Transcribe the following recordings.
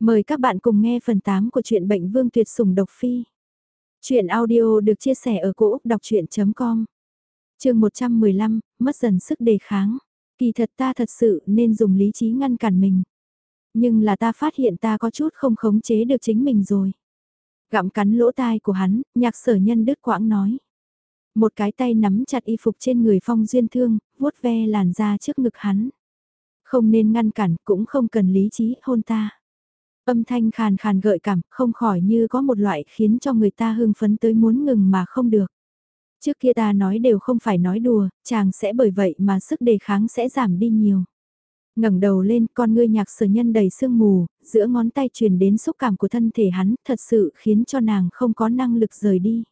Mời các bạn cùng nghe phần 8 của truyện Bệnh Vương Tuyệt Sủng Độc Phi. Chuyện audio được chia sẻ ở cỗ đọc chuyện.com Trường 115, mất dần sức đề kháng. Kỳ thật ta thật sự nên dùng lý trí ngăn cản mình. Nhưng là ta phát hiện ta có chút không khống chế được chính mình rồi. Gặm cắn lỗ tai của hắn, nhạc sở nhân đứt quãng nói. Một cái tay nắm chặt y phục trên người phong duyên thương, vuốt ve làn da trước ngực hắn. Không nên ngăn cản, cũng không cần lý trí hôn ta. Âm thanh khàn khàn gợi cảm, không khỏi như có một loại khiến cho người ta hưng phấn tới muốn ngừng mà không được. Trước kia ta nói đều không phải nói đùa, chàng sẽ bởi vậy mà sức đề kháng sẽ giảm đi nhiều. ngẩng đầu lên, con ngươi nhạc sở nhân đầy sương mù, giữa ngón tay truyền đến xúc cảm của thân thể hắn, thật sự khiến cho nàng không có năng lực rời đi.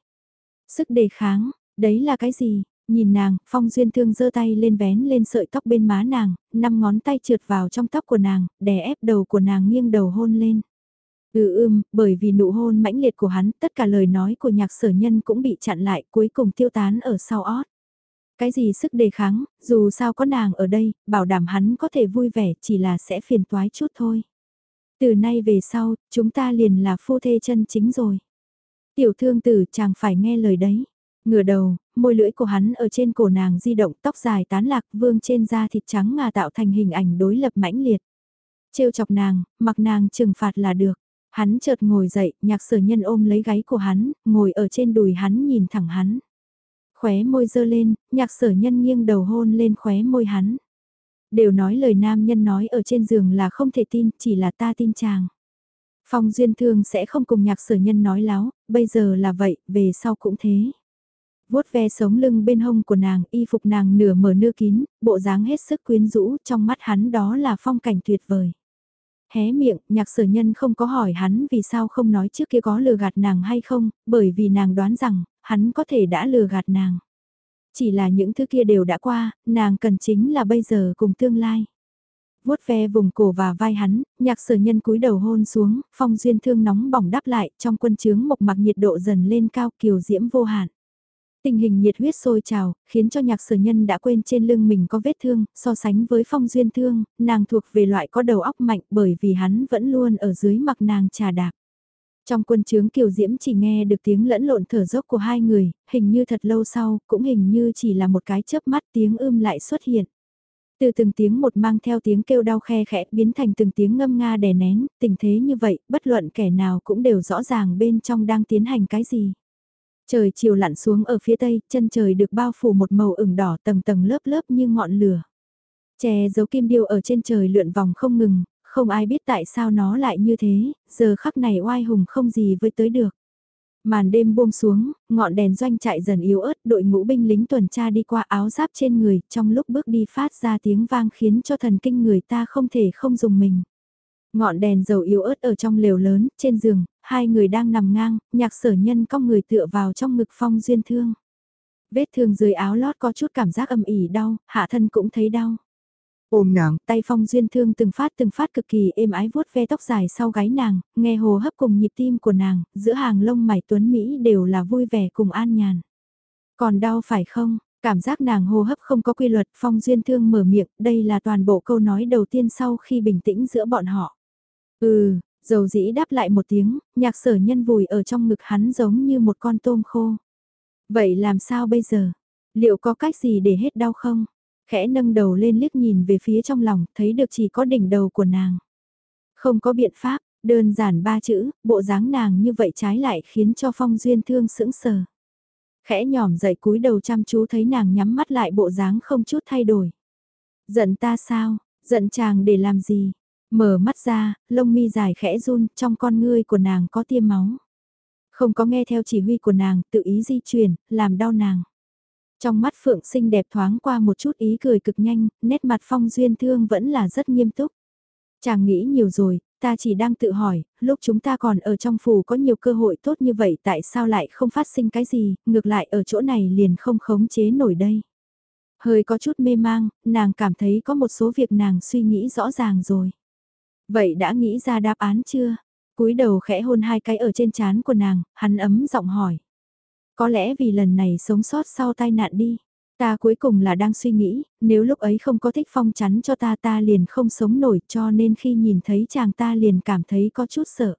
Sức đề kháng, đấy là cái gì? Nhìn nàng, Phong Duyên Thương giơ tay lên vén lên sợi tóc bên má nàng, năm ngón tay trượt vào trong tóc của nàng, đè ép đầu của nàng nghiêng đầu hôn lên. Ừ ưm, bởi vì nụ hôn mãnh liệt của hắn, tất cả lời nói của nhạc sở nhân cũng bị chặn lại, cuối cùng tiêu tán ở sau ót. Cái gì sức đề kháng, dù sao có nàng ở đây, bảo đảm hắn có thể vui vẻ, chỉ là sẽ phiền toái chút thôi. Từ nay về sau, chúng ta liền là phu thê chân chính rồi. Tiểu thương tử chàng phải nghe lời đấy. Ngửa đầu, môi lưỡi của hắn ở trên cổ nàng di động tóc dài tán lạc vương trên da thịt trắng ngà tạo thành hình ảnh đối lập mãnh liệt. trêu chọc nàng, mặc nàng trừng phạt là được. Hắn chợt ngồi dậy, nhạc sở nhân ôm lấy gáy của hắn, ngồi ở trên đùi hắn nhìn thẳng hắn. Khóe môi dơ lên, nhạc sở nhân nghiêng đầu hôn lên khóe môi hắn. Đều nói lời nam nhân nói ở trên giường là không thể tin, chỉ là ta tin chàng. Phong duyên thương sẽ không cùng nhạc sở nhân nói láo, bây giờ là vậy, về sau cũng thế vuốt ve sống lưng bên hông của nàng, y phục nàng nửa mở nửa kín, bộ dáng hết sức quyến rũ, trong mắt hắn đó là phong cảnh tuyệt vời. Hé miệng, nhạc sở nhân không có hỏi hắn vì sao không nói trước kia có lừa gạt nàng hay không, bởi vì nàng đoán rằng, hắn có thể đã lừa gạt nàng. Chỉ là những thứ kia đều đã qua, nàng cần chính là bây giờ cùng tương lai. vuốt ve vùng cổ và vai hắn, nhạc sở nhân cúi đầu hôn xuống, phong duyên thương nóng bỏng đáp lại, trong quân chướng mộc mạc nhiệt độ dần lên cao kiều diễm vô hạn. Tình hình nhiệt huyết sôi trào, khiến cho nhạc sở nhân đã quên trên lưng mình có vết thương, so sánh với phong duyên thương, nàng thuộc về loại có đầu óc mạnh bởi vì hắn vẫn luôn ở dưới mặt nàng trà đạp. Trong quân chướng kiều diễm chỉ nghe được tiếng lẫn lộn thở dốc của hai người, hình như thật lâu sau, cũng hình như chỉ là một cái chớp mắt tiếng ưm lại xuất hiện. Từ từng tiếng một mang theo tiếng kêu đau khe khẽ biến thành từng tiếng ngâm nga đè nén, tình thế như vậy, bất luận kẻ nào cũng đều rõ ràng bên trong đang tiến hành cái gì. Trời chiều lặn xuống ở phía tây, chân trời được bao phủ một màu ửng đỏ tầng tầng lớp lớp như ngọn lửa. Chè dấu kim điêu ở trên trời lượn vòng không ngừng, không ai biết tại sao nó lại như thế, giờ khắc này oai hùng không gì với tới được. Màn đêm buông xuống, ngọn đèn doanh chạy dần yếu ớt, đội ngũ binh lính tuần tra đi qua áo giáp trên người, trong lúc bước đi phát ra tiếng vang khiến cho thần kinh người ta không thể không dùng mình. Ngọn đèn dầu yếu ớt ở trong lều lớn, trên giường, hai người đang nằm ngang, nhạc sở nhân cong người tựa vào trong ngực phong duyên thương. Vết thương dưới áo lót có chút cảm giác âm ỉ đau, hạ thân cũng thấy đau. Ôm nàng, tay phong duyên thương từng phát từng phát cực kỳ êm ái vuốt ve tóc dài sau gáy nàng, nghe hồ hấp cùng nhịp tim của nàng, giữa hàng lông mày tuấn Mỹ đều là vui vẻ cùng an nhàn. Còn đau phải không? Cảm giác nàng hô hấp không có quy luật, phong duyên thương mở miệng, đây là toàn bộ câu nói đầu tiên sau khi bình tĩnh giữa bọn họ. Ừ, dầu dĩ đáp lại một tiếng, nhạc sở nhân vùi ở trong ngực hắn giống như một con tôm khô. Vậy làm sao bây giờ? Liệu có cách gì để hết đau không? Khẽ nâng đầu lên liếc nhìn về phía trong lòng, thấy được chỉ có đỉnh đầu của nàng. Không có biện pháp, đơn giản ba chữ, bộ dáng nàng như vậy trái lại khiến cho phong duyên thương sững sờ. Khẽ nhỏm dậy cúi đầu chăm chú thấy nàng nhắm mắt lại bộ dáng không chút thay đổi. Giận ta sao, giận chàng để làm gì, Mở mắt ra, lông mi dài khẽ run, trong con ngươi của nàng có tiêm máu. Không có nghe theo chỉ huy của nàng, tự ý di chuyển, làm đau nàng. Trong mắt Phượng xinh đẹp thoáng qua một chút ý cười cực nhanh, nét mặt phong duyên thương vẫn là rất nghiêm túc. Chàng nghĩ nhiều rồi, ta chỉ đang tự hỏi, lúc chúng ta còn ở trong phủ có nhiều cơ hội tốt như vậy tại sao lại không phát sinh cái gì, ngược lại ở chỗ này liền không khống chế nổi đây. Hơi có chút mê mang, nàng cảm thấy có một số việc nàng suy nghĩ rõ ràng rồi. Vậy đã nghĩ ra đáp án chưa? cúi đầu khẽ hôn hai cái ở trên trán của nàng, hắn ấm giọng hỏi. Có lẽ vì lần này sống sót sau tai nạn đi. Ta cuối cùng là đang suy nghĩ, nếu lúc ấy không có thích phong chắn cho ta ta liền không sống nổi cho nên khi nhìn thấy chàng ta liền cảm thấy có chút sợ.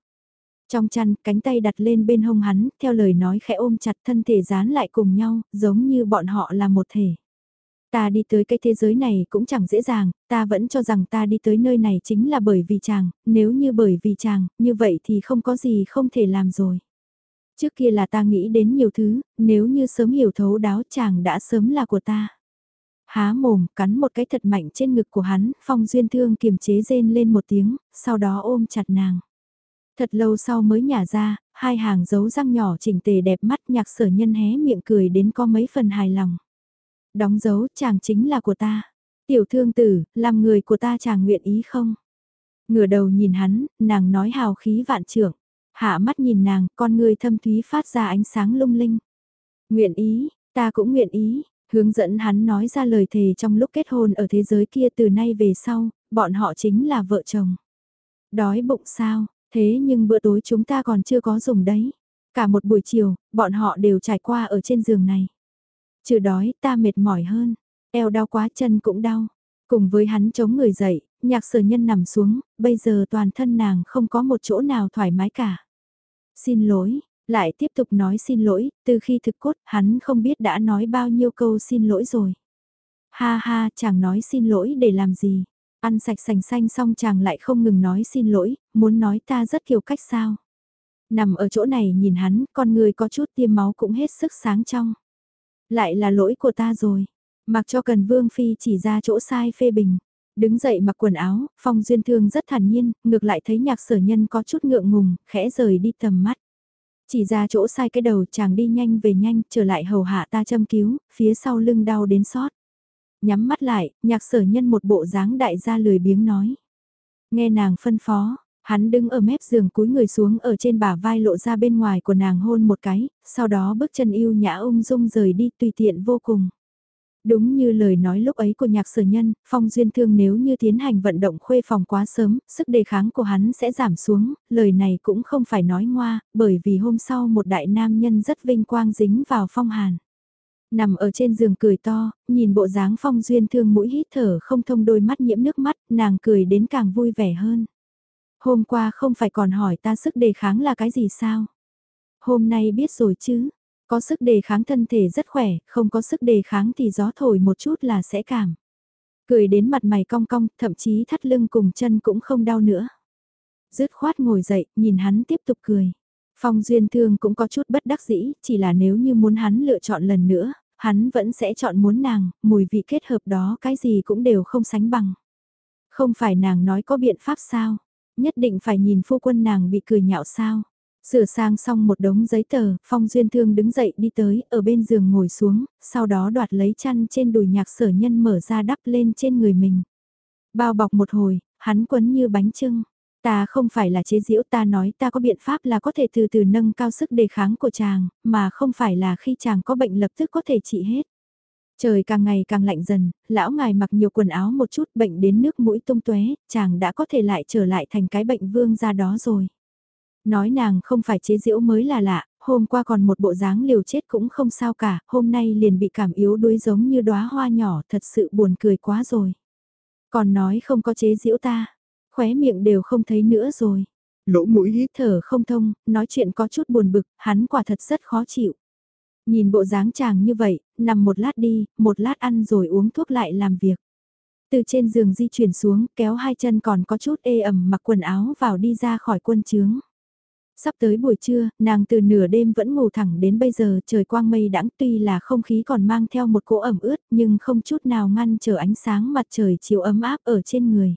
Trong chăn, cánh tay đặt lên bên hông hắn, theo lời nói khẽ ôm chặt thân thể dán lại cùng nhau, giống như bọn họ là một thể. Ta đi tới cái thế giới này cũng chẳng dễ dàng, ta vẫn cho rằng ta đi tới nơi này chính là bởi vì chàng, nếu như bởi vì chàng, như vậy thì không có gì không thể làm rồi. Trước kia là ta nghĩ đến nhiều thứ, nếu như sớm hiểu thấu đáo chàng đã sớm là của ta. Há mồm, cắn một cái thật mạnh trên ngực của hắn, phong duyên thương kiềm chế rên lên một tiếng, sau đó ôm chặt nàng. Thật lâu sau mới nhả ra, hai hàng dấu răng nhỏ chỉnh tề đẹp mắt nhạc sở nhân hé miệng cười đến có mấy phần hài lòng. Đóng dấu chàng chính là của ta. Tiểu thương tử, làm người của ta chàng nguyện ý không? Ngửa đầu nhìn hắn, nàng nói hào khí vạn trưởng. Hạ mắt nhìn nàng, con người thâm thúy phát ra ánh sáng lung linh. Nguyện ý, ta cũng nguyện ý, hướng dẫn hắn nói ra lời thề trong lúc kết hôn ở thế giới kia từ nay về sau, bọn họ chính là vợ chồng. Đói bụng sao, thế nhưng bữa tối chúng ta còn chưa có dùng đấy. Cả một buổi chiều, bọn họ đều trải qua ở trên giường này. Trừ đói, ta mệt mỏi hơn, eo đau quá chân cũng đau. Cùng với hắn chống người dậy, nhạc sở nhân nằm xuống, bây giờ toàn thân nàng không có một chỗ nào thoải mái cả. Xin lỗi, lại tiếp tục nói xin lỗi, từ khi thực cốt hắn không biết đã nói bao nhiêu câu xin lỗi rồi. Ha ha, chàng nói xin lỗi để làm gì? Ăn sạch sành xanh xong chàng lại không ngừng nói xin lỗi, muốn nói ta rất kiểu cách sao? Nằm ở chỗ này nhìn hắn, con người có chút tiêm máu cũng hết sức sáng trong. Lại là lỗi của ta rồi. Mặc cho cần Vương Phi chỉ ra chỗ sai phê bình. Đứng dậy mặc quần áo, Phong Duyên Thương rất thản nhiên, ngược lại thấy nhạc sở nhân có chút ngượng ngùng, khẽ rời đi tầm mắt. Chỉ ra chỗ sai cái đầu chàng đi nhanh về nhanh, trở lại hầu hạ ta châm cứu, phía sau lưng đau đến sót. Nhắm mắt lại, nhạc sở nhân một bộ dáng đại gia lười biếng nói. Nghe nàng phân phó, hắn đứng ở mép giường cúi người xuống ở trên bả vai lộ ra bên ngoài của nàng hôn một cái, sau đó bước chân yêu nhã ung dung rời đi tùy tiện vô cùng. Đúng như lời nói lúc ấy của nhạc sở nhân, phong duyên thương nếu như tiến hành vận động khuê phòng quá sớm, sức đề kháng của hắn sẽ giảm xuống, lời này cũng không phải nói ngoa, bởi vì hôm sau một đại nam nhân rất vinh quang dính vào phong hàn. Nằm ở trên giường cười to, nhìn bộ dáng phong duyên thương mũi hít thở không thông đôi mắt nhiễm nước mắt, nàng cười đến càng vui vẻ hơn. Hôm qua không phải còn hỏi ta sức đề kháng là cái gì sao? Hôm nay biết rồi chứ, có sức đề kháng thân thể rất khỏe, không có sức đề kháng thì gió thổi một chút là sẽ cảm. Cười đến mặt mày cong cong, thậm chí thắt lưng cùng chân cũng không đau nữa. Dứt khoát ngồi dậy, nhìn hắn tiếp tục cười. Phong Duyên Thương cũng có chút bất đắc dĩ, chỉ là nếu như muốn hắn lựa chọn lần nữa, hắn vẫn sẽ chọn muốn nàng, mùi vị kết hợp đó cái gì cũng đều không sánh bằng. Không phải nàng nói có biện pháp sao, nhất định phải nhìn phu quân nàng bị cười nhạo sao. Sửa sang xong một đống giấy tờ, Phong Duyên Thương đứng dậy đi tới, ở bên giường ngồi xuống, sau đó đoạt lấy chăn trên đùi nhạc sở nhân mở ra đắp lên trên người mình. Bao bọc một hồi, hắn quấn như bánh trưng. Ta không phải là chế giễu ta nói ta có biện pháp là có thể từ từ nâng cao sức đề kháng của chàng, mà không phải là khi chàng có bệnh lập tức có thể trị hết. Trời càng ngày càng lạnh dần, lão ngài mặc nhiều quần áo một chút bệnh đến nước mũi tung tuế, chàng đã có thể lại trở lại thành cái bệnh vương ra đó rồi. Nói nàng không phải chế giễu mới là lạ, hôm qua còn một bộ dáng liều chết cũng không sao cả, hôm nay liền bị cảm yếu đuối giống như đóa hoa nhỏ thật sự buồn cười quá rồi. Còn nói không có chế giễu ta, khóe miệng đều không thấy nữa rồi. Lỗ mũi hít thở không thông, nói chuyện có chút buồn bực, hắn quả thật rất khó chịu. Nhìn bộ dáng chàng như vậy, nằm một lát đi, một lát ăn rồi uống thuốc lại làm việc. Từ trên giường di chuyển xuống, kéo hai chân còn có chút ê ẩm mặc quần áo vào đi ra khỏi quân trướng. Sắp tới buổi trưa, nàng từ nửa đêm vẫn ngủ thẳng đến bây giờ trời quang mây đãng tuy là không khí còn mang theo một cỗ ẩm ướt nhưng không chút nào ngăn trở ánh sáng mặt trời chiếu ấm áp ở trên người.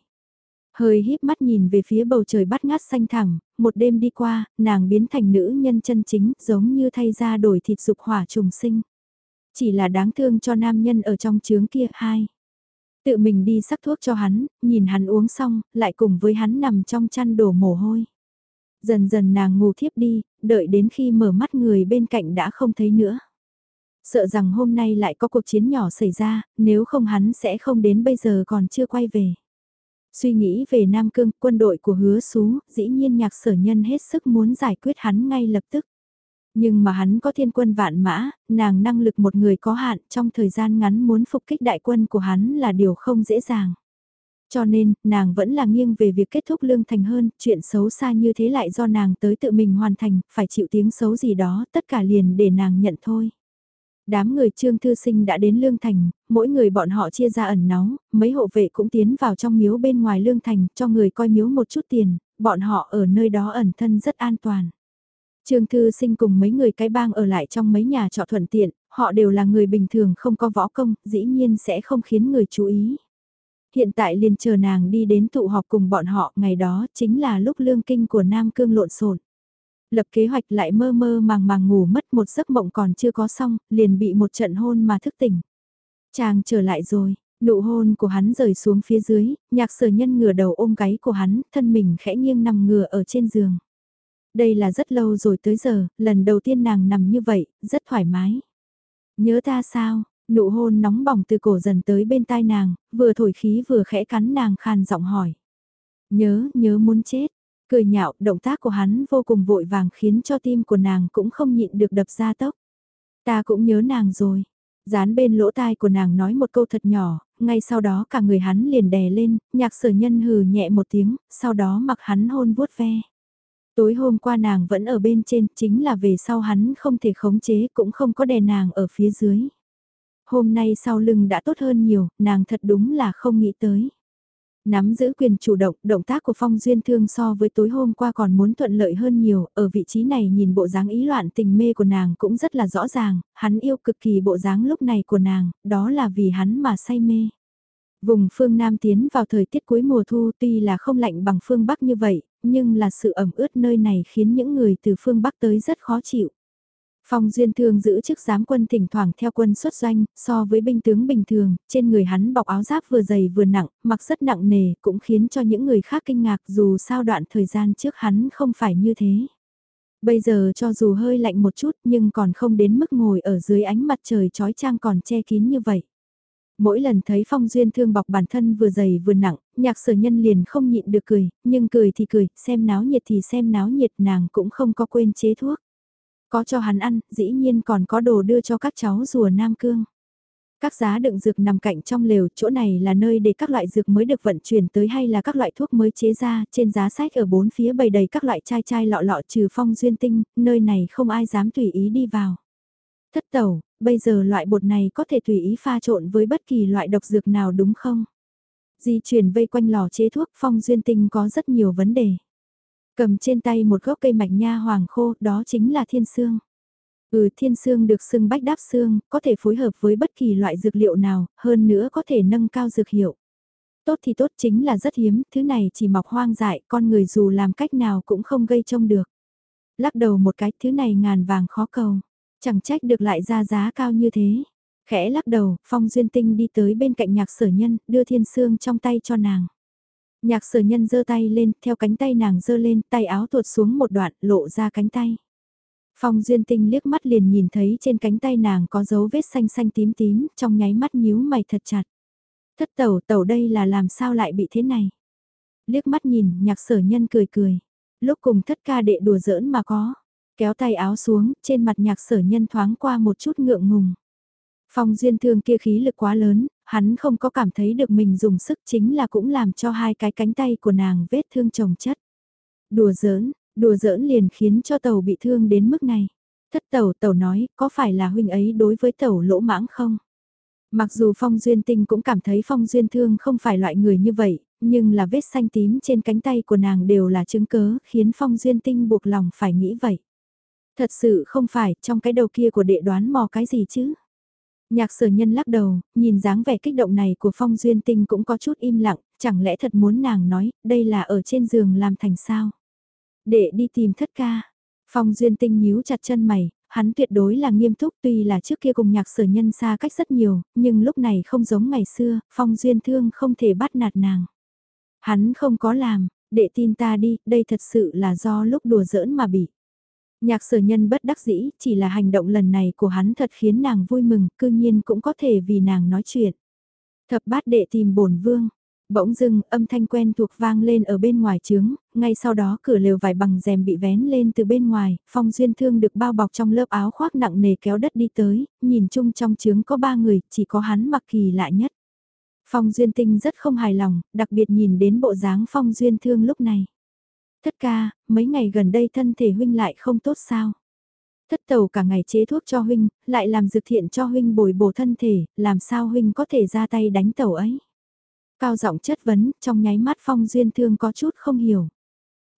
Hơi híp mắt nhìn về phía bầu trời bắt ngát xanh thẳng, một đêm đi qua, nàng biến thành nữ nhân chân chính giống như thay ra đổi thịt dục hỏa trùng sinh. Chỉ là đáng thương cho nam nhân ở trong chướng kia hai. Tự mình đi sắc thuốc cho hắn, nhìn hắn uống xong, lại cùng với hắn nằm trong chăn đổ mồ hôi. Dần dần nàng ngủ thiếp đi, đợi đến khi mở mắt người bên cạnh đã không thấy nữa. Sợ rằng hôm nay lại có cuộc chiến nhỏ xảy ra, nếu không hắn sẽ không đến bây giờ còn chưa quay về. Suy nghĩ về Nam Cương, quân đội của hứa xú, dĩ nhiên nhạc sở nhân hết sức muốn giải quyết hắn ngay lập tức. Nhưng mà hắn có thiên quân vạn mã, nàng năng lực một người có hạn trong thời gian ngắn muốn phục kích đại quân của hắn là điều không dễ dàng. Cho nên, nàng vẫn là nghiêng về việc kết thúc lương thành hơn, chuyện xấu xa như thế lại do nàng tới tự mình hoàn thành, phải chịu tiếng xấu gì đó, tất cả liền để nàng nhận thôi. Đám người trương thư sinh đã đến lương thành, mỗi người bọn họ chia ra ẩn náu, mấy hộ vệ cũng tiến vào trong miếu bên ngoài lương thành, cho người coi miếu một chút tiền, bọn họ ở nơi đó ẩn thân rất an toàn. Trương Thư Sinh cùng mấy người cái bang ở lại trong mấy nhà trọ thuận tiện, họ đều là người bình thường không có võ công, dĩ nhiên sẽ không khiến người chú ý. Hiện tại liền chờ nàng đi đến tụ họp cùng bọn họ, ngày đó chính là lúc lương kinh của Nam Cương lộn xộn. Lập kế hoạch lại mơ mơ màng màng ngủ mất một giấc mộng còn chưa có xong, liền bị một trận hôn mà thức tỉnh. Chàng trở lại rồi, nụ hôn của hắn rời xuống phía dưới, nhạc sở nhân ngửa đầu ôm gáy của hắn, thân mình khẽ nghiêng nằm ngửa ở trên giường. Đây là rất lâu rồi tới giờ, lần đầu tiên nàng nằm như vậy, rất thoải mái. Nhớ ta sao, nụ hôn nóng bỏng từ cổ dần tới bên tai nàng, vừa thổi khí vừa khẽ cắn nàng khàn giọng hỏi. Nhớ, nhớ muốn chết. Cười nhạo, động tác của hắn vô cùng vội vàng khiến cho tim của nàng cũng không nhịn được đập ra tốc. Ta cũng nhớ nàng rồi. Dán bên lỗ tai của nàng nói một câu thật nhỏ, ngay sau đó cả người hắn liền đè lên, nhạc sở nhân hừ nhẹ một tiếng, sau đó mặc hắn hôn vuốt ve. Tối hôm qua nàng vẫn ở bên trên, chính là về sau hắn không thể khống chế cũng không có đè nàng ở phía dưới. Hôm nay sau lưng đã tốt hơn nhiều, nàng thật đúng là không nghĩ tới. Nắm giữ quyền chủ động, động tác của Phong Duyên Thương so với tối hôm qua còn muốn thuận lợi hơn nhiều, ở vị trí này nhìn bộ dáng ý loạn tình mê của nàng cũng rất là rõ ràng, hắn yêu cực kỳ bộ dáng lúc này của nàng, đó là vì hắn mà say mê. Vùng phương Nam tiến vào thời tiết cuối mùa thu tuy là không lạnh bằng phương Bắc như vậy, nhưng là sự ẩm ướt nơi này khiến những người từ phương Bắc tới rất khó chịu. Phong Duyên Thương giữ chức giám quân thỉnh thoảng theo quân xuất doanh, so với binh tướng bình thường, trên người hắn bọc áo giáp vừa dày vừa nặng, mặc rất nặng nề, cũng khiến cho những người khác kinh ngạc dù sao đoạn thời gian trước hắn không phải như thế. Bây giờ cho dù hơi lạnh một chút nhưng còn không đến mức ngồi ở dưới ánh mặt trời trói trang còn che kín như vậy. Mỗi lần thấy Phong Duyên thương bọc bản thân vừa dày vừa nặng, nhạc sở nhân liền không nhịn được cười, nhưng cười thì cười, xem náo nhiệt thì xem náo nhiệt nàng cũng không có quên chế thuốc. Có cho hắn ăn, dĩ nhiên còn có đồ đưa cho các cháu rùa Nam Cương. Các giá đựng dược nằm cạnh trong lều, chỗ này là nơi để các loại dược mới được vận chuyển tới hay là các loại thuốc mới chế ra, trên giá sách ở bốn phía bày đầy các loại chai chai lọ lọ trừ phong duyên tinh, nơi này không ai dám tùy ý đi vào. Thất tẩu, bây giờ loại bột này có thể tùy ý pha trộn với bất kỳ loại độc dược nào đúng không? Di chuyển vây quanh lò chế thuốc phong duyên tinh có rất nhiều vấn đề. Cầm trên tay một gốc cây mạch nha hoàng khô, đó chính là thiên sương. Ừ thiên sương được xưng bách đáp xương, có thể phối hợp với bất kỳ loại dược liệu nào, hơn nữa có thể nâng cao dược hiệu. Tốt thì tốt chính là rất hiếm, thứ này chỉ mọc hoang dại, con người dù làm cách nào cũng không gây trông được. Lắc đầu một cái, thứ này ngàn vàng khó cầu. Chẳng trách được lại ra giá cao như thế. Khẽ lắc đầu, Phong Duyên Tinh đi tới bên cạnh nhạc sở nhân, đưa thiên sương trong tay cho nàng. Nhạc sở nhân giơ tay lên, theo cánh tay nàng giơ lên, tay áo tuột xuống một đoạn, lộ ra cánh tay. Phong Duyên Tinh liếc mắt liền nhìn thấy trên cánh tay nàng có dấu vết xanh xanh tím tím, trong nháy mắt nhíu mày thật chặt. Thất tẩu tẩu đây là làm sao lại bị thế này? Liếc mắt nhìn, nhạc sở nhân cười cười. Lúc cùng thất ca đệ đùa giỡn mà có. Kéo tay áo xuống, trên mặt nhạc sở nhân thoáng qua một chút ngượng ngùng. Phong duyên thương kia khí lực quá lớn, hắn không có cảm thấy được mình dùng sức chính là cũng làm cho hai cái cánh tay của nàng vết thương chồng chất. Đùa giỡn, đùa giỡn liền khiến cho tàu bị thương đến mức này. Thất tàu tàu nói, có phải là huynh ấy đối với tàu lỗ mãng không? Mặc dù Phong Duyên Tinh cũng cảm thấy Phong Duyên Thương không phải loại người như vậy, nhưng là vết xanh tím trên cánh tay của nàng đều là chứng cớ khiến Phong Duyên Tinh buộc lòng phải nghĩ vậy. Thật sự không phải, trong cái đầu kia của đệ đoán mò cái gì chứ? Nhạc sở nhân lắc đầu, nhìn dáng vẻ kích động này của Phong Duyên Tinh cũng có chút im lặng, chẳng lẽ thật muốn nàng nói, đây là ở trên giường làm thành sao? Để đi tìm thất ca. Phong Duyên Tinh nhíu chặt chân mày, hắn tuyệt đối là nghiêm túc tuy là trước kia cùng nhạc sở nhân xa cách rất nhiều, nhưng lúc này không giống ngày xưa, Phong Duyên Thương không thể bắt nạt nàng. Hắn không có làm, để tin ta đi, đây thật sự là do lúc đùa giỡn mà bị. Nhạc sở nhân bất đắc dĩ, chỉ là hành động lần này của hắn thật khiến nàng vui mừng, cư nhiên cũng có thể vì nàng nói chuyện. Thập bát đệ tìm bổn vương, Bỗng dưng, âm thanh quen thuộc vang lên ở bên ngoài trướng, ngay sau đó cửa lều vải bằng rèm bị vén lên từ bên ngoài, phong duyên thương được bao bọc trong lớp áo khoác nặng nề kéo đất đi tới, nhìn chung trong trướng có ba người, chỉ có hắn mặc kỳ lạ nhất. Phong duyên tinh rất không hài lòng, đặc biệt nhìn đến bộ dáng phong duyên thương lúc này. Thất ca, mấy ngày gần đây thân thể huynh lại không tốt sao? Thất tàu cả ngày chế thuốc cho huynh, lại làm dược thiện cho huynh bồi bổ thân thể, làm sao huynh có thể ra tay đánh tàu ấy? Cao giọng chất vấn, trong nháy mắt phong duyên thương có chút không hiểu.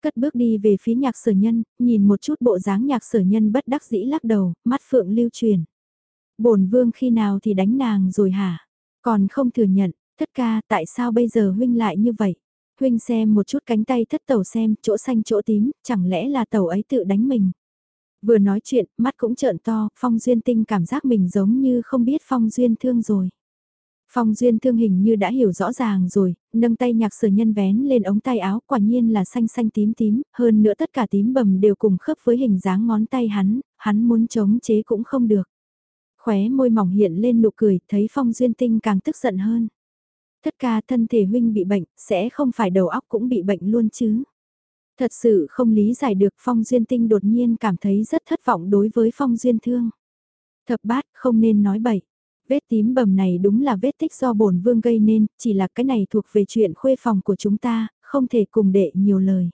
Cất bước đi về phía nhạc sở nhân, nhìn một chút bộ dáng nhạc sở nhân bất đắc dĩ lắc đầu, mắt phượng lưu truyền. bổn vương khi nào thì đánh nàng rồi hả? Còn không thừa nhận, thất ca tại sao bây giờ huynh lại như vậy? Huynh xem một chút cánh tay thất tàu xem, chỗ xanh chỗ tím, chẳng lẽ là tàu ấy tự đánh mình? Vừa nói chuyện, mắt cũng trợn to, Phong Duyên Tinh cảm giác mình giống như không biết Phong Duyên thương rồi. Phong Duyên thương hình như đã hiểu rõ ràng rồi, nâng tay nhạc sở nhân vén lên ống tay áo quả nhiên là xanh xanh tím tím, hơn nữa tất cả tím bầm đều cùng khớp với hình dáng ngón tay hắn, hắn muốn chống chế cũng không được. Khóe môi mỏng hiện lên nụ cười, thấy Phong Duyên Tinh càng tức giận hơn thất ca thân thể huynh bị bệnh, sẽ không phải đầu óc cũng bị bệnh luôn chứ. Thật sự không lý giải được Phong Duyên Tinh đột nhiên cảm thấy rất thất vọng đối với Phong Duyên Thương. Thập bát không nên nói bậy. Vết tím bầm này đúng là vết tích do bổn vương gây nên, chỉ là cái này thuộc về chuyện khuê phòng của chúng ta, không thể cùng đệ nhiều lời.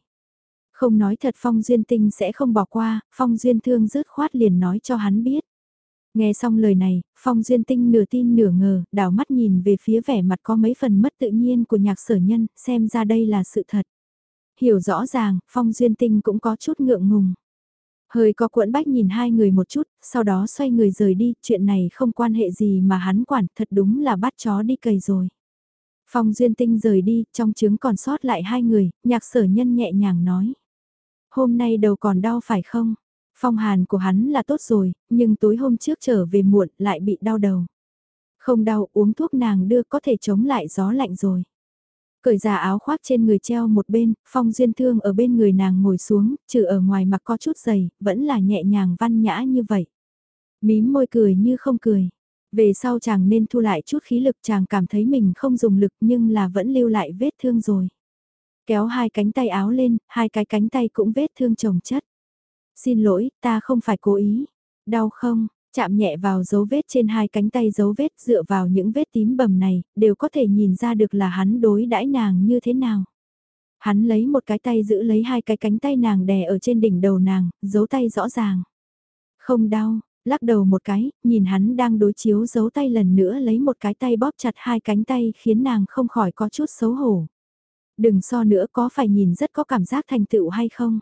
Không nói thật Phong Duyên Tinh sẽ không bỏ qua, Phong Duyên Thương rứt khoát liền nói cho hắn biết. Nghe xong lời này, Phong Duyên Tinh nửa tin nửa ngờ, đảo mắt nhìn về phía vẻ mặt có mấy phần mất tự nhiên của nhạc sở nhân, xem ra đây là sự thật. Hiểu rõ ràng, Phong Duyên Tinh cũng có chút ngượng ngùng. Hơi có cuộn bách nhìn hai người một chút, sau đó xoay người rời đi, chuyện này không quan hệ gì mà hắn quản, thật đúng là bắt chó đi cầy rồi. Phong Duyên Tinh rời đi, trong trứng còn sót lại hai người, nhạc sở nhân nhẹ nhàng nói. Hôm nay đầu còn đau phải không? Phong hàn của hắn là tốt rồi, nhưng tối hôm trước trở về muộn lại bị đau đầu. Không đau uống thuốc nàng đưa có thể chống lại gió lạnh rồi. Cởi giả áo khoác trên người treo một bên, phong duyên thương ở bên người nàng ngồi xuống, trừ ở ngoài mặc có chút dày, vẫn là nhẹ nhàng văn nhã như vậy. Mím môi cười như không cười. Về sau chàng nên thu lại chút khí lực chàng cảm thấy mình không dùng lực nhưng là vẫn lưu lại vết thương rồi. Kéo hai cánh tay áo lên, hai cái cánh tay cũng vết thương chồng chất. Xin lỗi, ta không phải cố ý. Đau không? Chạm nhẹ vào dấu vết trên hai cánh tay dấu vết dựa vào những vết tím bầm này, đều có thể nhìn ra được là hắn đối đãi nàng như thế nào. Hắn lấy một cái tay giữ lấy hai cái cánh tay nàng đè ở trên đỉnh đầu nàng, dấu tay rõ ràng. Không đau, lắc đầu một cái, nhìn hắn đang đối chiếu dấu tay lần nữa lấy một cái tay bóp chặt hai cánh tay khiến nàng không khỏi có chút xấu hổ. Đừng so nữa có phải nhìn rất có cảm giác thành tựu hay không?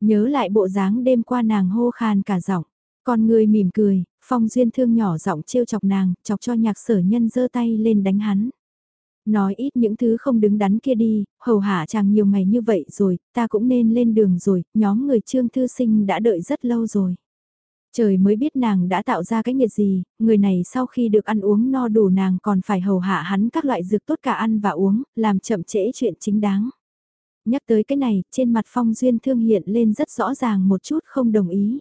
Nhớ lại bộ dáng đêm qua nàng hô khan cả giọng. Con người mỉm cười, phong duyên thương nhỏ giọng trêu chọc nàng, chọc cho nhạc sở nhân giơ tay lên đánh hắn. Nói ít những thứ không đứng đắn kia đi, hầu hạ chàng nhiều ngày như vậy rồi, ta cũng nên lên đường rồi, nhóm người trương thư sinh đã đợi rất lâu rồi. Trời mới biết nàng đã tạo ra cái nghiệt gì, người này sau khi được ăn uống no đủ nàng còn phải hầu hạ hắn các loại dược tốt cả ăn và uống, làm chậm trễ chuyện chính đáng. Nhắc tới cái này, trên mặt phong duyên thương hiện lên rất rõ ràng một chút không đồng ý.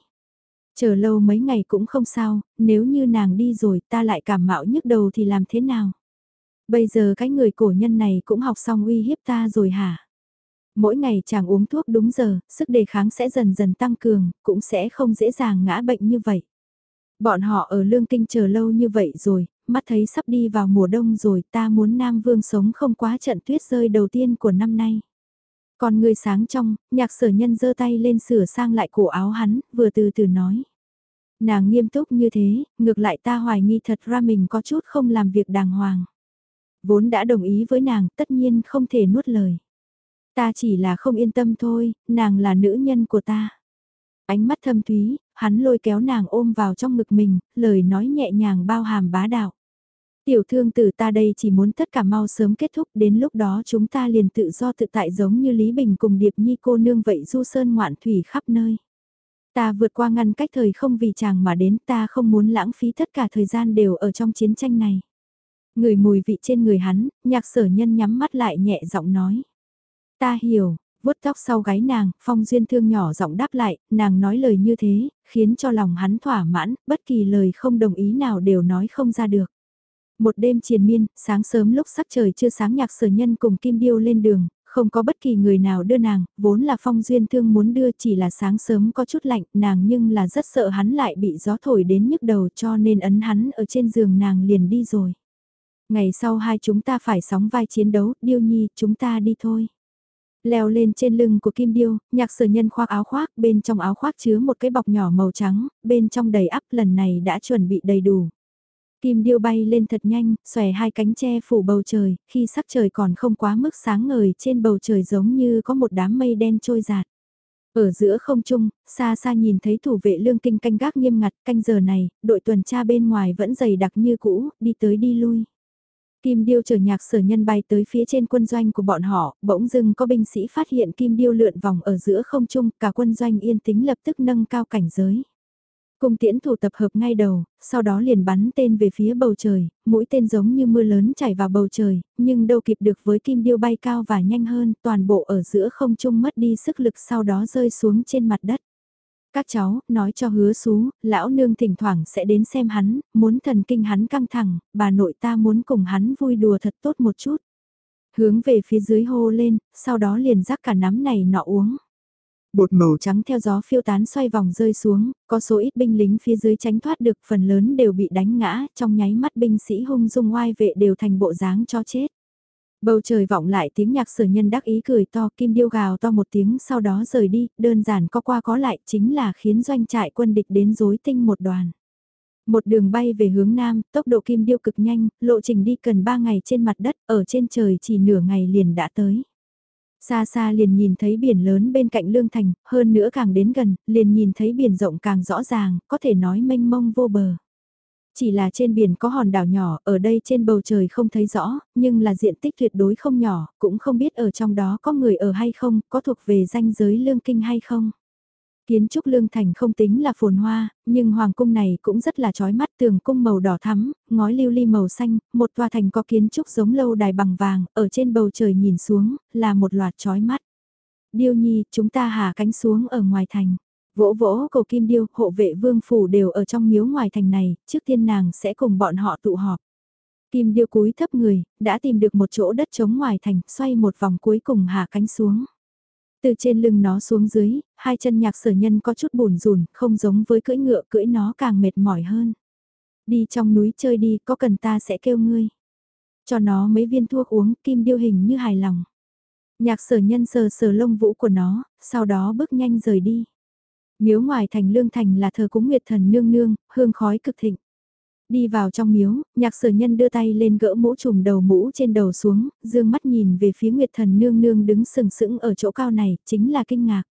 Chờ lâu mấy ngày cũng không sao, nếu như nàng đi rồi ta lại cảm mạo nhức đầu thì làm thế nào? Bây giờ cái người cổ nhân này cũng học xong uy hiếp ta rồi hả? Mỗi ngày chàng uống thuốc đúng giờ, sức đề kháng sẽ dần dần tăng cường, cũng sẽ không dễ dàng ngã bệnh như vậy. Bọn họ ở lương kinh chờ lâu như vậy rồi, mắt thấy sắp đi vào mùa đông rồi ta muốn Nam Vương sống không quá trận tuyết rơi đầu tiên của năm nay. Còn người sáng trong, nhạc sở nhân giơ tay lên sửa sang lại cổ áo hắn, vừa từ từ nói. Nàng nghiêm túc như thế, ngược lại ta hoài nghi thật ra mình có chút không làm việc đàng hoàng. Vốn đã đồng ý với nàng, tất nhiên không thể nuốt lời. Ta chỉ là không yên tâm thôi, nàng là nữ nhân của ta. Ánh mắt thâm thúy, hắn lôi kéo nàng ôm vào trong ngực mình, lời nói nhẹ nhàng bao hàm bá đạo. Tiểu thương tử ta đây chỉ muốn tất cả mau sớm kết thúc đến lúc đó chúng ta liền tự do tự tại giống như Lý Bình cùng Điệp Nhi cô nương vậy du sơn ngoạn thủy khắp nơi. Ta vượt qua ngăn cách thời không vì chàng mà đến ta không muốn lãng phí tất cả thời gian đều ở trong chiến tranh này. Người mùi vị trên người hắn, nhạc sở nhân nhắm mắt lại nhẹ giọng nói. Ta hiểu, vuốt tóc sau gáy nàng, phong duyên thương nhỏ giọng đáp lại, nàng nói lời như thế, khiến cho lòng hắn thỏa mãn, bất kỳ lời không đồng ý nào đều nói không ra được. Một đêm triền miên, sáng sớm lúc sắc trời chưa sáng nhạc sở nhân cùng Kim Điêu lên đường, không có bất kỳ người nào đưa nàng, vốn là phong duyên thương muốn đưa chỉ là sáng sớm có chút lạnh nàng nhưng là rất sợ hắn lại bị gió thổi đến nhức đầu cho nên ấn hắn ở trên giường nàng liền đi rồi. Ngày sau hai chúng ta phải sóng vai chiến đấu, Điêu Nhi, chúng ta đi thôi. Leo lên trên lưng của Kim Điêu, nhạc sở nhân khoác áo khoác, bên trong áo khoác chứa một cái bọc nhỏ màu trắng, bên trong đầy ắp lần này đã chuẩn bị đầy đủ. Kim điêu bay lên thật nhanh, xòe hai cánh che phủ bầu trời, khi sắc trời còn không quá mức sáng ngời trên bầu trời giống như có một đám mây đen trôi giạt. Ở giữa không trung, xa xa nhìn thấy thủ vệ lương kinh canh gác nghiêm ngặt, canh giờ này, đội tuần tra bên ngoài vẫn dày đặc như cũ, đi tới đi lui. Kim điêu chở nhạc sở nhân bay tới phía trên quân doanh của bọn họ, bỗng dưng có binh sĩ phát hiện kim điêu lượn vòng ở giữa không trung, cả quân doanh yên tĩnh lập tức nâng cao cảnh giới. Cung tiễn thủ tập hợp ngay đầu, sau đó liền bắn tên về phía bầu trời, mũi tên giống như mưa lớn chảy vào bầu trời, nhưng đâu kịp được với kim điêu bay cao và nhanh hơn, toàn bộ ở giữa không trung mất đi sức lực sau đó rơi xuống trên mặt đất. Các cháu, nói cho hứa xú, lão nương thỉnh thoảng sẽ đến xem hắn, muốn thần kinh hắn căng thẳng, bà nội ta muốn cùng hắn vui đùa thật tốt một chút. Hướng về phía dưới hô lên, sau đó liền rắc cả nắm này nọ uống. Bột màu trắng theo gió phiêu tán xoay vòng rơi xuống, có số ít binh lính phía dưới tránh thoát được phần lớn đều bị đánh ngã, trong nháy mắt binh sĩ hung dung oai vệ đều thành bộ dáng cho chết. Bầu trời vọng lại tiếng nhạc sở nhân đắc ý cười to kim điêu gào to một tiếng sau đó rời đi, đơn giản có qua có lại chính là khiến doanh trại quân địch đến rối tinh một đoàn. Một đường bay về hướng nam, tốc độ kim điêu cực nhanh, lộ trình đi cần 3 ngày trên mặt đất, ở trên trời chỉ nửa ngày liền đã tới. Xa xa liền nhìn thấy biển lớn bên cạnh Lương Thành, hơn nữa càng đến gần, liền nhìn thấy biển rộng càng rõ ràng, có thể nói mênh mông vô bờ. Chỉ là trên biển có hòn đảo nhỏ, ở đây trên bầu trời không thấy rõ, nhưng là diện tích tuyệt đối không nhỏ, cũng không biết ở trong đó có người ở hay không, có thuộc về danh giới lương kinh hay không. Kiến trúc lương thành không tính là phồn hoa, nhưng hoàng cung này cũng rất là chói mắt tường cung màu đỏ thắm, ngói lưu ly màu xanh, một tòa thành có kiến trúc giống lâu đài bằng vàng, ở trên bầu trời nhìn xuống, là một loạt chói mắt. Điêu nhi, chúng ta hạ cánh xuống ở ngoài thành. Vỗ vỗ cầu kim điêu, hộ vệ vương phủ đều ở trong miếu ngoài thành này, trước tiên nàng sẽ cùng bọn họ tụ họp. Kim điêu cúi thấp người, đã tìm được một chỗ đất trống ngoài thành, xoay một vòng cuối cùng hạ cánh xuống. Từ trên lưng nó xuống dưới, hai chân nhạc sở nhân có chút bùn rùn, không giống với cưỡi ngựa cưỡi nó càng mệt mỏi hơn. Đi trong núi chơi đi, có cần ta sẽ kêu ngươi. Cho nó mấy viên thuốc uống, kim điêu hình như hài lòng. Nhạc sở nhân sờ sờ lông vũ của nó, sau đó bước nhanh rời đi. Miếu ngoài thành lương thành là thờ cúng nguyệt thần nương nương, hương khói cực thịnh. Đi vào trong miếu, nhạc sở nhân đưa tay lên gỡ mũ trùm đầu mũ trên đầu xuống, dương mắt nhìn về phía Nguyệt Thần Nương Nương đứng sừng sững ở chỗ cao này, chính là kinh ngạc.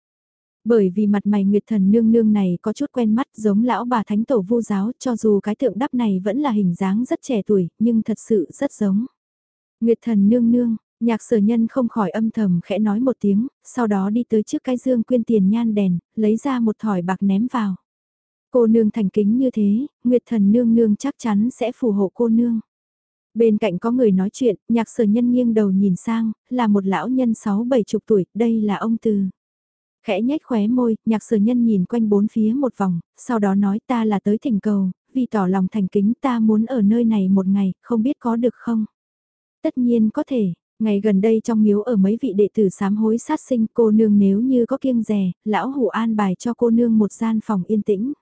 Bởi vì mặt mày Nguyệt Thần Nương Nương này có chút quen mắt giống lão bà thánh tổ vu giáo cho dù cái tượng đắp này vẫn là hình dáng rất trẻ tuổi, nhưng thật sự rất giống. Nguyệt Thần Nương Nương, nhạc sở nhân không khỏi âm thầm khẽ nói một tiếng, sau đó đi tới trước cái dương quyên tiền nhan đèn, lấy ra một thỏi bạc ném vào. Cô nương thành kính như thế, Nguyệt thần nương nương chắc chắn sẽ phù hộ cô nương. Bên cạnh có người nói chuyện, nhạc sở nhân nghiêng đầu nhìn sang, là một lão nhân sáu bảy chục tuổi, đây là ông Từ. Khẽ nhếch khóe môi, nhạc sở nhân nhìn quanh bốn phía một vòng, sau đó nói ta là tới thỉnh cầu, vì tỏ lòng thành kính ta muốn ở nơi này một ngày, không biết có được không? Tất nhiên có thể, ngày gần đây trong miếu ở mấy vị đệ tử sám hối sát sinh cô nương nếu như có kiêng rè, lão hủ an bài cho cô nương một gian phòng yên tĩnh.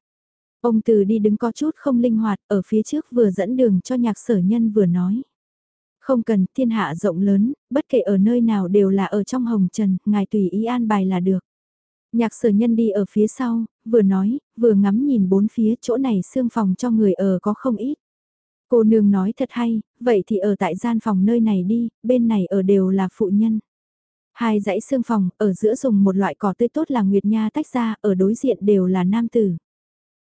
Ông từ đi đứng có chút không linh hoạt, ở phía trước vừa dẫn đường cho nhạc sở nhân vừa nói. Không cần, thiên hạ rộng lớn, bất kể ở nơi nào đều là ở trong hồng trần, ngài tùy ý an bài là được. Nhạc sở nhân đi ở phía sau, vừa nói, vừa ngắm nhìn bốn phía chỗ này xương phòng cho người ở có không ít. Cô nương nói thật hay, vậy thì ở tại gian phòng nơi này đi, bên này ở đều là phụ nhân. Hai dãy xương phòng, ở giữa dùng một loại cỏ tươi tốt là nguyệt nha tách ra, ở đối diện đều là nam tử.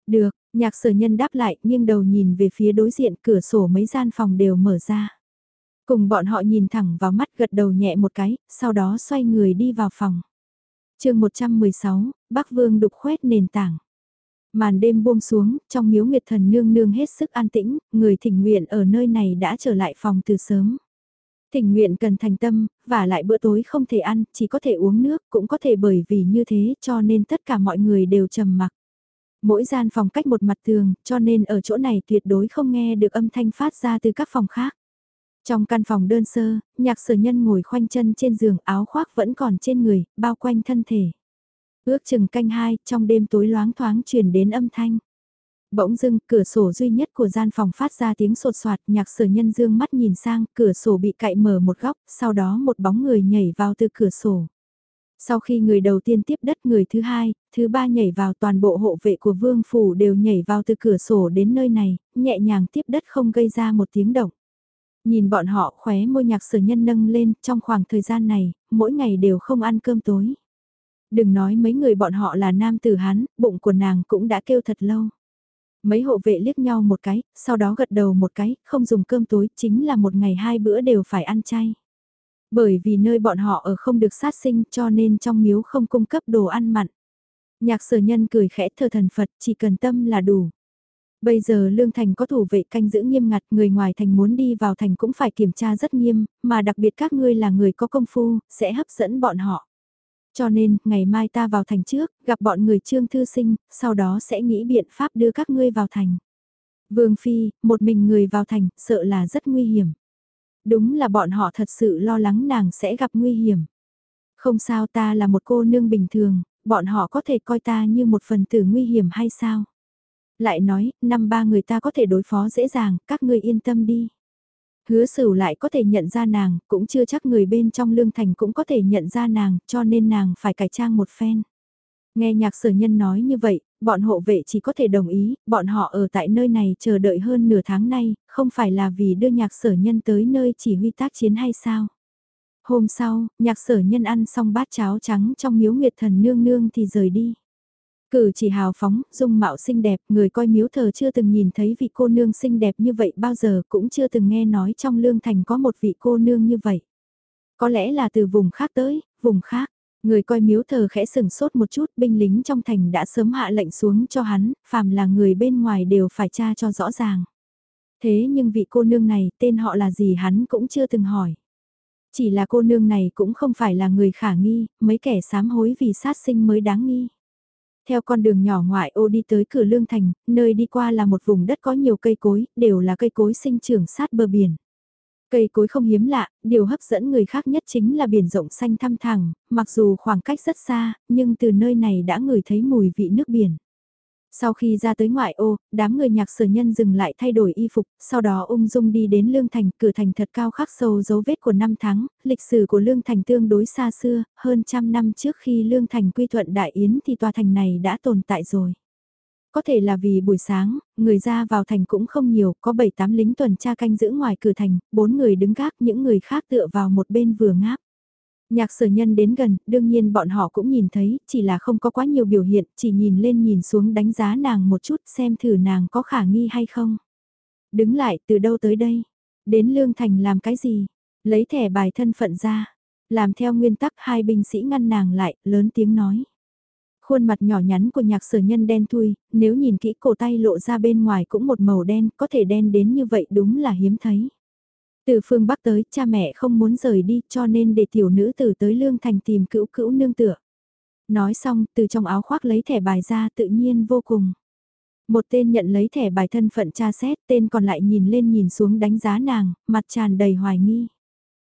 Được, nhạc sở nhân đáp lại nhưng đầu nhìn về phía đối diện cửa sổ mấy gian phòng đều mở ra. Cùng bọn họ nhìn thẳng vào mắt gật đầu nhẹ một cái, sau đó xoay người đi vào phòng. chương 116, Bắc Vương đục khoét nền tảng. Màn đêm buông xuống, trong miếu nguyệt thần nương nương hết sức an tĩnh, người thỉnh nguyện ở nơi này đã trở lại phòng từ sớm. Thỉnh nguyện cần thành tâm, và lại bữa tối không thể ăn, chỉ có thể uống nước, cũng có thể bởi vì như thế cho nên tất cả mọi người đều trầm mặc. Mỗi gian phòng cách một mặt tường, cho nên ở chỗ này tuyệt đối không nghe được âm thanh phát ra từ các phòng khác. Trong căn phòng đơn sơ, nhạc sở nhân ngồi khoanh chân trên giường áo khoác vẫn còn trên người, bao quanh thân thể. Ước chừng canh hai, trong đêm tối loáng thoáng truyền đến âm thanh. Bỗng dưng, cửa sổ duy nhất của gian phòng phát ra tiếng sột soạt, nhạc sở nhân dương mắt nhìn sang, cửa sổ bị cậy mở một góc, sau đó một bóng người nhảy vào từ cửa sổ. Sau khi người đầu tiên tiếp đất người thứ hai, thứ ba nhảy vào toàn bộ hộ vệ của vương phủ đều nhảy vào từ cửa sổ đến nơi này, nhẹ nhàng tiếp đất không gây ra một tiếng động. Nhìn bọn họ khóe môi nhạc sở nhân nâng lên trong khoảng thời gian này, mỗi ngày đều không ăn cơm tối. Đừng nói mấy người bọn họ là nam tử hán, bụng của nàng cũng đã kêu thật lâu. Mấy hộ vệ liếc nhau một cái, sau đó gật đầu một cái, không dùng cơm tối, chính là một ngày hai bữa đều phải ăn chay. Bởi vì nơi bọn họ ở không được sát sinh cho nên trong miếu không cung cấp đồ ăn mặn. Nhạc sở nhân cười khẽ thờ thần Phật chỉ cần tâm là đủ. Bây giờ Lương Thành có thủ vệ canh giữ nghiêm ngặt, người ngoài thành muốn đi vào thành cũng phải kiểm tra rất nghiêm, mà đặc biệt các ngươi là người có công phu, sẽ hấp dẫn bọn họ. Cho nên, ngày mai ta vào thành trước, gặp bọn người trương thư sinh, sau đó sẽ nghĩ biện pháp đưa các ngươi vào thành. Vương Phi, một mình người vào thành, sợ là rất nguy hiểm. Đúng là bọn họ thật sự lo lắng nàng sẽ gặp nguy hiểm. Không sao ta là một cô nương bình thường, bọn họ có thể coi ta như một phần tử nguy hiểm hay sao? Lại nói, năm ba người ta có thể đối phó dễ dàng, các ngươi yên tâm đi. Hứa sửu lại có thể nhận ra nàng, cũng chưa chắc người bên trong lương thành cũng có thể nhận ra nàng, cho nên nàng phải cải trang một phen. Nghe nhạc sở nhân nói như vậy, bọn hộ vệ chỉ có thể đồng ý, bọn họ ở tại nơi này chờ đợi hơn nửa tháng nay, không phải là vì đưa nhạc sở nhân tới nơi chỉ huy tác chiến hay sao. Hôm sau, nhạc sở nhân ăn xong bát cháo trắng trong miếu nguyệt thần nương nương thì rời đi. Cử chỉ hào phóng, dung mạo xinh đẹp, người coi miếu thờ chưa từng nhìn thấy vị cô nương xinh đẹp như vậy bao giờ cũng chưa từng nghe nói trong lương thành có một vị cô nương như vậy. Có lẽ là từ vùng khác tới, vùng khác. Người coi miếu thờ khẽ sừng sốt một chút, binh lính trong thành đã sớm hạ lệnh xuống cho hắn, phàm là người bên ngoài đều phải tra cho rõ ràng. Thế nhưng vị cô nương này, tên họ là gì hắn cũng chưa từng hỏi. Chỉ là cô nương này cũng không phải là người khả nghi, mấy kẻ sám hối vì sát sinh mới đáng nghi. Theo con đường nhỏ ngoại ô đi tới cửa lương thành, nơi đi qua là một vùng đất có nhiều cây cối, đều là cây cối sinh trưởng sát bờ biển. Cây cối không hiếm lạ, điều hấp dẫn người khác nhất chính là biển rộng xanh thăm thẳng, mặc dù khoảng cách rất xa, nhưng từ nơi này đã ngửi thấy mùi vị nước biển. Sau khi ra tới ngoại ô, đám người nhạc sở nhân dừng lại thay đổi y phục, sau đó ung dung đi đến Lương Thành, cửa thành thật cao khắc sâu dấu vết của năm tháng, lịch sử của Lương Thành tương đối xa xưa, hơn trăm năm trước khi Lương Thành quy thuận Đại Yến thì tòa thành này đã tồn tại rồi. Có thể là vì buổi sáng, người ra vào thành cũng không nhiều, có 7-8 lính tuần tra canh giữ ngoài cửa thành, bốn người đứng gác, những người khác tựa vào một bên vừa ngáp. Nhạc sở nhân đến gần, đương nhiên bọn họ cũng nhìn thấy, chỉ là không có quá nhiều biểu hiện, chỉ nhìn lên nhìn xuống đánh giá nàng một chút xem thử nàng có khả nghi hay không. Đứng lại, từ đâu tới đây? Đến Lương Thành làm cái gì? Lấy thẻ bài thân phận ra. Làm theo nguyên tắc hai binh sĩ ngăn nàng lại, lớn tiếng nói. Khuôn mặt nhỏ nhắn của nhạc sở nhân đen thui, nếu nhìn kỹ cổ tay lộ ra bên ngoài cũng một màu đen, có thể đen đến như vậy đúng là hiếm thấy. Từ phương Bắc tới, cha mẹ không muốn rời đi cho nên để tiểu nữ tử tới Lương Thành tìm cữu cữu nương tựa. Nói xong, từ trong áo khoác lấy thẻ bài ra tự nhiên vô cùng. Một tên nhận lấy thẻ bài thân phận cha xét, tên còn lại nhìn lên nhìn xuống đánh giá nàng, mặt tràn đầy hoài nghi.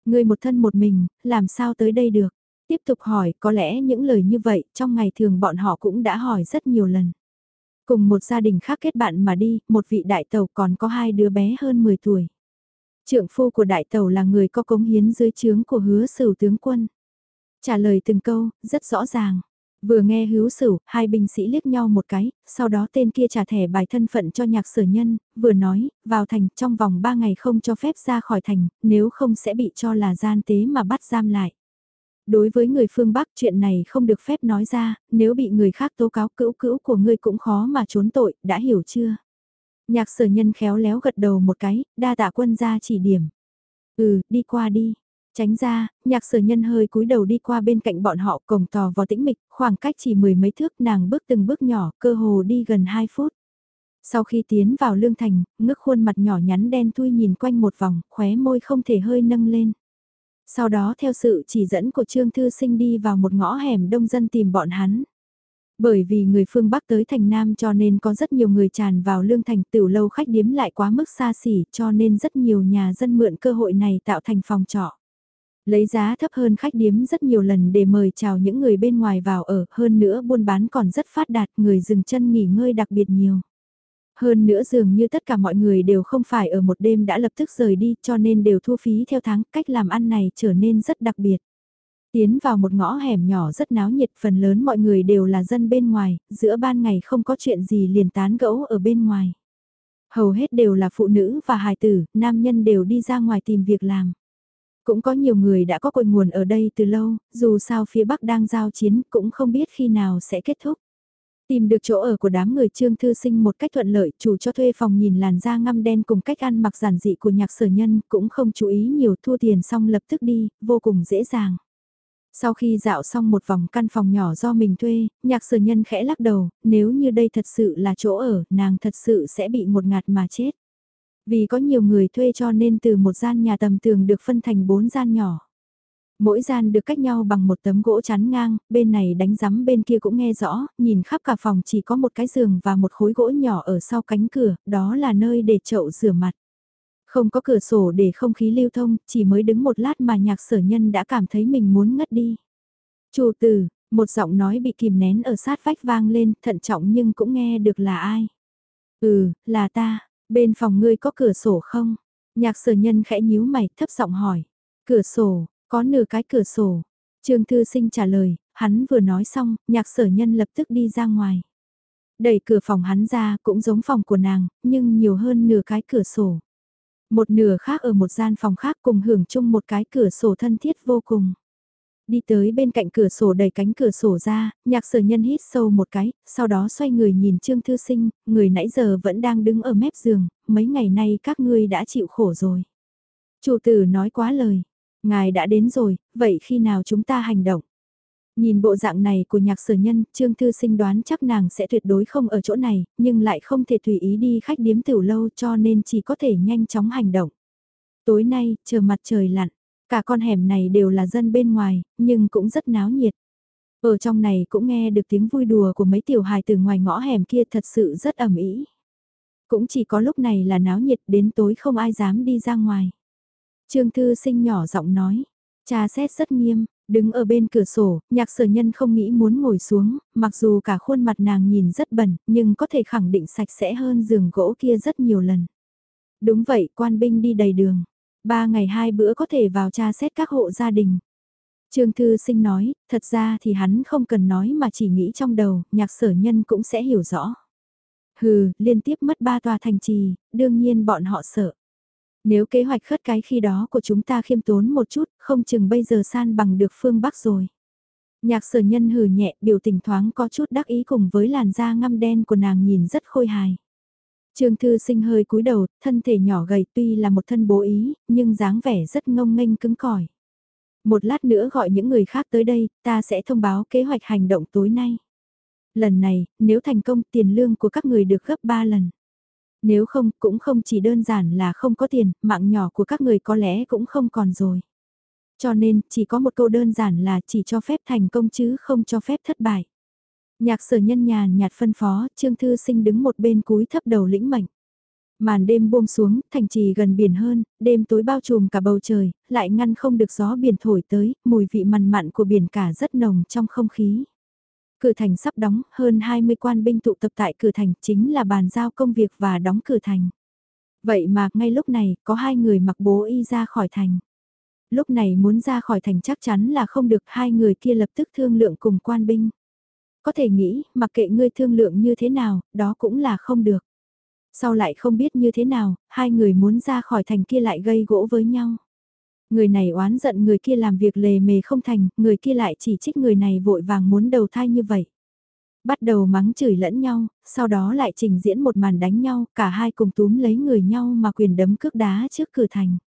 Người một thân một mình, làm sao tới đây được? Tiếp tục hỏi, có lẽ những lời như vậy, trong ngày thường bọn họ cũng đã hỏi rất nhiều lần. Cùng một gia đình khác kết bạn mà đi, một vị đại tàu còn có hai đứa bé hơn 10 tuổi. Trượng phu của đại tàu là người có cống hiến dưới trướng của hứa sửu tướng quân. Trả lời từng câu, rất rõ ràng. Vừa nghe hứa sửu, hai binh sĩ liếc nhau một cái, sau đó tên kia trả thẻ bài thân phận cho nhạc sở nhân, vừa nói, vào thành trong vòng ba ngày không cho phép ra khỏi thành, nếu không sẽ bị cho là gian tế mà bắt giam lại. Đối với người phương Bắc chuyện này không được phép nói ra, nếu bị người khác tố cáo cữu cữu của ngươi cũng khó mà trốn tội, đã hiểu chưa? Nhạc sở nhân khéo léo gật đầu một cái, đa tạ quân ra chỉ điểm. Ừ, đi qua đi. Tránh ra, nhạc sở nhân hơi cúi đầu đi qua bên cạnh bọn họ cổng tò vào tĩnh mịch, khoảng cách chỉ mười mấy thước nàng bước từng bước nhỏ, cơ hồ đi gần hai phút. Sau khi tiến vào lương thành, ngước khuôn mặt nhỏ nhắn đen thui nhìn quanh một vòng, khóe môi không thể hơi nâng lên. Sau đó theo sự chỉ dẫn của Trương Thư Sinh đi vào một ngõ hẻm đông dân tìm bọn hắn. Bởi vì người phương Bắc tới thành Nam cho nên có rất nhiều người tràn vào lương thành tiểu lâu khách điếm lại quá mức xa xỉ cho nên rất nhiều nhà dân mượn cơ hội này tạo thành phòng trọ. Lấy giá thấp hơn khách điếm rất nhiều lần để mời chào những người bên ngoài vào ở, hơn nữa buôn bán còn rất phát đạt, người dừng chân nghỉ ngơi đặc biệt nhiều. Hơn nữa dường như tất cả mọi người đều không phải ở một đêm đã lập tức rời đi cho nên đều thu phí theo tháng, cách làm ăn này trở nên rất đặc biệt. Tiến vào một ngõ hẻm nhỏ rất náo nhiệt, phần lớn mọi người đều là dân bên ngoài, giữa ban ngày không có chuyện gì liền tán gẫu ở bên ngoài. Hầu hết đều là phụ nữ và hài tử, nam nhân đều đi ra ngoài tìm việc làm. Cũng có nhiều người đã có cội nguồn ở đây từ lâu, dù sao phía Bắc đang giao chiến cũng không biết khi nào sẽ kết thúc. Tìm được chỗ ở của đám người Trương Thư Sinh một cách thuận lợi, chủ cho thuê phòng nhìn làn da ngăm đen cùng cách ăn mặc giản dị của nhạc sở nhân, cũng không chú ý nhiều thua tiền xong lập tức đi, vô cùng dễ dàng. Sau khi dạo xong một vòng căn phòng nhỏ do mình thuê, nhạc sở nhân khẽ lắc đầu, nếu như đây thật sự là chỗ ở, nàng thật sự sẽ bị một ngạt mà chết. Vì có nhiều người thuê cho nên từ một gian nhà tầm tường được phân thành bốn gian nhỏ. Mỗi gian được cách nhau bằng một tấm gỗ chắn ngang, bên này đánh rắm bên kia cũng nghe rõ, nhìn khắp cả phòng chỉ có một cái giường và một khối gỗ nhỏ ở sau cánh cửa, đó là nơi để chậu rửa mặt. Không có cửa sổ để không khí lưu thông, chỉ mới đứng một lát mà nhạc sở nhân đã cảm thấy mình muốn ngất đi. Chủ tử, một giọng nói bị kìm nén ở sát vách vang lên, thận trọng nhưng cũng nghe được là ai. Ừ, là ta, bên phòng ngươi có cửa sổ không? Nhạc sở nhân khẽ nhíu mày, thấp giọng hỏi. Cửa sổ, có nửa cái cửa sổ. Trương Thư Sinh trả lời, hắn vừa nói xong, nhạc sở nhân lập tức đi ra ngoài. Đẩy cửa phòng hắn ra cũng giống phòng của nàng, nhưng nhiều hơn nửa cái cửa sổ. Một nửa khác ở một gian phòng khác cùng hưởng chung một cái cửa sổ thân thiết vô cùng. Đi tới bên cạnh cửa sổ đẩy cánh cửa sổ ra, nhạc sở nhân hít sâu một cái, sau đó xoay người nhìn Trương Thư Sinh, người nãy giờ vẫn đang đứng ở mép giường, mấy ngày nay các ngươi đã chịu khổ rồi. Chủ tử nói quá lời, ngài đã đến rồi, vậy khi nào chúng ta hành động? Nhìn bộ dạng này của nhạc sở nhân, Trương Thư Sinh đoán chắc nàng sẽ tuyệt đối không ở chỗ này, nhưng lại không thể tùy ý đi khách điếm tiểu lâu cho nên chỉ có thể nhanh chóng hành động. Tối nay, chờ mặt trời lặn, cả con hẻm này đều là dân bên ngoài, nhưng cũng rất náo nhiệt. Ở trong này cũng nghe được tiếng vui đùa của mấy tiểu hài từ ngoài ngõ hẻm kia thật sự rất ẩm ý. Cũng chỉ có lúc này là náo nhiệt đến tối không ai dám đi ra ngoài. Trương Thư Sinh nhỏ giọng nói, cha xét rất nghiêm, Đứng ở bên cửa sổ, nhạc sở nhân không nghĩ muốn ngồi xuống, mặc dù cả khuôn mặt nàng nhìn rất bẩn, nhưng có thể khẳng định sạch sẽ hơn giường gỗ kia rất nhiều lần. Đúng vậy, quan binh đi đầy đường. Ba ngày hai bữa có thể vào tra xét các hộ gia đình. Trương Thư Sinh nói, thật ra thì hắn không cần nói mà chỉ nghĩ trong đầu, nhạc sở nhân cũng sẽ hiểu rõ. Hừ, liên tiếp mất ba tòa thành trì, đương nhiên bọn họ sợ. Nếu kế hoạch khất cái khi đó của chúng ta khiêm tốn một chút, không chừng bây giờ san bằng được phương Bắc rồi. Nhạc sở nhân hừ nhẹ, biểu tình thoáng có chút đắc ý cùng với làn da ngăm đen của nàng nhìn rất khôi hài. Trương Thư Sinh hơi cúi đầu, thân thể nhỏ gầy tuy là một thân bố ý, nhưng dáng vẻ rất ngông nghênh cứng cỏi. Một lát nữa gọi những người khác tới đây, ta sẽ thông báo kế hoạch hành động tối nay. Lần này, nếu thành công tiền lương của các người được gấp 3 lần. Nếu không, cũng không chỉ đơn giản là không có tiền, mạng nhỏ của các người có lẽ cũng không còn rồi. Cho nên, chỉ có một câu đơn giản là chỉ cho phép thành công chứ không cho phép thất bại. Nhạc sở nhân nhàn nhạt phân phó, Trương Thư Sinh đứng một bên cúi thấp đầu lĩnh mệnh. Màn đêm buông xuống, thành trì gần biển hơn, đêm tối bao trùm cả bầu trời, lại ngăn không được gió biển thổi tới, mùi vị mặn mặn của biển cả rất nồng trong không khí. Cửa thành sắp đóng, hơn 20 quan binh tụ tập tại cửa thành chính là bàn giao công việc và đóng cửa thành. Vậy mà ngay lúc này có hai người mặc bố y ra khỏi thành. Lúc này muốn ra khỏi thành chắc chắn là không được hai người kia lập tức thương lượng cùng quan binh. Có thể nghĩ, mặc kệ ngươi thương lượng như thế nào, đó cũng là không được. Sau lại không biết như thế nào, hai người muốn ra khỏi thành kia lại gây gỗ với nhau. Người này oán giận người kia làm việc lề mề không thành, người kia lại chỉ trích người này vội vàng muốn đầu thai như vậy. Bắt đầu mắng chửi lẫn nhau, sau đó lại trình diễn một màn đánh nhau, cả hai cùng túm lấy người nhau mà quyền đấm cước đá trước cửa thành.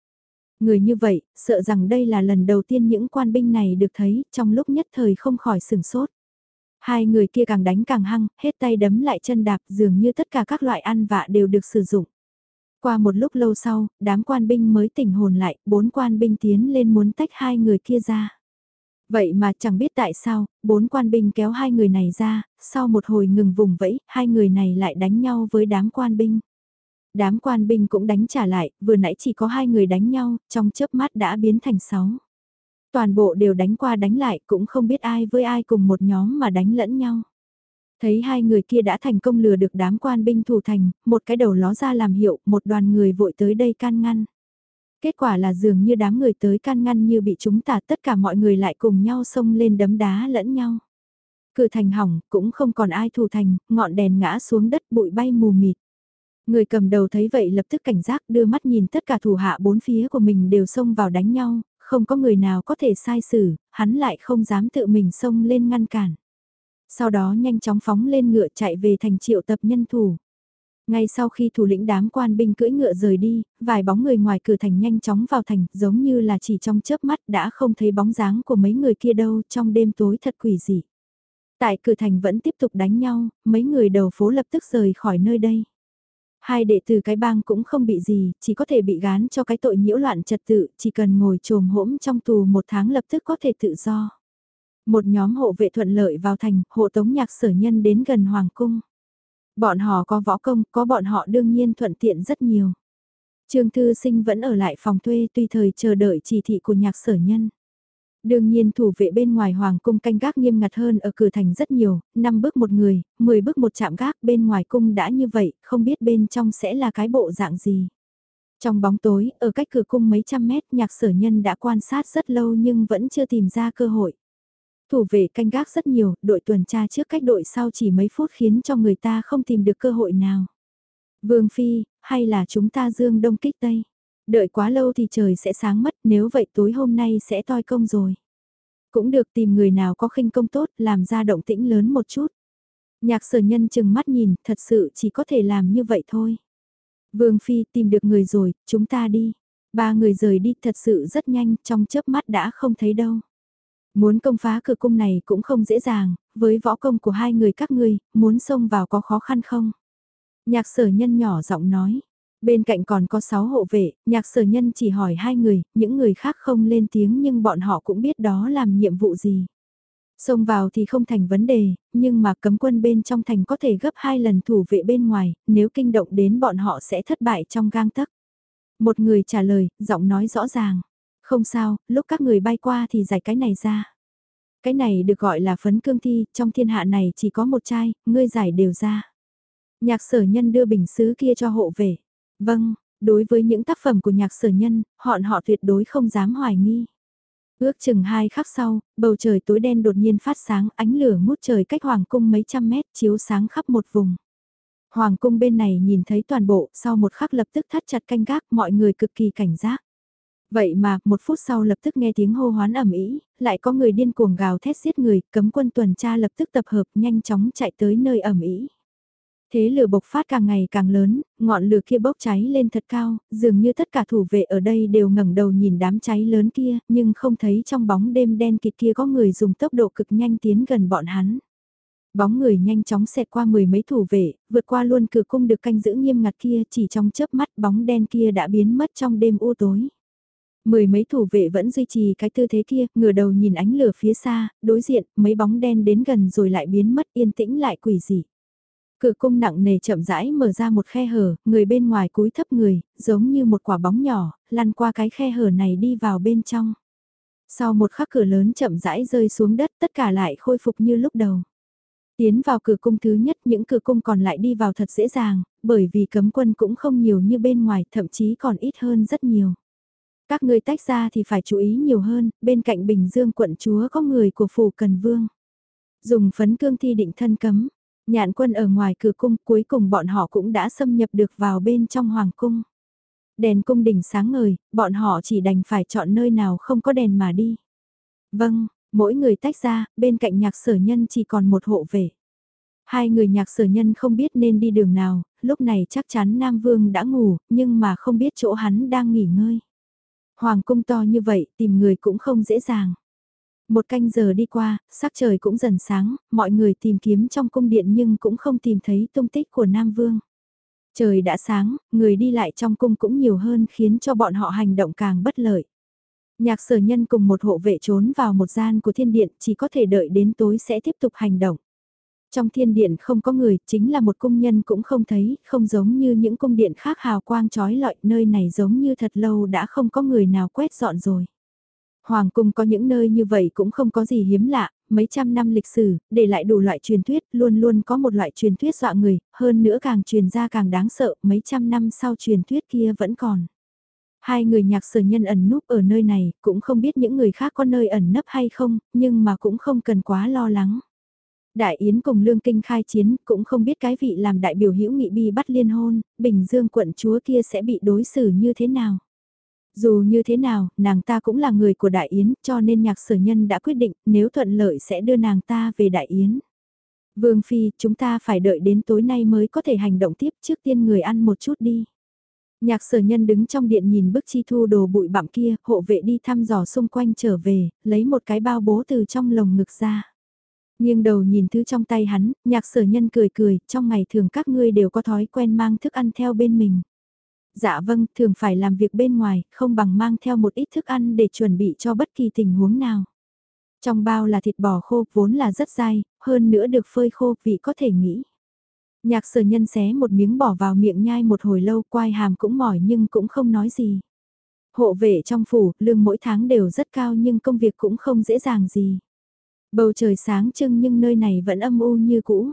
Người như vậy, sợ rằng đây là lần đầu tiên những quan binh này được thấy, trong lúc nhất thời không khỏi sừng sốt. Hai người kia càng đánh càng hăng, hết tay đấm lại chân đạp dường như tất cả các loại ăn vạ đều được sử dụng. Qua một lúc lâu sau, đám quan binh mới tỉnh hồn lại, bốn quan binh tiến lên muốn tách hai người kia ra. Vậy mà chẳng biết tại sao, bốn quan binh kéo hai người này ra, sau một hồi ngừng vùng vẫy, hai người này lại đánh nhau với đám quan binh. Đám quan binh cũng đánh trả lại, vừa nãy chỉ có hai người đánh nhau, trong chớp mắt đã biến thành sáu. Toàn bộ đều đánh qua đánh lại, cũng không biết ai với ai cùng một nhóm mà đánh lẫn nhau. Thấy hai người kia đã thành công lừa được đám quan binh thủ thành, một cái đầu ló ra làm hiệu, một đoàn người vội tới đây can ngăn. Kết quả là dường như đám người tới can ngăn như bị chúng ta tất cả mọi người lại cùng nhau xông lên đấm đá lẫn nhau. cửa thành hỏng, cũng không còn ai thủ thành, ngọn đèn ngã xuống đất bụi bay mù mịt. Người cầm đầu thấy vậy lập tức cảnh giác đưa mắt nhìn tất cả thủ hạ bốn phía của mình đều xông vào đánh nhau, không có người nào có thể sai xử, hắn lại không dám tự mình xông lên ngăn cản. Sau đó nhanh chóng phóng lên ngựa chạy về thành triệu tập nhân thủ. Ngay sau khi thủ lĩnh đám quan binh cưỡi ngựa rời đi, vài bóng người ngoài cửa thành nhanh chóng vào thành, giống như là chỉ trong chớp mắt đã không thấy bóng dáng của mấy người kia đâu trong đêm tối thật quỷ dị. Tại cửa thành vẫn tiếp tục đánh nhau, mấy người đầu phố lập tức rời khỏi nơi đây. Hai đệ tử cái bang cũng không bị gì, chỉ có thể bị gán cho cái tội nhiễu loạn trật tự, chỉ cần ngồi trồm hỗn trong tù một tháng lập tức có thể tự do. Một nhóm hộ vệ thuận lợi vào thành, hộ tống nhạc sở nhân đến gần Hoàng cung. Bọn họ có võ công, có bọn họ đương nhiên thuận tiện rất nhiều. Trương Thư Sinh vẫn ở lại phòng thuê tùy thời chờ đợi chỉ thị của nhạc sở nhân. Đương nhiên thủ vệ bên ngoài hoàng cung canh gác nghiêm ngặt hơn ở cửa thành rất nhiều, 5 bước một người, 10 bước một chạm gác bên ngoài cung đã như vậy, không biết bên trong sẽ là cái bộ dạng gì. Trong bóng tối, ở cách cửa cung mấy trăm mét nhạc sở nhân đã quan sát rất lâu nhưng vẫn chưa tìm ra cơ hội. Thủ vệ canh gác rất nhiều, đội tuần tra trước cách đội sau chỉ mấy phút khiến cho người ta không tìm được cơ hội nào. Vương Phi, hay là chúng ta dương đông kích tây? Đợi quá lâu thì trời sẽ sáng mất nếu vậy tối hôm nay sẽ toi công rồi. Cũng được tìm người nào có khinh công tốt làm ra động tĩnh lớn một chút. Nhạc sở nhân chừng mắt nhìn, thật sự chỉ có thể làm như vậy thôi. Vương Phi tìm được người rồi, chúng ta đi. Ba người rời đi thật sự rất nhanh, trong chớp mắt đã không thấy đâu. Muốn công phá cửa cung này cũng không dễ dàng, với võ công của hai người các ngươi, muốn xông vào có khó khăn không? Nhạc sở nhân nhỏ giọng nói. Bên cạnh còn có sáu hộ vệ, nhạc sở nhân chỉ hỏi hai người, những người khác không lên tiếng nhưng bọn họ cũng biết đó làm nhiệm vụ gì. Xông vào thì không thành vấn đề, nhưng mà cấm quân bên trong thành có thể gấp hai lần thủ vệ bên ngoài, nếu kinh động đến bọn họ sẽ thất bại trong gang tấc. Một người trả lời, giọng nói rõ ràng. Không sao, lúc các người bay qua thì giải cái này ra. Cái này được gọi là phấn cương thi, trong thiên hạ này chỉ có một chai, ngươi giải đều ra. Nhạc sở nhân đưa bình sứ kia cho hộ về. Vâng, đối với những tác phẩm của nhạc sở nhân, họ họ tuyệt đối không dám hoài nghi. Ước chừng hai khắc sau, bầu trời tối đen đột nhiên phát sáng ánh lửa ngút trời cách hoàng cung mấy trăm mét chiếu sáng khắp một vùng. Hoàng cung bên này nhìn thấy toàn bộ, sau một khắc lập tức thắt chặt canh gác mọi người cực kỳ cảnh giác. Vậy mà, một phút sau lập tức nghe tiếng hô hoán ẩm ý, lại có người điên cuồng gào thét giết người, cấm quân tuần tra lập tức tập hợp nhanh chóng chạy tới nơi ẩm ý. Thế lửa bộc phát càng ngày càng lớn, ngọn lửa kia bốc cháy lên thật cao, dường như tất cả thủ vệ ở đây đều ngẩng đầu nhìn đám cháy lớn kia, nhưng không thấy trong bóng đêm đen kịt kia có người dùng tốc độ cực nhanh tiến gần bọn hắn. Bóng người nhanh chóng xẹt qua mười mấy thủ vệ, vượt qua luôn cửa cung được canh giữ nghiêm ngặt kia chỉ trong chớp mắt bóng đen kia đã biến mất trong đêm u tối. Mười mấy thủ vệ vẫn duy trì cái tư thế kia, ngửa đầu nhìn ánh lửa phía xa, đối diện, mấy bóng đen đến gần rồi lại biến mất yên tĩnh lại quỷ dị. Cửa cung nặng nề chậm rãi mở ra một khe hở, người bên ngoài cúi thấp người, giống như một quả bóng nhỏ, lăn qua cái khe hở này đi vào bên trong. Sau một khắc cửa lớn chậm rãi rơi xuống đất tất cả lại khôi phục như lúc đầu. Tiến vào cửa cung thứ nhất những cửa cung còn lại đi vào thật dễ dàng, bởi vì cấm quân cũng không nhiều như bên ngoài thậm chí còn ít hơn rất nhiều. Các người tách ra thì phải chú ý nhiều hơn, bên cạnh Bình Dương quận chúa có người của phủ Cần Vương. Dùng phấn cương thi định thân cấm, nhạn quân ở ngoài cửa cung cuối cùng bọn họ cũng đã xâm nhập được vào bên trong hoàng cung. Đèn cung đỉnh sáng ngời, bọn họ chỉ đành phải chọn nơi nào không có đèn mà đi. Vâng, mỗi người tách ra, bên cạnh nhạc sở nhân chỉ còn một hộ vệ. Hai người nhạc sở nhân không biết nên đi đường nào, lúc này chắc chắn Nam Vương đã ngủ, nhưng mà không biết chỗ hắn đang nghỉ ngơi. Hoàng cung to như vậy, tìm người cũng không dễ dàng. Một canh giờ đi qua, sắc trời cũng dần sáng, mọi người tìm kiếm trong cung điện nhưng cũng không tìm thấy tung tích của Nam Vương. Trời đã sáng, người đi lại trong cung cũng nhiều hơn khiến cho bọn họ hành động càng bất lợi. Nhạc sở nhân cùng một hộ vệ trốn vào một gian của thiên điện chỉ có thể đợi đến tối sẽ tiếp tục hành động. Trong thiên điện không có người, chính là một cung nhân cũng không thấy, không giống như những cung điện khác hào quang trói lọi, nơi này giống như thật lâu đã không có người nào quét dọn rồi. Hoàng cung có những nơi như vậy cũng không có gì hiếm lạ, mấy trăm năm lịch sử, để lại đủ loại truyền thuyết, luôn luôn có một loại truyền thuyết dọa người, hơn nữa càng truyền ra càng đáng sợ, mấy trăm năm sau truyền thuyết kia vẫn còn. Hai người nhạc sở nhân ẩn núp ở nơi này, cũng không biết những người khác có nơi ẩn nấp hay không, nhưng mà cũng không cần quá lo lắng. Đại Yến cùng Lương Kinh khai chiến, cũng không biết cái vị làm đại biểu hữu nghị bi bắt liên hôn, Bình Dương quận chúa kia sẽ bị đối xử như thế nào. Dù như thế nào, nàng ta cũng là người của Đại Yến, cho nên nhạc sở nhân đã quyết định, nếu thuận lợi sẽ đưa nàng ta về Đại Yến. Vương Phi, chúng ta phải đợi đến tối nay mới có thể hành động tiếp trước tiên người ăn một chút đi. Nhạc sở nhân đứng trong điện nhìn bức chi thu đồ bụi bặm kia, hộ vệ đi thăm dò xung quanh trở về, lấy một cái bao bố từ trong lồng ngực ra. Nhưng đầu nhìn thứ trong tay hắn, nhạc sở nhân cười cười, trong ngày thường các ngươi đều có thói quen mang thức ăn theo bên mình. Dạ vâng, thường phải làm việc bên ngoài, không bằng mang theo một ít thức ăn để chuẩn bị cho bất kỳ tình huống nào. Trong bao là thịt bò khô, vốn là rất dai, hơn nữa được phơi khô, vị có thể nghĩ. Nhạc sở nhân xé một miếng bỏ vào miệng nhai một hồi lâu, quai hàm cũng mỏi nhưng cũng không nói gì. Hộ vệ trong phủ, lương mỗi tháng đều rất cao nhưng công việc cũng không dễ dàng gì. Bầu trời sáng trưng nhưng nơi này vẫn âm u như cũ.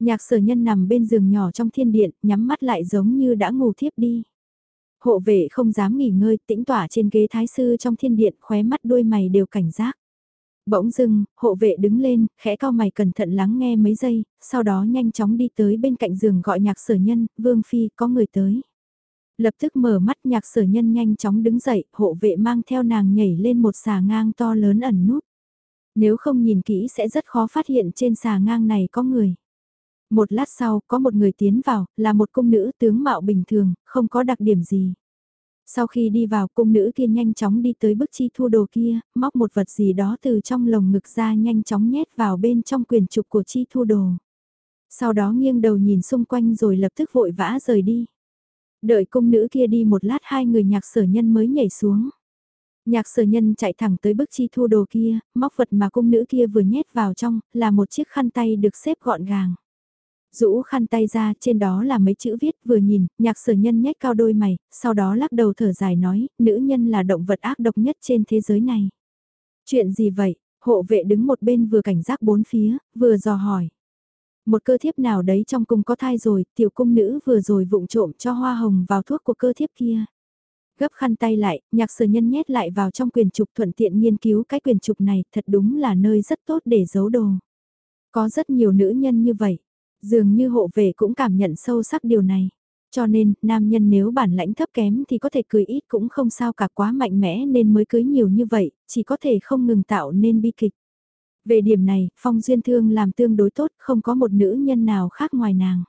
Nhạc sở nhân nằm bên giường nhỏ trong thiên điện, nhắm mắt lại giống như đã ngủ thiếp đi. Hộ vệ không dám nghỉ ngơi, tĩnh tỏa trên ghế thái sư trong thiên điện, khóe mắt đôi mày đều cảnh giác. Bỗng dưng, hộ vệ đứng lên, khẽ cao mày cẩn thận lắng nghe mấy giây, sau đó nhanh chóng đi tới bên cạnh giường gọi nhạc sở nhân, vương phi, có người tới. Lập tức mở mắt nhạc sở nhân nhanh chóng đứng dậy, hộ vệ mang theo nàng nhảy lên một xà ngang to lớn ẩn nút. Nếu không nhìn kỹ sẽ rất khó phát hiện trên xà ngang này có người. Một lát sau, có một người tiến vào, là một cung nữ tướng mạo bình thường, không có đặc điểm gì. Sau khi đi vào cung nữ kia nhanh chóng đi tới bức chi thu đồ kia, móc một vật gì đó từ trong lồng ngực ra nhanh chóng nhét vào bên trong quyền trục của chi thu đồ. Sau đó nghiêng đầu nhìn xung quanh rồi lập tức vội vã rời đi. Đợi cung nữ kia đi một lát hai người nhạc sở nhân mới nhảy xuống. Nhạc sở nhân chạy thẳng tới bức chi thu đồ kia, móc vật mà cung nữ kia vừa nhét vào trong, là một chiếc khăn tay được xếp gọn gàng. Rũ khăn tay ra, trên đó là mấy chữ viết, vừa nhìn, nhạc sở nhân nhếch cao đôi mày, sau đó lắc đầu thở dài nói, nữ nhân là động vật ác độc nhất trên thế giới này. Chuyện gì vậy? Hộ vệ đứng một bên vừa cảnh giác bốn phía, vừa dò hỏi. Một cơ thiếp nào đấy trong cung có thai rồi, tiểu cung nữ vừa rồi vụng trộm cho hoa hồng vào thuốc của cơ thiếp kia. Gấp khăn tay lại, nhạc sở nhân nhét lại vào trong quyền trục thuận tiện nghiên cứu cái quyền trục này, thật đúng là nơi rất tốt để giấu đồ. Có rất nhiều nữ nhân như vậy, Dường như hộ vệ cũng cảm nhận sâu sắc điều này. Cho nên, nam nhân nếu bản lãnh thấp kém thì có thể cười ít cũng không sao cả quá mạnh mẽ nên mới cưới nhiều như vậy, chỉ có thể không ngừng tạo nên bi kịch. Về điểm này, Phong Duyên Thương làm tương đối tốt, không có một nữ nhân nào khác ngoài nàng.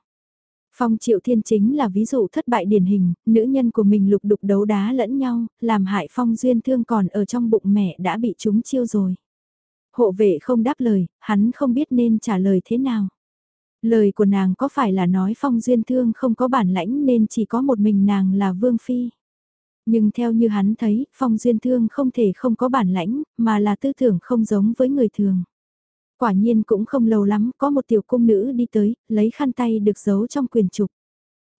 Phong Triệu Thiên chính là ví dụ thất bại điển hình, nữ nhân của mình lục đục đấu đá lẫn nhau, làm hại Phong Duyên Thương còn ở trong bụng mẹ đã bị chúng chiêu rồi. Hộ vệ không đáp lời, hắn không biết nên trả lời thế nào. Lời của nàng có phải là nói Phong Duyên Thương không có bản lãnh nên chỉ có một mình nàng là Vương Phi. Nhưng theo như hắn thấy, Phong Duyên Thương không thể không có bản lãnh, mà là tư tưởng không giống với người thường. Quả nhiên cũng không lâu lắm, có một tiểu cung nữ đi tới, lấy khăn tay được giấu trong quyền trục.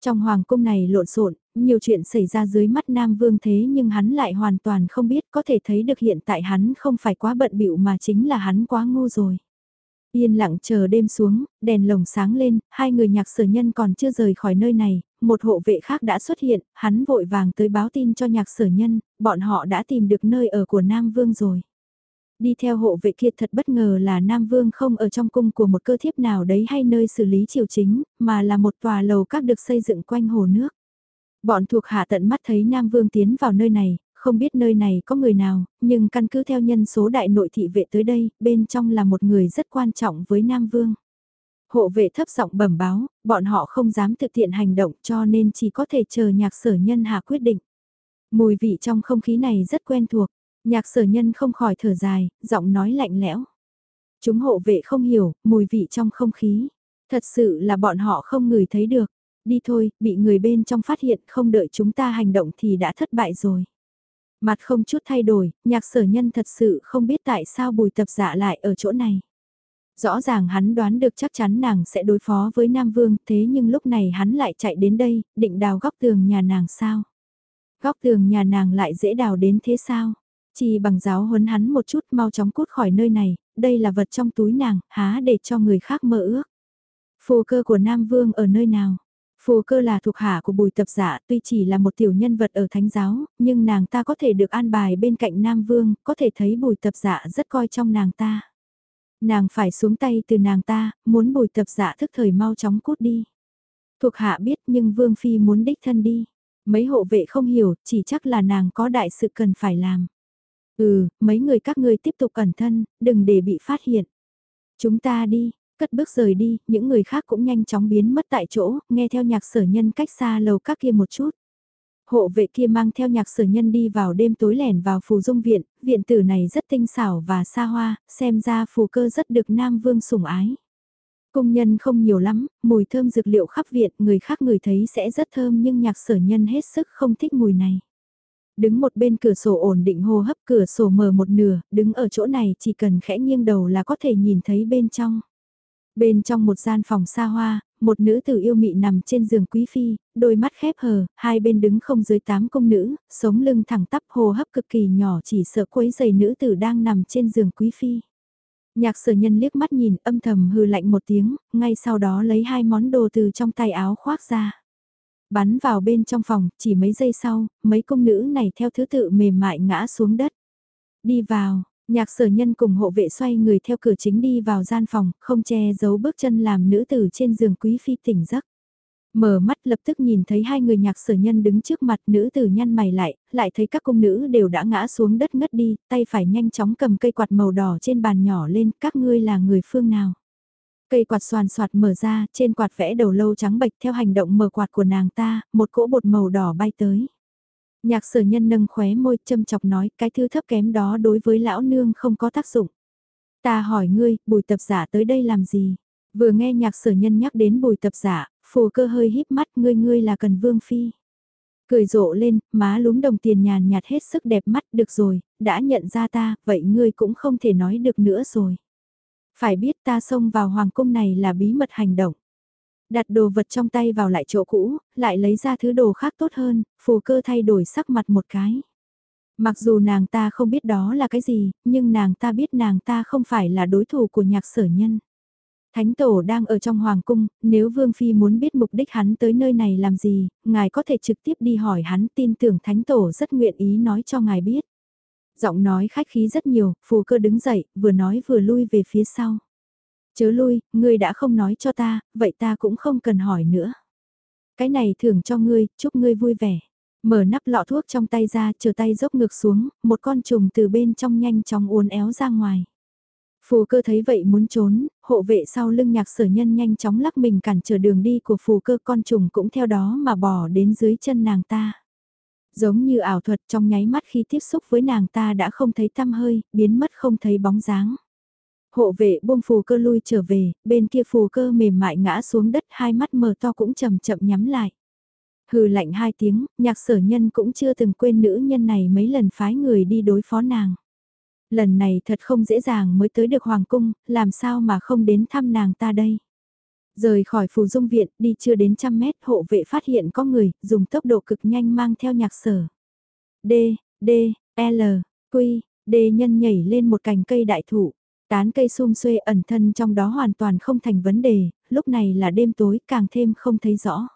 Trong hoàng cung này lộn xộn, nhiều chuyện xảy ra dưới mắt Nam Vương thế nhưng hắn lại hoàn toàn không biết có thể thấy được hiện tại hắn không phải quá bận bịu mà chính là hắn quá ngu rồi. Yên lặng chờ đêm xuống, đèn lồng sáng lên, hai người nhạc sở nhân còn chưa rời khỏi nơi này, một hộ vệ khác đã xuất hiện, hắn vội vàng tới báo tin cho nhạc sở nhân, bọn họ đã tìm được nơi ở của Nam Vương rồi. Đi theo hộ vệ kia thật bất ngờ là Nam Vương không ở trong cung của một cơ thiếp nào đấy hay nơi xử lý triều chính, mà là một tòa lầu các được xây dựng quanh hồ nước. Bọn thuộc hạ tận mắt thấy Nam Vương tiến vào nơi này, không biết nơi này có người nào, nhưng căn cứ theo nhân số đại nội thị vệ tới đây, bên trong là một người rất quan trọng với Nam Vương. Hộ vệ thấp giọng bẩm báo, bọn họ không dám thực hiện hành động cho nên chỉ có thể chờ nhạc sở nhân hạ quyết định. Mùi vị trong không khí này rất quen thuộc, nhạc sở nhân không khỏi thở dài, giọng nói lạnh lẽo. Chúng hộ vệ không hiểu, mùi vị trong không khí. Thật sự là bọn họ không ngửi thấy được. Đi thôi, bị người bên trong phát hiện không đợi chúng ta hành động thì đã thất bại rồi. Mặt không chút thay đổi, nhạc sở nhân thật sự không biết tại sao bùi tập dạ lại ở chỗ này. Rõ ràng hắn đoán được chắc chắn nàng sẽ đối phó với Nam Vương, thế nhưng lúc này hắn lại chạy đến đây, định đào góc tường nhà nàng sao? Góc tường nhà nàng lại dễ đào đến thế sao? Chỉ bằng giáo huấn hắn một chút mau chóng cút khỏi nơi này, đây là vật trong túi nàng, há để cho người khác mơ ước. Phù cơ của Nam Vương ở nơi nào? Phù cơ là thuộc hạ của bùi tập giả, tuy chỉ là một tiểu nhân vật ở thánh giáo, nhưng nàng ta có thể được an bài bên cạnh Nam Vương, có thể thấy bùi tập giả rất coi trong nàng ta. Nàng phải xuống tay từ nàng ta, muốn bùi tập giả thức thời mau chóng cút đi. Thuộc hạ biết nhưng Vương Phi muốn đích thân đi. Mấy hộ vệ không hiểu, chỉ chắc là nàng có đại sự cần phải làm. Ừ, mấy người các ngươi tiếp tục cẩn thân, đừng để bị phát hiện. Chúng ta đi, cất bước rời đi, những người khác cũng nhanh chóng biến mất tại chỗ, nghe theo nhạc sở nhân cách xa lầu các kia một chút. Hộ vệ kia mang theo nhạc sở nhân đi vào đêm tối lẻn vào phù dung viện, viện tử này rất tinh xảo và xa hoa, xem ra phù cơ rất được Nam Vương sủng ái. Công nhân không nhiều lắm, mùi thơm dược liệu khắp viện, người khác người thấy sẽ rất thơm nhưng nhạc sở nhân hết sức không thích mùi này. Đứng một bên cửa sổ ổn định hô hấp cửa sổ mở một nửa, đứng ở chỗ này chỉ cần khẽ nghiêng đầu là có thể nhìn thấy bên trong. Bên trong một gian phòng xa hoa, một nữ tử yêu mị nằm trên giường quý phi, đôi mắt khép hờ, hai bên đứng không dưới tám công nữ, sống lưng thẳng tắp hô hấp cực kỳ nhỏ chỉ sợ quấy giày nữ tử đang nằm trên giường quý phi. Nhạc sở nhân liếc mắt nhìn âm thầm hư lạnh một tiếng, ngay sau đó lấy hai món đồ từ trong tay áo khoác ra. Bắn vào bên trong phòng, chỉ mấy giây sau, mấy công nữ này theo thứ tự mềm mại ngã xuống đất. Đi vào, nhạc sở nhân cùng hộ vệ xoay người theo cửa chính đi vào gian phòng, không che giấu bước chân làm nữ tử trên giường quý phi tỉnh giấc. Mở mắt lập tức nhìn thấy hai người nhạc sở nhân đứng trước mặt nữ tử nhăn mày lại, lại thấy các cung nữ đều đã ngã xuống đất ngất đi, tay phải nhanh chóng cầm cây quạt màu đỏ trên bàn nhỏ lên, các ngươi là người phương nào. Cây quạt xoàn xoạt mở ra, trên quạt vẽ đầu lâu trắng bệch theo hành động mở quạt của nàng ta, một cỗ bột màu đỏ bay tới. Nhạc sở nhân nâng khóe môi châm chọc nói cái thứ thấp kém đó đối với lão nương không có tác dụng. Ta hỏi ngươi, bùi tập giả tới đây làm gì? Vừa nghe nhạc sở nhân nhắc đến bùi tập giả, phù cơ hơi híp mắt ngươi ngươi là cần vương phi. Cười rộ lên, má lúm đồng tiền nhàn nhạt hết sức đẹp mắt được rồi, đã nhận ra ta, vậy ngươi cũng không thể nói được nữa rồi. Phải biết ta xông vào hoàng cung này là bí mật hành động. Đặt đồ vật trong tay vào lại chỗ cũ, lại lấy ra thứ đồ khác tốt hơn, phù cơ thay đổi sắc mặt một cái. Mặc dù nàng ta không biết đó là cái gì, nhưng nàng ta biết nàng ta không phải là đối thủ của nhạc sở nhân. Thánh tổ đang ở trong hoàng cung, nếu Vương Phi muốn biết mục đích hắn tới nơi này làm gì, ngài có thể trực tiếp đi hỏi hắn tin tưởng thánh tổ rất nguyện ý nói cho ngài biết. Giọng nói khách khí rất nhiều, phù cơ đứng dậy, vừa nói vừa lui về phía sau. Chớ lui, ngươi đã không nói cho ta, vậy ta cũng không cần hỏi nữa. Cái này thưởng cho ngươi, chúc ngươi vui vẻ. Mở nắp lọ thuốc trong tay ra, chờ tay dốc ngược xuống, một con trùng từ bên trong nhanh chóng uốn éo ra ngoài. Phù cơ thấy vậy muốn trốn, hộ vệ sau lưng nhạc sở nhân nhanh chóng lắc mình cản trở đường đi của phù cơ con trùng cũng theo đó mà bỏ đến dưới chân nàng ta. Giống như ảo thuật trong nháy mắt khi tiếp xúc với nàng ta đã không thấy tăm hơi, biến mất không thấy bóng dáng. Hộ vệ buông phù cơ lui trở về, bên kia phù cơ mềm mại ngã xuống đất hai mắt mờ to cũng chậm chậm nhắm lại. Hừ lạnh hai tiếng, nhạc sở nhân cũng chưa từng quên nữ nhân này mấy lần phái người đi đối phó nàng. Lần này thật không dễ dàng mới tới được Hoàng Cung, làm sao mà không đến thăm nàng ta đây. Rời khỏi phù dung viện, đi chưa đến trăm mét, hộ vệ phát hiện có người, dùng tốc độ cực nhanh mang theo nhạc sở. D, D, L, Q, D nhân nhảy lên một cành cây đại thụ. Tán cây sum xuê ẩn thân trong đó hoàn toàn không thành vấn đề, lúc này là đêm tối càng thêm không thấy rõ.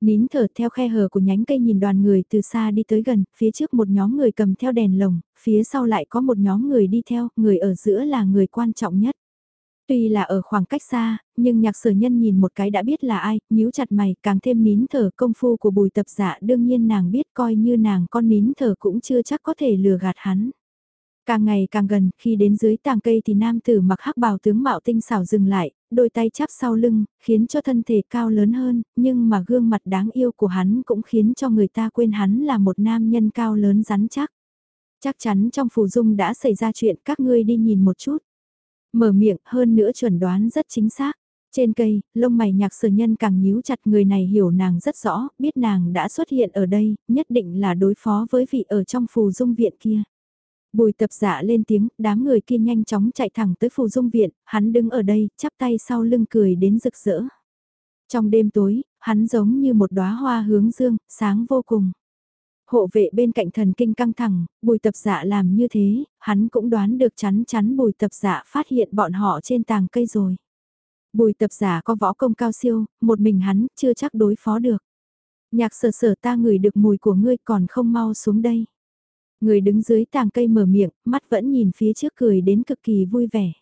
Nín thở theo khe hở của nhánh cây nhìn đoàn người từ xa đi tới gần, phía trước một nhóm người cầm theo đèn lồng, phía sau lại có một nhóm người đi theo, người ở giữa là người quan trọng nhất. Tuy là ở khoảng cách xa, nhưng nhạc sở nhân nhìn một cái đã biết là ai, nhíu chặt mày, càng thêm nín thở công phu của bùi tập giả đương nhiên nàng biết coi như nàng con nín thở cũng chưa chắc có thể lừa gạt hắn. Càng ngày càng gần, khi đến dưới tàng cây thì nam tử mặc hắc bào tướng mạo tinh xảo dừng lại, đôi tay chắp sau lưng, khiến cho thân thể cao lớn hơn, nhưng mà gương mặt đáng yêu của hắn cũng khiến cho người ta quên hắn là một nam nhân cao lớn rắn chắc. Chắc chắn trong phù dung đã xảy ra chuyện các ngươi đi nhìn một chút. Mở miệng hơn nữa chuẩn đoán rất chính xác. Trên cây, lông mày nhạc sở nhân càng nhíu chặt người này hiểu nàng rất rõ, biết nàng đã xuất hiện ở đây, nhất định là đối phó với vị ở trong phù dung viện kia. Bùi tập dạ lên tiếng, đám người kia nhanh chóng chạy thẳng tới phù dung viện, hắn đứng ở đây, chắp tay sau lưng cười đến rực rỡ. Trong đêm tối, hắn giống như một đóa hoa hướng dương, sáng vô cùng. Hộ vệ bên cạnh thần kinh căng thẳng, bùi tập dạ làm như thế, hắn cũng đoán được chắn chắn bùi tập dạ phát hiện bọn họ trên tàng cây rồi. Bùi tập giả có võ công cao siêu, một mình hắn chưa chắc đối phó được. Nhạc sở sở ta ngửi được mùi của ngươi còn không mau xuống đây. Người đứng dưới tàng cây mở miệng, mắt vẫn nhìn phía trước cười đến cực kỳ vui vẻ.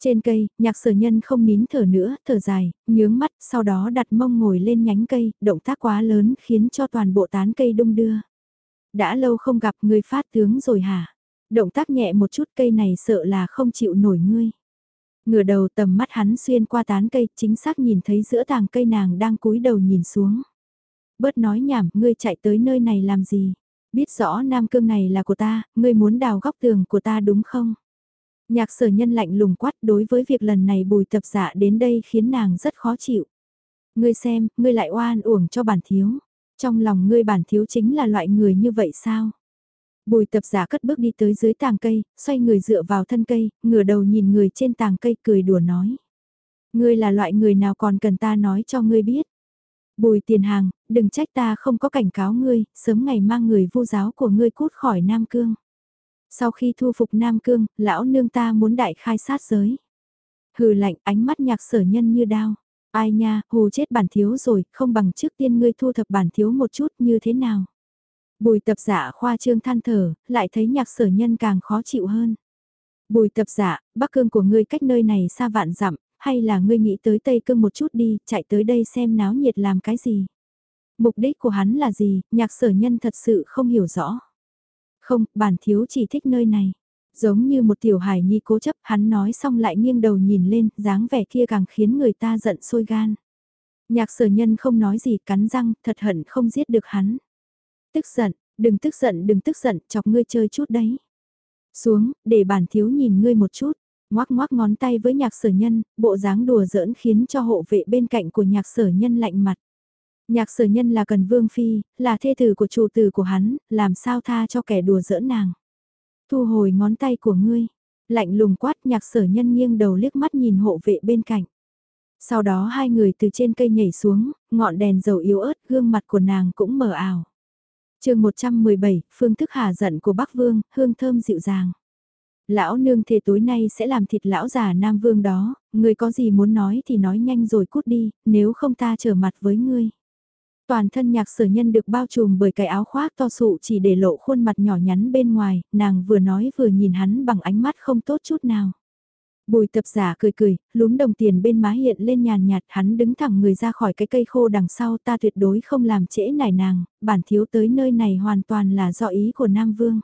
Trên cây, nhạc sở nhân không nín thở nữa, thở dài, nhướng mắt, sau đó đặt mông ngồi lên nhánh cây, động tác quá lớn khiến cho toàn bộ tán cây đung đưa. Đã lâu không gặp người phát tướng rồi hả? Động tác nhẹ một chút cây này sợ là không chịu nổi ngươi. Ngửa đầu tầm mắt hắn xuyên qua tán cây, chính xác nhìn thấy giữa tàng cây nàng đang cúi đầu nhìn xuống. Bớt nói nhảm, ngươi chạy tới nơi này làm gì? Biết rõ nam cương này là của ta, ngươi muốn đào góc tường của ta đúng không? Nhạc sở nhân lạnh lùng quát đối với việc lần này bùi tập giả đến đây khiến nàng rất khó chịu. Ngươi xem, ngươi lại oan uổng cho bản thiếu. Trong lòng ngươi bản thiếu chính là loại người như vậy sao? Bùi tập giả cất bước đi tới dưới tàng cây, xoay người dựa vào thân cây, ngửa đầu nhìn người trên tàng cây cười đùa nói. Ngươi là loại người nào còn cần ta nói cho ngươi biết. Bùi tiền hàng, đừng trách ta không có cảnh cáo ngươi, sớm ngày mang người vô giáo của ngươi cút khỏi Nam Cương. Sau khi thu phục Nam Cương, lão nương ta muốn đại khai sát giới. Hừ lạnh ánh mắt nhạc sở nhân như đao. Ai nha, hù chết bản thiếu rồi, không bằng trước tiên ngươi thu thập bản thiếu một chút như thế nào. Bùi tập giả khoa trương than thở, lại thấy nhạc sở nhân càng khó chịu hơn. Bùi tập giả, bắc cương của ngươi cách nơi này xa vạn dặm, hay là ngươi nghĩ tới Tây Cương một chút đi, chạy tới đây xem náo nhiệt làm cái gì. Mục đích của hắn là gì, nhạc sở nhân thật sự không hiểu rõ. Không, bản thiếu chỉ thích nơi này. Giống như một tiểu hài nhi cố chấp, hắn nói xong lại nghiêng đầu nhìn lên, dáng vẻ kia càng khiến người ta giận sôi gan. Nhạc sở nhân không nói gì cắn răng, thật hận không giết được hắn. Tức giận, đừng tức giận đừng tức giận, chọc ngươi chơi chút đấy. Xuống, để bản thiếu nhìn ngươi một chút. Ngoác ngoác ngón tay với nhạc sở nhân, bộ dáng đùa giỡn khiến cho hộ vệ bên cạnh của nhạc sở nhân lạnh mặt. Nhạc sở nhân là cần vương phi, là thê tử của chủ tử của hắn, làm sao tha cho kẻ đùa giỡn nàng. Thu hồi ngón tay của ngươi, lạnh lùng quát nhạc sở nhân nghiêng đầu liếc mắt nhìn hộ vệ bên cạnh. Sau đó hai người từ trên cây nhảy xuống, ngọn đèn dầu yếu ớt, gương mặt của nàng cũng mờ ảo chương 117, phương thức hà giận của Bắc Vương, hương thơm dịu dàng. Lão nương thề tối nay sẽ làm thịt lão già Nam Vương đó, người có gì muốn nói thì nói nhanh rồi cút đi, nếu không ta trở mặt với ngươi. Toàn thân nhạc sở nhân được bao trùm bởi cái áo khoác to sụ chỉ để lộ khuôn mặt nhỏ nhắn bên ngoài, nàng vừa nói vừa nhìn hắn bằng ánh mắt không tốt chút nào. Bùi tập giả cười cười, lúm đồng tiền bên má hiện lên nhàn nhạt hắn đứng thẳng người ra khỏi cái cây khô đằng sau ta tuyệt đối không làm trễ nải nàng, bản thiếu tới nơi này hoàn toàn là do ý của Nam Vương.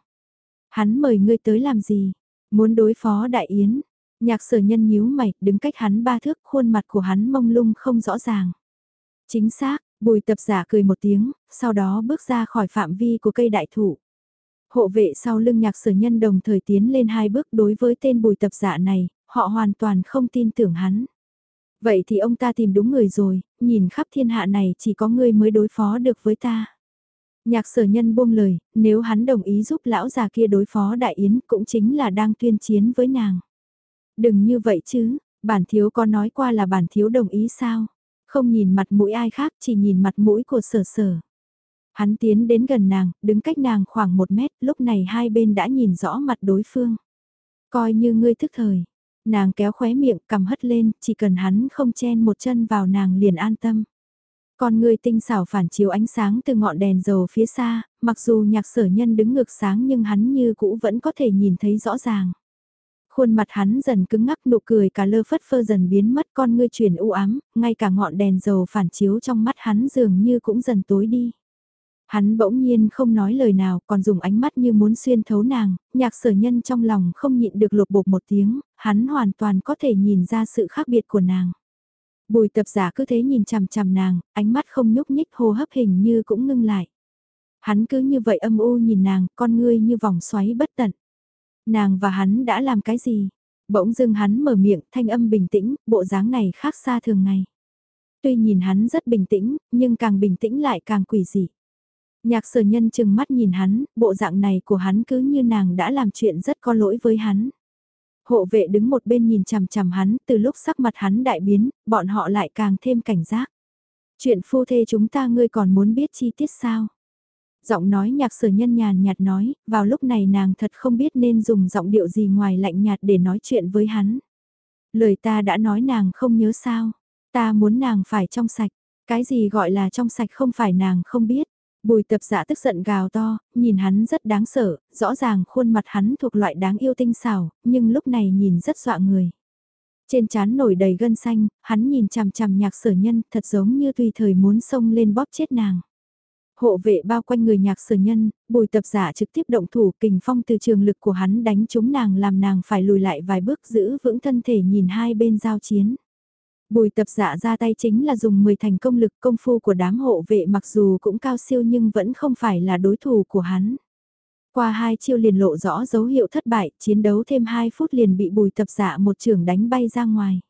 Hắn mời ngươi tới làm gì? Muốn đối phó đại yến? Nhạc sở nhân nhíu mày, đứng cách hắn ba thước, khuôn mặt của hắn mông lung không rõ ràng. Chính xác, bùi tập giả cười một tiếng, sau đó bước ra khỏi phạm vi của cây đại thụ. Hộ vệ sau lưng nhạc sở nhân đồng thời tiến lên hai bước đối với tên bùi tập giả này, họ hoàn toàn không tin tưởng hắn. Vậy thì ông ta tìm đúng người rồi, nhìn khắp thiên hạ này chỉ có ngươi mới đối phó được với ta. Nhạc sở nhân buông lời, nếu hắn đồng ý giúp lão già kia đối phó đại yến cũng chính là đang tuyên chiến với nàng. Đừng như vậy chứ, bản thiếu có nói qua là bản thiếu đồng ý sao? Không nhìn mặt mũi ai khác chỉ nhìn mặt mũi của sở sở. Hắn tiến đến gần nàng, đứng cách nàng khoảng một mét, lúc này hai bên đã nhìn rõ mặt đối phương. Coi như ngươi thức thời, Nàng kéo khóe miệng cầm hất lên, chỉ cần hắn không chen một chân vào nàng liền an tâm. Con người tinh xảo phản chiếu ánh sáng từ ngọn đèn dầu phía xa, mặc dù nhạc sở nhân đứng ngược sáng nhưng hắn như cũ vẫn có thể nhìn thấy rõ ràng. Khuôn mặt hắn dần cứng ngắc nụ cười cả lơ phất phơ dần biến mất con ngươi chuyển u ám, ngay cả ngọn đèn dầu phản chiếu trong mắt hắn dường như cũng dần tối đi. Hắn bỗng nhiên không nói lời nào còn dùng ánh mắt như muốn xuyên thấu nàng, nhạc sở nhân trong lòng không nhịn được lột bột một tiếng, hắn hoàn toàn có thể nhìn ra sự khác biệt của nàng. Bùi tập giả cứ thế nhìn chằm chằm nàng, ánh mắt không nhúc nhích hô hấp hình như cũng ngưng lại. Hắn cứ như vậy âm u nhìn nàng, con ngươi như vòng xoáy bất tận. Nàng và hắn đã làm cái gì? Bỗng dưng hắn mở miệng, thanh âm bình tĩnh, bộ dáng này khác xa thường ngày. Tuy nhìn hắn rất bình tĩnh, nhưng càng bình tĩnh lại càng quỷ dị. Nhạc sở nhân chừng mắt nhìn hắn, bộ dạng này của hắn cứ như nàng đã làm chuyện rất có lỗi với hắn. Hộ vệ đứng một bên nhìn chằm chằm hắn, từ lúc sắc mặt hắn đại biến, bọn họ lại càng thêm cảnh giác. Chuyện phu thê chúng ta ngươi còn muốn biết chi tiết sao? Giọng nói nhạc sở nhân nhàn nhạt nói, vào lúc này nàng thật không biết nên dùng giọng điệu gì ngoài lạnh nhạt để nói chuyện với hắn. Lời ta đã nói nàng không nhớ sao, ta muốn nàng phải trong sạch, cái gì gọi là trong sạch không phải nàng không biết. Bùi tập giả tức giận gào to, nhìn hắn rất đáng sợ, rõ ràng khuôn mặt hắn thuộc loại đáng yêu tinh xảo, nhưng lúc này nhìn rất dọa người. Trên trán nổi đầy gân xanh, hắn nhìn chằm chằm nhạc sở nhân thật giống như tùy thời muốn xông lên bóp chết nàng. Hộ vệ bao quanh người nhạc sở nhân, bùi tập giả trực tiếp động thủ kình phong từ trường lực của hắn đánh trúng nàng làm nàng phải lùi lại vài bước giữ vững thân thể nhìn hai bên giao chiến. Bùi tập giả ra tay chính là dùng 10 thành công lực công phu của đám hộ vệ mặc dù cũng cao siêu nhưng vẫn không phải là đối thủ của hắn. Qua hai chiêu liền lộ rõ dấu hiệu thất bại, chiến đấu thêm 2 phút liền bị bùi tập giả một trường đánh bay ra ngoài.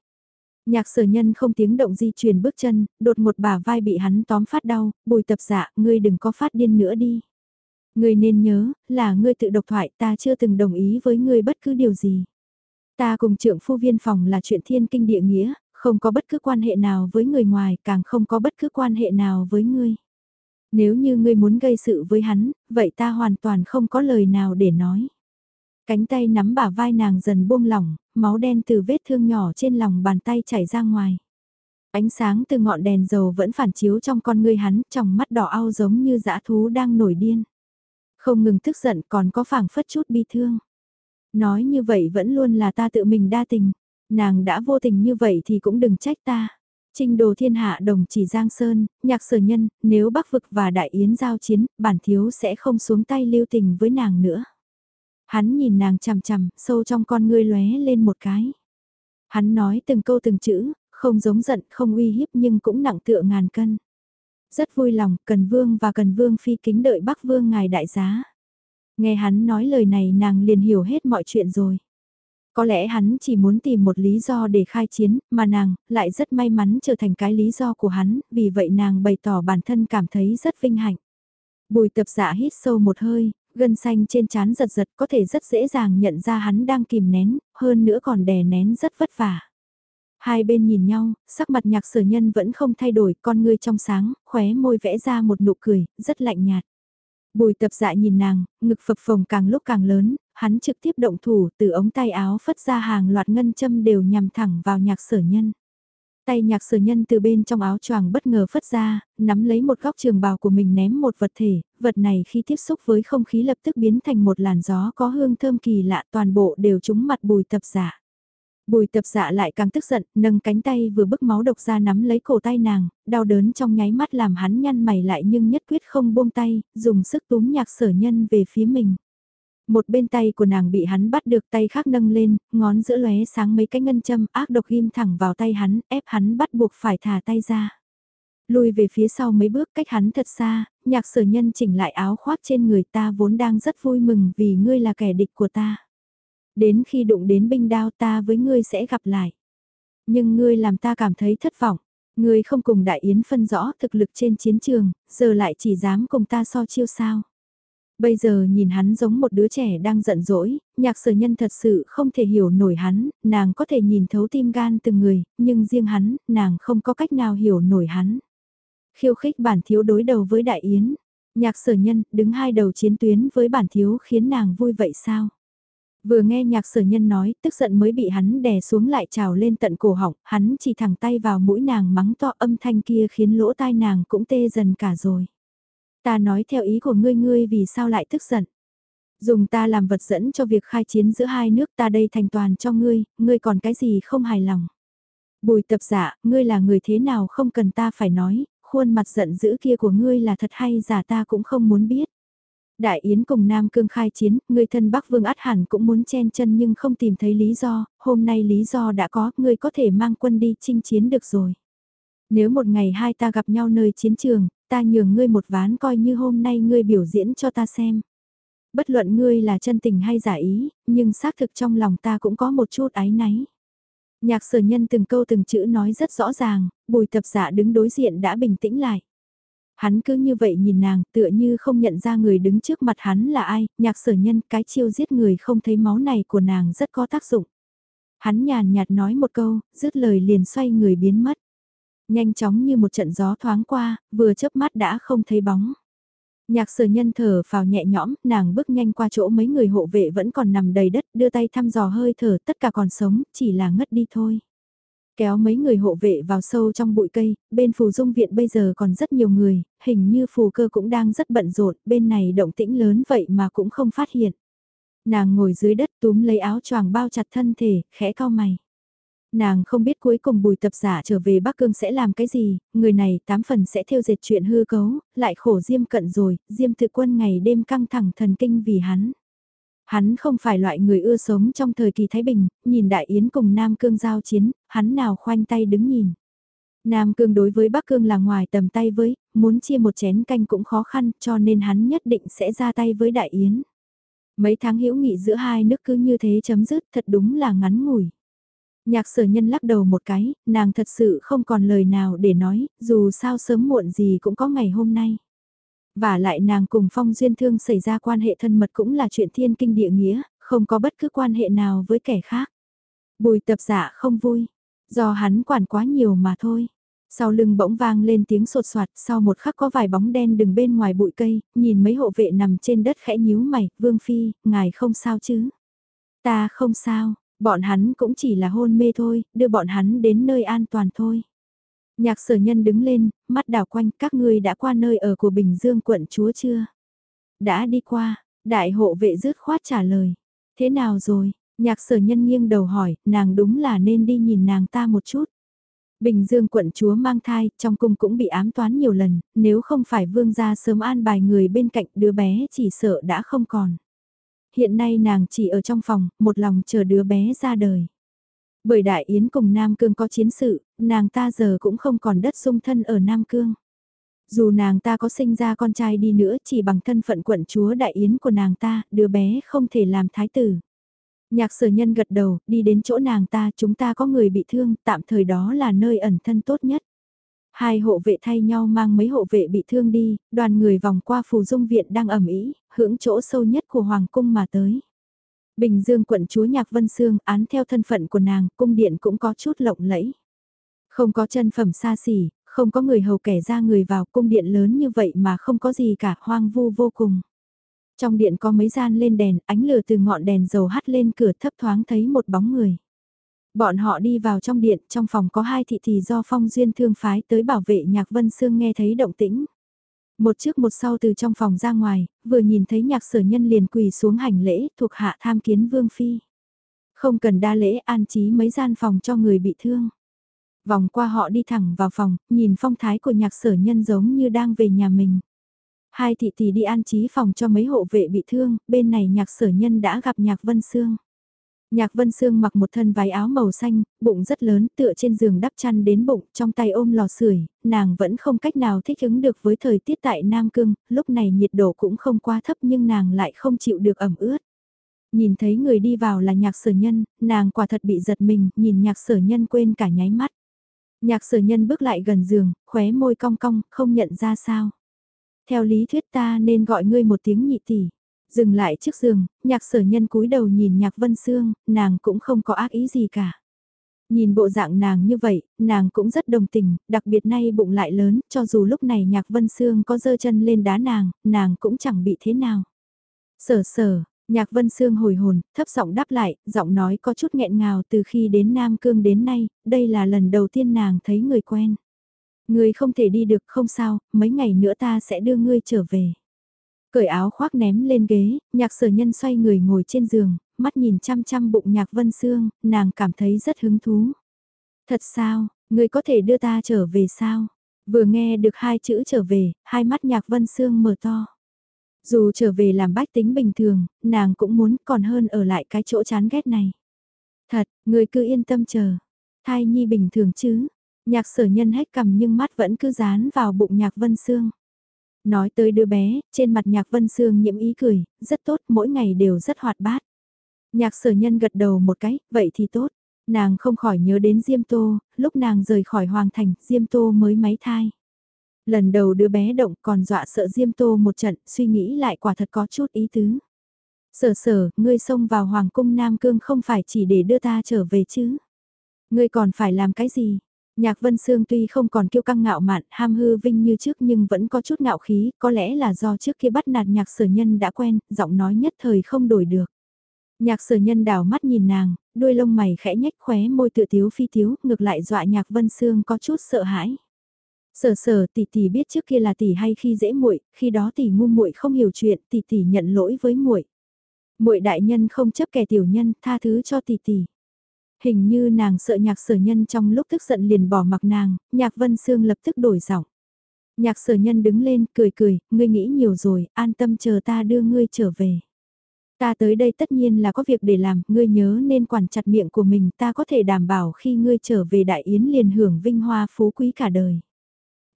Nhạc sở nhân không tiếng động di chuyển bước chân, đột một bả vai bị hắn tóm phát đau, bùi tập dạ, ngươi đừng có phát điên nữa đi. Ngươi nên nhớ, là ngươi tự độc thoại ta chưa từng đồng ý với ngươi bất cứ điều gì. Ta cùng trưởng phu viên phòng là chuyện thiên kinh địa nghĩa, không có bất cứ quan hệ nào với người ngoài, càng không có bất cứ quan hệ nào với ngươi. Nếu như ngươi muốn gây sự với hắn, vậy ta hoàn toàn không có lời nào để nói. Cánh tay nắm bả vai nàng dần buông lỏng, máu đen từ vết thương nhỏ trên lòng bàn tay chảy ra ngoài. Ánh sáng từ ngọn đèn dầu vẫn phản chiếu trong con ngươi hắn, trong mắt đỏ ao giống như dã thú đang nổi điên. Không ngừng tức giận còn có phảng phất chút bi thương. Nói như vậy vẫn luôn là ta tự mình đa tình. Nàng đã vô tình như vậy thì cũng đừng trách ta. Trình đồ thiên hạ đồng chỉ Giang Sơn, nhạc sở nhân, nếu Bắc Vực và Đại Yến giao chiến, bản thiếu sẽ không xuống tay lưu tình với nàng nữa. Hắn nhìn nàng chằm chằm, sâu trong con ngươi lóe lên một cái. Hắn nói từng câu từng chữ, không giống giận, không uy hiếp nhưng cũng nặng tựa ngàn cân. Rất vui lòng, Cần Vương và Cần Vương phi kính đợi Bắc Vương ngài đại giá. Nghe hắn nói lời này nàng liền hiểu hết mọi chuyện rồi. Có lẽ hắn chỉ muốn tìm một lý do để khai chiến, mà nàng lại rất may mắn trở thành cái lý do của hắn, vì vậy nàng bày tỏ bản thân cảm thấy rất vinh hạnh. Bùi tập dạ hít sâu một hơi, gân xanh trên trán giật giật có thể rất dễ dàng nhận ra hắn đang kìm nén, hơn nữa còn đè nén rất vất vả. Hai bên nhìn nhau, sắc mặt nhạc sở nhân vẫn không thay đổi, con ngươi trong sáng, khóe môi vẽ ra một nụ cười, rất lạnh nhạt. Bùi tập dạ nhìn nàng, ngực phập phồng càng lúc càng lớn, hắn trực tiếp động thủ từ ống tay áo phất ra hàng loạt ngân châm đều nhằm thẳng vào nhạc sở nhân. Tay nhạc sở nhân từ bên trong áo choàng bất ngờ phất ra, nắm lấy một góc trường bào của mình ném một vật thể, vật này khi tiếp xúc với không khí lập tức biến thành một làn gió có hương thơm kỳ lạ toàn bộ đều trúng mặt bùi tập giả. Bùi tập dạ lại càng tức giận, nâng cánh tay vừa bức máu độc ra nắm lấy cổ tay nàng, đau đớn trong nháy mắt làm hắn nhăn mày lại nhưng nhất quyết không buông tay, dùng sức túm nhạc sở nhân về phía mình. Một bên tay của nàng bị hắn bắt được tay khác nâng lên, ngón giữa lóe sáng mấy cái ngân châm ác độc ghim thẳng vào tay hắn, ép hắn bắt buộc phải thả tay ra. Lùi về phía sau mấy bước cách hắn thật xa, nhạc sở nhân chỉnh lại áo khoác trên người ta vốn đang rất vui mừng vì ngươi là kẻ địch của ta. Đến khi đụng đến binh đao ta với ngươi sẽ gặp lại. Nhưng ngươi làm ta cảm thấy thất vọng. Ngươi không cùng đại yến phân rõ thực lực trên chiến trường, giờ lại chỉ dám cùng ta so chiêu sao. Bây giờ nhìn hắn giống một đứa trẻ đang giận dỗi, nhạc sở nhân thật sự không thể hiểu nổi hắn, nàng có thể nhìn thấu tim gan từng người, nhưng riêng hắn, nàng không có cách nào hiểu nổi hắn. Khiêu khích bản thiếu đối đầu với đại yến, nhạc sở nhân đứng hai đầu chiến tuyến với bản thiếu khiến nàng vui vậy sao? Vừa nghe nhạc sở nhân nói, tức giận mới bị hắn đè xuống lại trào lên tận cổ họng, hắn chỉ thẳng tay vào mũi nàng mắng to âm thanh kia khiến lỗ tai nàng cũng tê dần cả rồi. Ta nói theo ý của ngươi ngươi vì sao lại tức giận. Dùng ta làm vật dẫn cho việc khai chiến giữa hai nước ta đây thành toàn cho ngươi, ngươi còn cái gì không hài lòng. Bùi tập giả, ngươi là người thế nào không cần ta phải nói, khuôn mặt giận dữ kia của ngươi là thật hay giả ta cũng không muốn biết. Đại Yến cùng Nam Cương khai chiến, người thân Bắc Vương át hẳn cũng muốn chen chân nhưng không tìm thấy lý do, hôm nay lý do đã có, ngươi có thể mang quân đi chinh chiến được rồi. Nếu một ngày hai ta gặp nhau nơi chiến trường, ta nhường ngươi một ván coi như hôm nay ngươi biểu diễn cho ta xem. Bất luận ngươi là chân tình hay giả ý, nhưng xác thực trong lòng ta cũng có một chút ái náy. Nhạc sở nhân từng câu từng chữ nói rất rõ ràng, bùi tập giả đứng đối diện đã bình tĩnh lại. Hắn cứ như vậy nhìn nàng tựa như không nhận ra người đứng trước mặt hắn là ai, nhạc sở nhân cái chiêu giết người không thấy máu này của nàng rất có tác dụng. Hắn nhàn nhạt nói một câu, dứt lời liền xoay người biến mất. Nhanh chóng như một trận gió thoáng qua, vừa chớp mắt đã không thấy bóng. Nhạc sở nhân thở vào nhẹ nhõm, nàng bước nhanh qua chỗ mấy người hộ vệ vẫn còn nằm đầy đất, đưa tay thăm dò hơi thở, tất cả còn sống, chỉ là ngất đi thôi. Kéo mấy người hộ vệ vào sâu trong bụi cây, bên phù dung viện bây giờ còn rất nhiều người, hình như phù cơ cũng đang rất bận rộn, bên này động tĩnh lớn vậy mà cũng không phát hiện. Nàng ngồi dưới đất túm lấy áo choàng bao chặt thân thể, khẽ cao mày. Nàng không biết cuối cùng bùi tập giả trở về Bắc Cương sẽ làm cái gì, người này tám phần sẽ theo dệt chuyện hư cấu, lại khổ Diêm cận rồi, Diêm tự quân ngày đêm căng thẳng thần kinh vì hắn. Hắn không phải loại người ưa sống trong thời kỳ Thái Bình, nhìn Đại Yến cùng Nam Cương giao chiến, hắn nào khoanh tay đứng nhìn. Nam Cương đối với Bắc Cương là ngoài tầm tay với, muốn chia một chén canh cũng khó khăn cho nên hắn nhất định sẽ ra tay với Đại Yến. Mấy tháng hữu nghị giữa hai nước cứ như thế chấm dứt thật đúng là ngắn ngủi. Nhạc sở nhân lắc đầu một cái, nàng thật sự không còn lời nào để nói, dù sao sớm muộn gì cũng có ngày hôm nay. Và lại nàng cùng phong duyên thương xảy ra quan hệ thân mật cũng là chuyện thiên kinh địa nghĩa, không có bất cứ quan hệ nào với kẻ khác. Bùi tập giả không vui, do hắn quản quá nhiều mà thôi. Sau lưng bỗng vang lên tiếng sột soạt, sau một khắc có vài bóng đen đứng bên ngoài bụi cây, nhìn mấy hộ vệ nằm trên đất khẽ nhíu mày, vương phi, ngài không sao chứ? Ta không sao, bọn hắn cũng chỉ là hôn mê thôi, đưa bọn hắn đến nơi an toàn thôi. Nhạc sở nhân đứng lên, mắt đảo quanh các ngươi đã qua nơi ở của Bình Dương quận chúa chưa? Đã đi qua, đại hộ vệ rứt khoát trả lời. Thế nào rồi? Nhạc sở nhân nghiêng đầu hỏi, nàng đúng là nên đi nhìn nàng ta một chút. Bình Dương quận chúa mang thai, trong cung cũng bị ám toán nhiều lần, nếu không phải vương gia sớm an bài người bên cạnh đứa bé chỉ sợ đã không còn. Hiện nay nàng chỉ ở trong phòng, một lòng chờ đứa bé ra đời. Bởi Đại Yến cùng Nam Cương có chiến sự, nàng ta giờ cũng không còn đất sung thân ở Nam Cương. Dù nàng ta có sinh ra con trai đi nữa chỉ bằng thân phận quận chúa Đại Yến của nàng ta, đứa bé không thể làm thái tử. Nhạc sở nhân gật đầu, đi đến chỗ nàng ta, chúng ta có người bị thương, tạm thời đó là nơi ẩn thân tốt nhất. Hai hộ vệ thay nhau mang mấy hộ vệ bị thương đi, đoàn người vòng qua phù dung viện đang ẩm ý, hưởng chỗ sâu nhất của Hoàng cung mà tới. Bình Dương quận chúa Nhạc Vân Sương án theo thân phận của nàng, cung điện cũng có chút lộng lẫy. Không có chân phẩm xa xỉ, không có người hầu kẻ ra người vào cung điện lớn như vậy mà không có gì cả hoang vu vô cùng. Trong điện có mấy gian lên đèn, ánh lửa từ ngọn đèn dầu hắt lên cửa thấp thoáng thấy một bóng người. Bọn họ đi vào trong điện, trong phòng có hai thị thì do phong duyên thương phái tới bảo vệ nhạc vân sương nghe thấy động tĩnh. Một trước một sau từ trong phòng ra ngoài, vừa nhìn thấy nhạc sở nhân liền quỳ xuống hành lễ thuộc hạ tham kiến vương phi. Không cần đa lễ an trí mấy gian phòng cho người bị thương. Vòng qua họ đi thẳng vào phòng, nhìn phong thái của nhạc sở nhân giống như đang về nhà mình. Hai thị tỷ đi an trí phòng cho mấy hộ vệ bị thương, bên này nhạc sở nhân đã gặp nhạc Vân Sương. Nhạc Vân Sương mặc một thân váy áo màu xanh, bụng rất lớn tựa trên giường đắp chăn đến bụng, trong tay ôm lò sưởi, nàng vẫn không cách nào thích ứng được với thời tiết tại Nam Cương, lúc này nhiệt độ cũng không quá thấp nhưng nàng lại không chịu được ẩm ướt. Nhìn thấy người đi vào là nhạc sở nhân, nàng quả thật bị giật mình, nhìn nhạc sở nhân quên cả nháy mắt. Nhạc sở nhân bước lại gần giường, khóe môi cong cong, không nhận ra sao. Theo lý thuyết ta nên gọi ngươi một tiếng nhị tỷ. Dừng lại trước giường, nhạc sở nhân cúi đầu nhìn nhạc vân xương, nàng cũng không có ác ý gì cả. Nhìn bộ dạng nàng như vậy, nàng cũng rất đồng tình, đặc biệt nay bụng lại lớn, cho dù lúc này nhạc vân xương có dơ chân lên đá nàng, nàng cũng chẳng bị thế nào. Sở sở, nhạc vân xương hồi hồn, thấp giọng đáp lại, giọng nói có chút nghẹn ngào từ khi đến Nam Cương đến nay, đây là lần đầu tiên nàng thấy người quen. Ngươi không thể đi được không sao, mấy ngày nữa ta sẽ đưa ngươi trở về. Cởi áo khoác ném lên ghế, nhạc sở nhân xoay người ngồi trên giường, mắt nhìn chăm chăm bụng nhạc vân xương, nàng cảm thấy rất hứng thú. Thật sao, người có thể đưa ta trở về sao? Vừa nghe được hai chữ trở về, hai mắt nhạc vân xương mở to. Dù trở về làm bách tính bình thường, nàng cũng muốn còn hơn ở lại cái chỗ chán ghét này. Thật, người cứ yên tâm chờ. Thai nhi bình thường chứ, Nhạc sở nhân hết cầm nhưng mắt vẫn cứ dán vào bụng nhạc vân xương. Nói tới đứa bé, trên mặt nhạc vân sương nhiễm ý cười, rất tốt, mỗi ngày đều rất hoạt bát. Nhạc sở nhân gật đầu một cái, vậy thì tốt. Nàng không khỏi nhớ đến Diêm Tô, lúc nàng rời khỏi Hoàng Thành, Diêm Tô mới máy thai. Lần đầu đứa bé động còn dọa sợ Diêm Tô một trận, suy nghĩ lại quả thật có chút ý tứ. Sở sở, ngươi xông vào Hoàng cung Nam Cương không phải chỉ để đưa ta trở về chứ. Ngươi còn phải làm cái gì? Nhạc Vân Sương tuy không còn kiêu căng ngạo mạn, ham hư vinh như trước nhưng vẫn có chút ngạo khí, có lẽ là do trước kia bắt nạt nhạc sở nhân đã quen, giọng nói nhất thời không đổi được. Nhạc sở nhân đảo mắt nhìn nàng, đuôi lông mày khẽ nhếch khóe môi tự tiếu phi tiếu, ngược lại dọa nhạc Vân Sương có chút sợ hãi. Sở sở tỷ tỷ biết trước kia là tỷ hay khi dễ muội, khi đó tỷ ngu muội không hiểu chuyện, tỷ tỷ nhận lỗi với muội. Muội đại nhân không chấp kẻ tiểu nhân, tha thứ cho tỷ tỷ. Hình như nàng sợ nhạc sở nhân trong lúc tức giận liền bỏ mặc nàng, nhạc vân xương lập tức đổi giọng. Nhạc sở nhân đứng lên, cười cười, ngươi nghĩ nhiều rồi, an tâm chờ ta đưa ngươi trở về. Ta tới đây tất nhiên là có việc để làm, ngươi nhớ nên quản chặt miệng của mình, ta có thể đảm bảo khi ngươi trở về đại yến liền hưởng vinh hoa phú quý cả đời.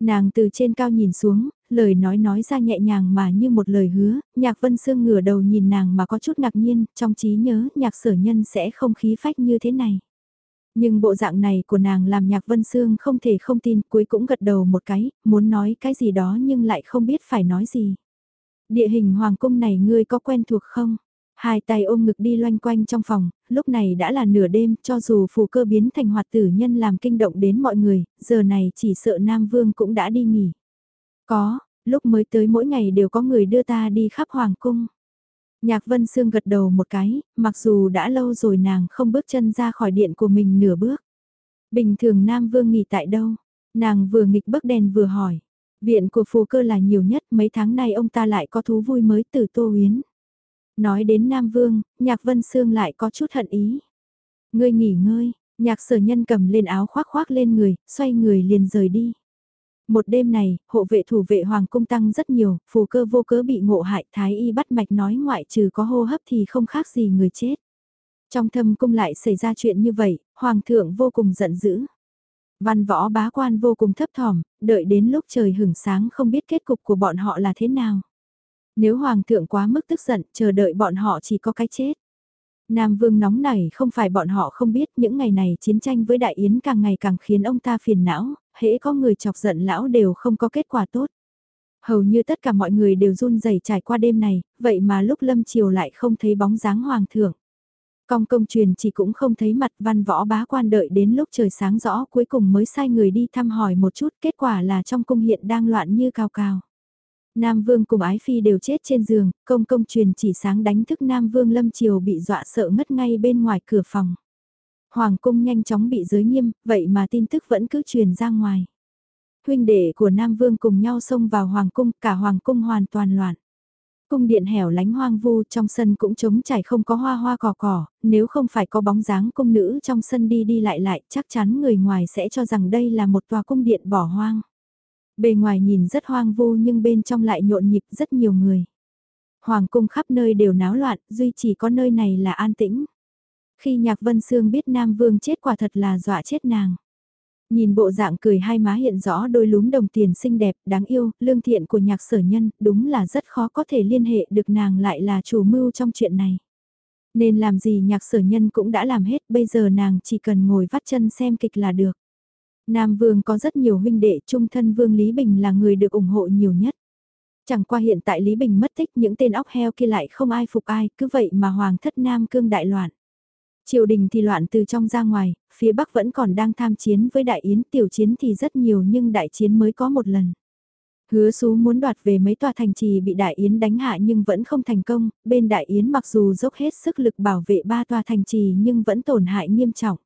Nàng từ trên cao nhìn xuống, lời nói nói ra nhẹ nhàng mà như một lời hứa, nhạc vân sương ngửa đầu nhìn nàng mà có chút ngạc nhiên, trong trí nhớ nhạc sở nhân sẽ không khí phách như thế này. Nhưng bộ dạng này của nàng làm nhạc vân sương không thể không tin, cuối cũng gật đầu một cái, muốn nói cái gì đó nhưng lại không biết phải nói gì. Địa hình hoàng cung này ngươi có quen thuộc không? Hai tay ôm ngực đi loanh quanh trong phòng, lúc này đã là nửa đêm, cho dù phù cơ biến thành hoạt tử nhân làm kinh động đến mọi người, giờ này chỉ sợ Nam Vương cũng đã đi nghỉ. Có, lúc mới tới mỗi ngày đều có người đưa ta đi khắp Hoàng cung. Nhạc Vân Sương gật đầu một cái, mặc dù đã lâu rồi nàng không bước chân ra khỏi điện của mình nửa bước. Bình thường Nam Vương nghỉ tại đâu? Nàng vừa nghịch bức đèn vừa hỏi. Viện của phù cơ là nhiều nhất mấy tháng nay ông ta lại có thú vui mới từ Tô Huyến. Nói đến Nam Vương, Nhạc Vân Sương lại có chút hận ý. Ngươi nghỉ ngơi, nhạc sở nhân cầm lên áo khoác khoác lên người, xoay người liền rời đi. Một đêm này, hộ vệ thủ vệ hoàng cung tăng rất nhiều, phù cơ vô cớ bị ngộ hại, thái y bắt mạch nói ngoại trừ có hô hấp thì không khác gì người chết. Trong thâm cung lại xảy ra chuyện như vậy, hoàng thượng vô cùng giận dữ. Văn võ bá quan vô cùng thấp thỏm, đợi đến lúc trời hửng sáng không biết kết cục của bọn họ là thế nào. Nếu hoàng thượng quá mức tức giận, chờ đợi bọn họ chỉ có cái chết. Nam Vương nóng nảy không phải bọn họ không biết những ngày này chiến tranh với Đại Yến càng ngày càng khiến ông ta phiền não, hễ có người chọc giận lão đều không có kết quả tốt. Hầu như tất cả mọi người đều run rẩy trải qua đêm này, vậy mà lúc lâm chiều lại không thấy bóng dáng hoàng thượng. Công công truyền chỉ cũng không thấy mặt văn võ bá quan đợi đến lúc trời sáng rõ cuối cùng mới sai người đi thăm hỏi một chút kết quả là trong cung hiện đang loạn như cao cao. Nam Vương cùng Ái Phi đều chết trên giường, công công truyền chỉ sáng đánh thức Nam Vương Lâm Triều bị dọa sợ ngất ngay bên ngoài cửa phòng. Hoàng cung nhanh chóng bị giới nghiêm, vậy mà tin tức vẫn cứ truyền ra ngoài. Huynh đệ của Nam Vương cùng nhau xông vào Hoàng cung, cả Hoàng cung hoàn toàn loạn. Cung điện hẻo lánh hoang vu trong sân cũng trống trải không có hoa hoa cỏ cỏ, nếu không phải có bóng dáng cung nữ trong sân đi đi lại lại chắc chắn người ngoài sẽ cho rằng đây là một tòa cung điện bỏ hoang. Bề ngoài nhìn rất hoang vu nhưng bên trong lại nhộn nhịp rất nhiều người. Hoàng cung khắp nơi đều náo loạn, duy chỉ có nơi này là an tĩnh. Khi Nhạc Vân Sương biết Nam Vương chết quả thật là dọa chết nàng. Nhìn bộ dạng cười hai má hiện rõ đôi lúm đồng tiền xinh đẹp, đáng yêu, lương thiện của nhạc sở nhân, đúng là rất khó có thể liên hệ được nàng lại là chủ mưu trong chuyện này. Nên làm gì nhạc sở nhân cũng đã làm hết, bây giờ nàng chỉ cần ngồi vắt chân xem kịch là được. Nam Vương có rất nhiều huynh đệ, trung thân Vương Lý Bình là người được ủng hộ nhiều nhất. Chẳng qua hiện tại Lý Bình mất tích những tên óc heo kia lại không ai phục ai, cứ vậy mà Hoàng thất Nam Cương đại loạn. Triều đình thì loạn từ trong ra ngoài, phía Bắc vẫn còn đang tham chiến với đại yến, tiểu chiến thì rất nhiều nhưng đại chiến mới có một lần. Hứa xú muốn đoạt về mấy tòa thành trì bị Đại Yến đánh hạ nhưng vẫn không thành công, bên Đại Yến mặc dù dốc hết sức lực bảo vệ ba tòa thành trì nhưng vẫn tổn hại nghiêm trọng.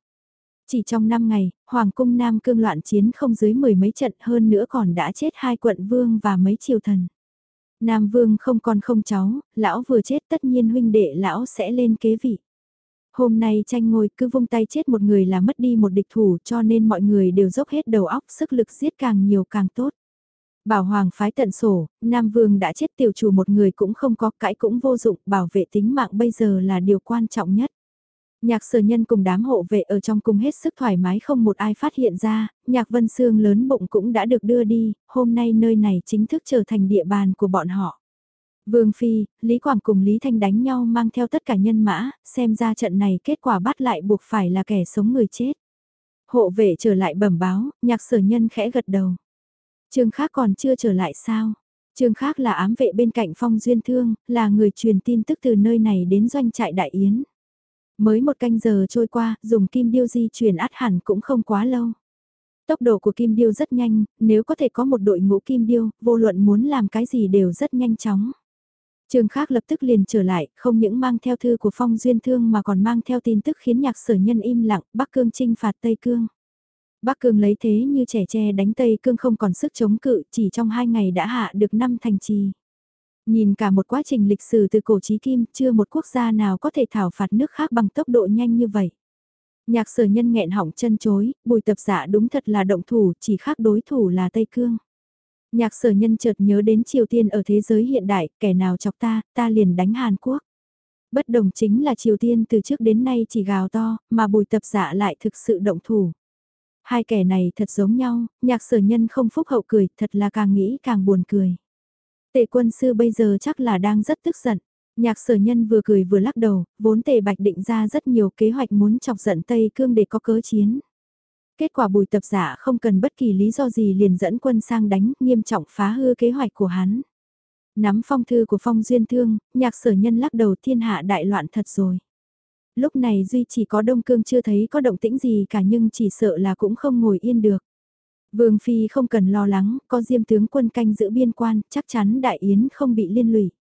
Chỉ trong 5 ngày, Hoàng cung Nam cương loạn chiến không dưới mười mấy trận hơn nữa còn đã chết hai quận vương và mấy triều thần. Nam vương không còn không cháu, lão vừa chết tất nhiên huynh đệ lão sẽ lên kế vị. Hôm nay tranh ngôi cứ vung tay chết một người là mất đi một địch thủ cho nên mọi người đều dốc hết đầu óc sức lực giết càng nhiều càng tốt. Bảo Hoàng phái tận sổ, Nam Vương đã chết tiểu chủ một người cũng không có cãi cũng vô dụng, bảo vệ tính mạng bây giờ là điều quan trọng nhất. Nhạc sở nhân cùng đám hộ vệ ở trong cung hết sức thoải mái không một ai phát hiện ra, nhạc vân xương lớn bụng cũng đã được đưa đi, hôm nay nơi này chính thức trở thành địa bàn của bọn họ. Vương Phi, Lý Quảng cùng Lý Thanh đánh nhau mang theo tất cả nhân mã, xem ra trận này kết quả bắt lại buộc phải là kẻ sống người chết. Hộ vệ trở lại bẩm báo, nhạc sở nhân khẽ gật đầu. Trương khác còn chưa trở lại sao? Trương khác là ám vệ bên cạnh phong duyên thương, là người truyền tin tức từ nơi này đến doanh trại đại yến. Mới một canh giờ trôi qua, dùng kim điêu di chuyển át hẳn cũng không quá lâu. Tốc độ của kim điêu rất nhanh, nếu có thể có một đội ngũ kim điêu, vô luận muốn làm cái gì đều rất nhanh chóng. Trường khác lập tức liền trở lại, không những mang theo thư của Phong Duyên Thương mà còn mang theo tin tức khiến nhạc sở nhân im lặng, Bắc Cương trinh phạt Tây Cương. Bắc Cương lấy thế như trẻ tre đánh Tây Cương không còn sức chống cự, chỉ trong hai ngày đã hạ được năm thành trì. Nhìn cả một quá trình lịch sử từ cổ chí kim, chưa một quốc gia nào có thể thảo phạt nước khác bằng tốc độ nhanh như vậy. Nhạc sở nhân nghẹn họng chân chối, bùi tập giả đúng thật là động thủ, chỉ khác đối thủ là Tây Cương. Nhạc sở nhân chợt nhớ đến Triều Tiên ở thế giới hiện đại, kẻ nào chọc ta, ta liền đánh Hàn Quốc. Bất đồng chính là Triều Tiên từ trước đến nay chỉ gào to, mà bùi tập giả lại thực sự động thủ. Hai kẻ này thật giống nhau, nhạc sở nhân không phúc hậu cười, thật là càng nghĩ càng buồn cười. Tề quân sư bây giờ chắc là đang rất tức giận. Nhạc sở nhân vừa cười vừa lắc đầu, vốn tề bạch định ra rất nhiều kế hoạch muốn chọc giận Tây Cương để có cớ chiến. Kết quả bùi tập giả không cần bất kỳ lý do gì liền dẫn quân sang đánh, nghiêm trọng phá hư kế hoạch của hắn. Nắm phong thư của phong duyên thương, nhạc sở nhân lắc đầu thiên hạ đại loạn thật rồi. Lúc này Duy chỉ có Đông Cương chưa thấy có động tĩnh gì cả nhưng chỉ sợ là cũng không ngồi yên được. Vương Phi không cần lo lắng, có diêm tướng quân canh giữ biên quan, chắc chắn đại yến không bị liên lụy.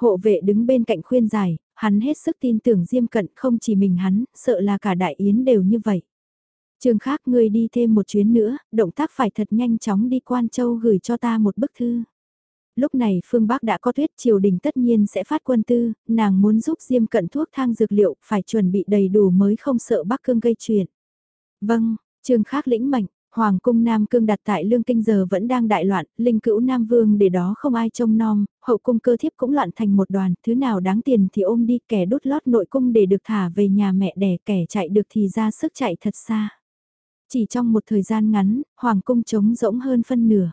Hộ vệ đứng bên cạnh khuyên giải, hắn hết sức tin tưởng diêm cận không chỉ mình hắn, sợ là cả đại yến đều như vậy. Trường khác ngươi đi thêm một chuyến nữa, động tác phải thật nhanh chóng đi quan châu gửi cho ta một bức thư. Lúc này phương Bắc đã có tuyết triều đình tất nhiên sẽ phát quân tư, nàng muốn giúp diêm cận thuốc thang dược liệu, phải chuẩn bị đầy đủ mới không sợ Bắc Cương gây chuyện. Vâng, trường khác lĩnh mệnh, Hoàng cung Nam Cương đặt tại Lương Kinh giờ vẫn đang đại loạn, linh cữu Nam Vương để đó không ai trông nom, hậu cung cơ thiếp cũng loạn thành một đoàn, thứ nào đáng tiền thì ôm đi, kẻ đốt lót nội cung để được thả về nhà mẹ đẻ, kẻ chạy được thì ra sức chạy thật xa. Chỉ trong một thời gian ngắn, Hoàng cung trống rỗng hơn phân nửa.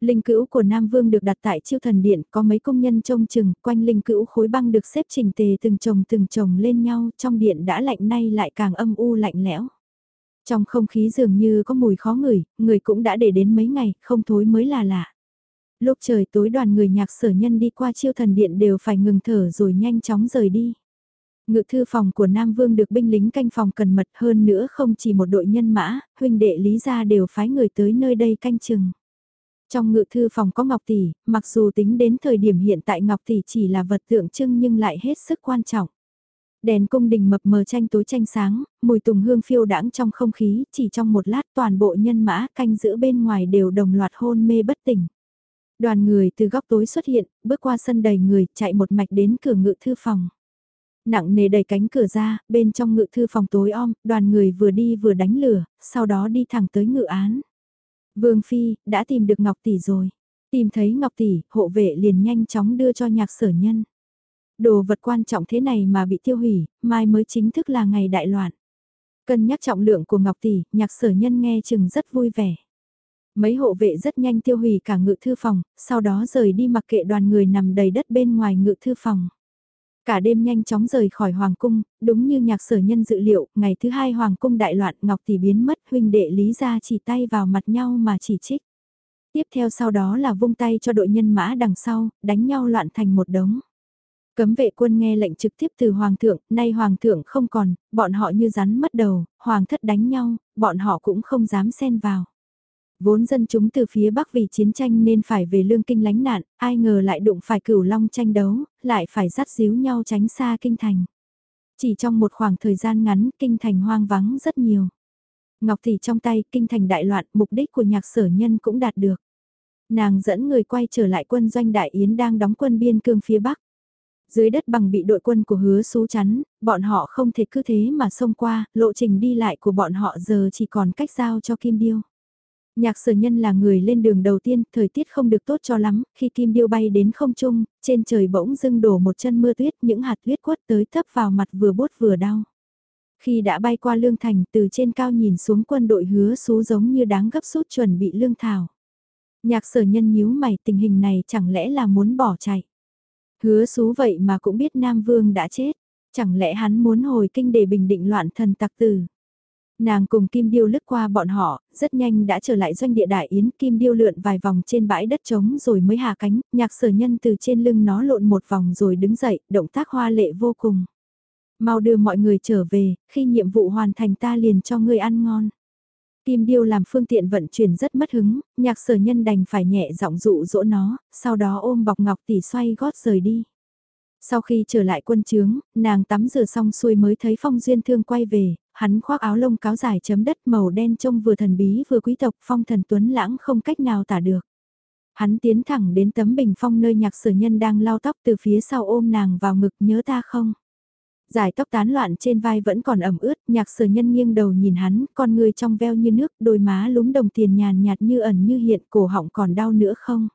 Linh cữu của Nam Vương được đặt tại chiêu thần điện, có mấy công nhân trông chừng, quanh linh cữu khối băng được xếp chỉnh tề từng chồng từng chồng lên nhau, trong điện đã lạnh nay lại càng âm u lạnh lẽo. Trong không khí dường như có mùi khó ngửi, người cũng đã để đến mấy ngày, không thối mới là lạ. Lúc trời tối đoàn người nhạc sở nhân đi qua chiêu thần điện đều phải ngừng thở rồi nhanh chóng rời đi. Ngự thư phòng của Nam Vương được binh lính canh phòng cần mật hơn nữa không chỉ một đội nhân mã, huynh đệ lý gia đều phái người tới nơi đây canh chừng. Trong ngự thư phòng có Ngọc Tỷ, mặc dù tính đến thời điểm hiện tại Ngọc Tỷ chỉ là vật tượng trưng nhưng lại hết sức quan trọng. Đèn cung đình mập mờ tranh tối tranh sáng, mùi tùng hương phiêu đãng trong không khí, chỉ trong một lát toàn bộ nhân mã canh giữ bên ngoài đều đồng loạt hôn mê bất tỉnh. Đoàn người từ góc tối xuất hiện, bước qua sân đầy người, chạy một mạch đến cửa ngự thư phòng. Nặng nề đẩy cánh cửa ra, bên trong ngự thư phòng tối om, đoàn người vừa đi vừa đánh lửa, sau đó đi thẳng tới ngự án. Vương Phi, đã tìm được Ngọc Tỷ rồi. Tìm thấy Ngọc Tỷ, hộ vệ liền nhanh chóng đưa cho nhạc sở nhân. Đồ vật quan trọng thế này mà bị tiêu hủy, mai mới chính thức là ngày đại loạn. Cân nhắc trọng lượng của Ngọc Tỷ, nhạc sở nhân nghe chừng rất vui vẻ. Mấy hộ vệ rất nhanh tiêu hủy cả ngự thư phòng, sau đó rời đi mặc kệ đoàn người nằm đầy đất bên ngoài ngự thư phòng. Cả đêm nhanh chóng rời khỏi Hoàng Cung, đúng như nhạc sở nhân dự liệu, ngày thứ hai Hoàng Cung đại loạn Ngọc Tỷ biến mất huynh đệ lý ra chỉ tay vào mặt nhau mà chỉ trích. Tiếp theo sau đó là vung tay cho đội nhân mã đằng sau, đánh nhau loạn thành một đống. Cấm vệ quân nghe lệnh trực tiếp từ Hoàng thượng, nay Hoàng thượng không còn, bọn họ như rắn mất đầu, Hoàng thất đánh nhau, bọn họ cũng không dám xen vào. Vốn dân chúng từ phía Bắc vì chiến tranh nên phải về lương kinh lánh nạn, ai ngờ lại đụng phải cửu long tranh đấu, lại phải dắt díu nhau tránh xa kinh thành. Chỉ trong một khoảng thời gian ngắn, kinh thành hoang vắng rất nhiều. Ngọc Thị trong tay, kinh thành đại loạn, mục đích của nhạc sở nhân cũng đạt được. Nàng dẫn người quay trở lại quân doanh Đại Yến đang đóng quân biên cương phía Bắc. Dưới đất bằng bị đội quân của hứa xú chắn, bọn họ không thể cứ thế mà xông qua, lộ trình đi lại của bọn họ giờ chỉ còn cách giao cho Kim Điêu. Nhạc sở nhân là người lên đường đầu tiên, thời tiết không được tốt cho lắm, khi kim điêu bay đến không trung, trên trời bỗng dưng đổ một chân mưa tuyết, những hạt tuyết quất tới thấp vào mặt vừa bốt vừa đau. Khi đã bay qua Lương Thành từ trên cao nhìn xuống quân đội hứa xú giống như đáng gấp rút chuẩn bị lương thảo. Nhạc sở nhân nhíu mày tình hình này chẳng lẽ là muốn bỏ chạy. Hứa xú vậy mà cũng biết Nam Vương đã chết, chẳng lẽ hắn muốn hồi kinh để bình định loạn thần tặc tử. Nàng cùng Kim Điêu lướt qua bọn họ, rất nhanh đã trở lại doanh địa đại yến, Kim Điêu lượn vài vòng trên bãi đất trống rồi mới hạ cánh, nhạc sở nhân từ trên lưng nó lộn một vòng rồi đứng dậy, động tác hoa lệ vô cùng. Mau đưa mọi người trở về, khi nhiệm vụ hoàn thành ta liền cho người ăn ngon. Kim Điêu làm phương tiện vận chuyển rất mất hứng, nhạc sở nhân đành phải nhẹ giọng dụ dỗ nó, sau đó ôm bọc ngọc tỷ xoay gót rời đi. Sau khi trở lại quân trướng, nàng tắm rửa xong xuôi mới thấy Phong Duyên Thương quay về, hắn khoác áo lông cáo dài chấm đất màu đen trông vừa thần bí vừa quý tộc Phong thần tuấn lãng không cách nào tả được. Hắn tiến thẳng đến tấm bình phong nơi nhạc sở nhân đang lau tóc từ phía sau ôm nàng vào ngực nhớ ta không. Giải tóc tán loạn trên vai vẫn còn ẩm ướt, nhạc sở nhân nghiêng đầu nhìn hắn, con người trong veo như nước, đôi má lúm đồng tiền nhàn nhạt như ẩn như hiện, cổ họng còn đau nữa không?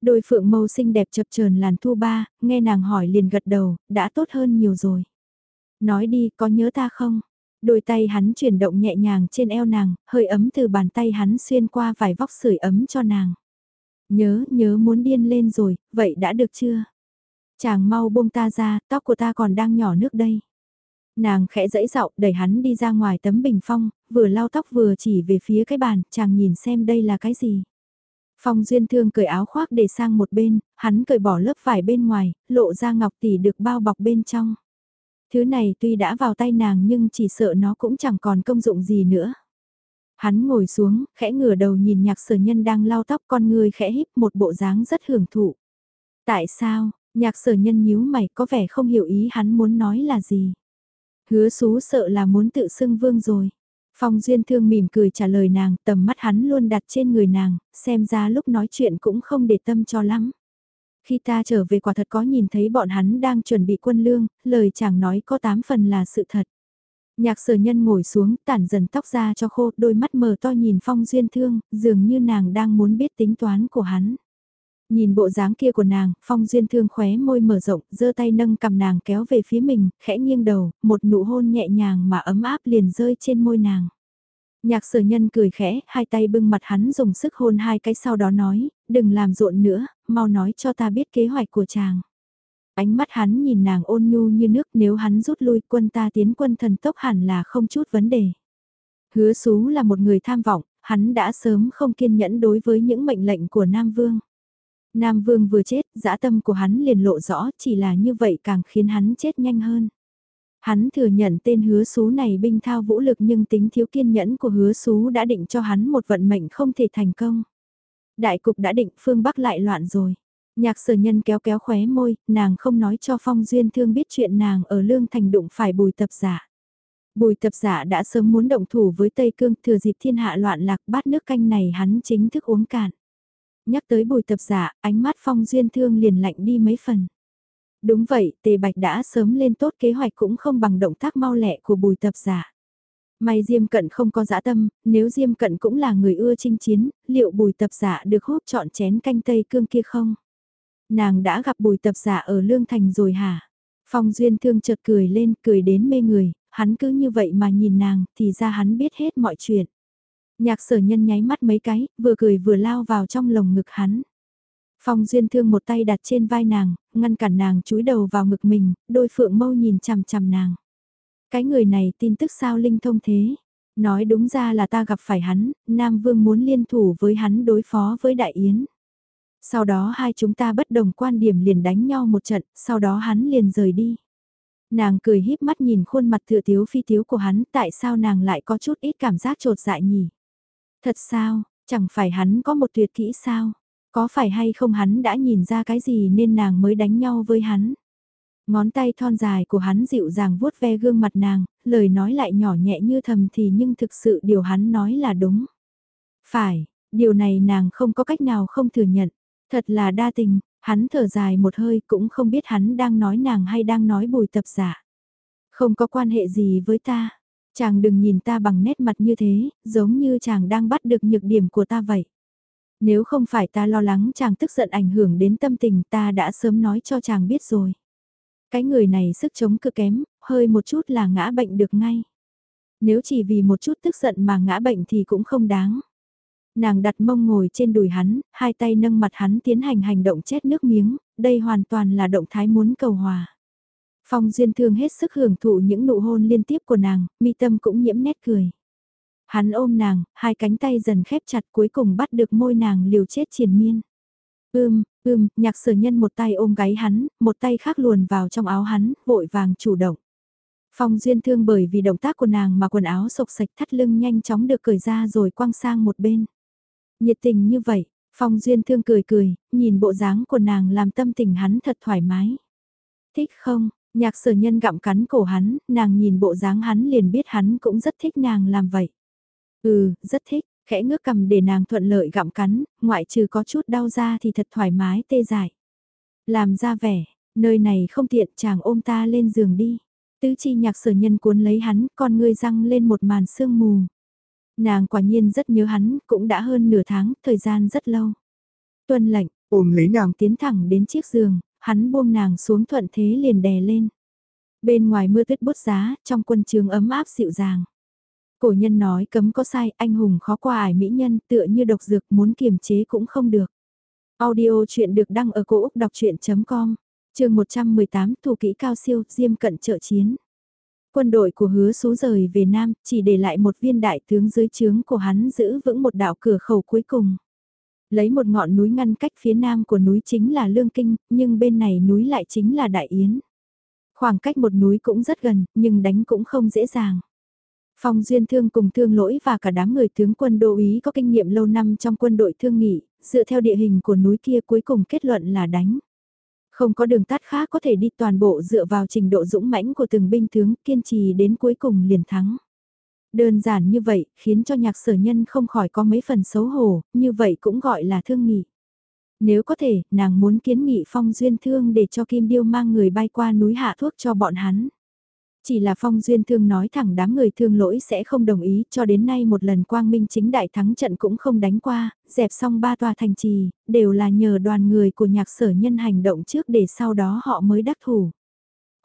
Đôi phượng màu xinh đẹp chập chờn làn thu ba, nghe nàng hỏi liền gật đầu, đã tốt hơn nhiều rồi. Nói đi, có nhớ ta không? Đôi tay hắn chuyển động nhẹ nhàng trên eo nàng, hơi ấm từ bàn tay hắn xuyên qua vài vóc sưởi ấm cho nàng. Nhớ, nhớ muốn điên lên rồi, vậy đã được chưa? Chàng mau buông ta ra, tóc của ta còn đang nhỏ nước đây. Nàng khẽ dẫy dạo, đẩy hắn đi ra ngoài tấm bình phong, vừa lau tóc vừa chỉ về phía cái bàn, chàng nhìn xem đây là cái gì. Phong Duyên Thương cởi áo khoác để sang một bên, hắn cởi bỏ lớp vải bên ngoài, lộ ra ngọc tỷ được bao bọc bên trong. Thứ này tuy đã vào tay nàng nhưng chỉ sợ nó cũng chẳng còn công dụng gì nữa. Hắn ngồi xuống, khẽ ngửa đầu nhìn nhạc sở nhân đang lau tóc con người khẽ híp một bộ dáng rất hưởng thụ. Tại sao, nhạc sở nhân nhíu mày có vẻ không hiểu ý hắn muốn nói là gì. Hứa xú sợ là muốn tự xưng vương rồi. Phong Duyên Thương mỉm cười trả lời nàng, tầm mắt hắn luôn đặt trên người nàng, xem ra lúc nói chuyện cũng không để tâm cho lắm. Khi ta trở về quả thật có nhìn thấy bọn hắn đang chuẩn bị quân lương, lời chàng nói có tám phần là sự thật. Nhạc sở nhân ngồi xuống, tản dần tóc ra cho khô, đôi mắt mờ to nhìn Phong Duyên Thương, dường như nàng đang muốn biết tính toán của hắn. Nhìn bộ dáng kia của nàng, Phong Duyên Thương khóe môi mở rộng, giơ tay nâng cầm nàng kéo về phía mình, khẽ nghiêng đầu, một nụ hôn nhẹ nhàng mà ấm áp liền rơi trên môi nàng. Nhạc sở nhân cười khẽ, hai tay bưng mặt hắn dùng sức hôn hai cái sau đó nói, đừng làm rộn nữa, mau nói cho ta biết kế hoạch của chàng. Ánh mắt hắn nhìn nàng ôn nhu như nước nếu hắn rút lui quân ta tiến quân thần tốc hẳn là không chút vấn đề. Hứa xú là một người tham vọng, hắn đã sớm không kiên nhẫn đối với những mệnh lệnh của Nam Vương. Nam Vương vừa chết, dã tâm của hắn liền lộ rõ, chỉ là như vậy càng khiến hắn chết nhanh hơn. Hắn thừa nhận tên hứa xú này binh thao vũ lực nhưng tính thiếu kiên nhẫn của hứa xú đã định cho hắn một vận mệnh không thể thành công. Đại cục đã định phương Bắc lại loạn rồi. Nhạc sở nhân kéo kéo khóe môi, nàng không nói cho Phong Duyên Thương biết chuyện nàng ở Lương Thành đụng phải bùi tập giả. Bùi tập giả đã sớm muốn động thủ với Tây Cương thừa dịp thiên hạ loạn lạc bát nước canh này hắn chính thức uống cạn. Nhắc tới bùi tập giả, ánh mắt Phong Duyên Thương liền lạnh đi mấy phần. Đúng vậy, Tề Bạch đã sớm lên tốt kế hoạch cũng không bằng động tác mau lẹ của bùi tập giả. May Diêm Cận không có dã tâm, nếu Diêm Cận cũng là người ưa chinh chiến, liệu bùi tập giả được hút chọn chén canh tây cương kia không? Nàng đã gặp bùi tập giả ở Lương Thành rồi hả? Phong Duyên Thương chợt cười lên, cười đến mê người, hắn cứ như vậy mà nhìn nàng, thì ra hắn biết hết mọi chuyện. Nhạc sở nhân nháy mắt mấy cái, vừa cười vừa lao vào trong lồng ngực hắn. Phong Duyên Thương một tay đặt trên vai nàng, ngăn cản nàng chúi đầu vào ngực mình, đôi phượng mâu nhìn chằm chằm nàng. Cái người này tin tức sao linh thông thế? Nói đúng ra là ta gặp phải hắn, Nam Vương muốn liên thủ với hắn đối phó với Đại Yến. Sau đó hai chúng ta bất đồng quan điểm liền đánh nhau một trận, sau đó hắn liền rời đi. Nàng cười híp mắt nhìn khuôn mặt thừa thiếu phi thiếu của hắn, tại sao nàng lại có chút ít cảm giác trột dại nhỉ? Thật sao, chẳng phải hắn có một tuyệt kỹ sao? Có phải hay không hắn đã nhìn ra cái gì nên nàng mới đánh nhau với hắn? Ngón tay thon dài của hắn dịu dàng vuốt ve gương mặt nàng, lời nói lại nhỏ nhẹ như thầm thì nhưng thực sự điều hắn nói là đúng. Phải, điều này nàng không có cách nào không thừa nhận. Thật là đa tình, hắn thở dài một hơi cũng không biết hắn đang nói nàng hay đang nói bùi tập giả. Không có quan hệ gì với ta. Chàng đừng nhìn ta bằng nét mặt như thế, giống như chàng đang bắt được nhược điểm của ta vậy. Nếu không phải ta lo lắng chàng tức giận ảnh hưởng đến tâm tình ta đã sớm nói cho chàng biết rồi. Cái người này sức chống cực kém, hơi một chút là ngã bệnh được ngay. Nếu chỉ vì một chút tức giận mà ngã bệnh thì cũng không đáng. Nàng đặt mông ngồi trên đùi hắn, hai tay nâng mặt hắn tiến hành hành động chết nước miếng, đây hoàn toàn là động thái muốn cầu hòa. Phong Duyên Thương hết sức hưởng thụ những nụ hôn liên tiếp của nàng, mi tâm cũng nhiễm nét cười. Hắn ôm nàng, hai cánh tay dần khép chặt cuối cùng bắt được môi nàng liều chết triền miên. Ưm, ưm, nhạc sở nhân một tay ôm gáy hắn, một tay khác luồn vào trong áo hắn, vội vàng chủ động. Phong duyên thương bởi vì động tác của nàng mà quần áo sộc sạch thắt lưng nhanh chóng được cởi ra rồi quăng sang một bên. Nhiệt tình như vậy, Phong duyên thương cười cười, nhìn bộ dáng của nàng làm tâm tình hắn thật thoải mái. Thích không, nhạc sở nhân gặm cắn cổ hắn, nàng nhìn bộ dáng hắn liền biết hắn cũng rất thích nàng làm vậy. Ừ, rất thích, khẽ ngước cầm để nàng thuận lợi gặm cắn, ngoại trừ có chút đau ra thì thật thoải mái tê dại. Làm ra vẻ, nơi này không tiện chàng ôm ta lên giường đi. Tứ chi nhạc sở nhân cuốn lấy hắn, con ngươi răng lên một màn sương mù. Nàng quả nhiên rất nhớ hắn, cũng đã hơn nửa tháng, thời gian rất lâu. Tuân lệnh, ôm lấy nàng tiến thẳng đến chiếc giường, hắn buông nàng xuống thuận thế liền đè lên. Bên ngoài mưa tuyết bút giá, trong quân trường ấm áp dịu dàng. Cổ nhân nói cấm có sai, anh hùng khó qua ải mỹ nhân tựa như độc dược muốn kiềm chế cũng không được. Audio chuyện được đăng ở cổ Úc đọc chuyện.com, trường 118 thủ kỹ cao siêu, diêm cận trợ chiến. Quân đội của hứa số rời về Nam, chỉ để lại một viên đại tướng dưới trướng của hắn giữ vững một đạo cửa khẩu cuối cùng. Lấy một ngọn núi ngăn cách phía nam của núi chính là Lương Kinh, nhưng bên này núi lại chính là Đại Yến. Khoảng cách một núi cũng rất gần, nhưng đánh cũng không dễ dàng. Phong Duyên Thương cùng Thương Lỗi và cả đám người tướng quân đô ý có kinh nghiệm lâu năm trong quân đội thương nghị, dựa theo địa hình của núi kia cuối cùng kết luận là đánh. Không có đường tắt khác có thể đi toàn bộ dựa vào trình độ dũng mãnh của từng binh tướng kiên trì đến cuối cùng liền thắng. Đơn giản như vậy khiến cho nhạc sở nhân không khỏi có mấy phần xấu hổ, như vậy cũng gọi là thương nghị. Nếu có thể, nàng muốn kiến nghị phong duyên thương để cho Kim Điêu mang người bay qua núi hạ thuốc cho bọn hắn. Chỉ là Phong Duyên Thương nói thẳng đám người thương lỗi sẽ không đồng ý cho đến nay một lần quang minh chính đại thắng trận cũng không đánh qua, dẹp xong ba tòa thành trì, đều là nhờ đoàn người của nhạc sở nhân hành động trước để sau đó họ mới đắc thủ.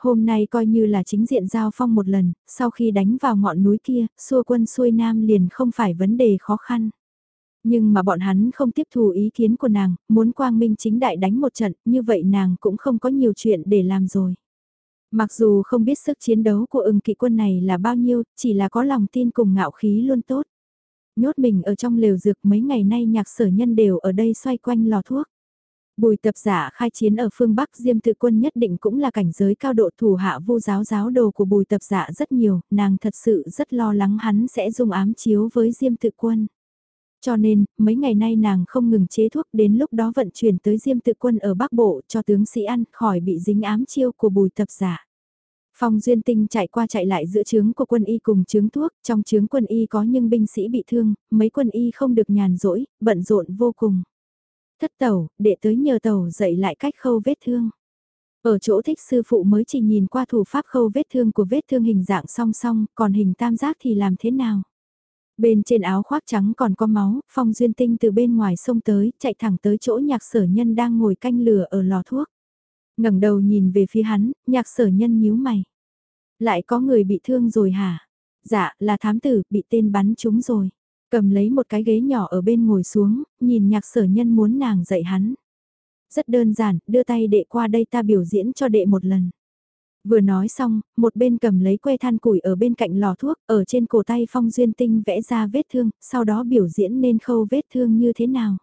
Hôm nay coi như là chính diện giao phong một lần, sau khi đánh vào ngọn núi kia, xua quân xuôi nam liền không phải vấn đề khó khăn. Nhưng mà bọn hắn không tiếp thu ý kiến của nàng, muốn quang minh chính đại đánh một trận, như vậy nàng cũng không có nhiều chuyện để làm rồi. Mặc dù không biết sức chiến đấu của ưng kỵ quân này là bao nhiêu, chỉ là có lòng tin cùng ngạo khí luôn tốt. Nhốt mình ở trong lều dược mấy ngày nay nhạc sở nhân đều ở đây xoay quanh lò thuốc. Bùi tập giả khai chiến ở phương Bắc Diêm tự quân nhất định cũng là cảnh giới cao độ thủ hạ vô giáo giáo đồ của bùi tập giả rất nhiều, nàng thật sự rất lo lắng hắn sẽ dùng ám chiếu với Diêm tự quân. Cho nên, mấy ngày nay nàng không ngừng chế thuốc đến lúc đó vận chuyển tới Diêm tự quân ở Bắc Bộ cho tướng sĩ ăn khỏi bị dính ám chiêu của bùi tập giả. Phong Duyên Tinh chạy qua chạy lại giữa trướng của quân y cùng trướng thuốc, trong trướng quân y có nhưng binh sĩ bị thương, mấy quân y không được nhàn rỗi, bận rộn vô cùng. Thất tàu để tới nhờ tàu dạy lại cách khâu vết thương. Ở chỗ thích sư phụ mới chỉ nhìn qua thủ pháp khâu vết thương của vết thương hình dạng song song, còn hình tam giác thì làm thế nào? Bên trên áo khoác trắng còn có máu, Phong Duyên Tinh từ bên ngoài sông tới, chạy thẳng tới chỗ nhạc sở nhân đang ngồi canh lửa ở lò thuốc. ngẩng đầu nhìn về phía hắn, nhạc sở nhân nhíu mày. Lại có người bị thương rồi hả? Dạ, là thám tử, bị tên bắn trúng rồi. Cầm lấy một cái ghế nhỏ ở bên ngồi xuống, nhìn nhạc sở nhân muốn nàng dạy hắn. Rất đơn giản, đưa tay đệ qua đây ta biểu diễn cho đệ một lần. Vừa nói xong, một bên cầm lấy que than củi ở bên cạnh lò thuốc, ở trên cổ tay Phong Duyên Tinh vẽ ra vết thương, sau đó biểu diễn nên khâu vết thương như thế nào.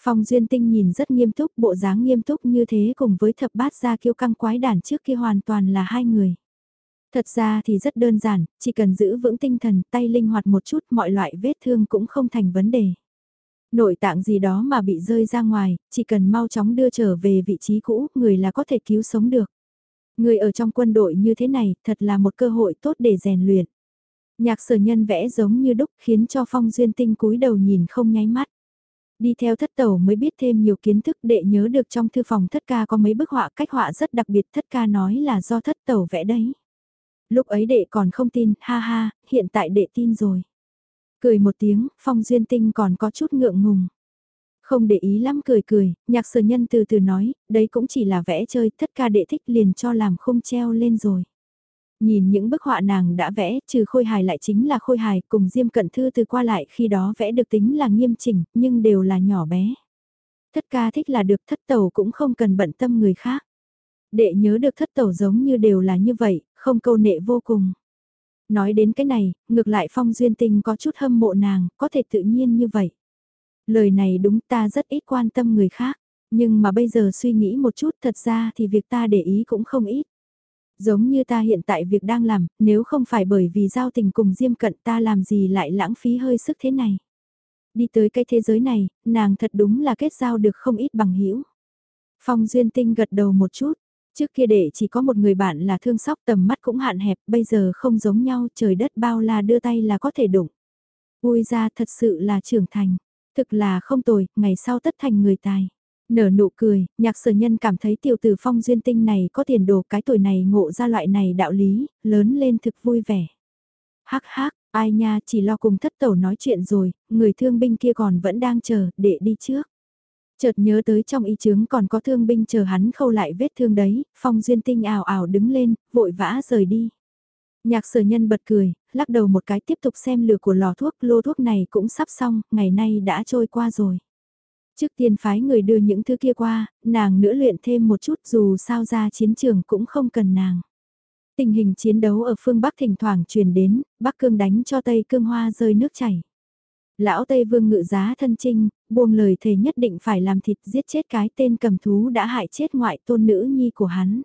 Phong Duyên Tinh nhìn rất nghiêm túc, bộ dáng nghiêm túc như thế cùng với thập bát gia kiêu căng quái đản trước kia hoàn toàn là hai người. Thật ra thì rất đơn giản, chỉ cần giữ vững tinh thần, tay linh hoạt một chút, mọi loại vết thương cũng không thành vấn đề. Nội tạng gì đó mà bị rơi ra ngoài, chỉ cần mau chóng đưa trở về vị trí cũ, người là có thể cứu sống được. Người ở trong quân đội như thế này, thật là một cơ hội tốt để rèn luyện. Nhạc sở nhân vẽ giống như đúc khiến cho phong duyên tinh cúi đầu nhìn không nháy mắt. Đi theo thất tẩu mới biết thêm nhiều kiến thức đệ nhớ được trong thư phòng thất ca có mấy bức họa cách họa rất đặc biệt thất ca nói là do thất tẩu vẽ đấy. Lúc ấy đệ còn không tin, ha ha, hiện tại đệ tin rồi. Cười một tiếng, phong duyên tinh còn có chút ngượng ngùng. Không để ý lắm cười cười, nhạc sở nhân từ từ nói, đấy cũng chỉ là vẽ chơi, tất ca đệ thích liền cho làm không treo lên rồi. Nhìn những bức họa nàng đã vẽ, trừ khôi hài lại chính là khôi hài, cùng Diêm Cận Thư từ qua lại khi đó vẽ được tính là nghiêm chỉnh, nhưng đều là nhỏ bé. Thất ca thích là được thất tẩu cũng không cần bận tâm người khác. Đệ nhớ được thất tẩu giống như đều là như vậy, không câu nệ vô cùng. Nói đến cái này, ngược lại Phong Duyên Tinh có chút hâm mộ nàng, có thể tự nhiên như vậy. Lời này đúng ta rất ít quan tâm người khác, nhưng mà bây giờ suy nghĩ một chút thật ra thì việc ta để ý cũng không ít. Giống như ta hiện tại việc đang làm, nếu không phải bởi vì giao tình cùng Diêm Cận ta làm gì lại lãng phí hơi sức thế này. Đi tới cái thế giới này, nàng thật đúng là kết giao được không ít bằng hữu Phong Duyên Tinh gật đầu một chút, Trước kia để chỉ có một người bạn là thương sóc tầm mắt cũng hạn hẹp, bây giờ không giống nhau, trời đất bao la đưa tay là có thể đụng. Vui ra thật sự là trưởng thành, thực là không tồi, ngày sau tất thành người tài. Nở nụ cười, nhạc sở nhân cảm thấy tiểu tử phong duyên tinh này có tiền đồ cái tuổi này ngộ ra loại này đạo lý, lớn lên thực vui vẻ. Hắc hắc, ai nha chỉ lo cùng thất tẩu nói chuyện rồi, người thương binh kia còn vẫn đang chờ, để đi trước. Chợt nhớ tới trong y chướng còn có thương binh chờ hắn khâu lại vết thương đấy, phong duyên tinh ảo ảo đứng lên, vội vã rời đi. Nhạc sở nhân bật cười, lắc đầu một cái tiếp tục xem lửa của lò thuốc, lô thuốc này cũng sắp xong, ngày nay đã trôi qua rồi. Trước tiên phái người đưa những thứ kia qua, nàng nữa luyện thêm một chút dù sao ra chiến trường cũng không cần nàng. Tình hình chiến đấu ở phương Bắc thỉnh thoảng truyền đến, Bắc Cương đánh cho Tây Cương Hoa rơi nước chảy. Lão Tây Vương ngự giá thân trinh, buông lời thề nhất định phải làm thịt giết chết cái tên cầm thú đã hại chết ngoại tôn nữ nhi của hắn.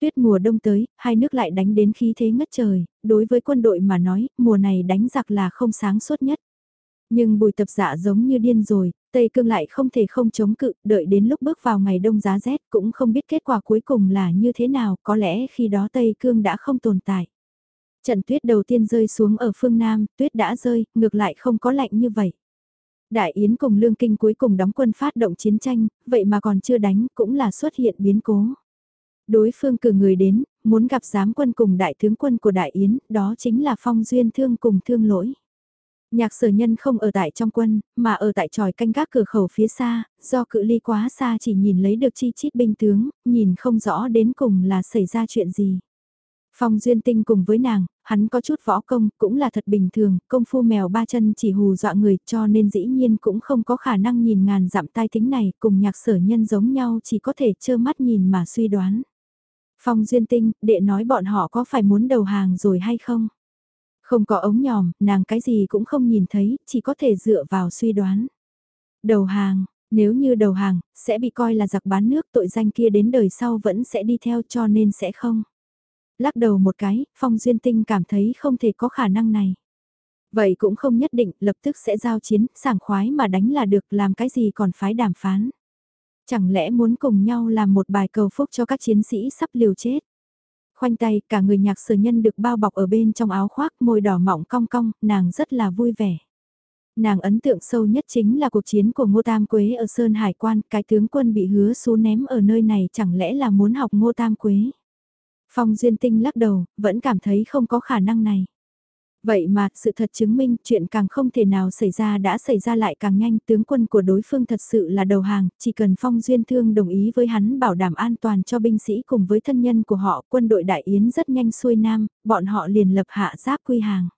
Tuyết mùa đông tới, hai nước lại đánh đến khí thế ngất trời, đối với quân đội mà nói, mùa này đánh giặc là không sáng suốt nhất. Nhưng bùi tập dạ giống như điên rồi, Tây Cương lại không thể không chống cự, đợi đến lúc bước vào ngày đông giá rét cũng không biết kết quả cuối cùng là như thế nào, có lẽ khi đó Tây Cương đã không tồn tại. Trận tuyết đầu tiên rơi xuống ở phương Nam, tuyết đã rơi, ngược lại không có lạnh như vậy. Đại Yến cùng Lương Kinh cuối cùng đóng quân phát động chiến tranh, vậy mà còn chưa đánh cũng là xuất hiện biến cố. Đối phương cử người đến, muốn gặp giám quân cùng đại tướng quân của Đại Yến, đó chính là Phong Duyên Thương cùng Thương Lỗi. Nhạc sở nhân không ở tại trong quân, mà ở tại tròi canh gác cửa khẩu phía xa, do cự ly quá xa chỉ nhìn lấy được chi chít binh tướng, nhìn không rõ đến cùng là xảy ra chuyện gì. Phong Duyên Tinh cùng với nàng, hắn có chút võ công, cũng là thật bình thường, công phu mèo ba chân chỉ hù dọa người cho nên dĩ nhiên cũng không có khả năng nhìn ngàn dặm tai tính này, cùng nhạc sở nhân giống nhau chỉ có thể trơ mắt nhìn mà suy đoán. Phong Duyên Tinh, đệ nói bọn họ có phải muốn đầu hàng rồi hay không? Không có ống nhòm, nàng cái gì cũng không nhìn thấy, chỉ có thể dựa vào suy đoán. Đầu hàng, nếu như đầu hàng, sẽ bị coi là giặc bán nước tội danh kia đến đời sau vẫn sẽ đi theo cho nên sẽ không lắc đầu một cái, Phong Duyên Tinh cảm thấy không thể có khả năng này. Vậy cũng không nhất định, lập tức sẽ giao chiến, sảng khoái mà đánh là được, làm cái gì còn phái đàm phán. Chẳng lẽ muốn cùng nhau làm một bài cầu phúc cho các chiến sĩ sắp liều chết. Khoanh tay, cả người nhạc sở nhân được bao bọc ở bên trong áo khoác, môi đỏ mọng cong cong, nàng rất là vui vẻ. Nàng ấn tượng sâu nhất chính là cuộc chiến của Ngô Tam Quế ở Sơn Hải Quan, cái tướng quân bị hứa xú ném ở nơi này chẳng lẽ là muốn học Ngô Tam Quế. Phong Duyên Tinh lắc đầu, vẫn cảm thấy không có khả năng này. Vậy mà, sự thật chứng minh chuyện càng không thể nào xảy ra đã xảy ra lại càng nhanh. Tướng quân của đối phương thật sự là đầu hàng, chỉ cần Phong Duyên Thương đồng ý với hắn bảo đảm an toàn cho binh sĩ cùng với thân nhân của họ. Quân đội Đại Yến rất nhanh xuôi nam, bọn họ liền lập hạ giáp quy hàng.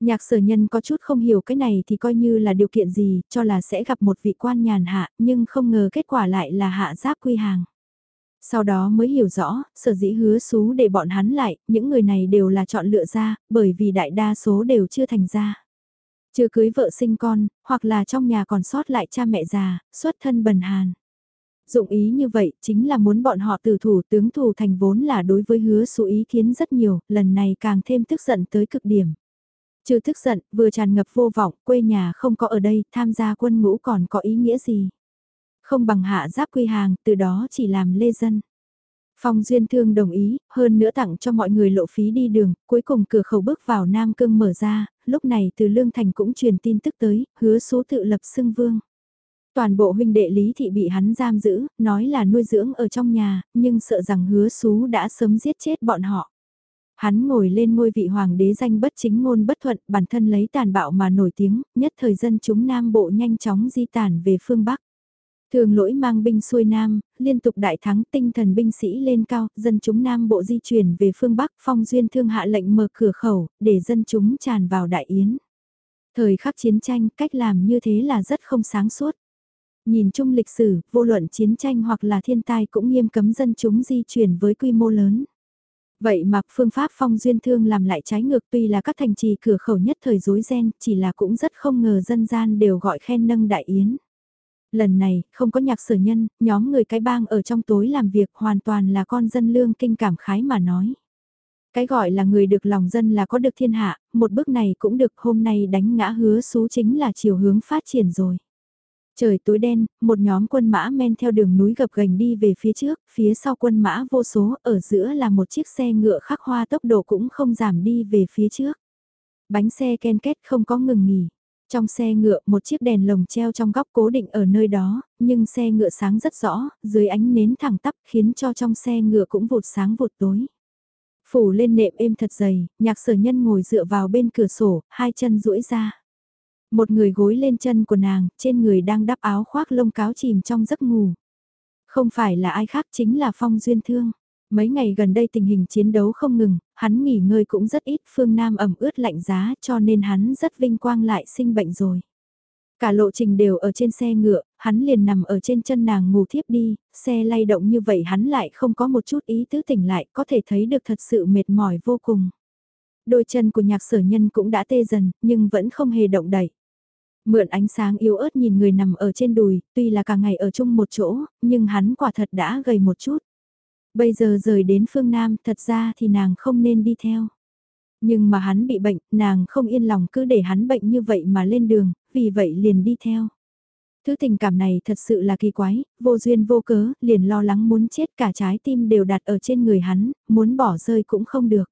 Nhạc sở nhân có chút không hiểu cái này thì coi như là điều kiện gì, cho là sẽ gặp một vị quan nhàn hạ, nhưng không ngờ kết quả lại là hạ giáp quy hàng. Sau đó mới hiểu rõ, sở dĩ hứa xú để bọn hắn lại, những người này đều là chọn lựa ra, bởi vì đại đa số đều chưa thành ra. Chưa cưới vợ sinh con, hoặc là trong nhà còn sót lại cha mẹ già, xuất thân bần hàn. Dụng ý như vậy chính là muốn bọn họ từ thủ tướng thủ thành vốn là đối với hứa số ý kiến rất nhiều, lần này càng thêm tức giận tới cực điểm. Chưa tức giận, vừa tràn ngập vô vọng, quê nhà không có ở đây, tham gia quân ngũ còn có ý nghĩa gì. Không bằng hạ giáp quy hàng, từ đó chỉ làm lê dân. Phong Duyên Thương đồng ý, hơn nữa tặng cho mọi người lộ phí đi đường, cuối cùng cửa khẩu bước vào Nam Cương mở ra, lúc này từ Lương Thành cũng truyền tin tức tới, hứa số tự lập xưng vương. Toàn bộ huynh đệ Lý Thị bị hắn giam giữ, nói là nuôi dưỡng ở trong nhà, nhưng sợ rằng hứa xú đã sớm giết chết bọn họ. Hắn ngồi lên ngôi vị hoàng đế danh bất chính ngôn bất thuận, bản thân lấy tàn bạo mà nổi tiếng, nhất thời dân chúng Nam Bộ nhanh chóng di tản về phương Bắc. Thường lỗi mang binh xuôi Nam, liên tục đại thắng tinh thần binh sĩ lên cao, dân chúng Nam Bộ di chuyển về phương Bắc, phong duyên thương hạ lệnh mở cửa khẩu, để dân chúng tràn vào đại yến. Thời khắc chiến tranh, cách làm như thế là rất không sáng suốt. Nhìn chung lịch sử, vô luận chiến tranh hoặc là thiên tai cũng nghiêm cấm dân chúng di chuyển với quy mô lớn. Vậy mà phương pháp phong duyên thương làm lại trái ngược tuy là các thành trì cửa khẩu nhất thời rối ren, chỉ là cũng rất không ngờ dân gian đều gọi khen nâng đại yến. Lần này, không có nhạc sở nhân, nhóm người cái bang ở trong tối làm việc hoàn toàn là con dân lương kinh cảm khái mà nói. Cái gọi là người được lòng dân là có được thiên hạ, một bước này cũng được hôm nay đánh ngã hứa xú chính là chiều hướng phát triển rồi. Trời tối đen, một nhóm quân mã men theo đường núi gập gành đi về phía trước, phía sau quân mã vô số, ở giữa là một chiếc xe ngựa khắc hoa tốc độ cũng không giảm đi về phía trước. Bánh xe ken kết không có ngừng nghỉ. Trong xe ngựa một chiếc đèn lồng treo trong góc cố định ở nơi đó, nhưng xe ngựa sáng rất rõ, dưới ánh nến thẳng tắp khiến cho trong xe ngựa cũng vụt sáng vụt tối. Phủ lên nệm êm thật dày, nhạc sở nhân ngồi dựa vào bên cửa sổ, hai chân duỗi ra. Một người gối lên chân của nàng, trên người đang đắp áo khoác lông cáo chìm trong giấc ngủ. Không phải là ai khác chính là Phong Duyên Thương. Mấy ngày gần đây tình hình chiến đấu không ngừng, hắn nghỉ ngơi cũng rất ít, phương Nam ẩm ướt lạnh giá cho nên hắn rất vinh quang lại sinh bệnh rồi. Cả lộ trình đều ở trên xe ngựa, hắn liền nằm ở trên chân nàng ngủ thiếp đi, xe lay động như vậy hắn lại không có một chút ý tứ tỉnh lại, có thể thấy được thật sự mệt mỏi vô cùng. Đôi chân của nhạc sở nhân cũng đã tê dần, nhưng vẫn không hề động đẩy. Mượn ánh sáng yếu ớt nhìn người nằm ở trên đùi, tuy là cả ngày ở chung một chỗ, nhưng hắn quả thật đã gầy một chút. Bây giờ rời đến phương Nam, thật ra thì nàng không nên đi theo. Nhưng mà hắn bị bệnh, nàng không yên lòng cứ để hắn bệnh như vậy mà lên đường, vì vậy liền đi theo. Thứ tình cảm này thật sự là kỳ quái, vô duyên vô cớ, liền lo lắng muốn chết cả trái tim đều đặt ở trên người hắn, muốn bỏ rơi cũng không được.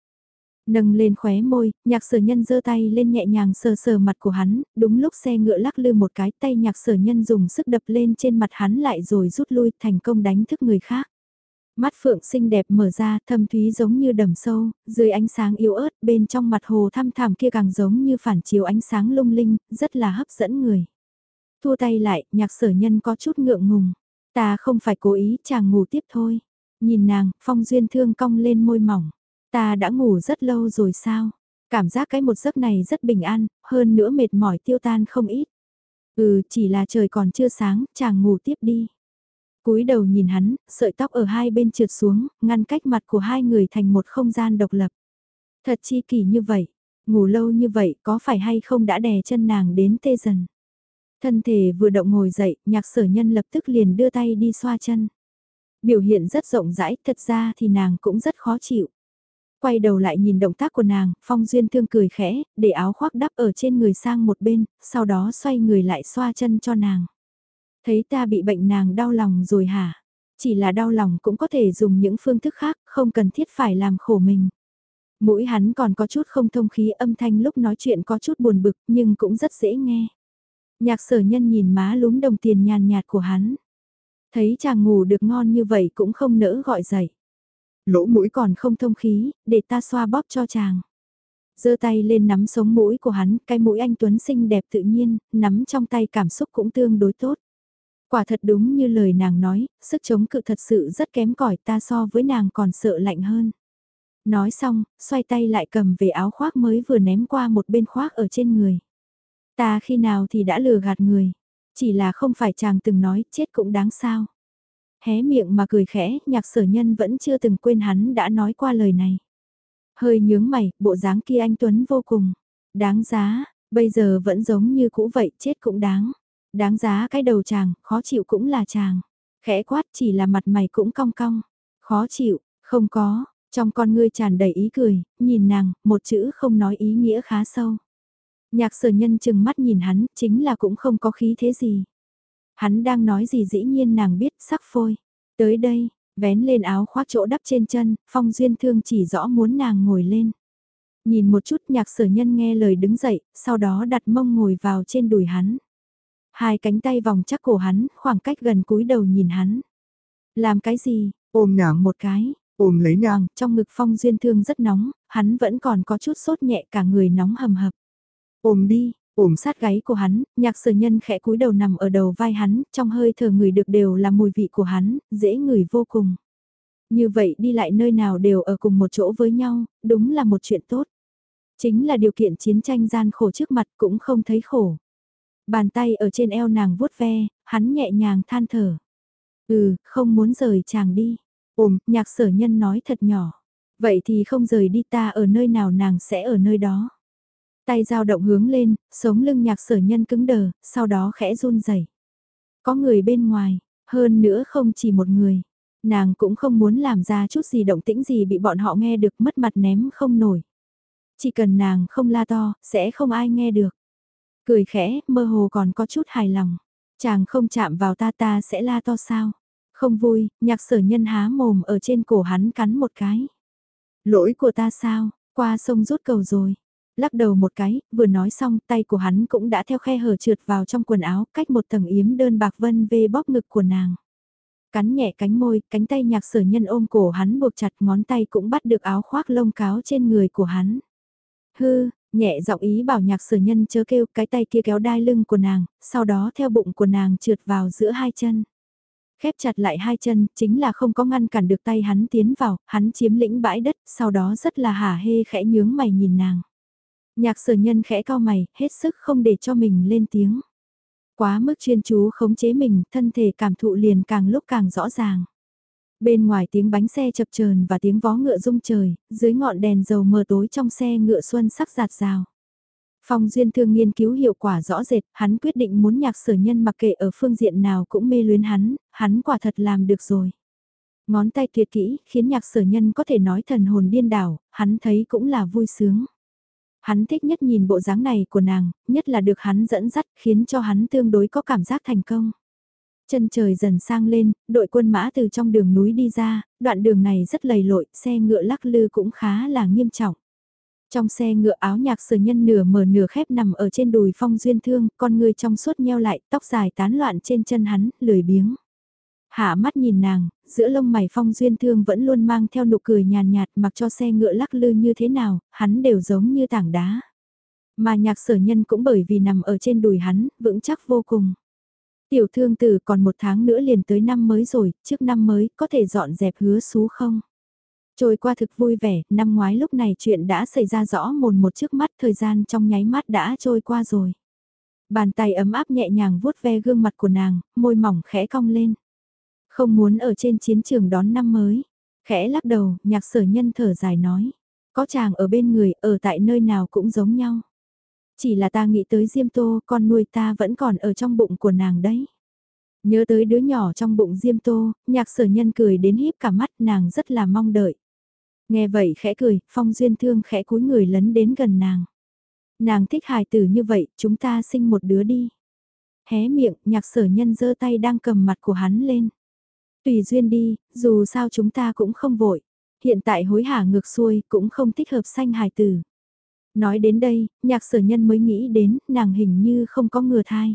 Nâng lên khóe môi, nhạc sở nhân giơ tay lên nhẹ nhàng sờ sờ mặt của hắn, đúng lúc xe ngựa lắc lư một cái tay nhạc sở nhân dùng sức đập lên trên mặt hắn lại rồi rút lui thành công đánh thức người khác. Mắt phượng xinh đẹp mở ra thâm thúy giống như đầm sâu, dưới ánh sáng yếu ớt bên trong mặt hồ thăm thẳm kia càng giống như phản chiếu ánh sáng lung linh, rất là hấp dẫn người. Thua tay lại, nhạc sở nhân có chút ngượng ngùng. Ta không phải cố ý, chàng ngủ tiếp thôi. Nhìn nàng, phong duyên thương cong lên môi mỏng. Ta đã ngủ rất lâu rồi sao? Cảm giác cái một giấc này rất bình an, hơn nữa mệt mỏi tiêu tan không ít. Ừ, chỉ là trời còn chưa sáng, chàng ngủ tiếp đi cúi đầu nhìn hắn, sợi tóc ở hai bên trượt xuống, ngăn cách mặt của hai người thành một không gian độc lập. Thật chi kỳ như vậy, ngủ lâu như vậy có phải hay không đã đè chân nàng đến tê dần. Thân thể vừa động ngồi dậy, nhạc sở nhân lập tức liền đưa tay đi xoa chân. Biểu hiện rất rộng rãi, thật ra thì nàng cũng rất khó chịu. Quay đầu lại nhìn động tác của nàng, Phong Duyên Thương cười khẽ, để áo khoác đắp ở trên người sang một bên, sau đó xoay người lại xoa chân cho nàng. Thấy ta bị bệnh nàng đau lòng rồi hả? Chỉ là đau lòng cũng có thể dùng những phương thức khác, không cần thiết phải làm khổ mình. Mũi hắn còn có chút không thông khí âm thanh lúc nói chuyện có chút buồn bực nhưng cũng rất dễ nghe. Nhạc sở nhân nhìn má lúm đồng tiền nhàn nhạt của hắn. Thấy chàng ngủ được ngon như vậy cũng không nỡ gọi dậy. Lỗ mũi còn không thông khí, để ta xoa bóp cho chàng giơ tay lên nắm sống mũi của hắn, cái mũi anh Tuấn xinh đẹp tự nhiên, nắm trong tay cảm xúc cũng tương đối tốt. Quả thật đúng như lời nàng nói, sức chống cự thật sự rất kém cỏi ta so với nàng còn sợ lạnh hơn. Nói xong, xoay tay lại cầm về áo khoác mới vừa ném qua một bên khoác ở trên người. Ta khi nào thì đã lừa gạt người, chỉ là không phải chàng từng nói chết cũng đáng sao. Hé miệng mà cười khẽ, nhạc sở nhân vẫn chưa từng quên hắn đã nói qua lời này. Hơi nhướng mày, bộ dáng kia anh Tuấn vô cùng. Đáng giá, bây giờ vẫn giống như cũ vậy, chết cũng đáng. Đáng giá cái đầu chàng, khó chịu cũng là chàng. Khẽ quát chỉ là mặt mày cũng cong cong. Khó chịu, không có, trong con ngươi tràn đầy ý cười, nhìn nàng, một chữ không nói ý nghĩa khá sâu. Nhạc sở nhân chừng mắt nhìn hắn, chính là cũng không có khí thế gì. Hắn đang nói gì dĩ nhiên nàng biết sắc phôi. Tới đây, vén lên áo khoác chỗ đắp trên chân, phong duyên thương chỉ rõ muốn nàng ngồi lên. Nhìn một chút nhạc sở nhân nghe lời đứng dậy, sau đó đặt mông ngồi vào trên đùi hắn. Hai cánh tay vòng chắc cổ hắn, khoảng cách gần cúi đầu nhìn hắn. Làm cái gì, ôm nàng một cái, Ôm lấy nàng, trong ngực phong duyên thương rất nóng, hắn vẫn còn có chút sốt nhẹ cả người nóng hầm hập. Ôm đi, ôm sát gáy của hắn, nhạc sở nhân khẽ cúi đầu nằm ở đầu vai hắn, trong hơi thở người được đều là mùi vị của hắn, dễ ngửi vô cùng. Như vậy đi lại nơi nào đều ở cùng một chỗ với nhau, đúng là một chuyện tốt. Chính là điều kiện chiến tranh gian khổ trước mặt cũng không thấy khổ. Bàn tay ở trên eo nàng vuốt ve, hắn nhẹ nhàng than thở. Ừ, không muốn rời chàng đi. Ồm nhạc sở nhân nói thật nhỏ. Vậy thì không rời đi ta ở nơi nào nàng sẽ ở nơi đó. Tay dao động hướng lên, sống lưng nhạc sở nhân cứng đờ, sau đó khẽ run rẩy. Có người bên ngoài, hơn nữa không chỉ một người. Nàng cũng không muốn làm ra chút gì động tĩnh gì bị bọn họ nghe được mất mặt ném không nổi. Chỉ cần nàng không la to, sẽ không ai nghe được. Cười khẽ, mơ hồ còn có chút hài lòng. Chàng không chạm vào ta ta sẽ la to sao? Không vui, nhạc sở nhân há mồm ở trên cổ hắn cắn một cái. Lỗi của ta sao, qua sông rút cầu rồi. Lắc đầu một cái, vừa nói xong tay của hắn cũng đã theo khe hở trượt vào trong quần áo cách một tầng yếm đơn bạc vân về bóp ngực của nàng. Cắn nhẹ cánh môi, cánh tay nhạc sở nhân ôm cổ hắn buộc chặt ngón tay cũng bắt được áo khoác lông cáo trên người của hắn. Hư, nhẹ giọng ý bảo nhạc sở nhân chớ kêu cái tay kia kéo đai lưng của nàng, sau đó theo bụng của nàng trượt vào giữa hai chân. Khép chặt lại hai chân, chính là không có ngăn cản được tay hắn tiến vào, hắn chiếm lĩnh bãi đất, sau đó rất là hả hê khẽ nhướng mày nhìn nàng. Nhạc sở nhân khẽ cao mày, hết sức không để cho mình lên tiếng. Quá mức chuyên chú khống chế mình, thân thể cảm thụ liền càng lúc càng rõ ràng. Bên ngoài tiếng bánh xe chập chờn và tiếng vó ngựa rung trời, dưới ngọn đèn dầu mờ tối trong xe ngựa xuân sắc giạt rào. Phong Duyên Thương nghiên cứu hiệu quả rõ rệt, hắn quyết định muốn nhạc sở nhân mặc kệ ở phương diện nào cũng mê luyến hắn, hắn quả thật làm được rồi. Ngón tay tuyệt kỹ, khiến nhạc sở nhân có thể nói thần hồn điên đảo, hắn thấy cũng là vui sướng. Hắn thích nhất nhìn bộ dáng này của nàng, nhất là được hắn dẫn dắt khiến cho hắn tương đối có cảm giác thành công. Chân trời dần sang lên, đội quân mã từ trong đường núi đi ra, đoạn đường này rất lầy lội, xe ngựa lắc lư cũng khá là nghiêm trọng. Trong xe ngựa áo nhạc sở nhân nửa mở nửa khép nằm ở trên đùi phong duyên thương, con người trong suốt nheo lại, tóc dài tán loạn trên chân hắn, lười biếng. Hạ mắt nhìn nàng, giữa lông mày phong duyên thương vẫn luôn mang theo nụ cười nhàn nhạt, mặc cho xe ngựa lắc lư như thế nào, hắn đều giống như tảng đá. Mà nhạc sở nhân cũng bởi vì nằm ở trên đùi hắn, vững chắc vô cùng. Tiểu thương tử còn một tháng nữa liền tới năm mới rồi, trước năm mới có thể dọn dẹp hứa xú không? Trôi qua thực vui vẻ, năm ngoái lúc này chuyện đã xảy ra rõ mồn một trước mắt thời gian trong nháy mắt đã trôi qua rồi. Bàn tay ấm áp nhẹ nhàng vuốt ve gương mặt của nàng, môi mỏng khẽ cong lên. Không muốn ở trên chiến trường đón năm mới. Khẽ lắc đầu, nhạc sở nhân thở dài nói. Có chàng ở bên người, ở tại nơi nào cũng giống nhau. Chỉ là ta nghĩ tới Diêm Tô, con nuôi ta vẫn còn ở trong bụng của nàng đấy. Nhớ tới đứa nhỏ trong bụng Diêm Tô, nhạc sở nhân cười đến híp cả mắt nàng rất là mong đợi. Nghe vậy khẽ cười, phong duyên thương khẽ cúi người lấn đến gần nàng. Nàng thích hài tử như vậy, chúng ta sinh một đứa đi. Hé miệng, nhạc sở nhân giơ tay đang cầm mặt của hắn lên. Tùy duyên đi, dù sao chúng ta cũng không vội. Hiện tại hối hả ngược xuôi cũng không thích hợp sanh hài tử. Nói đến đây, nhạc sở nhân mới nghĩ đến nàng hình như không có ngừa thai.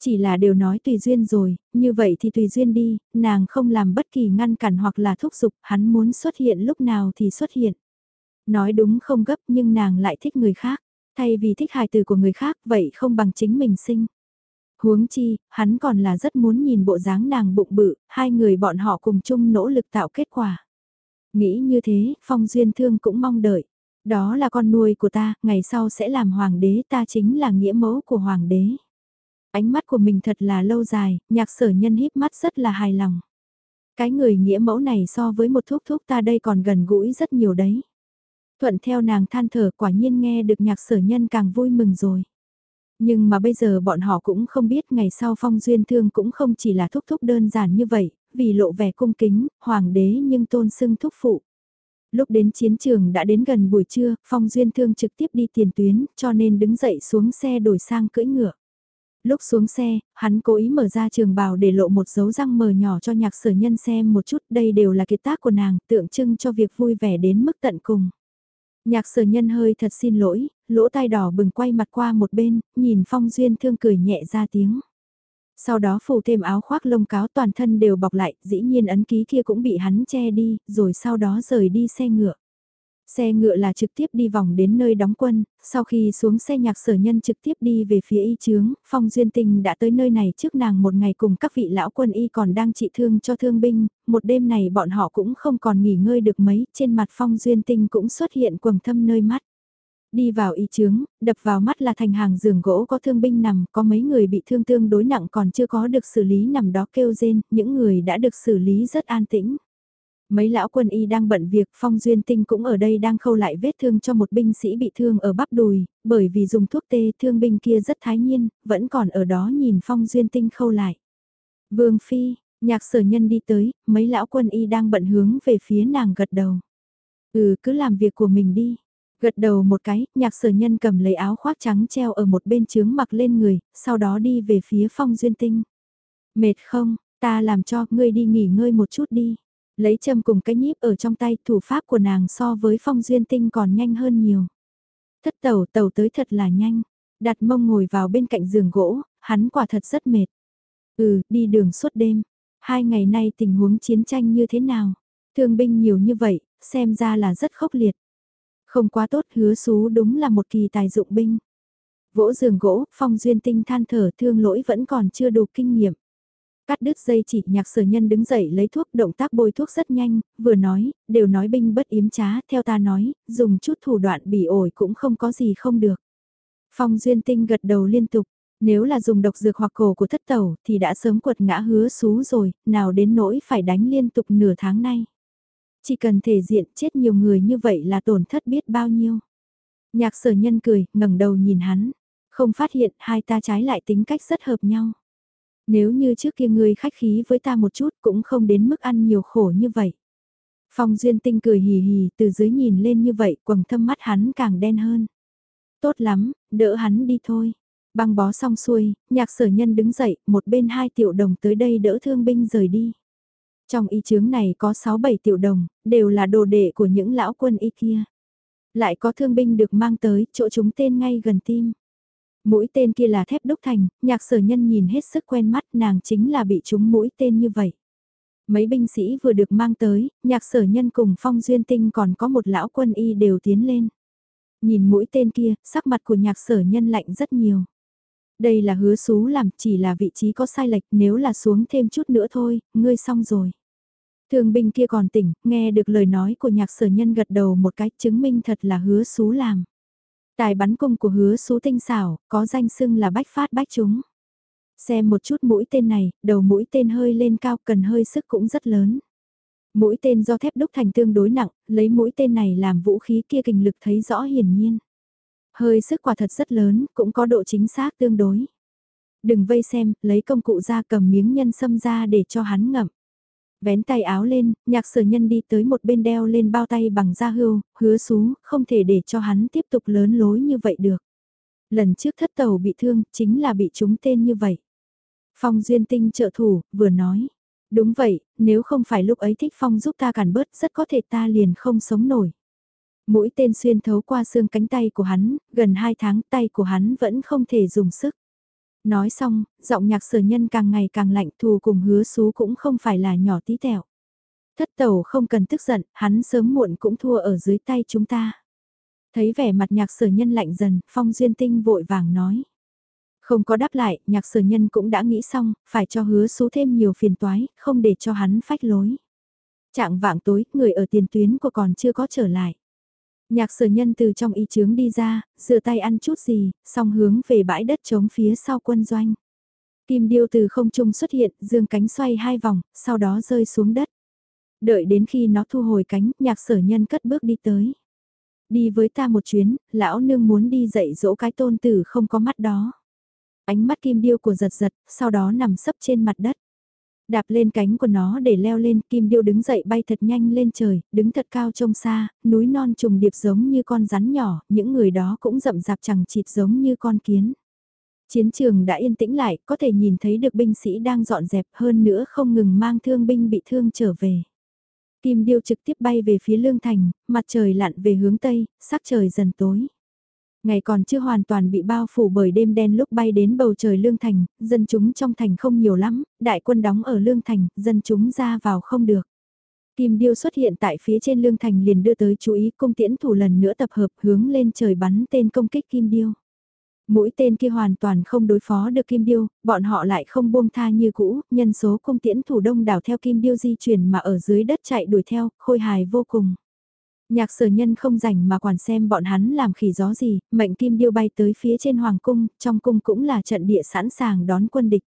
Chỉ là đều nói tùy duyên rồi, như vậy thì tùy duyên đi, nàng không làm bất kỳ ngăn cản hoặc là thúc giục, hắn muốn xuất hiện lúc nào thì xuất hiện. Nói đúng không gấp nhưng nàng lại thích người khác, thay vì thích hài từ của người khác vậy không bằng chính mình sinh. Huống chi, hắn còn là rất muốn nhìn bộ dáng nàng bụng bự, hai người bọn họ cùng chung nỗ lực tạo kết quả. Nghĩ như thế, Phong Duyên Thương cũng mong đợi. Đó là con nuôi của ta, ngày sau sẽ làm hoàng đế ta chính là nghĩa mẫu của hoàng đế. Ánh mắt của mình thật là lâu dài, nhạc sở nhân híp mắt rất là hài lòng. Cái người nghĩa mẫu này so với một thuốc thuốc ta đây còn gần gũi rất nhiều đấy. Thuận theo nàng than thở quả nhiên nghe được nhạc sở nhân càng vui mừng rồi. Nhưng mà bây giờ bọn họ cũng không biết ngày sau phong duyên thương cũng không chỉ là thúc thúc đơn giản như vậy, vì lộ vẻ cung kính, hoàng đế nhưng tôn xưng thúc phụ. Lúc đến chiến trường đã đến gần buổi trưa, phong duyên thương trực tiếp đi tiền tuyến, cho nên đứng dậy xuống xe đổi sang cưỡi ngựa. Lúc xuống xe, hắn cố ý mở ra trường bào để lộ một dấu răng mờ nhỏ cho nhạc sở nhân xem một chút, đây đều là kiệt tác của nàng, tượng trưng cho việc vui vẻ đến mức tận cùng. Nhạc sở nhân hơi thật xin lỗi, lỗ tai đỏ bừng quay mặt qua một bên, nhìn phong duyên thương cười nhẹ ra tiếng. Sau đó phủ thêm áo khoác lông cáo toàn thân đều bọc lại, dĩ nhiên ấn ký kia cũng bị hắn che đi, rồi sau đó rời đi xe ngựa. Xe ngựa là trực tiếp đi vòng đến nơi đóng quân, sau khi xuống xe nhạc sở nhân trực tiếp đi về phía y chướng, Phong Duyên Tinh đã tới nơi này trước nàng một ngày cùng các vị lão quân y còn đang trị thương cho thương binh, một đêm này bọn họ cũng không còn nghỉ ngơi được mấy, trên mặt Phong Duyên Tinh cũng xuất hiện quầng thâm nơi mắt. Đi vào y chướng, đập vào mắt là thành hàng giường gỗ có thương binh nằm, có mấy người bị thương tương đối nặng còn chưa có được xử lý nằm đó kêu rên, những người đã được xử lý rất an tĩnh. Mấy lão quân y đang bận việc, Phong Duyên Tinh cũng ở đây đang khâu lại vết thương cho một binh sĩ bị thương ở bắp đùi, bởi vì dùng thuốc tê thương binh kia rất thái nhiên, vẫn còn ở đó nhìn Phong Duyên Tinh khâu lại. Vương Phi, nhạc sở nhân đi tới, mấy lão quân y đang bận hướng về phía nàng gật đầu. Ừ cứ làm việc của mình đi. Gật đầu một cái, nhạc sở nhân cầm lấy áo khoác trắng treo ở một bên trướng mặc lên người, sau đó đi về phía Phong Duyên Tinh. Mệt không, ta làm cho ngươi đi nghỉ ngơi một chút đi. Lấy châm cùng cái nhíp ở trong tay thủ pháp của nàng so với phong duyên tinh còn nhanh hơn nhiều. Thất tàu tàu tới thật là nhanh. Đặt mông ngồi vào bên cạnh giường gỗ, hắn quả thật rất mệt. Ừ, đi đường suốt đêm. Hai ngày nay tình huống chiến tranh như thế nào? Thương binh nhiều như vậy, xem ra là rất khốc liệt. Không quá tốt hứa xú đúng là một kỳ tài dụng binh. Vỗ giường gỗ, phong duyên tinh than thở thương lỗi vẫn còn chưa đủ kinh nghiệm. Cắt đứt dây chỉ nhạc sở nhân đứng dậy lấy thuốc động tác bôi thuốc rất nhanh, vừa nói, đều nói binh bất yếm trá, theo ta nói, dùng chút thủ đoạn bỉ ổi cũng không có gì không được. Phong Duyên Tinh gật đầu liên tục, nếu là dùng độc dược hoặc cổ của thất tẩu thì đã sớm quật ngã hứa xú rồi, nào đến nỗi phải đánh liên tục nửa tháng nay. Chỉ cần thể diện chết nhiều người như vậy là tổn thất biết bao nhiêu. Nhạc sở nhân cười, ngẩng đầu nhìn hắn, không phát hiện hai ta trái lại tính cách rất hợp nhau. Nếu như trước kia ngươi khách khí với ta một chút cũng không đến mức ăn nhiều khổ như vậy. Phong Duyên Tinh cười hì hì từ dưới nhìn lên như vậy quầng thâm mắt hắn càng đen hơn. Tốt lắm, đỡ hắn đi thôi. Băng bó xong xuôi, nhạc sở nhân đứng dậy, một bên hai tiểu đồng tới đây đỡ thương binh rời đi. Trong y chướng này có 6-7 tiểu đồng, đều là đồ đệ của những lão quân y kia. Lại có thương binh được mang tới, chỗ chúng tên ngay gần tim. Mũi tên kia là thép đúc thành, nhạc sở nhân nhìn hết sức quen mắt nàng chính là bị trúng mũi tên như vậy. Mấy binh sĩ vừa được mang tới, nhạc sở nhân cùng phong duyên tinh còn có một lão quân y đều tiến lên. Nhìn mũi tên kia, sắc mặt của nhạc sở nhân lạnh rất nhiều. Đây là hứa xú làm chỉ là vị trí có sai lệch nếu là xuống thêm chút nữa thôi, ngươi xong rồi. Thường binh kia còn tỉnh, nghe được lời nói của nhạc sở nhân gật đầu một cách chứng minh thật là hứa xú làm. Tài bắn cung của hứa xú tinh xảo, có danh xưng là bách phát bách chúng. Xem một chút mũi tên này, đầu mũi tên hơi lên cao cần hơi sức cũng rất lớn. Mũi tên do thép đúc thành tương đối nặng, lấy mũi tên này làm vũ khí kia kinh lực thấy rõ hiển nhiên. Hơi sức quả thật rất lớn, cũng có độ chính xác tương đối. Đừng vây xem, lấy công cụ ra cầm miếng nhân sâm ra để cho hắn ngậm. Vén tay áo lên, nhạc sở nhân đi tới một bên đeo lên bao tay bằng da hưu, hứa xuống, không thể để cho hắn tiếp tục lớn lối như vậy được. Lần trước thất tàu bị thương, chính là bị trúng tên như vậy. Phong duyên tinh trợ thủ, vừa nói. Đúng vậy, nếu không phải lúc ấy thích Phong giúp ta cản bớt, rất có thể ta liền không sống nổi. Mũi tên xuyên thấu qua xương cánh tay của hắn, gần hai tháng tay của hắn vẫn không thể dùng sức. Nói xong, giọng nhạc sở nhân càng ngày càng lạnh thù cùng hứa xú cũng không phải là nhỏ tí tẹo. Thất tẩu không cần tức giận, hắn sớm muộn cũng thua ở dưới tay chúng ta. Thấy vẻ mặt nhạc sở nhân lạnh dần, phong duyên tinh vội vàng nói. Không có đáp lại, nhạc sở nhân cũng đã nghĩ xong, phải cho hứa xú thêm nhiều phiền toái, không để cho hắn phách lối. Trạng vạng tối, người ở tiền tuyến của còn chưa có trở lại. Nhạc sở nhân từ trong y chướng đi ra, rửa tay ăn chút gì, xong hướng về bãi đất trống phía sau quân doanh. Kim điêu từ không trung xuất hiện, dương cánh xoay hai vòng, sau đó rơi xuống đất. Đợi đến khi nó thu hồi cánh, nhạc sở nhân cất bước đi tới. Đi với ta một chuyến, lão nương muốn đi dạy dỗ cái tôn tử không có mắt đó. Ánh mắt kim điêu của giật giật, sau đó nằm sấp trên mặt đất. Đạp lên cánh của nó để leo lên, kim điêu đứng dậy bay thật nhanh lên trời, đứng thật cao trông xa, núi non trùng điệp giống như con rắn nhỏ, những người đó cũng rậm rạp chẳng chịt giống như con kiến. Chiến trường đã yên tĩnh lại, có thể nhìn thấy được binh sĩ đang dọn dẹp hơn nữa không ngừng mang thương binh bị thương trở về. Kim điêu trực tiếp bay về phía lương thành, mặt trời lặn về hướng tây, sắc trời dần tối. Ngày còn chưa hoàn toàn bị bao phủ bởi đêm đen lúc bay đến bầu trời Lương Thành, dân chúng trong thành không nhiều lắm, đại quân đóng ở Lương Thành, dân chúng ra vào không được. Kim điêu xuất hiện tại phía trên Lương Thành liền đưa tới chú ý cung tiễn thủ lần nữa tập hợp hướng lên trời bắn tên công kích Kim điêu. Mũi tên kia hoàn toàn không đối phó được Kim Điêu, bọn họ lại không buông tha như cũ, nhân số cung tiễn thủ đông đảo theo Kim Điêu di chuyển mà ở dưới đất chạy đuổi theo, khôi hài vô cùng. Nhạc sở nhân không rảnh mà quản xem bọn hắn làm khỉ gió gì, mệnh Kim Điêu bay tới phía trên Hoàng Cung, trong cung cũng là trận địa sẵn sàng đón quân địch.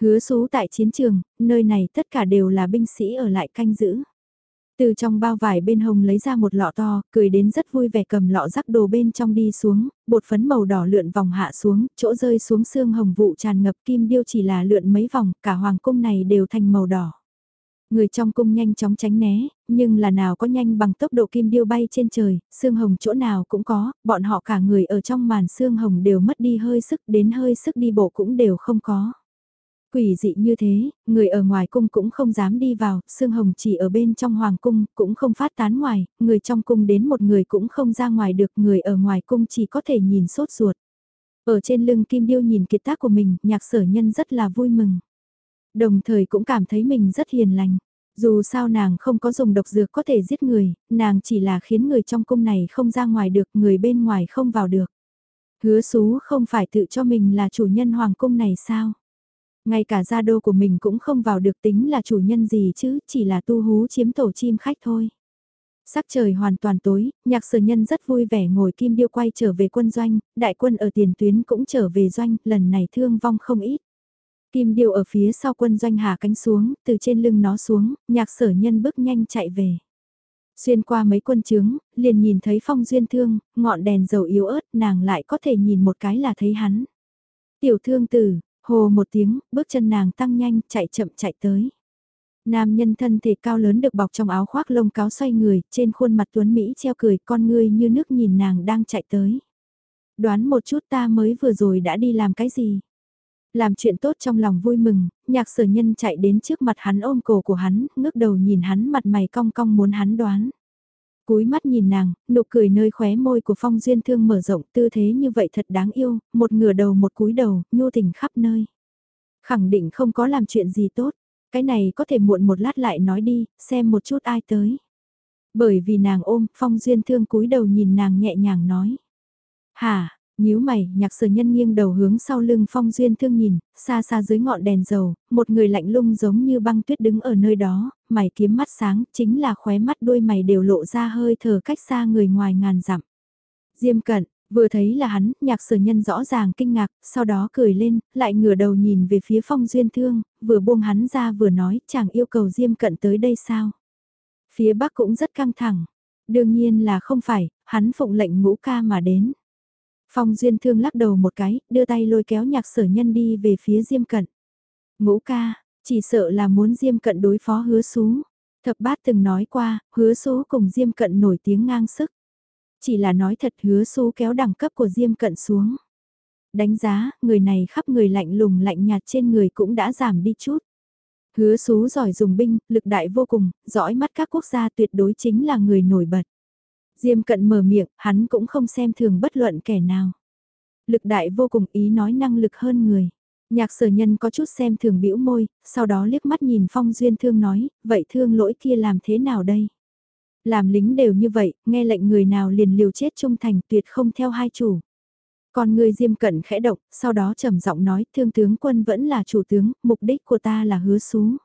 Hứa xú tại chiến trường, nơi này tất cả đều là binh sĩ ở lại canh giữ. Từ trong bao vải bên hồng lấy ra một lọ to, cười đến rất vui vẻ cầm lọ rắc đồ bên trong đi xuống, bột phấn màu đỏ lượn vòng hạ xuống, chỗ rơi xuống xương hồng vụ tràn ngập kim điêu chỉ là lượn mấy vòng, cả hoàng cung này đều thành màu đỏ. Người trong cung nhanh chóng tránh né, nhưng là nào có nhanh bằng tốc độ kim điêu bay trên trời, xương hồng chỗ nào cũng có, bọn họ cả người ở trong màn xương hồng đều mất đi hơi sức đến hơi sức đi bộ cũng đều không có. Quỷ dị như thế, người ở ngoài cung cũng không dám đi vào, Sương Hồng chỉ ở bên trong hoàng cung, cũng không phát tán ngoài, người trong cung đến một người cũng không ra ngoài được, người ở ngoài cung chỉ có thể nhìn sốt ruột. Ở trên lưng Kim Điêu nhìn kiệt tác của mình, nhạc sở nhân rất là vui mừng. Đồng thời cũng cảm thấy mình rất hiền lành. Dù sao nàng không có dùng độc dược có thể giết người, nàng chỉ là khiến người trong cung này không ra ngoài được, người bên ngoài không vào được. Hứa xú không phải tự cho mình là chủ nhân hoàng cung này sao? Ngay cả gia đô của mình cũng không vào được tính là chủ nhân gì chứ, chỉ là tu hú chiếm tổ chim khách thôi. Sắc trời hoàn toàn tối, nhạc sở nhân rất vui vẻ ngồi kim điêu quay trở về quân doanh, đại quân ở tiền tuyến cũng trở về doanh, lần này thương vong không ít. Kim điêu ở phía sau quân doanh hạ cánh xuống, từ trên lưng nó xuống, nhạc sở nhân bước nhanh chạy về. Xuyên qua mấy quân trướng, liền nhìn thấy phong duyên thương, ngọn đèn dầu yếu ớt, nàng lại có thể nhìn một cái là thấy hắn. Tiểu thương tử, Hồ một tiếng, bước chân nàng tăng nhanh, chạy chậm chạy tới. Nam nhân thân thể cao lớn được bọc trong áo khoác lông cáo xoay người, trên khuôn mặt tuấn Mỹ treo cười, con ngươi như nước nhìn nàng đang chạy tới. Đoán một chút ta mới vừa rồi đã đi làm cái gì? Làm chuyện tốt trong lòng vui mừng, nhạc sở nhân chạy đến trước mặt hắn ôm cổ của hắn, ngước đầu nhìn hắn mặt mày cong cong muốn hắn đoán. Cúi mắt nhìn nàng, nụ cười nơi khóe môi của phong duyên thương mở rộng tư thế như vậy thật đáng yêu, một ngửa đầu một cúi đầu, nhu tình khắp nơi. Khẳng định không có làm chuyện gì tốt, cái này có thể muộn một lát lại nói đi, xem một chút ai tới. Bởi vì nàng ôm, phong duyên thương cúi đầu nhìn nàng nhẹ nhàng nói. Hả, nhíu mày, nhạc sở nhân nghiêng đầu hướng sau lưng phong duyên thương nhìn, xa xa dưới ngọn đèn dầu, một người lạnh lung giống như băng tuyết đứng ở nơi đó, mày kiếm mắt sáng, chính là khóe mắt đôi mày đều lộ ra hơi thở cách xa người ngoài ngàn dặm. Diêm cận, vừa thấy là hắn, nhạc sở nhân rõ ràng kinh ngạc, sau đó cười lên, lại ngửa đầu nhìn về phía phong duyên thương, vừa buông hắn ra vừa nói, chẳng yêu cầu diêm cận tới đây sao. Phía bắc cũng rất căng thẳng, đương nhiên là không phải, hắn phụng lệnh ngũ ca mà đến. Phong Duyên Thương lắc đầu một cái, đưa tay lôi kéo nhạc sở nhân đi về phía Diêm Cận. Ngũ ca, chỉ sợ là muốn Diêm Cận đối phó hứa xú. Thập bát từng nói qua, hứa xú cùng Diêm Cận nổi tiếng ngang sức. Chỉ là nói thật hứa xú kéo đẳng cấp của Diêm Cận xuống. Đánh giá, người này khắp người lạnh lùng lạnh nhạt trên người cũng đã giảm đi chút. Hứa xú giỏi dùng binh, lực đại vô cùng, dõi mắt các quốc gia tuyệt đối chính là người nổi bật. Diêm cận mở miệng, hắn cũng không xem thường bất luận kẻ nào. Lực đại vô cùng ý nói năng lực hơn người. Nhạc sở nhân có chút xem thường bĩu môi, sau đó liếc mắt nhìn phong duyên thương nói, vậy thương lỗi kia làm thế nào đây? Làm lính đều như vậy, nghe lệnh người nào liền liều chết trung thành tuyệt không theo hai chủ. Còn người diêm cận khẽ động, sau đó trầm giọng nói, thương tướng quân vẫn là chủ tướng, mục đích của ta là hứa xú.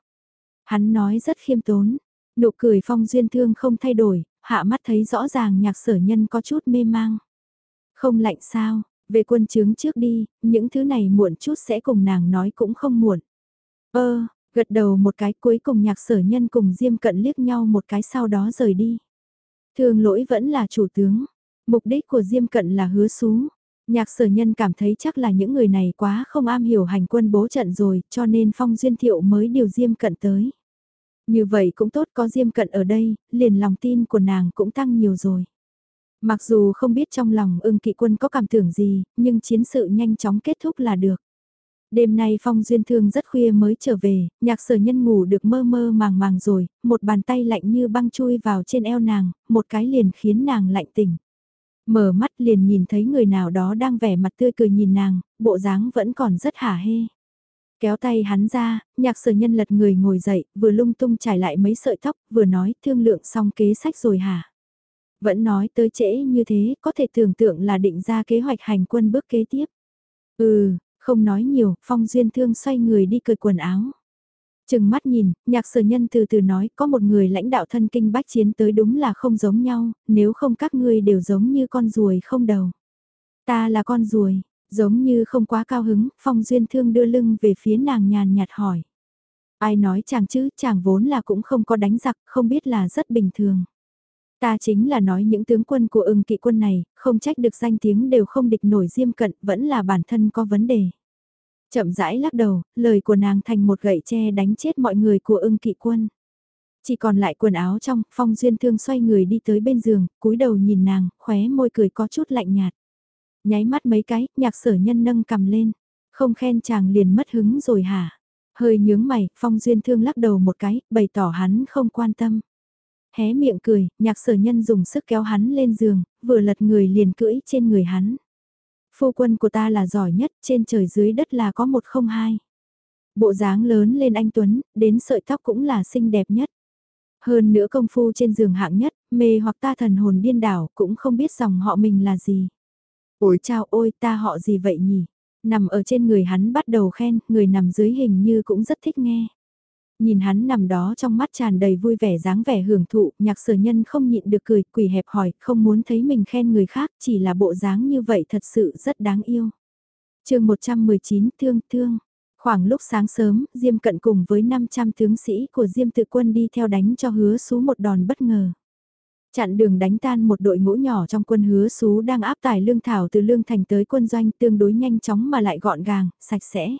Hắn nói rất khiêm tốn, nụ cười phong duyên thương không thay đổi, hạ mắt thấy rõ ràng nhạc sở nhân có chút mê mang. Không lạnh sao, về quân chứng trước đi, những thứ này muộn chút sẽ cùng nàng nói cũng không muộn. Ơ, gật đầu một cái cuối cùng nhạc sở nhân cùng Diêm Cận liếc nhau một cái sau đó rời đi. Thường lỗi vẫn là chủ tướng, mục đích của Diêm Cận là hứa xú. Nhạc sở nhân cảm thấy chắc là những người này quá không am hiểu hành quân bố trận rồi, cho nên Phong Duyên Thiệu mới điều Diêm Cận tới. Như vậy cũng tốt có Diêm Cận ở đây, liền lòng tin của nàng cũng tăng nhiều rồi. Mặc dù không biết trong lòng ưng kỵ quân có cảm tưởng gì, nhưng chiến sự nhanh chóng kết thúc là được. Đêm nay Phong Duyên Thương rất khuya mới trở về, nhạc sở nhân ngủ được mơ mơ màng màng rồi, một bàn tay lạnh như băng chui vào trên eo nàng, một cái liền khiến nàng lạnh tỉnh. Mở mắt liền nhìn thấy người nào đó đang vẻ mặt tươi cười nhìn nàng, bộ dáng vẫn còn rất hả hê. Kéo tay hắn ra, nhạc sở nhân lật người ngồi dậy, vừa lung tung trải lại mấy sợi tóc, vừa nói thương lượng xong kế sách rồi hả? Vẫn nói tới trễ như thế, có thể tưởng tượng là định ra kế hoạch hành quân bước kế tiếp. Ừ, không nói nhiều, Phong Duyên Thương xoay người đi cởi quần áo. Chừng mắt nhìn, nhạc sở nhân từ từ nói có một người lãnh đạo thân kinh bách chiến tới đúng là không giống nhau, nếu không các ngươi đều giống như con ruồi không đầu. Ta là con ruồi, giống như không quá cao hứng, Phong Duyên Thương đưa lưng về phía nàng nhàn nhạt hỏi. Ai nói chàng chứ, chàng vốn là cũng không có đánh giặc, không biết là rất bình thường. Ta chính là nói những tướng quân của ưng kỵ quân này, không trách được danh tiếng đều không địch nổi diêm cận, vẫn là bản thân có vấn đề. Chậm rãi lắc đầu, lời của nàng thành một gậy tre đánh chết mọi người của ưng kỵ quân. Chỉ còn lại quần áo trong, phong duyên thương xoay người đi tới bên giường, cúi đầu nhìn nàng, khóe môi cười có chút lạnh nhạt. Nháy mắt mấy cái, nhạc sở nhân nâng cầm lên. Không khen chàng liền mất hứng rồi hả? Hơi nhướng mày, phong duyên thương lắc đầu một cái, bày tỏ hắn không quan tâm. Hé miệng cười, nhạc sở nhân dùng sức kéo hắn lên giường, vừa lật người liền cưỡi trên người hắn. Phu quân của ta là giỏi nhất, trên trời dưới đất là có một không hai. Bộ dáng lớn lên anh Tuấn, đến sợi tóc cũng là xinh đẹp nhất. Hơn nữa công phu trên giường hạng nhất, mê hoặc ta thần hồn điên đảo cũng không biết dòng họ mình là gì. Ôi chao ôi ta họ gì vậy nhỉ? Nằm ở trên người hắn bắt đầu khen, người nằm dưới hình như cũng rất thích nghe. Nhìn hắn nằm đó trong mắt tràn đầy vui vẻ dáng vẻ hưởng thụ, nhạc sở nhân không nhịn được cười, quỷ hẹp hỏi, không muốn thấy mình khen người khác, chỉ là bộ dáng như vậy thật sự rất đáng yêu. chương 119 Thương Thương Khoảng lúc sáng sớm, Diêm Cận cùng với 500 tướng sĩ của Diêm tự quân đi theo đánh cho hứa số một đòn bất ngờ. Chặn đường đánh tan một đội ngũ nhỏ trong quân hứa xú đang áp tải lương thảo từ lương thành tới quân doanh tương đối nhanh chóng mà lại gọn gàng, sạch sẽ.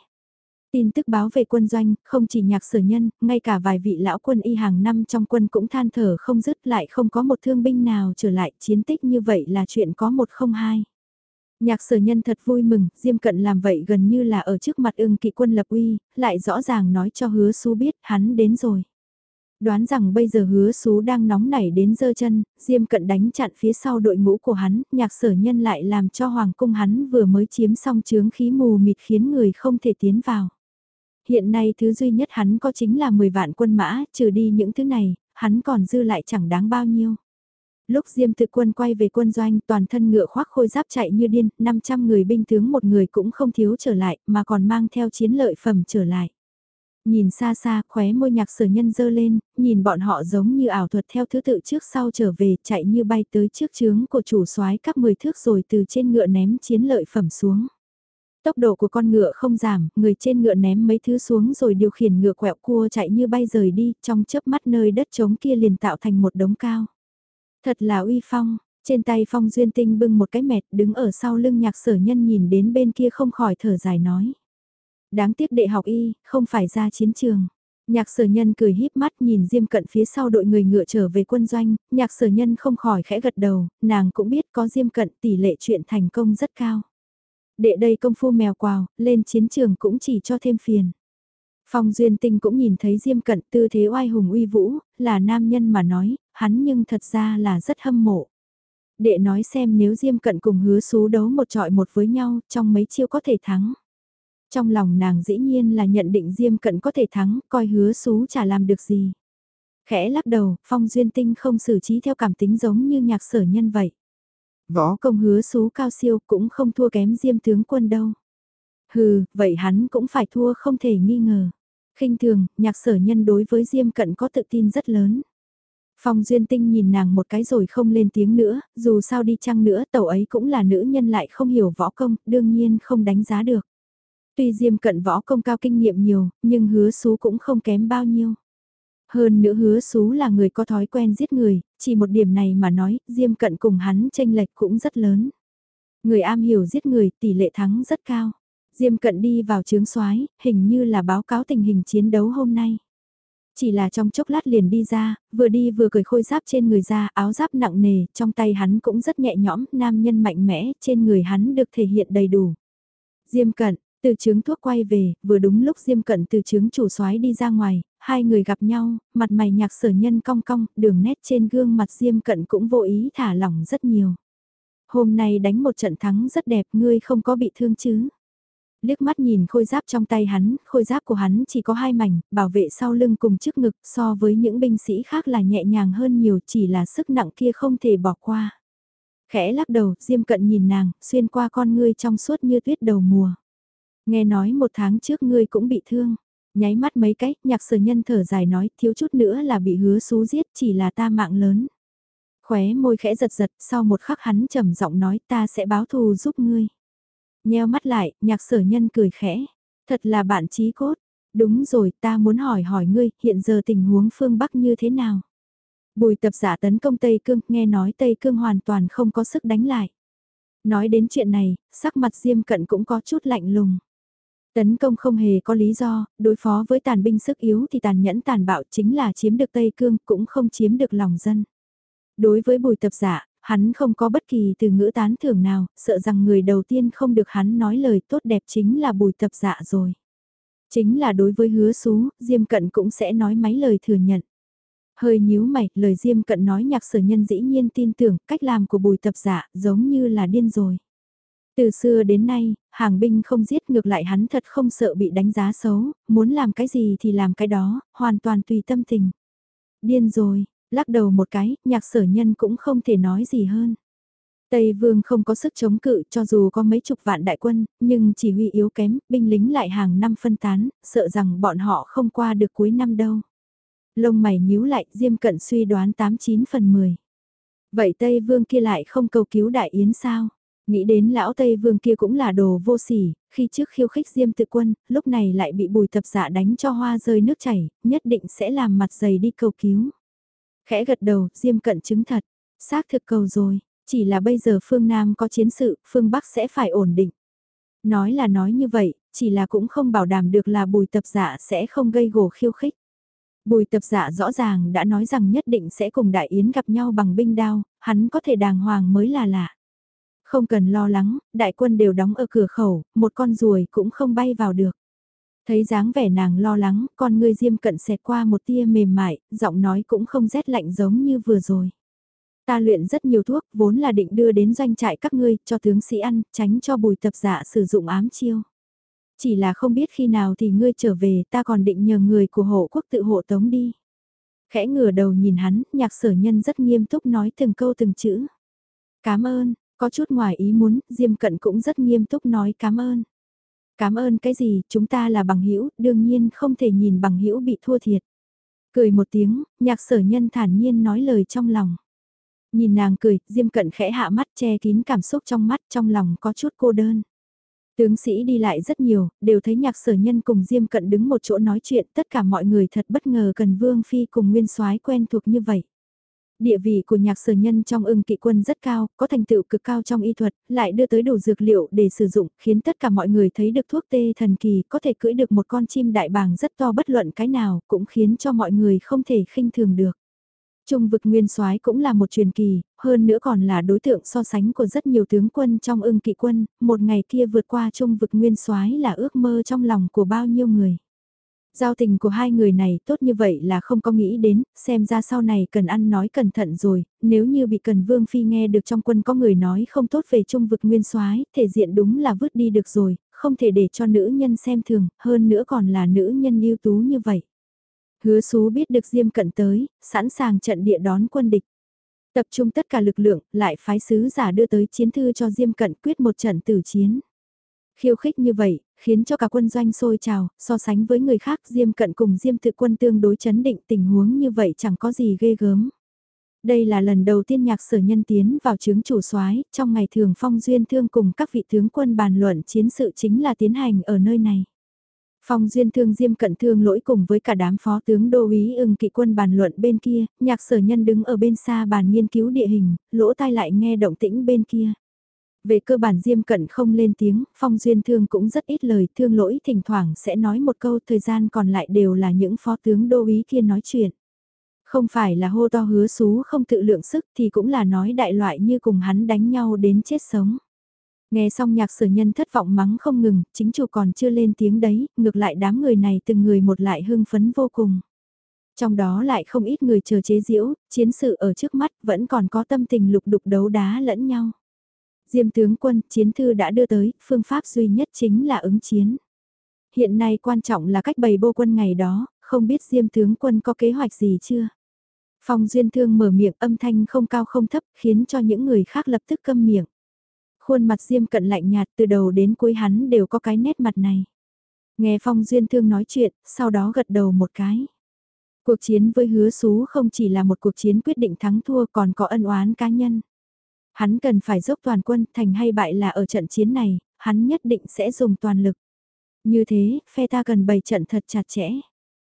Tin tức báo về quân doanh, không chỉ nhạc sở nhân, ngay cả vài vị lão quân y hàng năm trong quân cũng than thở không dứt lại không có một thương binh nào trở lại chiến tích như vậy là chuyện có một không hai. Nhạc sở nhân thật vui mừng, Diêm Cận làm vậy gần như là ở trước mặt ưng kỵ quân lập uy, lại rõ ràng nói cho hứa xú biết hắn đến rồi. Đoán rằng bây giờ hứa xú đang nóng nảy đến dơ chân, Diêm Cận đánh chặn phía sau đội ngũ của hắn, nhạc sở nhân lại làm cho Hoàng cung hắn vừa mới chiếm xong chướng khí mù mịt khiến người không thể tiến vào. Hiện nay thứ duy nhất hắn có chính là 10 vạn quân mã, trừ đi những thứ này, hắn còn dư lại chẳng đáng bao nhiêu. Lúc Diêm tự quân quay về quân doanh toàn thân ngựa khoác khôi giáp chạy như điên, 500 người binh tướng một người cũng không thiếu trở lại mà còn mang theo chiến lợi phẩm trở lại. Nhìn xa xa khóe môi nhạc sở nhân dơ lên, nhìn bọn họ giống như ảo thuật theo thứ tự trước sau trở về chạy như bay tới trước chướng của chủ soái các 10 thước rồi từ trên ngựa ném chiến lợi phẩm xuống. Tốc độ của con ngựa không giảm, người trên ngựa ném mấy thứ xuống rồi điều khiển ngựa quẹo cua chạy như bay rời đi, trong chớp mắt nơi đất trống kia liền tạo thành một đống cao. Thật là uy phong, trên tay phong duyên tinh bưng một cái mẹt đứng ở sau lưng nhạc sở nhân nhìn đến bên kia không khỏi thở dài nói. Đáng tiếc đệ học y, không phải ra chiến trường. Nhạc sở nhân cười híp mắt nhìn Diêm Cận phía sau đội người ngựa trở về quân doanh, nhạc sở nhân không khỏi khẽ gật đầu, nàng cũng biết có Diêm Cận tỷ lệ chuyện thành công rất cao đệ đây công phu mèo quào, lên chiến trường cũng chỉ cho thêm phiền. Phong Duyên Tinh cũng nhìn thấy Diêm Cận tư thế oai hùng uy vũ, là nam nhân mà nói, hắn nhưng thật ra là rất hâm mộ. Đệ nói xem nếu Diêm Cận cùng hứa xú đấu một trọi một với nhau, trong mấy chiêu có thể thắng. Trong lòng nàng dĩ nhiên là nhận định Diêm Cận có thể thắng, coi hứa xú chả làm được gì. Khẽ lắc đầu, Phong Duyên Tinh không xử trí theo cảm tính giống như nhạc sở nhân vậy. Võ công hứa xú cao siêu cũng không thua kém diêm tướng quân đâu. Hừ, vậy hắn cũng phải thua không thể nghi ngờ. khinh thường, nhạc sở nhân đối với diêm cận có tự tin rất lớn. Phong Duyên Tinh nhìn nàng một cái rồi không lên tiếng nữa, dù sao đi chăng nữa tàu ấy cũng là nữ nhân lại không hiểu võ công, đương nhiên không đánh giá được. Tuy Diêm Cận võ công cao kinh nghiệm nhiều, nhưng hứa xú cũng không kém bao nhiêu. Hơn nữa hứa xú là người có thói quen giết người, chỉ một điểm này mà nói, Diêm Cận cùng hắn tranh lệch cũng rất lớn. Người am hiểu giết người, tỷ lệ thắng rất cao. Diêm Cận đi vào trướng soái hình như là báo cáo tình hình chiến đấu hôm nay. Chỉ là trong chốc lát liền đi ra, vừa đi vừa cởi khôi giáp trên người ra, áo giáp nặng nề, trong tay hắn cũng rất nhẹ nhõm, nam nhân mạnh mẽ, trên người hắn được thể hiện đầy đủ. Diêm Cận, từ trướng thuốc quay về, vừa đúng lúc Diêm Cận từ trướng chủ soái đi ra ngoài, hai người gặp nhau, mặt mày nhạc sở nhân cong cong, đường nét trên gương mặt Diêm Cận cũng vô ý thả lỏng rất nhiều. Hôm nay đánh một trận thắng rất đẹp, ngươi không có bị thương chứ? Liếc mắt nhìn khôi giáp trong tay hắn, khôi giáp của hắn chỉ có hai mảnh, bảo vệ sau lưng cùng trước ngực so với những binh sĩ khác là nhẹ nhàng hơn nhiều chỉ là sức nặng kia không thể bỏ qua. Khẽ lắc đầu, Diêm Cận nhìn nàng, xuyên qua con ngươi trong suốt như tuyết đầu mùa. Nghe nói một tháng trước ngươi cũng bị thương. Nháy mắt mấy cái, nhạc sở nhân thở dài nói, thiếu chút nữa là bị hứa xú giết, chỉ là ta mạng lớn. Khóe môi khẽ giật giật, sau một khắc hắn trầm giọng nói ta sẽ báo thù giúp ngươi. Nheo mắt lại, nhạc sở nhân cười khẽ. Thật là bạn trí cốt. Đúng rồi, ta muốn hỏi hỏi ngươi, hiện giờ tình huống phương Bắc như thế nào? Bùi tập giả tấn công Tây Cương, nghe nói Tây Cương hoàn toàn không có sức đánh lại. Nói đến chuyện này, sắc mặt Diêm Cận cũng có chút lạnh lùng. Tấn công không hề có lý do, đối phó với tàn binh sức yếu thì tàn nhẫn tàn bạo chính là chiếm được Tây Cương cũng không chiếm được lòng dân. Đối với bùi tập giả, hắn không có bất kỳ từ ngữ tán thưởng nào, sợ rằng người đầu tiên không được hắn nói lời tốt đẹp chính là bùi tập dạ rồi. Chính là đối với hứa xú, Diêm Cận cũng sẽ nói mấy lời thừa nhận. Hơi nhíu mày, lời Diêm Cận nói nhạc sở nhân dĩ nhiên tin tưởng cách làm của bùi tập dạ giống như là điên rồi. Từ xưa đến nay, hàng binh không giết ngược lại hắn thật không sợ bị đánh giá xấu, muốn làm cái gì thì làm cái đó, hoàn toàn tùy tâm tình. Điên rồi, lắc đầu một cái, nhạc sở nhân cũng không thể nói gì hơn. Tây Vương không có sức chống cự cho dù có mấy chục vạn đại quân, nhưng chỉ huy yếu kém, binh lính lại hàng năm phân tán, sợ rằng bọn họ không qua được cuối năm đâu. Lông mày nhíu lại, Diêm Cận suy đoán 89 phần 10. Vậy Tây Vương kia lại không cầu cứu đại yến sao? Nghĩ đến lão Tây Vương kia cũng là đồ vô sỉ, khi trước khiêu khích Diêm tự quân, lúc này lại bị bùi tập dạ đánh cho hoa rơi nước chảy, nhất định sẽ làm mặt dày đi cầu cứu. Khẽ gật đầu, Diêm cận chứng thật, xác thực cầu rồi, chỉ là bây giờ phương Nam có chiến sự, phương Bắc sẽ phải ổn định. Nói là nói như vậy, chỉ là cũng không bảo đảm được là bùi tập dạ sẽ không gây gổ khiêu khích. Bùi tập dạ rõ ràng đã nói rằng nhất định sẽ cùng Đại Yến gặp nhau bằng binh đao, hắn có thể đàng hoàng mới là lạ. Không cần lo lắng, đại quân đều đóng ở cửa khẩu, một con ruồi cũng không bay vào được. Thấy dáng vẻ nàng lo lắng, con ngươi diêm cận xẹt qua một tia mềm mại, giọng nói cũng không rét lạnh giống như vừa rồi. Ta luyện rất nhiều thuốc, vốn là định đưa đến doanh trại các ngươi, cho tướng sĩ ăn, tránh cho bùi tập giả sử dụng ám chiêu. Chỉ là không biết khi nào thì ngươi trở về, ta còn định nhờ người của hộ quốc tự hộ tống đi. Khẽ ngửa đầu nhìn hắn, nhạc sở nhân rất nghiêm túc nói từng câu từng chữ. Cảm ơn, có chút ngoài ý muốn, Diêm Cận cũng rất nghiêm túc nói cảm ơn. Cảm ơn cái gì, chúng ta là bằng hữu đương nhiên không thể nhìn bằng hữu bị thua thiệt. Cười một tiếng, nhạc sở nhân thản nhiên nói lời trong lòng. Nhìn nàng cười, Diêm Cận khẽ hạ mắt che kín cảm xúc trong mắt trong lòng có chút cô đơn. Tướng sĩ đi lại rất nhiều, đều thấy nhạc sở nhân cùng Diêm Cận đứng một chỗ nói chuyện tất cả mọi người thật bất ngờ cần Vương Phi cùng Nguyên soái quen thuộc như vậy. Địa vị của nhạc sở nhân trong ưng kỵ quân rất cao, có thành tựu cực cao trong y thuật, lại đưa tới đủ dược liệu để sử dụng, khiến tất cả mọi người thấy được thuốc tê thần kỳ, có thể cưỡi được một con chim đại bàng rất to bất luận cái nào, cũng khiến cho mọi người không thể khinh thường được. Trung vực nguyên soái cũng là một truyền kỳ, hơn nữa còn là đối tượng so sánh của rất nhiều tướng quân trong ưng kỵ quân, một ngày kia vượt qua trung vực nguyên soái là ước mơ trong lòng của bao nhiêu người. Giao tình của hai người này tốt như vậy là không có nghĩ đến, xem ra sau này cần ăn nói cẩn thận rồi, nếu như bị Cần Vương Phi nghe được trong quân có người nói không tốt về trung vực nguyên soái thể diện đúng là vứt đi được rồi, không thể để cho nữ nhân xem thường, hơn nữa còn là nữ nhân ưu tú như vậy. Hứa xú biết được Diêm Cận tới, sẵn sàng trận địa đón quân địch. Tập trung tất cả lực lượng, lại phái sứ giả đưa tới chiến thư cho Diêm Cận quyết một trận tử chiến. Khiêu khích như vậy, khiến cho cả quân doanh sôi trào, so sánh với người khác Diêm Cận cùng Diêm tự quân tương đối chấn định tình huống như vậy chẳng có gì ghê gớm. Đây là lần đầu tiên nhạc sở nhân tiến vào chướng chủ soái trong ngày thường phong duyên thương cùng các vị tướng quân bàn luận chiến sự chính là tiến hành ở nơi này. Phong duyên thương diêm cận thương lỗi cùng với cả đám phó tướng đô úy ưng kỵ quân bàn luận bên kia, nhạc sở nhân đứng ở bên xa bàn nghiên cứu địa hình, lỗ tai lại nghe động tĩnh bên kia. Về cơ bản Diêm Cận không lên tiếng, Phong Duyên Thương cũng rất ít lời, thương lỗi thỉnh thoảng sẽ nói một câu, thời gian còn lại đều là những phó tướng đô ý kia nói chuyện. Không phải là hô to hứa xú không tự lượng sức thì cũng là nói đại loại như cùng hắn đánh nhau đến chết sống. Nghe xong nhạc sở nhân thất vọng mắng không ngừng, chính chủ còn chưa lên tiếng đấy, ngược lại đám người này từng người một lại hưng phấn vô cùng. Trong đó lại không ít người chờ chế diễu, chiến sự ở trước mắt vẫn còn có tâm tình lục đục đấu đá lẫn nhau. Diêm tướng quân, chiến thư đã đưa tới, phương pháp duy nhất chính là ứng chiến. Hiện nay quan trọng là cách bày bô quân ngày đó, không biết Diêm tướng quân có kế hoạch gì chưa? Phong Duyên Thương mở miệng âm thanh không cao không thấp khiến cho những người khác lập tức câm miệng. Khuôn mặt Diêm cận lạnh nhạt từ đầu đến cuối hắn đều có cái nét mặt này. Nghe Phong Duyên Thương nói chuyện, sau đó gật đầu một cái. Cuộc chiến với hứa xú không chỉ là một cuộc chiến quyết định thắng thua còn có ân oán cá nhân. Hắn cần phải dốc toàn quân thành hay bại là ở trận chiến này, hắn nhất định sẽ dùng toàn lực. Như thế, phe ta cần bày trận thật chặt chẽ.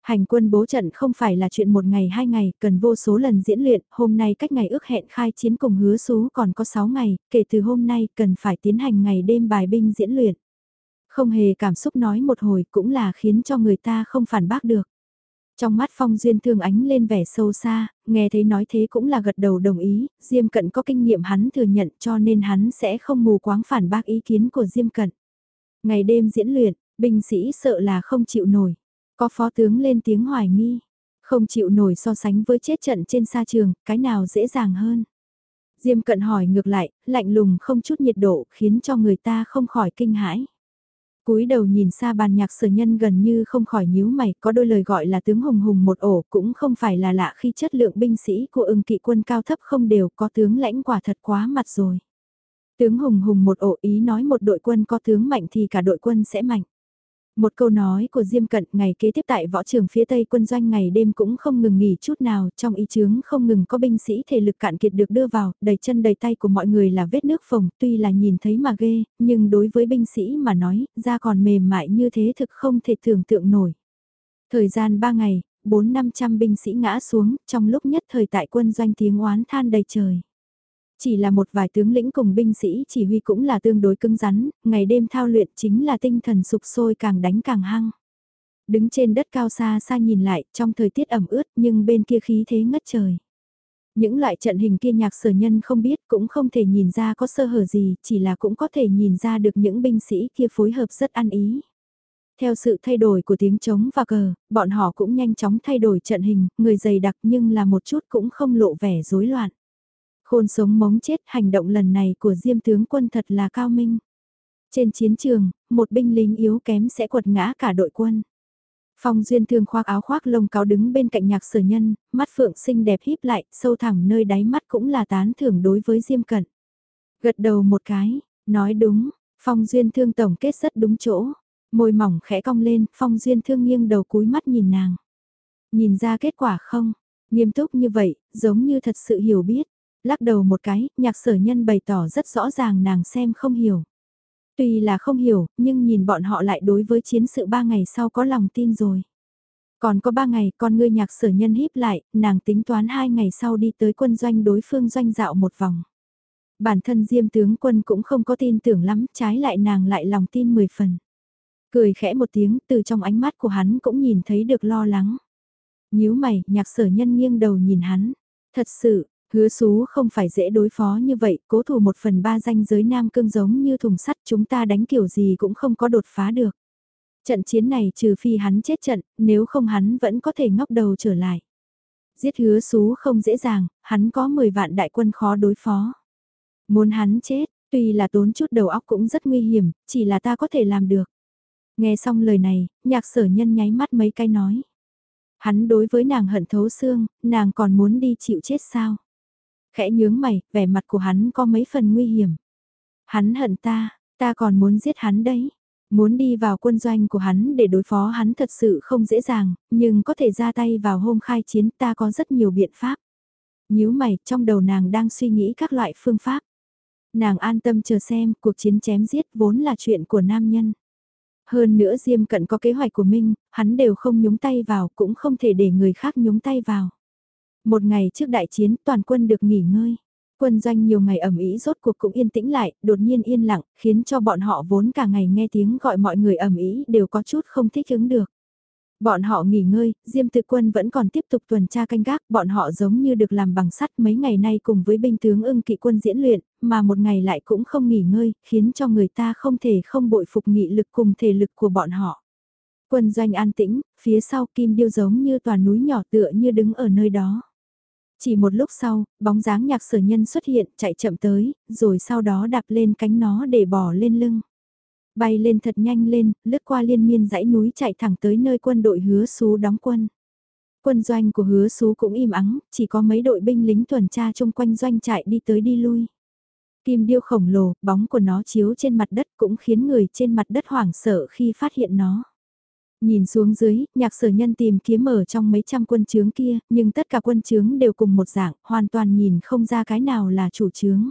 Hành quân bố trận không phải là chuyện một ngày hai ngày, cần vô số lần diễn luyện, hôm nay cách ngày ước hẹn khai chiến cùng hứa xú còn có 6 ngày, kể từ hôm nay cần phải tiến hành ngày đêm bài binh diễn luyện. Không hề cảm xúc nói một hồi cũng là khiến cho người ta không phản bác được. Trong mắt Phong Duyên Thương ánh lên vẻ sâu xa, nghe thấy nói thế cũng là gật đầu đồng ý, Diêm Cận có kinh nghiệm hắn thừa nhận cho nên hắn sẽ không mù quáng phản bác ý kiến của Diêm Cận. Ngày đêm diễn luyện, binh sĩ sợ là không chịu nổi. Có phó tướng lên tiếng hoài nghi, không chịu nổi so sánh với chết trận trên sa trường, cái nào dễ dàng hơn. Diêm Cận hỏi ngược lại, lạnh lùng không chút nhiệt độ khiến cho người ta không khỏi kinh hãi cúi đầu nhìn xa bàn nhạc sở nhân gần như không khỏi nhíu mày, có đôi lời gọi là tướng hùng hùng một ổ cũng không phải là lạ khi chất lượng binh sĩ của ưng kỵ quân cao thấp không đều có tướng lãnh quả thật quá mặt rồi. Tướng hùng hùng một ổ ý nói một đội quân có tướng mạnh thì cả đội quân sẽ mạnh. Một câu nói của Diêm Cận ngày kế tiếp tại võ trường phía Tây quân doanh ngày đêm cũng không ngừng nghỉ chút nào, trong ý chướng không ngừng có binh sĩ thể lực cạn kiệt được đưa vào, đầy chân đầy tay của mọi người là vết nước phồng, tuy là nhìn thấy mà ghê, nhưng đối với binh sĩ mà nói, da còn mềm mại như thế thực không thể tưởng tượng nổi. Thời gian 3 ngày, 4-500 binh sĩ ngã xuống, trong lúc nhất thời tại quân doanh tiếng oán than đầy trời. Chỉ là một vài tướng lĩnh cùng binh sĩ chỉ huy cũng là tương đối cứng rắn, ngày đêm thao luyện chính là tinh thần sục sôi càng đánh càng hăng. Đứng trên đất cao xa xa nhìn lại, trong thời tiết ẩm ướt nhưng bên kia khí thế ngất trời. Những loại trận hình kia nhạc sở nhân không biết cũng không thể nhìn ra có sơ hở gì, chỉ là cũng có thể nhìn ra được những binh sĩ kia phối hợp rất ăn ý. Theo sự thay đổi của tiếng trống và cờ, bọn họ cũng nhanh chóng thay đổi trận hình, người dày đặc nhưng là một chút cũng không lộ vẻ rối loạn. Khôn sống mống chết hành động lần này của Diêm tướng quân thật là cao minh. Trên chiến trường, một binh lính yếu kém sẽ quật ngã cả đội quân. Phong Duyên Thương khoác áo khoác lông cáo đứng bên cạnh nhạc sở nhân, mắt phượng xinh đẹp híp lại, sâu thẳm nơi đáy mắt cũng là tán thưởng đối với Diêm Cận. Gật đầu một cái, nói đúng, Phong Duyên Thương tổng kết rất đúng chỗ. Môi mỏng khẽ cong lên, Phong Duyên Thương nghiêng đầu cúi mắt nhìn nàng. Nhìn ra kết quả không? Nghiêm túc như vậy, giống như thật sự hiểu biết. Lắc đầu một cái, nhạc sở nhân bày tỏ rất rõ ràng nàng xem không hiểu. Tuy là không hiểu, nhưng nhìn bọn họ lại đối với chiến sự ba ngày sau có lòng tin rồi. Còn có ba ngày, con ngươi nhạc sở nhân híp lại, nàng tính toán hai ngày sau đi tới quân doanh đối phương doanh dạo một vòng. Bản thân diêm tướng quân cũng không có tin tưởng lắm, trái lại nàng lại lòng tin mười phần. Cười khẽ một tiếng, từ trong ánh mắt của hắn cũng nhìn thấy được lo lắng. nhíu mày, nhạc sở nhân nghiêng đầu nhìn hắn. Thật sự, Hứa xú không phải dễ đối phó như vậy, cố thủ một phần ba danh giới Nam Cương giống như thùng sắt chúng ta đánh kiểu gì cũng không có đột phá được. Trận chiến này trừ phi hắn chết trận, nếu không hắn vẫn có thể ngóc đầu trở lại. Giết hứa xú không dễ dàng, hắn có 10 vạn đại quân khó đối phó. Muốn hắn chết, tuy là tốn chút đầu óc cũng rất nguy hiểm, chỉ là ta có thể làm được. Nghe xong lời này, nhạc sở nhân nháy mắt mấy cái nói. Hắn đối với nàng hận thấu xương, nàng còn muốn đi chịu chết sao? Khẽ nhướng mày, vẻ mặt của hắn có mấy phần nguy hiểm. Hắn hận ta, ta còn muốn giết hắn đấy. Muốn đi vào quân doanh của hắn để đối phó hắn thật sự không dễ dàng, nhưng có thể ra tay vào hôm khai chiến ta có rất nhiều biện pháp. nhíu mày, trong đầu nàng đang suy nghĩ các loại phương pháp. Nàng an tâm chờ xem, cuộc chiến chém giết vốn là chuyện của nam nhân. Hơn nữa Diêm Cận có kế hoạch của mình, hắn đều không nhúng tay vào, cũng không thể để người khác nhúng tay vào. Một ngày trước đại chiến toàn quân được nghỉ ngơi. Quân doanh nhiều ngày ẩm ý rốt cuộc cũng yên tĩnh lại, đột nhiên yên lặng, khiến cho bọn họ vốn cả ngày nghe tiếng gọi mọi người ẩm ý đều có chút không thích ứng được. Bọn họ nghỉ ngơi, Diêm Tự Quân vẫn còn tiếp tục tuần tra canh gác, bọn họ giống như được làm bằng sắt mấy ngày nay cùng với binh tướng ưng kỵ quân diễn luyện, mà một ngày lại cũng không nghỉ ngơi, khiến cho người ta không thể không bội phục nghị lực cùng thể lực của bọn họ. Quân doanh an tĩnh, phía sau kim điêu giống như tòa núi nhỏ tựa như đứng ở nơi đó. Chỉ một lúc sau, bóng dáng nhạc sở nhân xuất hiện, chạy chậm tới, rồi sau đó đạp lên cánh nó để bỏ lên lưng. Bay lên thật nhanh lên, lướt qua liên miên dãy núi chạy thẳng tới nơi quân đội hứa xú đóng quân. Quân doanh của hứa xú cũng im ắng, chỉ có mấy đội binh lính tuần tra chung quanh doanh chạy đi tới đi lui. Kim điêu khổng lồ, bóng của nó chiếu trên mặt đất cũng khiến người trên mặt đất hoảng sợ khi phát hiện nó. Nhìn xuống dưới, nhạc sở nhân tìm kiếm ở trong mấy trăm quân chướng kia, nhưng tất cả quân chướng đều cùng một dạng, hoàn toàn nhìn không ra cái nào là chủ chướng.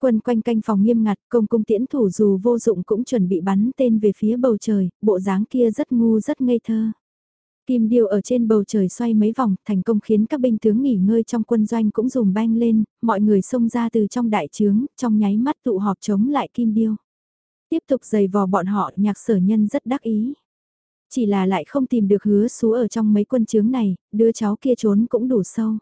Quân quanh canh phòng nghiêm ngặt, công cung tiễn thủ dù vô dụng cũng chuẩn bị bắn tên về phía bầu trời, bộ dáng kia rất ngu rất ngây thơ. Kim điêu ở trên bầu trời xoay mấy vòng, thành công khiến các binh tướng nghỉ ngơi trong quân doanh cũng dùng banh lên, mọi người xông ra từ trong đại trướng, trong nháy mắt tụ họp chống lại kim điêu. Tiếp tục giày vò bọn họ, nhạc sở nhân rất đắc ý. Chỉ là lại không tìm được hứa xú ở trong mấy quân chướng này, đứa cháu kia trốn cũng đủ sâu.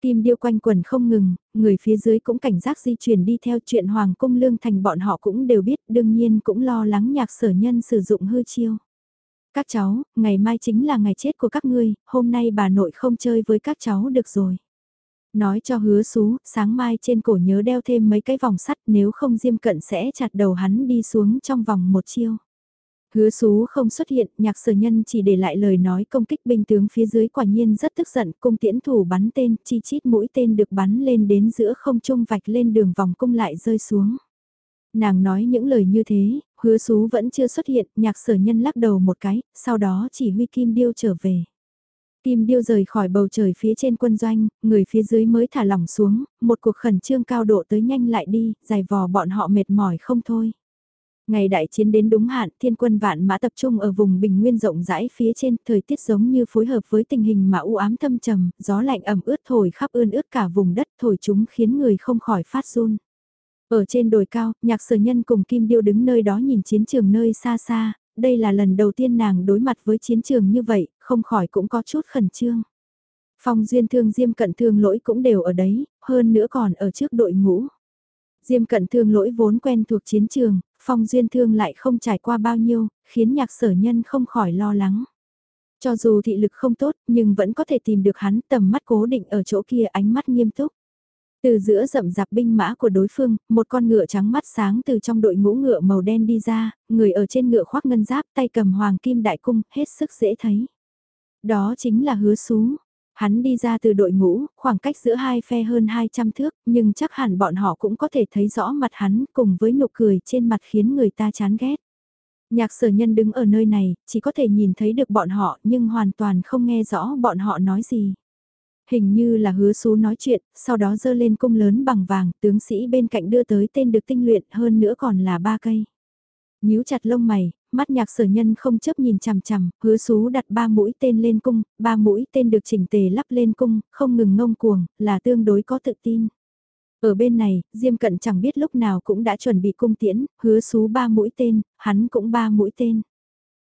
Kim điêu quanh quần không ngừng, người phía dưới cũng cảnh giác di chuyển đi theo chuyện Hoàng cung lương thành bọn họ cũng đều biết đương nhiên cũng lo lắng nhạc sở nhân sử dụng hư chiêu. Các cháu, ngày mai chính là ngày chết của các ngươi, hôm nay bà nội không chơi với các cháu được rồi. Nói cho hứa xú, sáng mai trên cổ nhớ đeo thêm mấy cái vòng sắt nếu không diêm cận sẽ chặt đầu hắn đi xuống trong vòng một chiêu. Hứa xú không xuất hiện, nhạc sở nhân chỉ để lại lời nói công kích binh tướng phía dưới quả nhiên rất tức giận, cung tiễn thủ bắn tên, chi chít mũi tên được bắn lên đến giữa không trung vạch lên đường vòng cung lại rơi xuống. Nàng nói những lời như thế, hứa xú vẫn chưa xuất hiện, nhạc sở nhân lắc đầu một cái, sau đó chỉ huy Kim Điêu trở về. Kim Điêu rời khỏi bầu trời phía trên quân doanh, người phía dưới mới thả lỏng xuống, một cuộc khẩn trương cao độ tới nhanh lại đi, dài vò bọn họ mệt mỏi không thôi. Ngày đại chiến đến đúng hạn, thiên quân vạn mã tập trung ở vùng bình nguyên rộng rãi phía trên, thời tiết giống như phối hợp với tình hình mà u ám thâm trầm, gió lạnh ẩm ướt thổi khắp ươn ướt cả vùng đất, thổi chúng khiến người không khỏi phát run. Ở trên đồi cao, nhạc sở nhân cùng Kim Điêu đứng nơi đó nhìn chiến trường nơi xa xa, đây là lần đầu tiên nàng đối mặt với chiến trường như vậy, không khỏi cũng có chút khẩn trương. Phong duyên thương diêm cận thương lỗi cũng đều ở đấy, hơn nữa còn ở trước đội ngũ. Diêm cận thương lỗi vốn quen thuộc chiến trường, phong duyên thương lại không trải qua bao nhiêu, khiến nhạc sở nhân không khỏi lo lắng. Cho dù thị lực không tốt, nhưng vẫn có thể tìm được hắn tầm mắt cố định ở chỗ kia ánh mắt nghiêm túc. Từ giữa rậm rạp binh mã của đối phương, một con ngựa trắng mắt sáng từ trong đội ngũ ngựa màu đen đi ra, người ở trên ngựa khoác ngân giáp tay cầm hoàng kim đại cung, hết sức dễ thấy. Đó chính là hứa xú. Hắn đi ra từ đội ngũ, khoảng cách giữa hai phe hơn 200 thước, nhưng chắc hẳn bọn họ cũng có thể thấy rõ mặt hắn cùng với nụ cười trên mặt khiến người ta chán ghét. Nhạc sở nhân đứng ở nơi này, chỉ có thể nhìn thấy được bọn họ nhưng hoàn toàn không nghe rõ bọn họ nói gì. Hình như là hứa xú nói chuyện, sau đó dơ lên cung lớn bằng vàng, tướng sĩ bên cạnh đưa tới tên được tinh luyện hơn nữa còn là ba cây. Nhíu chặt lông mày, mắt nhạc sở nhân không chấp nhìn chằm chằm, hứa xú đặt ba mũi tên lên cung, ba mũi tên được chỉnh tề lắp lên cung, không ngừng ngông cuồng, là tương đối có tự tin. Ở bên này, Diêm Cận chẳng biết lúc nào cũng đã chuẩn bị cung tiễn, hứa xú ba mũi tên, hắn cũng ba mũi tên.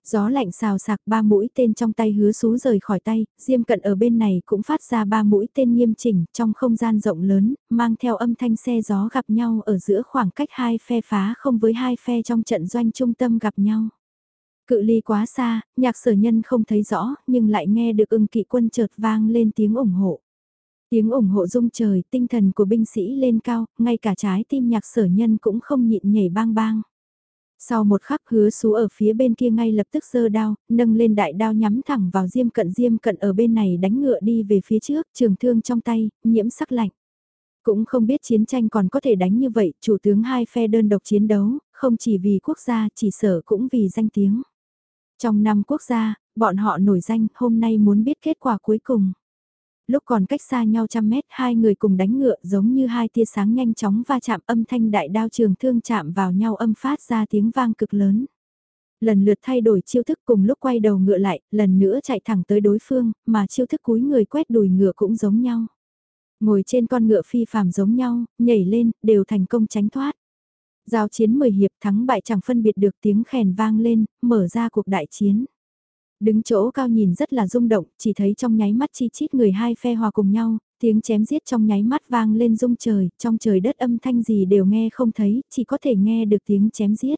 Gió lạnh xào sạc ba mũi tên trong tay hứa xú rời khỏi tay, Diêm Cận ở bên này cũng phát ra ba mũi tên nghiêm chỉnh trong không gian rộng lớn, mang theo âm thanh xe gió gặp nhau ở giữa khoảng cách hai phe phá không với hai phe trong trận doanh trung tâm gặp nhau. Cự ly quá xa, nhạc sở nhân không thấy rõ, nhưng lại nghe được ưng kỵ quân chợt vang lên tiếng ủng hộ. Tiếng ủng hộ rung trời, tinh thần của binh sĩ lên cao, ngay cả trái tim nhạc sở nhân cũng không nhịn nhảy bang bang. Sau một khắc hứa xú ở phía bên kia ngay lập tức giơ đao, nâng lên đại đao nhắm thẳng vào diêm cận diêm cận ở bên này đánh ngựa đi về phía trước, trường thương trong tay, nhiễm sắc lạnh. Cũng không biết chiến tranh còn có thể đánh như vậy, chủ tướng hai phe đơn độc chiến đấu, không chỉ vì quốc gia, chỉ sở cũng vì danh tiếng. Trong năm quốc gia, bọn họ nổi danh, hôm nay muốn biết kết quả cuối cùng lúc còn cách xa nhau trăm mét hai người cùng đánh ngựa giống như hai tia sáng nhanh chóng va chạm âm thanh đại đao trường thương chạm vào nhau âm phát ra tiếng vang cực lớn. Lần lượt thay đổi chiêu thức cùng lúc quay đầu ngựa lại, lần nữa chạy thẳng tới đối phương, mà chiêu thức cúi người quét đùi ngựa cũng giống nhau. Ngồi trên con ngựa phi phàm giống nhau, nhảy lên, đều thành công tránh thoát. Giao chiến 10 hiệp thắng bại chẳng phân biệt được tiếng khèn vang lên, mở ra cuộc đại chiến. Đứng chỗ cao nhìn rất là rung động, chỉ thấy trong nháy mắt chi chít người hai phe hòa cùng nhau, tiếng chém giết trong nháy mắt vang lên rung trời, trong trời đất âm thanh gì đều nghe không thấy, chỉ có thể nghe được tiếng chém giết.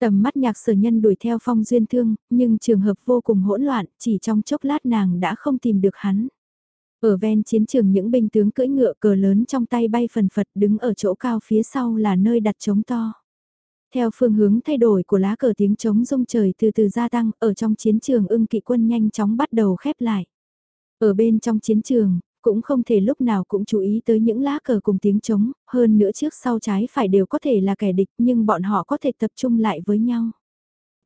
Tầm mắt nhạc sở nhân đuổi theo phong duyên thương, nhưng trường hợp vô cùng hỗn loạn, chỉ trong chốc lát nàng đã không tìm được hắn. Ở ven chiến trường những binh tướng cưỡi ngựa cờ lớn trong tay bay phần phật đứng ở chỗ cao phía sau là nơi đặt trống to. Theo phương hướng thay đổi của lá cờ tiếng trống rung trời từ từ gia tăng, ở trong chiến trường ưng kỵ quân nhanh chóng bắt đầu khép lại. Ở bên trong chiến trường, cũng không thể lúc nào cũng chú ý tới những lá cờ cùng tiếng trống, hơn nữa trước sau trái phải đều có thể là kẻ địch nhưng bọn họ có thể tập trung lại với nhau.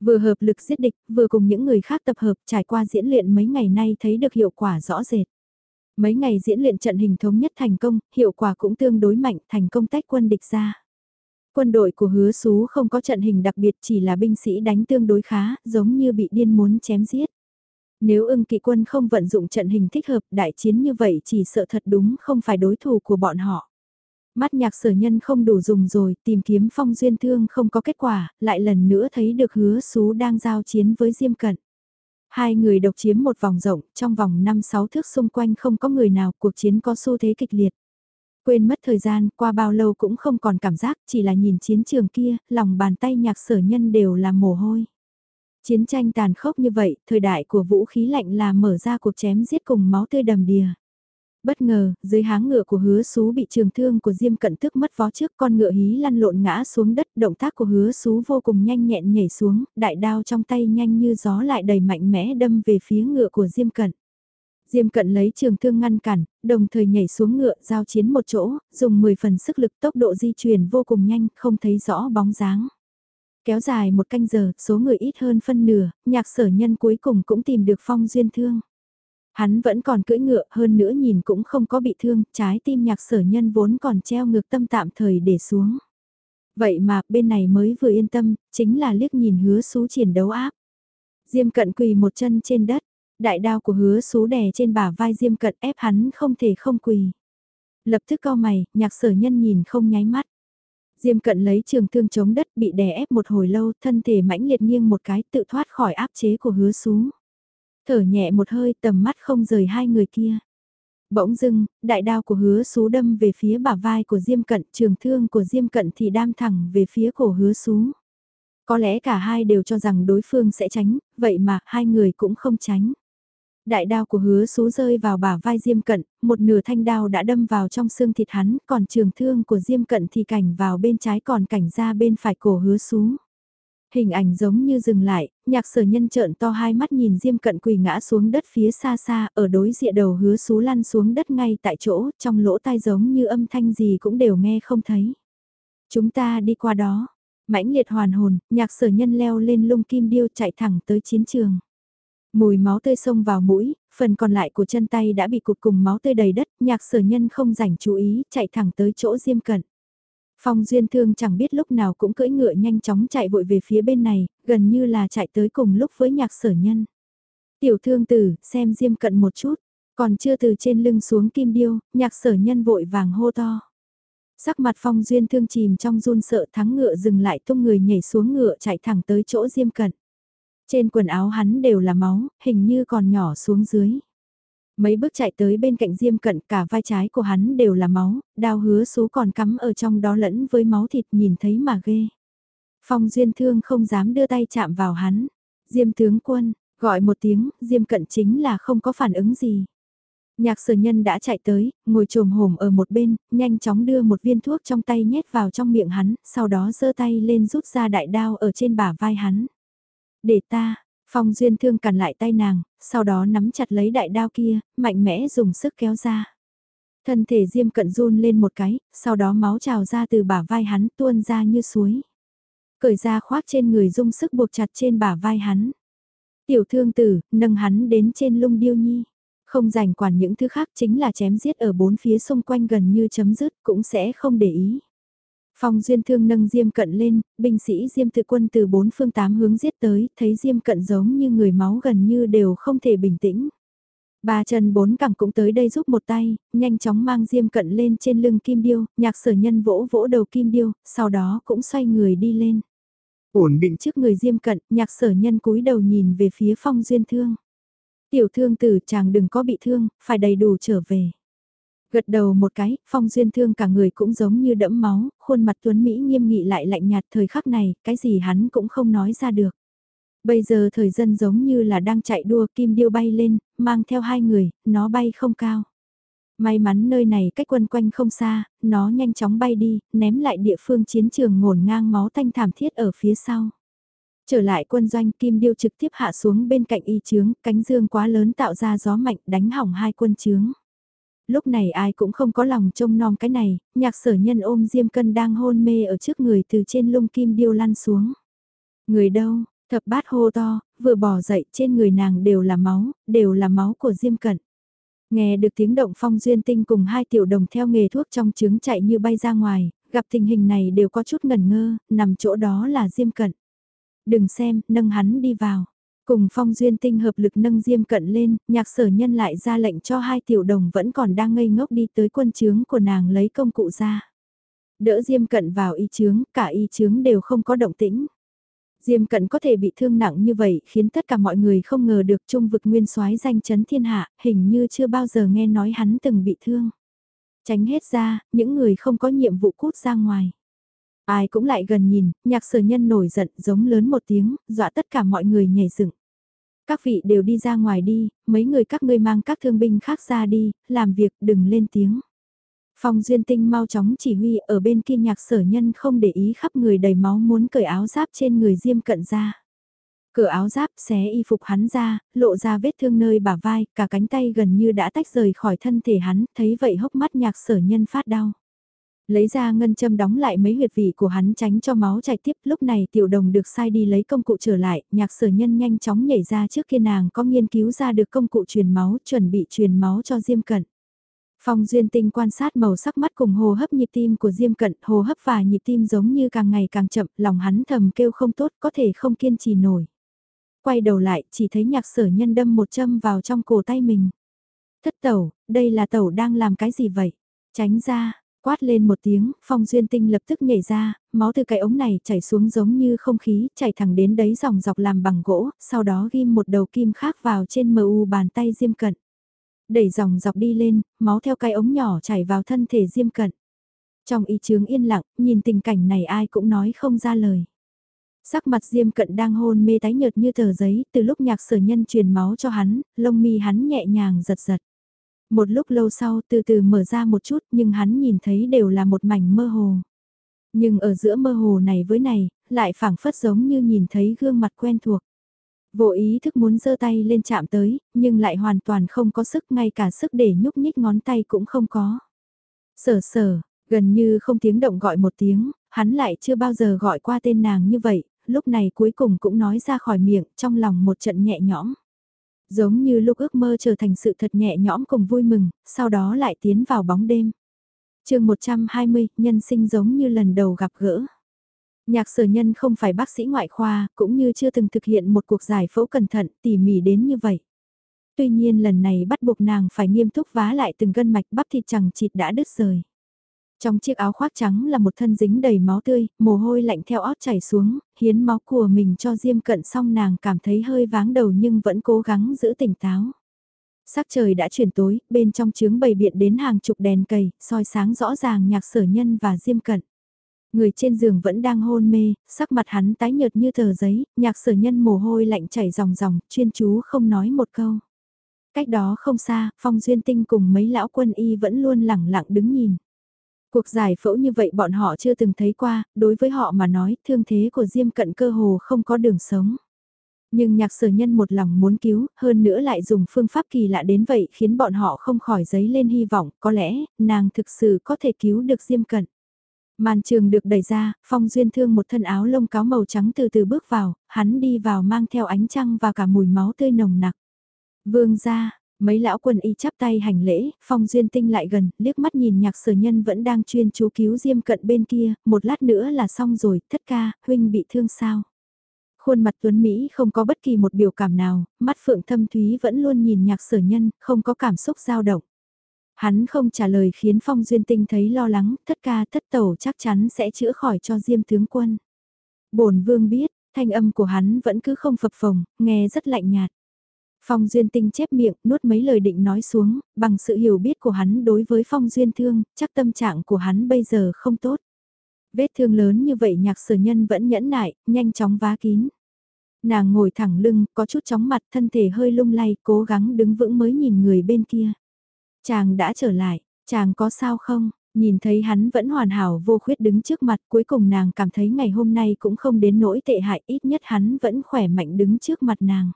Vừa hợp lực giết địch, vừa cùng những người khác tập hợp trải qua diễn luyện mấy ngày nay thấy được hiệu quả rõ rệt. Mấy ngày diễn luyện trận hình thống nhất thành công, hiệu quả cũng tương đối mạnh thành công tách quân địch ra. Quân đội của hứa xú không có trận hình đặc biệt chỉ là binh sĩ đánh tương đối khá, giống như bị điên muốn chém giết. Nếu ưng kỵ quân không vận dụng trận hình thích hợp đại chiến như vậy chỉ sợ thật đúng không phải đối thủ của bọn họ. Mắt nhạc sở nhân không đủ dùng rồi, tìm kiếm phong duyên thương không có kết quả, lại lần nữa thấy được hứa xú đang giao chiến với Diêm Cận. Hai người độc chiếm một vòng rộng, trong vòng 5-6 thước xung quanh không có người nào, cuộc chiến có xu thế kịch liệt. Quên mất thời gian, qua bao lâu cũng không còn cảm giác, chỉ là nhìn chiến trường kia, lòng bàn tay nhạc sở nhân đều là mồ hôi. Chiến tranh tàn khốc như vậy, thời đại của vũ khí lạnh là mở ra cuộc chém giết cùng máu tươi đầm đìa. Bất ngờ, dưới háng ngựa của hứa xú bị trường thương của Diêm cận tức mất vó trước con ngựa hí lăn lộn ngã xuống đất. Động tác của hứa xú vô cùng nhanh nhẹn nhảy xuống, đại đao trong tay nhanh như gió lại đầy mạnh mẽ đâm về phía ngựa của Diêm cận. Diêm cận lấy trường thương ngăn cản, đồng thời nhảy xuống ngựa giao chiến một chỗ, dùng 10 phần sức lực tốc độ di chuyển vô cùng nhanh, không thấy rõ bóng dáng. Kéo dài một canh giờ, số người ít hơn phân nửa, nhạc sở nhân cuối cùng cũng tìm được phong duyên thương. Hắn vẫn còn cưỡi ngựa hơn nữa nhìn cũng không có bị thương, trái tim nhạc sở nhân vốn còn treo ngược tâm tạm thời để xuống. Vậy mà bên này mới vừa yên tâm, chính là liếc nhìn hứa xú triển đấu áp. Diêm cận quỳ một chân trên đất, đại đao của hứa xú đè trên bả vai diêm cận ép hắn không thể không quỳ. Lập tức co mày, nhạc sở nhân nhìn không nháy mắt. Diêm cận lấy trường thương chống đất bị đè ép một hồi lâu, thân thể mãnh liệt nghiêng một cái tự thoát khỏi áp chế của hứa xú. Thở nhẹ một hơi tầm mắt không rời hai người kia. Bỗng dưng, đại đao của hứa xú đâm về phía bả vai của Diêm Cận, trường thương của Diêm Cận thì đam thẳng về phía cổ hứa xú. Có lẽ cả hai đều cho rằng đối phương sẽ tránh, vậy mà hai người cũng không tránh. Đại đao của hứa xú rơi vào bả vai Diêm Cận, một nửa thanh đao đã đâm vào trong xương thịt hắn, còn trường thương của Diêm Cận thì cảnh vào bên trái còn cảnh ra bên phải cổ hứa xú. Hình ảnh giống như dừng lại, nhạc sở nhân trợn to hai mắt nhìn Diêm Cận quỳ ngã xuống đất phía xa xa, ở đối diện đầu hứa xú lăn xuống đất ngay tại chỗ, trong lỗ tai giống như âm thanh gì cũng đều nghe không thấy. Chúng ta đi qua đó, mãnh liệt hoàn hồn, nhạc sở nhân leo lên lung kim điêu chạy thẳng tới chiến trường. Mùi máu tươi xông vào mũi, phần còn lại của chân tay đã bị cụt cùng máu tươi đầy đất, nhạc sở nhân không rảnh chú ý, chạy thẳng tới chỗ Diêm Cận. Phong Duyên Thương chẳng biết lúc nào cũng cưỡi ngựa nhanh chóng chạy vội về phía bên này, gần như là chạy tới cùng lúc với nhạc sở nhân. Tiểu thương tử, xem Diêm Cận một chút, còn chưa từ trên lưng xuống kim điêu, nhạc sở nhân vội vàng hô to. Sắc mặt Phong Duyên Thương chìm trong run sợ thắng ngựa dừng lại tung người nhảy xuống ngựa chạy thẳng tới chỗ Diêm Cận. Trên quần áo hắn đều là máu, hình như còn nhỏ xuống dưới. Mấy bước chạy tới bên cạnh Diêm Cận cả vai trái của hắn đều là máu, đao hứa số còn cắm ở trong đó lẫn với máu thịt nhìn thấy mà ghê. Phong Duyên Thương không dám đưa tay chạm vào hắn. Diêm tướng quân, gọi một tiếng, Diêm Cận chính là không có phản ứng gì. Nhạc sở nhân đã chạy tới, ngồi trồm hổm ở một bên, nhanh chóng đưa một viên thuốc trong tay nhét vào trong miệng hắn, sau đó giơ tay lên rút ra đại đao ở trên bả vai hắn. Để ta, Phong Duyên Thương cản lại tay nàng, sau đó nắm chặt lấy đại đao kia, mạnh mẽ dùng sức kéo ra. Thân thể Diêm Cận run lên một cái, sau đó máu trào ra từ bả vai hắn tuôn ra như suối. Cởi ra khoác trên người dung sức buộc chặt trên bả vai hắn. Tiểu thương tử, nâng hắn đến trên lung điêu nhi. Không rảnh quản những thứ khác chính là chém giết ở bốn phía xung quanh gần như chấm dứt cũng sẽ không để ý. Phong Duyên Thương nâng Diêm Cận lên, binh sĩ Diêm tự quân từ bốn phương tám hướng giết tới, thấy Diêm Cận giống như người máu gần như đều không thể bình tĩnh. Ba chân bốn cẳng cũng tới đây giúp một tay, nhanh chóng mang Diêm Cận lên trên lưng Kim Điêu, nhạc sở nhân vỗ vỗ đầu Kim Điêu, sau đó cũng xoay người đi lên. Ổn định trước người Diêm Cận, nhạc sở nhân cúi đầu nhìn về phía Phong Duyên Thương. Tiểu thương tử chàng đừng có bị thương, phải đầy đủ trở về. Gật đầu một cái, phong duyên thương cả người cũng giống như đẫm máu, khuôn mặt tuấn Mỹ nghiêm nghị lại lạnh nhạt thời khắc này, cái gì hắn cũng không nói ra được. Bây giờ thời dân giống như là đang chạy đua kim điêu bay lên, mang theo hai người, nó bay không cao. May mắn nơi này cách quân quanh không xa, nó nhanh chóng bay đi, ném lại địa phương chiến trường ngổn ngang máu tanh thảm thiết ở phía sau. Trở lại quân doanh kim điêu trực tiếp hạ xuống bên cạnh y chướng, cánh dương quá lớn tạo ra gió mạnh đánh hỏng hai quân chướng. Lúc này ai cũng không có lòng trông nom cái này, nhạc sở nhân ôm diêm cân đang hôn mê ở trước người từ trên lung kim điêu lăn xuống. Người đâu, thập bát hô to, vừa bỏ dậy trên người nàng đều là máu, đều là máu của diêm cận. Nghe được tiếng động phong duyên tinh cùng hai tiểu đồng theo nghề thuốc trong trứng chạy như bay ra ngoài, gặp tình hình này đều có chút ngẩn ngơ, nằm chỗ đó là diêm cận. Đừng xem, nâng hắn đi vào. Cùng phong duyên tinh hợp lực nâng diêm cận lên, nhạc sở nhân lại ra lệnh cho hai tiểu đồng vẫn còn đang ngây ngốc đi tới quân chướng của nàng lấy công cụ ra. Đỡ diêm cận vào y chướng, cả y chướng đều không có động tĩnh. Diêm cận có thể bị thương nặng như vậy khiến tất cả mọi người không ngờ được trung vực nguyên soái danh chấn thiên hạ, hình như chưa bao giờ nghe nói hắn từng bị thương. Tránh hết ra, những người không có nhiệm vụ cút ra ngoài. Ai cũng lại gần nhìn, nhạc sở nhân nổi giận giống lớn một tiếng, dọa tất cả mọi người nhảy dựng. Các vị đều đi ra ngoài đi, mấy người các ngươi mang các thương binh khác ra đi, làm việc đừng lên tiếng. Phong Duyên Tinh mau chóng chỉ huy ở bên kia nhạc sở nhân không để ý khắp người đầy máu muốn cởi áo giáp trên người Diêm Cận ra. Cởi áo giáp xé y phục hắn ra, lộ ra vết thương nơi bả vai, cả cánh tay gần như đã tách rời khỏi thân thể hắn, thấy vậy hốc mắt nhạc sở nhân phát đau. Lấy ra ngân châm đóng lại mấy huyệt vị của hắn tránh cho máu chảy tiếp, lúc này tiểu đồng được sai đi lấy công cụ trở lại, nhạc sở nhân nhanh chóng nhảy ra trước kia nàng có nghiên cứu ra được công cụ truyền máu, chuẩn bị truyền máu cho Diêm Cận. Phong Duyên Tinh quan sát màu sắc mắt cùng hồ hấp nhịp tim của Diêm Cận, hồ hấp và nhịp tim giống như càng ngày càng chậm, lòng hắn thầm kêu không tốt, có thể không kiên trì nổi. Quay đầu lại, chỉ thấy nhạc sở nhân đâm một châm vào trong cổ tay mình. Thất tẩu, đây là tẩu đang làm cái gì vậy? Tránh ra, quát lên một tiếng, Phong Duyên Tinh lập tức nhảy ra, máu từ cái ống này chảy xuống giống như không khí, chảy thẳng đến đấy dòng dọc làm bằng gỗ, sau đó ghim một đầu kim khác vào trên mu bàn tay Diêm Cận đẩy dòng dọc đi lên, máu theo cái ống nhỏ chảy vào thân thể Diêm Cận. Trong y chướng yên lặng, nhìn tình cảnh này ai cũng nói không ra lời. Sắc mặt Diêm Cận đang hôn mê tái nhợt như tờ giấy, từ lúc nhạc sở nhân truyền máu cho hắn, lông mi hắn nhẹ nhàng giật giật. Một lúc lâu sau từ từ mở ra một chút nhưng hắn nhìn thấy đều là một mảnh mơ hồ. Nhưng ở giữa mơ hồ này với này, lại phảng phất giống như nhìn thấy gương mặt quen thuộc. Vô ý thức muốn giơ tay lên chạm tới, nhưng lại hoàn toàn không có sức ngay cả sức để nhúc nhích ngón tay cũng không có. Sở sở, gần như không tiếng động gọi một tiếng, hắn lại chưa bao giờ gọi qua tên nàng như vậy, lúc này cuối cùng cũng nói ra khỏi miệng trong lòng một trận nhẹ nhõm. Giống như lúc ước mơ trở thành sự thật nhẹ nhõm cùng vui mừng, sau đó lại tiến vào bóng đêm. chương 120, nhân sinh giống như lần đầu gặp gỡ. Nhạc sở nhân không phải bác sĩ ngoại khoa, cũng như chưa từng thực hiện một cuộc giải phẫu cẩn thận, tỉ mỉ đến như vậy. Tuy nhiên lần này bắt buộc nàng phải nghiêm túc vá lại từng gân mạch bắp thịt chẳng chịt đã đứt rời. Trong chiếc áo khoác trắng là một thân dính đầy máu tươi, mồ hôi lạnh theo ót chảy xuống, hiến máu của mình cho Diêm Cận xong nàng cảm thấy hơi váng đầu nhưng vẫn cố gắng giữ tỉnh táo. Sắc trời đã chuyển tối, bên trong chướng bầy biện đến hàng chục đèn cầy, soi sáng rõ ràng nhạc sở nhân và Diêm Cận. Người trên giường vẫn đang hôn mê, sắc mặt hắn tái nhợt như tờ giấy, nhạc sở nhân mồ hôi lạnh chảy ròng ròng, chuyên chú không nói một câu. Cách đó không xa, Phong Duyên Tinh cùng mấy lão quân y vẫn luôn lẳng lặng đứng nhìn. Cuộc giải phẫu như vậy bọn họ chưa từng thấy qua, đối với họ mà nói thương thế của Diêm Cận cơ hồ không có đường sống. Nhưng nhạc sở nhân một lòng muốn cứu, hơn nữa lại dùng phương pháp kỳ lạ đến vậy khiến bọn họ không khỏi giấy lên hy vọng, có lẽ, nàng thực sự có thể cứu được Diêm Cận. Màn trường được đẩy ra, Phong Duyên Thương một thân áo lông cáo màu trắng từ từ bước vào, hắn đi vào mang theo ánh trăng và cả mùi máu tươi nồng nặc. Vương ra, mấy lão quân y chắp tay hành lễ, Phong Duyên Tinh lại gần, liếc mắt nhìn nhạc sở nhân vẫn đang chuyên chú cứu Diêm cận bên kia, một lát nữa là xong rồi, thất ca, huynh bị thương sao? Khuôn mặt Tuấn Mỹ không có bất kỳ một biểu cảm nào, mắt phượng thâm thúy vẫn luôn nhìn nhạc sở nhân, không có cảm xúc dao động. Hắn không trả lời khiến Phong Duyên Tinh thấy lo lắng, thất ca thất tẩu chắc chắn sẽ chữa khỏi cho Diêm tướng quân. bổn vương biết, thanh âm của hắn vẫn cứ không phập phồng, nghe rất lạnh nhạt. Phong Duyên Tinh chép miệng, nuốt mấy lời định nói xuống, bằng sự hiểu biết của hắn đối với Phong Duyên Thương, chắc tâm trạng của hắn bây giờ không tốt. Vết thương lớn như vậy nhạc sở nhân vẫn nhẫn nại, nhanh chóng vá kín. Nàng ngồi thẳng lưng, có chút chóng mặt, thân thể hơi lung lay, cố gắng đứng vững mới nhìn người bên kia. Chàng đã trở lại, chàng có sao không? Nhìn thấy hắn vẫn hoàn hảo vô khuyết đứng trước mặt cuối cùng nàng cảm thấy ngày hôm nay cũng không đến nỗi tệ hại ít nhất hắn vẫn khỏe mạnh đứng trước mặt nàng.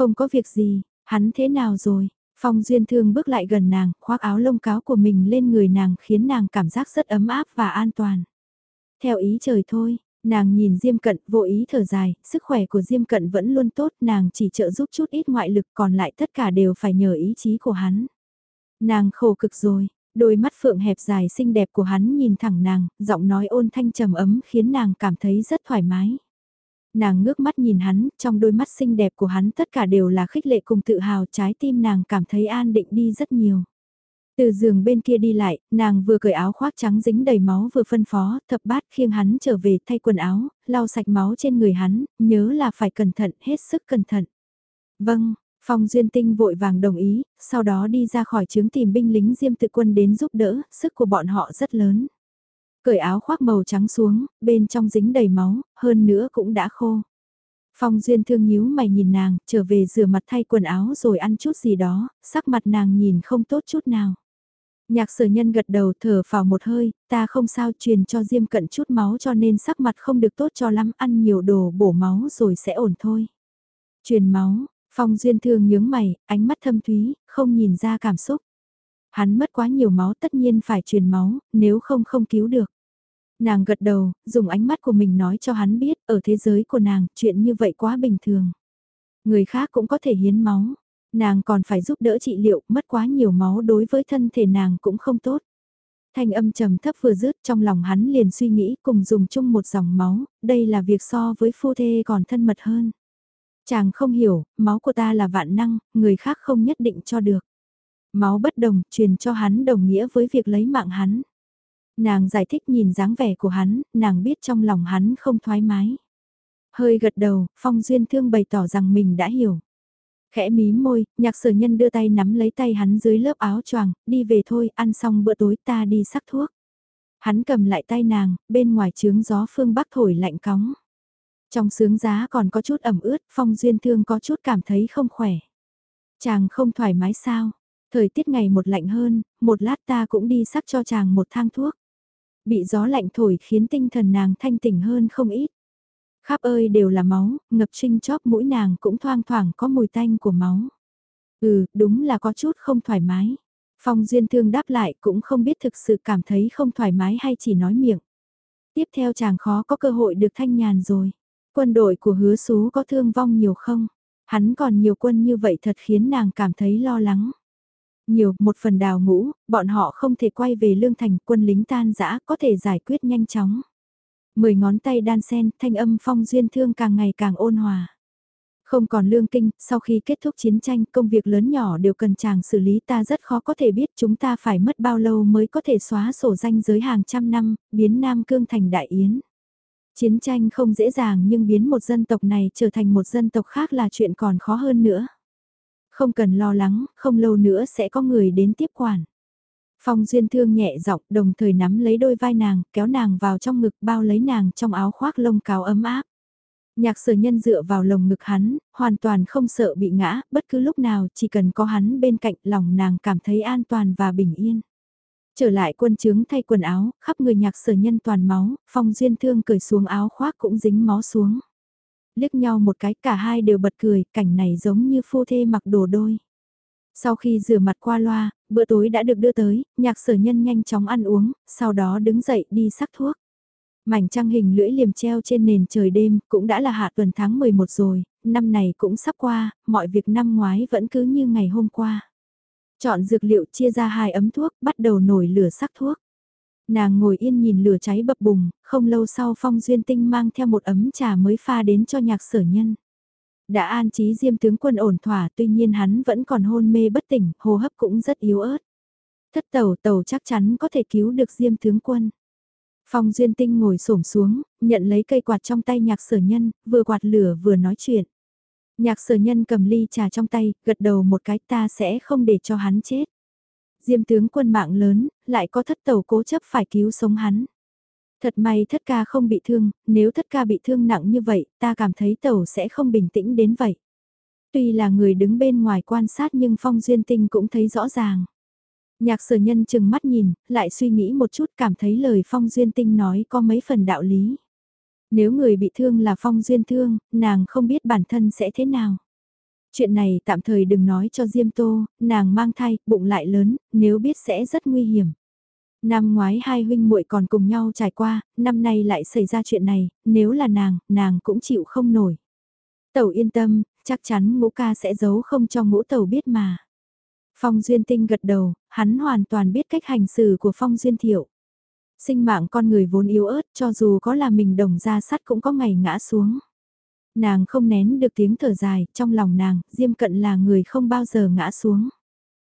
Không có việc gì, hắn thế nào rồi? Phong Duyên Thương bước lại gần nàng, khoác áo lông cáo của mình lên người nàng khiến nàng cảm giác rất ấm áp và an toàn. Theo ý trời thôi, nàng nhìn Diêm Cận vô ý thở dài, sức khỏe của Diêm Cận vẫn luôn tốt, nàng chỉ trợ giúp chút ít ngoại lực còn lại tất cả đều phải nhờ ý chí của hắn. Nàng khổ cực rồi, đôi mắt phượng hẹp dài xinh đẹp của hắn nhìn thẳng nàng, giọng nói ôn thanh trầm ấm khiến nàng cảm thấy rất thoải mái. Nàng ngước mắt nhìn hắn, trong đôi mắt xinh đẹp của hắn tất cả đều là khích lệ cùng tự hào trái tim nàng cảm thấy an định đi rất nhiều. Từ giường bên kia đi lại, nàng vừa cởi áo khoác trắng dính đầy máu vừa phân phó, thập bát khiêng hắn trở về thay quần áo, lau sạch máu trên người hắn, nhớ là phải cẩn thận, hết sức cẩn thận. Vâng, Phong Duyên Tinh vội vàng đồng ý, sau đó đi ra khỏi trướng tìm binh lính diêm tự quân đến giúp đỡ, sức của bọn họ rất lớn. Cởi áo khoác màu trắng xuống, bên trong dính đầy máu, hơn nữa cũng đã khô. Phong Duyên thương nhíu mày nhìn nàng, trở về rửa mặt thay quần áo rồi ăn chút gì đó, sắc mặt nàng nhìn không tốt chút nào. Nhạc sở nhân gật đầu thở vào một hơi, ta không sao truyền cho Diêm cận chút máu cho nên sắc mặt không được tốt cho lắm, ăn nhiều đồ bổ máu rồi sẽ ổn thôi. Truyền máu, Phong Duyên thương nhướng mày, ánh mắt thâm thúy, không nhìn ra cảm xúc. Hắn mất quá nhiều máu tất nhiên phải truyền máu, nếu không không cứu được. Nàng gật đầu, dùng ánh mắt của mình nói cho hắn biết, ở thế giới của nàng, chuyện như vậy quá bình thường. Người khác cũng có thể hiến máu, nàng còn phải giúp đỡ trị liệu, mất quá nhiều máu đối với thân thể nàng cũng không tốt. Thanh âm trầm thấp vừa dứt trong lòng hắn liền suy nghĩ cùng dùng chung một dòng máu, đây là việc so với phu thê còn thân mật hơn. Chàng không hiểu, máu của ta là vạn năng, người khác không nhất định cho được. Máu bất đồng, truyền cho hắn đồng nghĩa với việc lấy mạng hắn. Nàng giải thích nhìn dáng vẻ của hắn, nàng biết trong lòng hắn không thoải mái. Hơi gật đầu, Phong Duyên Thương bày tỏ rằng mình đã hiểu. Khẽ mí môi, nhạc sở nhân đưa tay nắm lấy tay hắn dưới lớp áo choàng, đi về thôi, ăn xong bữa tối ta đi sắc thuốc. Hắn cầm lại tay nàng, bên ngoài trướng gió phương bắc thổi lạnh cóng. Trong sướng giá còn có chút ẩm ướt, phong duyên thương có chút cảm thấy không khỏe. Chàng không thoải mái sao? Thời tiết ngày một lạnh hơn, một lát ta cũng đi sắc cho chàng một thang thuốc. Bị gió lạnh thổi khiến tinh thần nàng thanh tỉnh hơn không ít. Khắp ơi đều là máu, ngập trinh chóp mũi nàng cũng thoang thoảng có mùi tanh của máu. Ừ, đúng là có chút không thoải mái. Phong Duyên Thương đáp lại cũng không biết thực sự cảm thấy không thoải mái hay chỉ nói miệng. Tiếp theo chàng khó có cơ hội được thanh nhàn rồi. Quân đội của hứa xú có thương vong nhiều không? Hắn còn nhiều quân như vậy thật khiến nàng cảm thấy lo lắng. Nhiều, một phần đào ngũ, bọn họ không thể quay về lương thành quân lính tan giã có thể giải quyết nhanh chóng. Mười ngón tay đan sen, thanh âm phong duyên thương càng ngày càng ôn hòa. Không còn lương kinh, sau khi kết thúc chiến tranh, công việc lớn nhỏ đều cần chàng xử lý ta rất khó có thể biết chúng ta phải mất bao lâu mới có thể xóa sổ danh giới hàng trăm năm, biến Nam Cương thành đại yến. Chiến tranh không dễ dàng nhưng biến một dân tộc này trở thành một dân tộc khác là chuyện còn khó hơn nữa. Không cần lo lắng, không lâu nữa sẽ có người đến tiếp quản. Phong Duyên Thương nhẹ giọng đồng thời nắm lấy đôi vai nàng, kéo nàng vào trong ngực bao lấy nàng trong áo khoác lông cáo ấm áp. Nhạc sở nhân dựa vào lồng ngực hắn, hoàn toàn không sợ bị ngã, bất cứ lúc nào chỉ cần có hắn bên cạnh lòng nàng cảm thấy an toàn và bình yên. Trở lại quân trướng thay quần áo, khắp người nhạc sở nhân toàn máu, phong duyên thương cởi xuống áo khoác cũng dính máu xuống. Liếc nhau một cái cả hai đều bật cười, cảnh này giống như phu thê mặc đồ đôi. Sau khi rửa mặt qua loa, bữa tối đã được đưa tới, nhạc sở nhân nhanh chóng ăn uống, sau đó đứng dậy đi sắc thuốc. Mảnh trăng hình lưỡi liềm treo trên nền trời đêm, cũng đã là hạ tuần tháng 11 rồi, năm này cũng sắp qua, mọi việc năm ngoái vẫn cứ như ngày hôm qua. Chọn dược liệu chia ra hai ấm thuốc, bắt đầu nổi lửa sắc thuốc. Nàng ngồi yên nhìn lửa cháy bập bùng, không lâu sau Phong Duyên Tinh mang theo một ấm trà mới pha đến cho nhạc sở nhân. Đã an trí diêm tướng quân ổn thỏa tuy nhiên hắn vẫn còn hôn mê bất tỉnh, hô hấp cũng rất yếu ớt. Thất tàu tàu chắc chắn có thể cứu được diêm tướng quân. Phong Duyên Tinh ngồi xổm xuống, nhận lấy cây quạt trong tay nhạc sở nhân, vừa quạt lửa vừa nói chuyện. Nhạc sở nhân cầm ly trà trong tay, gật đầu một cái ta sẽ không để cho hắn chết. Diêm tướng quân mạng lớn, lại có thất tàu cố chấp phải cứu sống hắn. Thật may thất ca không bị thương, nếu thất ca bị thương nặng như vậy, ta cảm thấy tàu sẽ không bình tĩnh đến vậy. Tuy là người đứng bên ngoài quan sát nhưng Phong Duyên Tinh cũng thấy rõ ràng. Nhạc sở nhân chừng mắt nhìn, lại suy nghĩ một chút cảm thấy lời Phong Duyên Tinh nói có mấy phần đạo lý. Nếu người bị thương là Phong Duyên Thương, nàng không biết bản thân sẽ thế nào. Chuyện này tạm thời đừng nói cho Diêm Tô, nàng mang thai, bụng lại lớn, nếu biết sẽ rất nguy hiểm. Năm ngoái hai huynh muội còn cùng nhau trải qua, năm nay lại xảy ra chuyện này, nếu là nàng, nàng cũng chịu không nổi. Tẩu yên tâm, chắc chắn ngũ ca sẽ giấu không cho ngũ tẩu biết mà. Phong Duyên Tinh gật đầu, hắn hoàn toàn biết cách hành xử của Phong Duyên Thiệu. Sinh mạng con người vốn yếu ớt cho dù có là mình đồng ra sắt cũng có ngày ngã xuống. Nàng không nén được tiếng thở dài, trong lòng nàng, Diêm Cận là người không bao giờ ngã xuống.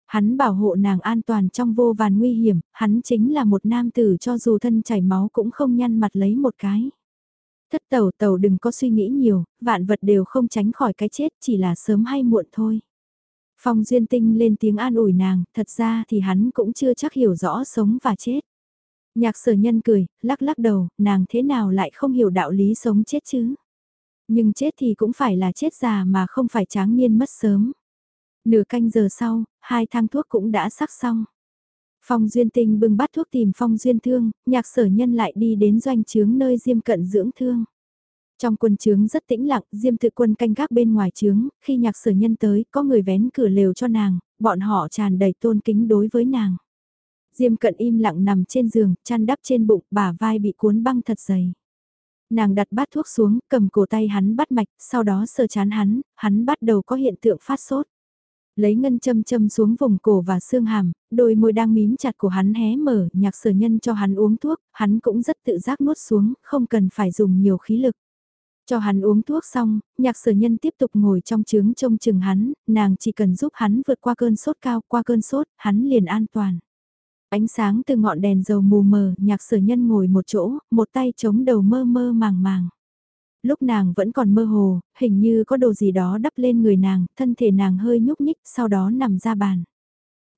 Hắn bảo hộ nàng an toàn trong vô vàn nguy hiểm, hắn chính là một nam tử cho dù thân chảy máu cũng không nhăn mặt lấy một cái. Thất tẩu tẩu đừng có suy nghĩ nhiều, vạn vật đều không tránh khỏi cái chết chỉ là sớm hay muộn thôi. Phong Duyên Tinh lên tiếng an ủi nàng, thật ra thì hắn cũng chưa chắc hiểu rõ sống và chết. Nhạc sở nhân cười, lắc lắc đầu, nàng thế nào lại không hiểu đạo lý sống chết chứ? Nhưng chết thì cũng phải là chết già mà không phải tráng niên mất sớm. Nửa canh giờ sau, hai thang thuốc cũng đã sắc xong. Phong Duyên Tinh bưng bát thuốc tìm Phong Duyên Thương, nhạc sở nhân lại đi đến doanh trướng nơi Diêm Cận dưỡng thương. Trong quân trướng rất tĩnh lặng, Diêm tự quân canh gác bên ngoài trướng, khi nhạc sở nhân tới, có người vén cửa lều cho nàng, bọn họ tràn đầy tôn kính đối với nàng. Diêm cận im lặng nằm trên giường, chăn đắp trên bụng, bả vai bị cuốn băng thật dày. Nàng đặt bát thuốc xuống, cầm cổ tay hắn bắt mạch, sau đó sờ chán hắn, hắn bắt đầu có hiện tượng phát sốt. Lấy ngân châm châm xuống vùng cổ và xương hàm, đôi môi đang mím chặt của hắn hé mở, nhạc sở nhân cho hắn uống thuốc, hắn cũng rất tự giác nuốt xuống, không cần phải dùng nhiều khí lực. Cho hắn uống thuốc xong, nhạc sở nhân tiếp tục ngồi trong trướng trông chừng hắn, nàng chỉ cần giúp hắn vượt qua cơn sốt cao, qua cơn sốt, hắn liền an toàn. Ánh sáng từ ngọn đèn dầu mù mờ, nhạc sở nhân ngồi một chỗ, một tay chống đầu mơ mơ màng màng. Lúc nàng vẫn còn mơ hồ, hình như có đồ gì đó đắp lên người nàng, thân thể nàng hơi nhúc nhích, sau đó nằm ra bàn.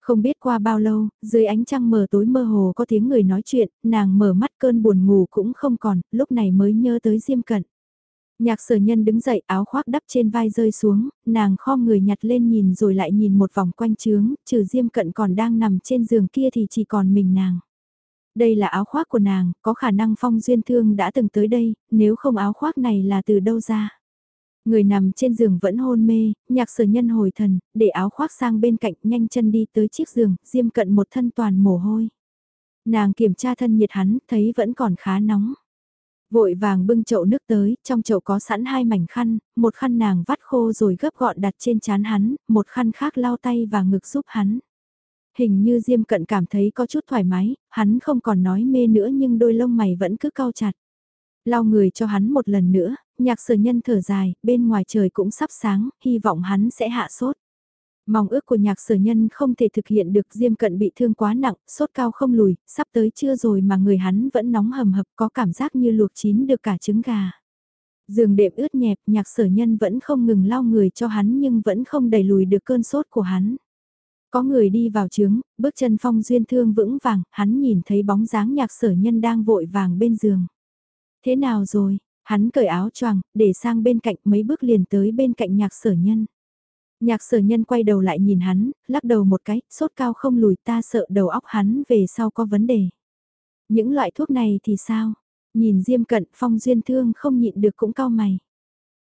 Không biết qua bao lâu, dưới ánh trăng mờ tối mơ hồ có tiếng người nói chuyện, nàng mở mắt cơn buồn ngủ cũng không còn, lúc này mới nhớ tới Diêm Cận. Nhạc sở nhân đứng dậy áo khoác đắp trên vai rơi xuống, nàng kho người nhặt lên nhìn rồi lại nhìn một vòng quanh trướng, trừ diêm cận còn đang nằm trên giường kia thì chỉ còn mình nàng. Đây là áo khoác của nàng, có khả năng phong duyên thương đã từng tới đây, nếu không áo khoác này là từ đâu ra. Người nằm trên giường vẫn hôn mê, nhạc sở nhân hồi thần, để áo khoác sang bên cạnh nhanh chân đi tới chiếc giường, diêm cận một thân toàn mồ hôi. Nàng kiểm tra thân nhiệt hắn, thấy vẫn còn khá nóng. Vội vàng bưng chậu nước tới, trong chậu có sẵn hai mảnh khăn, một khăn nàng vắt khô rồi gấp gọn đặt trên chán hắn, một khăn khác lau tay và ngực giúp hắn. Hình như Diêm Cận cảm thấy có chút thoải mái, hắn không còn nói mê nữa nhưng đôi lông mày vẫn cứ cau chặt. Lau người cho hắn một lần nữa, nhạc sở nhân thở dài, bên ngoài trời cũng sắp sáng, hy vọng hắn sẽ hạ sốt. Mong ước của nhạc sở nhân không thể thực hiện được Diêm Cận bị thương quá nặng, sốt cao không lùi, sắp tới trưa rồi mà người hắn vẫn nóng hầm hập có cảm giác như luộc chín được cả trứng gà. Giường đệm ướt nhẹp, nhạc sở nhân vẫn không ngừng lau người cho hắn nhưng vẫn không đẩy lùi được cơn sốt của hắn. Có người đi vào trướng, bước chân phong duyên thương vững vàng, hắn nhìn thấy bóng dáng nhạc sở nhân đang vội vàng bên giường. Thế nào rồi? Hắn cởi áo choàng, để sang bên cạnh mấy bước liền tới bên cạnh nhạc sở nhân. Nhạc sở nhân quay đầu lại nhìn hắn, lắc đầu một cái, sốt cao không lùi ta sợ đầu óc hắn về sau có vấn đề. Những loại thuốc này thì sao? Nhìn Diêm Cận Phong Duyên Thương không nhịn được cũng cao mày.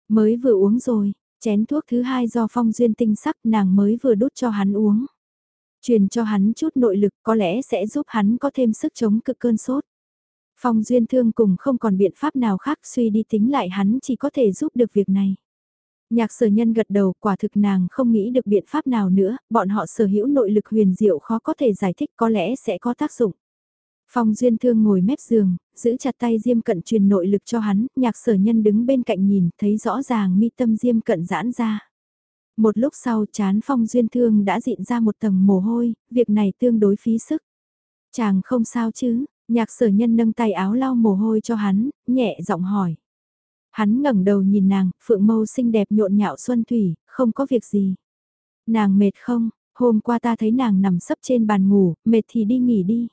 Mới vừa uống rồi, chén thuốc thứ hai do Phong Duyên tinh sắc nàng mới vừa đút cho hắn uống. Truyền cho hắn chút nội lực có lẽ sẽ giúp hắn có thêm sức chống cực cơn sốt. Phong Duyên Thương cùng không còn biện pháp nào khác suy đi tính lại hắn chỉ có thể giúp được việc này. Nhạc sở nhân gật đầu quả thực nàng không nghĩ được biện pháp nào nữa, bọn họ sở hữu nội lực huyền diệu khó có thể giải thích có lẽ sẽ có tác dụng. Phong Duyên Thương ngồi mép giường, giữ chặt tay Diêm Cận truyền nội lực cho hắn, nhạc sở nhân đứng bên cạnh nhìn, thấy rõ ràng mi tâm Diêm Cận giãn ra. Một lúc sau chán Phong Duyên Thương đã dịn ra một tầng mồ hôi, việc này tương đối phí sức. Chàng không sao chứ, nhạc sở nhân nâng tay áo lau mồ hôi cho hắn, nhẹ giọng hỏi. Hắn ngẩng đầu nhìn nàng, phượng mâu xinh đẹp nhộn nhạo xuân thủy, không có việc gì. Nàng mệt không, hôm qua ta thấy nàng nằm sấp trên bàn ngủ, mệt thì đi nghỉ đi.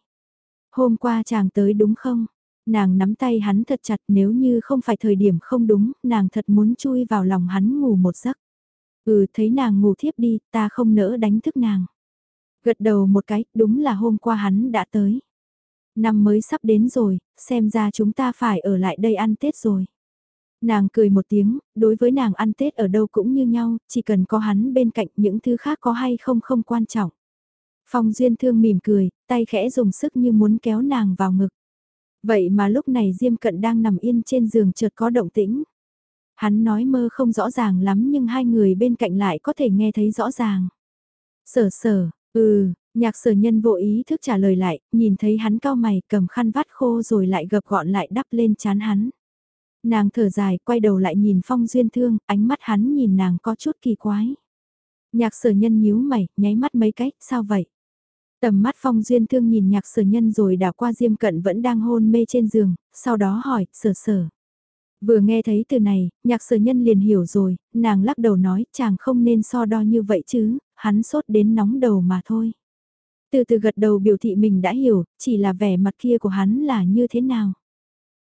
Hôm qua chàng tới đúng không? Nàng nắm tay hắn thật chặt nếu như không phải thời điểm không đúng, nàng thật muốn chui vào lòng hắn ngủ một giấc. Ừ thấy nàng ngủ thiếp đi, ta không nỡ đánh thức nàng. Gật đầu một cái, đúng là hôm qua hắn đã tới. Năm mới sắp đến rồi, xem ra chúng ta phải ở lại đây ăn Tết rồi. Nàng cười một tiếng, đối với nàng ăn Tết ở đâu cũng như nhau, chỉ cần có hắn bên cạnh những thứ khác có hay không không quan trọng. Phong Duyên Thương mỉm cười, tay khẽ dùng sức như muốn kéo nàng vào ngực. Vậy mà lúc này Diêm Cận đang nằm yên trên giường chợt có động tĩnh. Hắn nói mơ không rõ ràng lắm nhưng hai người bên cạnh lại có thể nghe thấy rõ ràng. Sở sở, ừ, nhạc sở nhân vô ý thức trả lời lại, nhìn thấy hắn cao mày cầm khăn vắt khô rồi lại gập gọn lại đắp lên chán hắn. Nàng thở dài, quay đầu lại nhìn Phong Duyên Thương, ánh mắt hắn nhìn nàng có chút kỳ quái. Nhạc sở nhân nhíu mày, nháy mắt mấy cách, sao vậy? Tầm mắt Phong Duyên Thương nhìn nhạc sở nhân rồi đảo qua Diêm Cận vẫn đang hôn mê trên giường, sau đó hỏi, sở sở. Vừa nghe thấy từ này, nhạc sở nhân liền hiểu rồi, nàng lắc đầu nói chàng không nên so đo như vậy chứ, hắn sốt đến nóng đầu mà thôi. Từ từ gật đầu biểu thị mình đã hiểu, chỉ là vẻ mặt kia của hắn là như thế nào.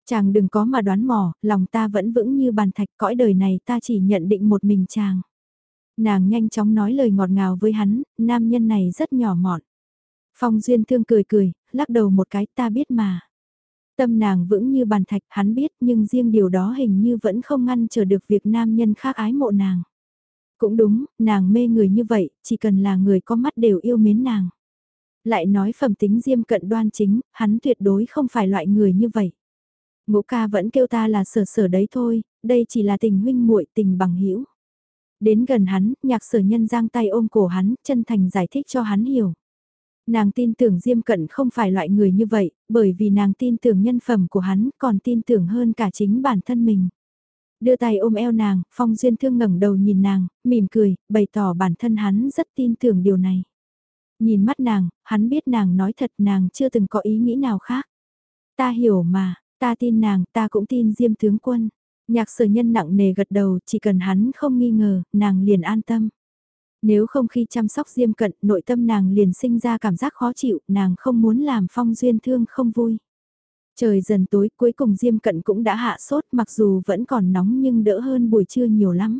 Chàng đừng có mà đoán mò, lòng ta vẫn vững như bàn thạch cõi đời này ta chỉ nhận định một mình chàng. Nàng nhanh chóng nói lời ngọt ngào với hắn, nam nhân này rất nhỏ mọn. Phong Duyên Thương cười cười, lắc đầu một cái ta biết mà. Tâm nàng vững như bàn thạch hắn biết nhưng riêng điều đó hình như vẫn không ngăn trở được việc nam nhân khác ái mộ nàng. Cũng đúng, nàng mê người như vậy, chỉ cần là người có mắt đều yêu mến nàng. Lại nói phẩm tính diêm cận đoan chính, hắn tuyệt đối không phải loại người như vậy. Ngũ ca vẫn kêu ta là sở sở đấy thôi, đây chỉ là tình huynh muội tình bằng hữu Đến gần hắn, nhạc sở nhân giang tay ôm cổ hắn, chân thành giải thích cho hắn hiểu. Nàng tin tưởng Diêm Cận không phải loại người như vậy, bởi vì nàng tin tưởng nhân phẩm của hắn, còn tin tưởng hơn cả chính bản thân mình. Đưa tay ôm eo nàng, Phong Duyên Thương ngẩng đầu nhìn nàng, mỉm cười, bày tỏ bản thân hắn rất tin tưởng điều này. Nhìn mắt nàng, hắn biết nàng nói thật nàng chưa từng có ý nghĩ nào khác. Ta hiểu mà, ta tin nàng, ta cũng tin Diêm Tướng Quân. Nhạc sở nhân nặng nề gật đầu, chỉ cần hắn không nghi ngờ, nàng liền an tâm. Nếu không khi chăm sóc Diêm Cận, nội tâm nàng liền sinh ra cảm giác khó chịu, nàng không muốn làm Phong Duyên Thương không vui. Trời dần tối cuối cùng Diêm Cận cũng đã hạ sốt mặc dù vẫn còn nóng nhưng đỡ hơn buổi trưa nhiều lắm.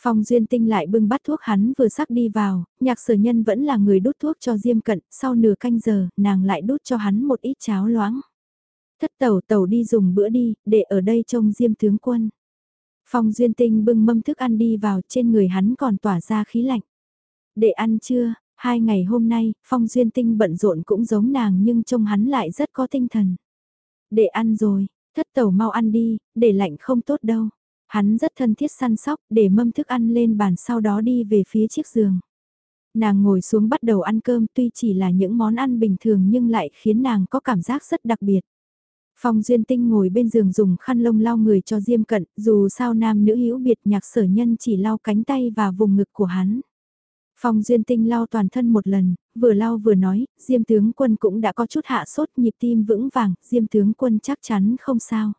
Phong Duyên Tinh lại bưng bát thuốc hắn vừa sắc đi vào, nhạc sở nhân vẫn là người đút thuốc cho Diêm Cận, sau nửa canh giờ, nàng lại đút cho hắn một ít cháo loãng. Thất tẩu tẩu đi dùng bữa đi, để ở đây trông Diêm tướng quân. Phong Duyên Tinh bưng mâm thức ăn đi vào trên người hắn còn tỏa ra khí lạnh. Để ăn chưa, hai ngày hôm nay, Phong Duyên Tinh bận rộn cũng giống nàng nhưng trông hắn lại rất có tinh thần. Để ăn rồi, thất tẩu mau ăn đi, để lạnh không tốt đâu. Hắn rất thân thiết săn sóc để mâm thức ăn lên bàn sau đó đi về phía chiếc giường. Nàng ngồi xuống bắt đầu ăn cơm tuy chỉ là những món ăn bình thường nhưng lại khiến nàng có cảm giác rất đặc biệt. Phong Duyên Tinh ngồi bên giường dùng khăn lông lau người cho Diêm Cận, dù sao nam nữ hữu biệt nhạc sở nhân chỉ lau cánh tay và vùng ngực của hắn. Phong Duyên Tinh lau toàn thân một lần, vừa lau vừa nói, Diêm tướng quân cũng đã có chút hạ sốt nhịp tim vững vàng, Diêm tướng quân chắc chắn không sao.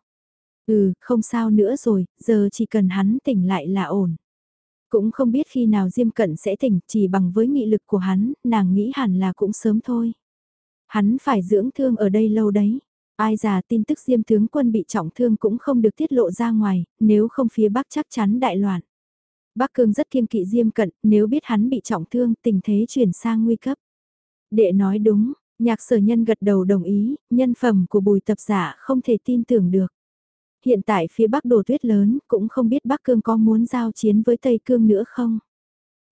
Ừ, không sao nữa rồi, giờ chỉ cần hắn tỉnh lại là ổn. Cũng không biết khi nào Diêm Cận sẽ tỉnh, chỉ bằng với nghị lực của hắn, nàng nghĩ hẳn là cũng sớm thôi. Hắn phải dưỡng thương ở đây lâu đấy. Ai già tin tức Diêm tướng quân bị trọng thương cũng không được tiết lộ ra ngoài, nếu không phía Bắc chắc chắn đại loạn. Bắc Cương rất kiên kỵ Diêm Cận, nếu biết hắn bị trọng thương, tình thế chuyển sang nguy cấp. Đệ nói đúng, nhạc sở nhân gật đầu đồng ý, nhân phẩm của bùi tập giả không thể tin tưởng được. Hiện tại phía Bắc đổ tuyết lớn, cũng không biết Bắc Cương có muốn giao chiến với Tây Cương nữa không?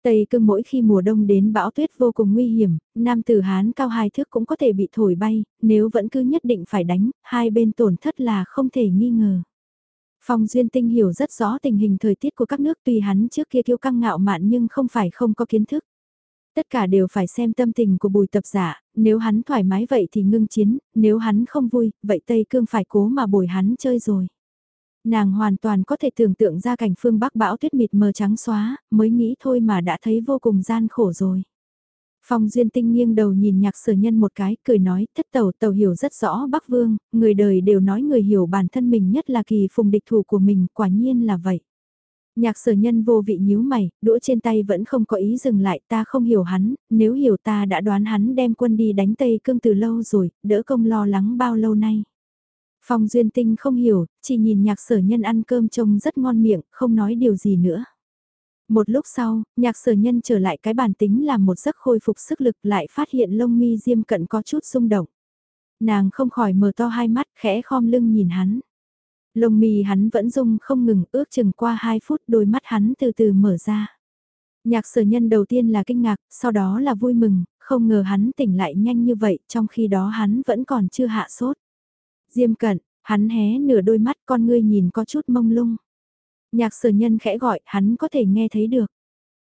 Tây cương mỗi khi mùa đông đến bão tuyết vô cùng nguy hiểm, nam tử Hán cao hai thước cũng có thể bị thổi bay, nếu vẫn cứ nhất định phải đánh, hai bên tổn thất là không thể nghi ngờ. Phong Duyên Tinh hiểu rất rõ tình hình thời tiết của các nước tùy hắn trước kia kiêu căng ngạo mạn nhưng không phải không có kiến thức. Tất cả đều phải xem tâm tình của bùi tập giả, nếu hắn thoải mái vậy thì ngưng chiến, nếu hắn không vui, vậy Tây Cương phải cố mà bồi hắn chơi rồi. Nàng hoàn toàn có thể tưởng tượng ra cảnh phương Bắc bão tuyết mịt mờ trắng xóa, mới nghĩ thôi mà đã thấy vô cùng gian khổ rồi. Phong Duyên Tinh nghiêng đầu nhìn nhạc sở nhân một cái, cười nói, thất tẩu tẩu hiểu rất rõ Bắc Vương, người đời đều nói người hiểu bản thân mình nhất là kỳ phùng địch thủ của mình, quả nhiên là vậy. Nhạc sở nhân vô vị nhíu mày, đũa trên tay vẫn không có ý dừng lại, ta không hiểu hắn, nếu hiểu ta đã đoán hắn đem quân đi đánh Tây Cương từ lâu rồi, đỡ công lo lắng bao lâu nay. Phong Duyên Tinh không hiểu, chỉ nhìn nhạc sở nhân ăn cơm trông rất ngon miệng, không nói điều gì nữa. Một lúc sau, nhạc sở nhân trở lại cái bản tính làm một giấc khôi phục sức lực lại phát hiện lông mi diêm cận có chút rung động. Nàng không khỏi mở to hai mắt khẽ khom lưng nhìn hắn. Lông mi hắn vẫn rung không ngừng ước chừng qua hai phút đôi mắt hắn từ từ mở ra. Nhạc sở nhân đầu tiên là kinh ngạc, sau đó là vui mừng, không ngờ hắn tỉnh lại nhanh như vậy trong khi đó hắn vẫn còn chưa hạ sốt. Diêm cận, hắn hé nửa đôi mắt con ngươi nhìn có chút mông lung. Nhạc sở nhân khẽ gọi hắn có thể nghe thấy được.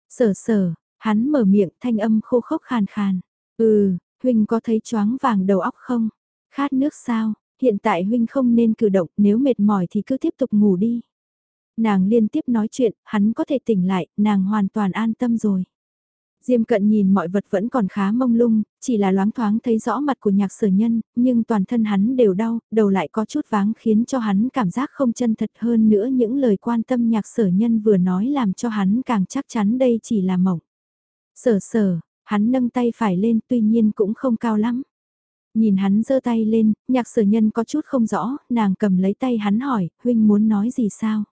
Sở sở, hắn mở miệng thanh âm khô khốc khàn khàn. Ừ, Huynh có thấy choáng vàng đầu óc không? Khát nước sao? Hiện tại Huynh không nên cử động nếu mệt mỏi thì cứ tiếp tục ngủ đi. Nàng liên tiếp nói chuyện, hắn có thể tỉnh lại, nàng hoàn toàn an tâm rồi. Diêm cận nhìn mọi vật vẫn còn khá mông lung, chỉ là loáng thoáng thấy rõ mặt của nhạc sở nhân, nhưng toàn thân hắn đều đau, đầu lại có chút váng khiến cho hắn cảm giác không chân thật hơn nữa những lời quan tâm nhạc sở nhân vừa nói làm cho hắn càng chắc chắn đây chỉ là mộng. Sở sở, hắn nâng tay phải lên tuy nhiên cũng không cao lắm. Nhìn hắn giơ tay lên, nhạc sở nhân có chút không rõ, nàng cầm lấy tay hắn hỏi, huynh muốn nói gì sao?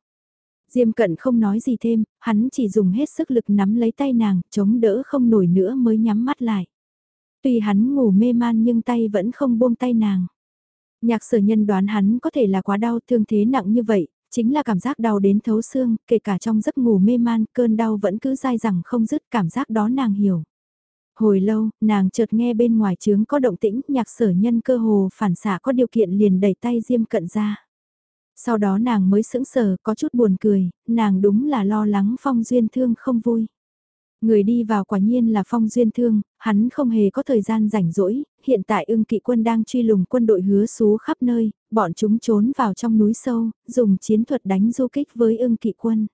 Diêm cận không nói gì thêm, hắn chỉ dùng hết sức lực nắm lấy tay nàng, chống đỡ không nổi nữa mới nhắm mắt lại. Tuy hắn ngủ mê man nhưng tay vẫn không buông tay nàng. Nhạc sở nhân đoán hắn có thể là quá đau thương thế nặng như vậy, chính là cảm giác đau đến thấu xương, kể cả trong giấc ngủ mê man cơn đau vẫn cứ dai dẳng không dứt cảm giác đó nàng hiểu. Hồi lâu, nàng chợt nghe bên ngoài trướng có động tĩnh, nhạc sở nhân cơ hồ phản xạ có điều kiện liền đẩy tay Diêm cận ra. Sau đó nàng mới sững sờ, có chút buồn cười, nàng đúng là lo lắng Phong Duyên Thương không vui. Người đi vào quả nhiên là Phong Duyên Thương, hắn không hề có thời gian rảnh rỗi, hiện tại ưng kỵ quân đang truy lùng quân đội hứa xú khắp nơi, bọn chúng trốn vào trong núi sâu, dùng chiến thuật đánh du kích với ưng kỵ quân.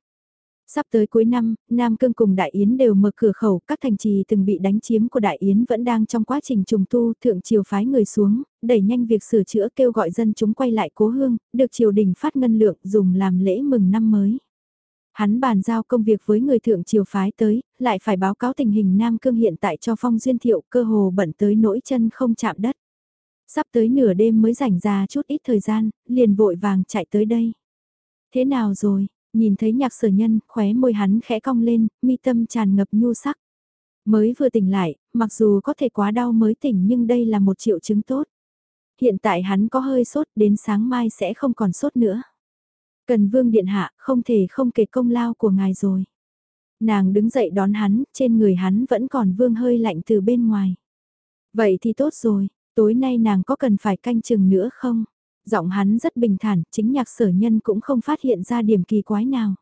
Sắp tới cuối năm, Nam Cương cùng Đại Yến đều mở cửa khẩu, các thành trì từng bị đánh chiếm của Đại Yến vẫn đang trong quá trình trùng tu, thượng triều phái người xuống, đẩy nhanh việc sửa chữa kêu gọi dân chúng quay lại cố hương, được triều đình phát ngân lượng dùng làm lễ mừng năm mới. Hắn bàn giao công việc với người thượng triều phái tới, lại phải báo cáo tình hình Nam Cương hiện tại cho Phong Duyên Thiệu cơ hồ bận tới nỗi chân không chạm đất. Sắp tới nửa đêm mới rảnh ra chút ít thời gian, liền vội vàng chạy tới đây. Thế nào rồi, Nhìn thấy nhạc sở nhân, khóe môi hắn khẽ cong lên, mi tâm tràn ngập nhu sắc. Mới vừa tỉnh lại, mặc dù có thể quá đau mới tỉnh nhưng đây là một triệu chứng tốt. Hiện tại hắn có hơi sốt, đến sáng mai sẽ không còn sốt nữa. Cần vương điện hạ, không thể không kể công lao của ngài rồi. Nàng đứng dậy đón hắn, trên người hắn vẫn còn vương hơi lạnh từ bên ngoài. Vậy thì tốt rồi, tối nay nàng có cần phải canh chừng nữa không? Giọng hắn rất bình thản, chính nhạc sở nhân cũng không phát hiện ra điểm kỳ quái nào.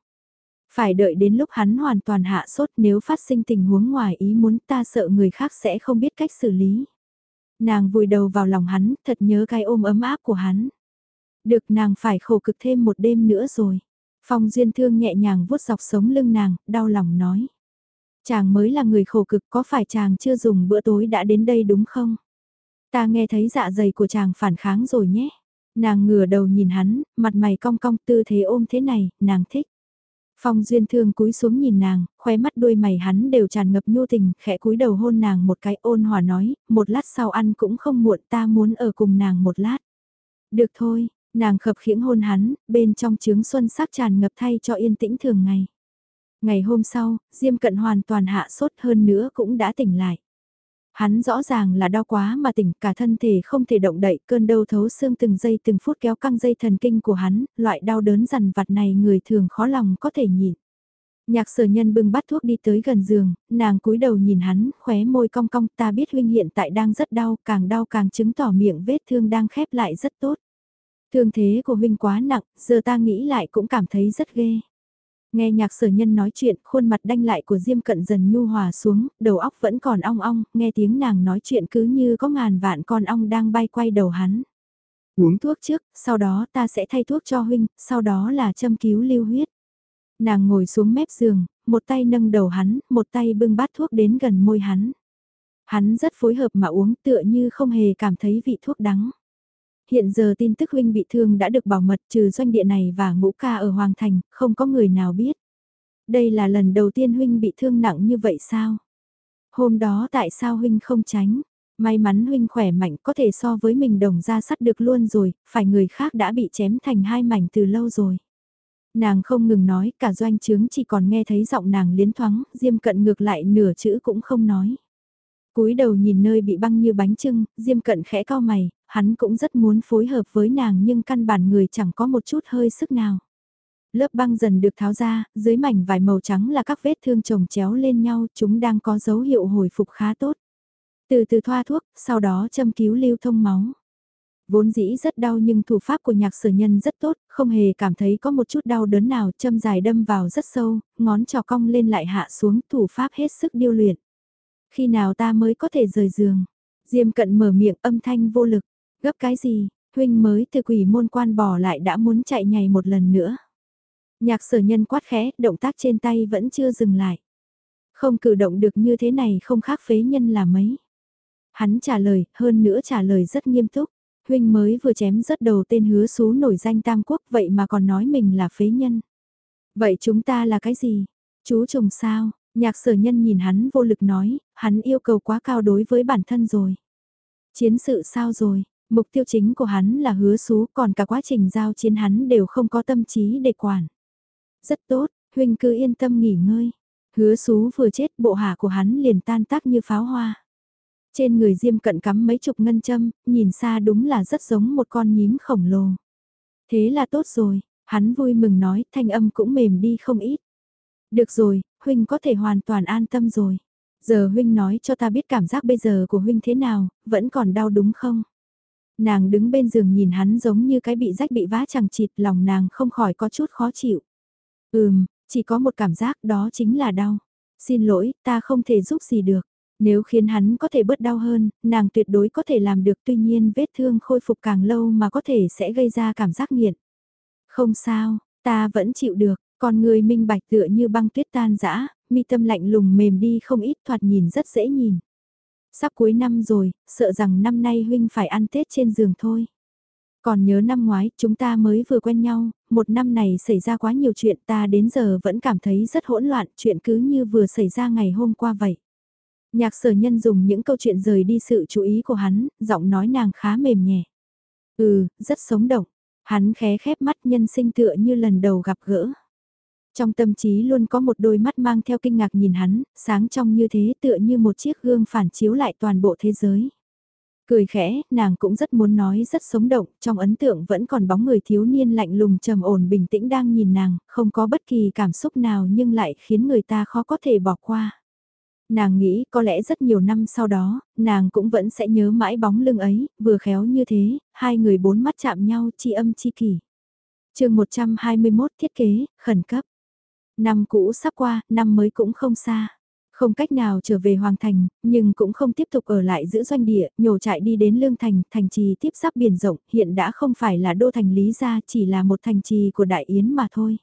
Phải đợi đến lúc hắn hoàn toàn hạ sốt nếu phát sinh tình huống ngoài ý muốn ta sợ người khác sẽ không biết cách xử lý. Nàng vùi đầu vào lòng hắn, thật nhớ cái ôm ấm áp của hắn. Được nàng phải khổ cực thêm một đêm nữa rồi. Phong duyên thương nhẹ nhàng vuốt dọc sống lưng nàng, đau lòng nói. Chàng mới là người khổ cực có phải chàng chưa dùng bữa tối đã đến đây đúng không? Ta nghe thấy dạ dày của chàng phản kháng rồi nhé. Nàng ngửa đầu nhìn hắn, mặt mày cong cong tư thế ôm thế này, nàng thích. Phong duyên thương cúi xuống nhìn nàng, khóe mắt đôi mày hắn đều tràn ngập nhu tình, khẽ cúi đầu hôn nàng một cái ôn hòa nói, một lát sau ăn cũng không muộn ta muốn ở cùng nàng một lát. Được thôi, nàng khập khiễng hôn hắn, bên trong trướng xuân sắc tràn ngập thay cho yên tĩnh thường ngày. Ngày hôm sau, Diêm Cận hoàn toàn hạ sốt hơn nữa cũng đã tỉnh lại. Hắn rõ ràng là đau quá mà tỉnh cả thân thể không thể động đậy cơn đau thấu xương từng giây từng phút kéo căng dây thần kinh của hắn, loại đau đớn dằn vặt này người thường khó lòng có thể nhịn. Nhạc sở nhân bưng bắt thuốc đi tới gần giường, nàng cúi đầu nhìn hắn, khóe môi cong cong ta biết huynh hiện tại đang rất đau, càng đau càng chứng tỏ miệng vết thương đang khép lại rất tốt. Thương thế của huynh quá nặng, giờ ta nghĩ lại cũng cảm thấy rất ghê. Nghe nhạc sở nhân nói chuyện, khuôn mặt đanh lại của Diêm Cận dần nhu hòa xuống, đầu óc vẫn còn ong ong, nghe tiếng nàng nói chuyện cứ như có ngàn vạn con ong đang bay quay đầu hắn. Uống thuốc trước, sau đó ta sẽ thay thuốc cho huynh, sau đó là châm cứu lưu huyết. Nàng ngồi xuống mép giường, một tay nâng đầu hắn, một tay bưng bát thuốc đến gần môi hắn. Hắn rất phối hợp mà uống tựa như không hề cảm thấy vị thuốc đắng. Hiện giờ tin tức huynh bị thương đã được bảo mật trừ doanh địa này và ngũ ca ở Hoàng Thành, không có người nào biết. Đây là lần đầu tiên huynh bị thương nặng như vậy sao? Hôm đó tại sao huynh không tránh? May mắn huynh khỏe mạnh có thể so với mình đồng ra sắt được luôn rồi, phải người khác đã bị chém thành hai mảnh từ lâu rồi. Nàng không ngừng nói, cả doanh trướng chỉ còn nghe thấy giọng nàng liến thoáng, Diêm Cận ngược lại nửa chữ cũng không nói. cúi đầu nhìn nơi bị băng như bánh trưng, Diêm Cận khẽ cao mày, hắn cũng rất muốn phối hợp với nàng nhưng căn bản người chẳng có một chút hơi sức nào. Lớp băng dần được tháo ra, dưới mảnh vải màu trắng là các vết thương chồng chéo lên nhau, chúng đang có dấu hiệu hồi phục khá tốt. Từ từ thoa thuốc, sau đó châm cứu lưu thông máu. Vốn dĩ rất đau nhưng thủ pháp của nhạc sở nhân rất tốt, không hề cảm thấy có một chút đau đớn nào, châm dài đâm vào rất sâu, ngón trò cong lên lại hạ xuống, thủ pháp hết sức điêu luyện. Khi nào ta mới có thể rời giường? Diêm cận mở miệng âm thanh vô lực, gấp cái gì, huynh mới từ quỷ môn quan bỏ lại đã muốn chạy nhảy một lần nữa. Nhạc sở nhân quát khẽ, động tác trên tay vẫn chưa dừng lại. Không cử động được như thế này không khác phế nhân là mấy. Hắn trả lời, hơn nữa trả lời rất nghiêm túc. Huynh mới vừa chém rất đầu tên hứa xú nổi danh Tam Quốc vậy mà còn nói mình là phế nhân. Vậy chúng ta là cái gì? Chú chồng sao? Nhạc sở nhân nhìn hắn vô lực nói, hắn yêu cầu quá cao đối với bản thân rồi. Chiến sự sao rồi? Mục tiêu chính của hắn là hứa xú còn cả quá trình giao chiến hắn đều không có tâm trí để quản. Rất tốt, huynh cứ yên tâm nghỉ ngơi. Hứa xú vừa chết bộ hạ của hắn liền tan tác như pháo hoa. Trên người Diêm cận cắm mấy chục ngân châm, nhìn xa đúng là rất giống một con nhím khổng lồ. Thế là tốt rồi, hắn vui mừng nói, thanh âm cũng mềm đi không ít. Được rồi, huynh có thể hoàn toàn an tâm rồi. Giờ huynh nói cho ta biết cảm giác bây giờ của huynh thế nào, vẫn còn đau đúng không? Nàng đứng bên giường nhìn hắn giống như cái bị rách bị vá chẳng chịt lòng nàng không khỏi có chút khó chịu. Ừm, chỉ có một cảm giác đó chính là đau. Xin lỗi, ta không thể giúp gì được. Nếu khiến hắn có thể bớt đau hơn, nàng tuyệt đối có thể làm được tuy nhiên vết thương khôi phục càng lâu mà có thể sẽ gây ra cảm giác nghiện. Không sao, ta vẫn chịu được, còn người minh bạch tựa như băng tuyết tan dã mi tâm lạnh lùng mềm đi không ít thoạt nhìn rất dễ nhìn. Sắp cuối năm rồi, sợ rằng năm nay huynh phải ăn Tết trên giường thôi. Còn nhớ năm ngoái, chúng ta mới vừa quen nhau, một năm này xảy ra quá nhiều chuyện ta đến giờ vẫn cảm thấy rất hỗn loạn, chuyện cứ như vừa xảy ra ngày hôm qua vậy. Nhạc sở nhân dùng những câu chuyện rời đi sự chú ý của hắn, giọng nói nàng khá mềm nhẹ. Ừ, rất sống động. Hắn khé khép mắt nhân sinh tựa như lần đầu gặp gỡ. Trong tâm trí luôn có một đôi mắt mang theo kinh ngạc nhìn hắn, sáng trong như thế tựa như một chiếc gương phản chiếu lại toàn bộ thế giới. Cười khẽ, nàng cũng rất muốn nói rất sống động, trong ấn tượng vẫn còn bóng người thiếu niên lạnh lùng trầm ổn bình tĩnh đang nhìn nàng, không có bất kỳ cảm xúc nào nhưng lại khiến người ta khó có thể bỏ qua. Nàng nghĩ có lẽ rất nhiều năm sau đó, nàng cũng vẫn sẽ nhớ mãi bóng lưng ấy, vừa khéo như thế, hai người bốn mắt chạm nhau chi âm chi kỷ chương 121 thiết kế, khẩn cấp. Năm cũ sắp qua, năm mới cũng không xa. Không cách nào trở về Hoàng Thành, nhưng cũng không tiếp tục ở lại giữ doanh địa, nhổ chạy đi đến Lương Thành, thành trì tiếp giáp biển rộng, hiện đã không phải là đô thành Lý Gia, chỉ là một thành trì của Đại Yến mà thôi.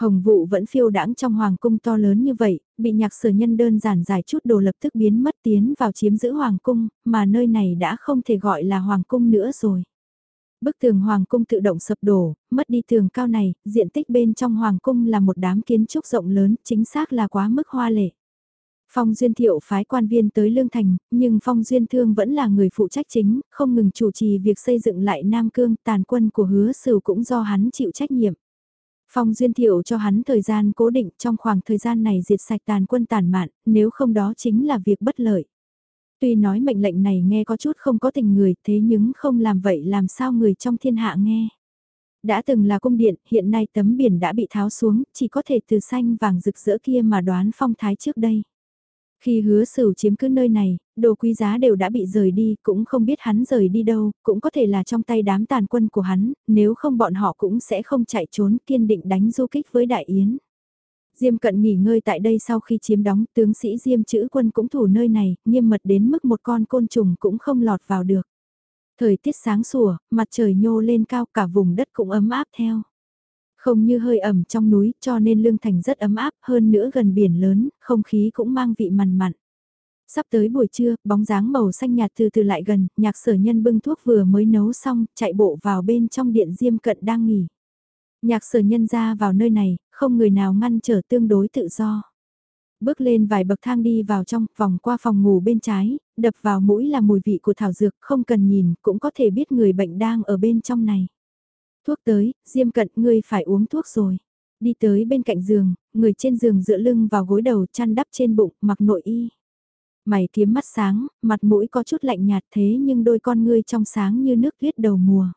Hồng vụ vẫn phiêu đãng trong hoàng cung to lớn như vậy, bị nhạc sở nhân đơn giản giải chút đồ lập tức biến mất tiến vào chiếm giữ hoàng cung, mà nơi này đã không thể gọi là hoàng cung nữa rồi. Bức tường hoàng cung tự động sập đổ, mất đi tường cao này, diện tích bên trong hoàng cung là một đám kiến trúc rộng lớn, chính xác là quá mức hoa lệ. Phong Duyên Thiệu phái quan viên tới Lương Thành, nhưng Phong Duyên Thương vẫn là người phụ trách chính, không ngừng chủ trì việc xây dựng lại Nam Cương, tàn quân của hứa sửu cũng do hắn chịu trách nhiệm. Phong Duyên Thiệu cho hắn thời gian cố định trong khoảng thời gian này diệt sạch tàn quân tàn mạn, nếu không đó chính là việc bất lợi. Tuy nói mệnh lệnh này nghe có chút không có tình người thế nhưng không làm vậy làm sao người trong thiên hạ nghe. Đã từng là cung điện, hiện nay tấm biển đã bị tháo xuống, chỉ có thể từ xanh vàng rực rỡ kia mà đoán phong thái trước đây. Khi hứa sửu chiếm cứ nơi này, đồ quý giá đều đã bị rời đi, cũng không biết hắn rời đi đâu, cũng có thể là trong tay đám tàn quân của hắn, nếu không bọn họ cũng sẽ không chạy trốn kiên định đánh du kích với Đại Yến. Diêm cận nghỉ ngơi tại đây sau khi chiếm đóng, tướng sĩ Diêm chữ quân cũng thủ nơi này, nghiêm mật đến mức một con côn trùng cũng không lọt vào được. Thời tiết sáng sủa, mặt trời nhô lên cao cả vùng đất cũng ấm áp theo. Không như hơi ẩm trong núi cho nên lương thành rất ấm áp hơn nữa gần biển lớn, không khí cũng mang vị mặn mặn. Sắp tới buổi trưa, bóng dáng màu xanh nhạt từ từ lại gần, nhạc sở nhân bưng thuốc vừa mới nấu xong, chạy bộ vào bên trong điện diêm cận đang nghỉ. Nhạc sở nhân ra vào nơi này, không người nào ngăn trở tương đối tự do. Bước lên vài bậc thang đi vào trong, vòng qua phòng ngủ bên trái, đập vào mũi là mùi vị của thảo dược, không cần nhìn, cũng có thể biết người bệnh đang ở bên trong này. Thuốc tới, Diêm Cận ngươi phải uống thuốc rồi. Đi tới bên cạnh giường, người trên giường dựa lưng vào gối đầu chăn đắp trên bụng, mặc nội y. Mày kiếm mắt sáng, mặt mũi có chút lạnh nhạt thế nhưng đôi con ngươi trong sáng như nước tuyết đầu mùa.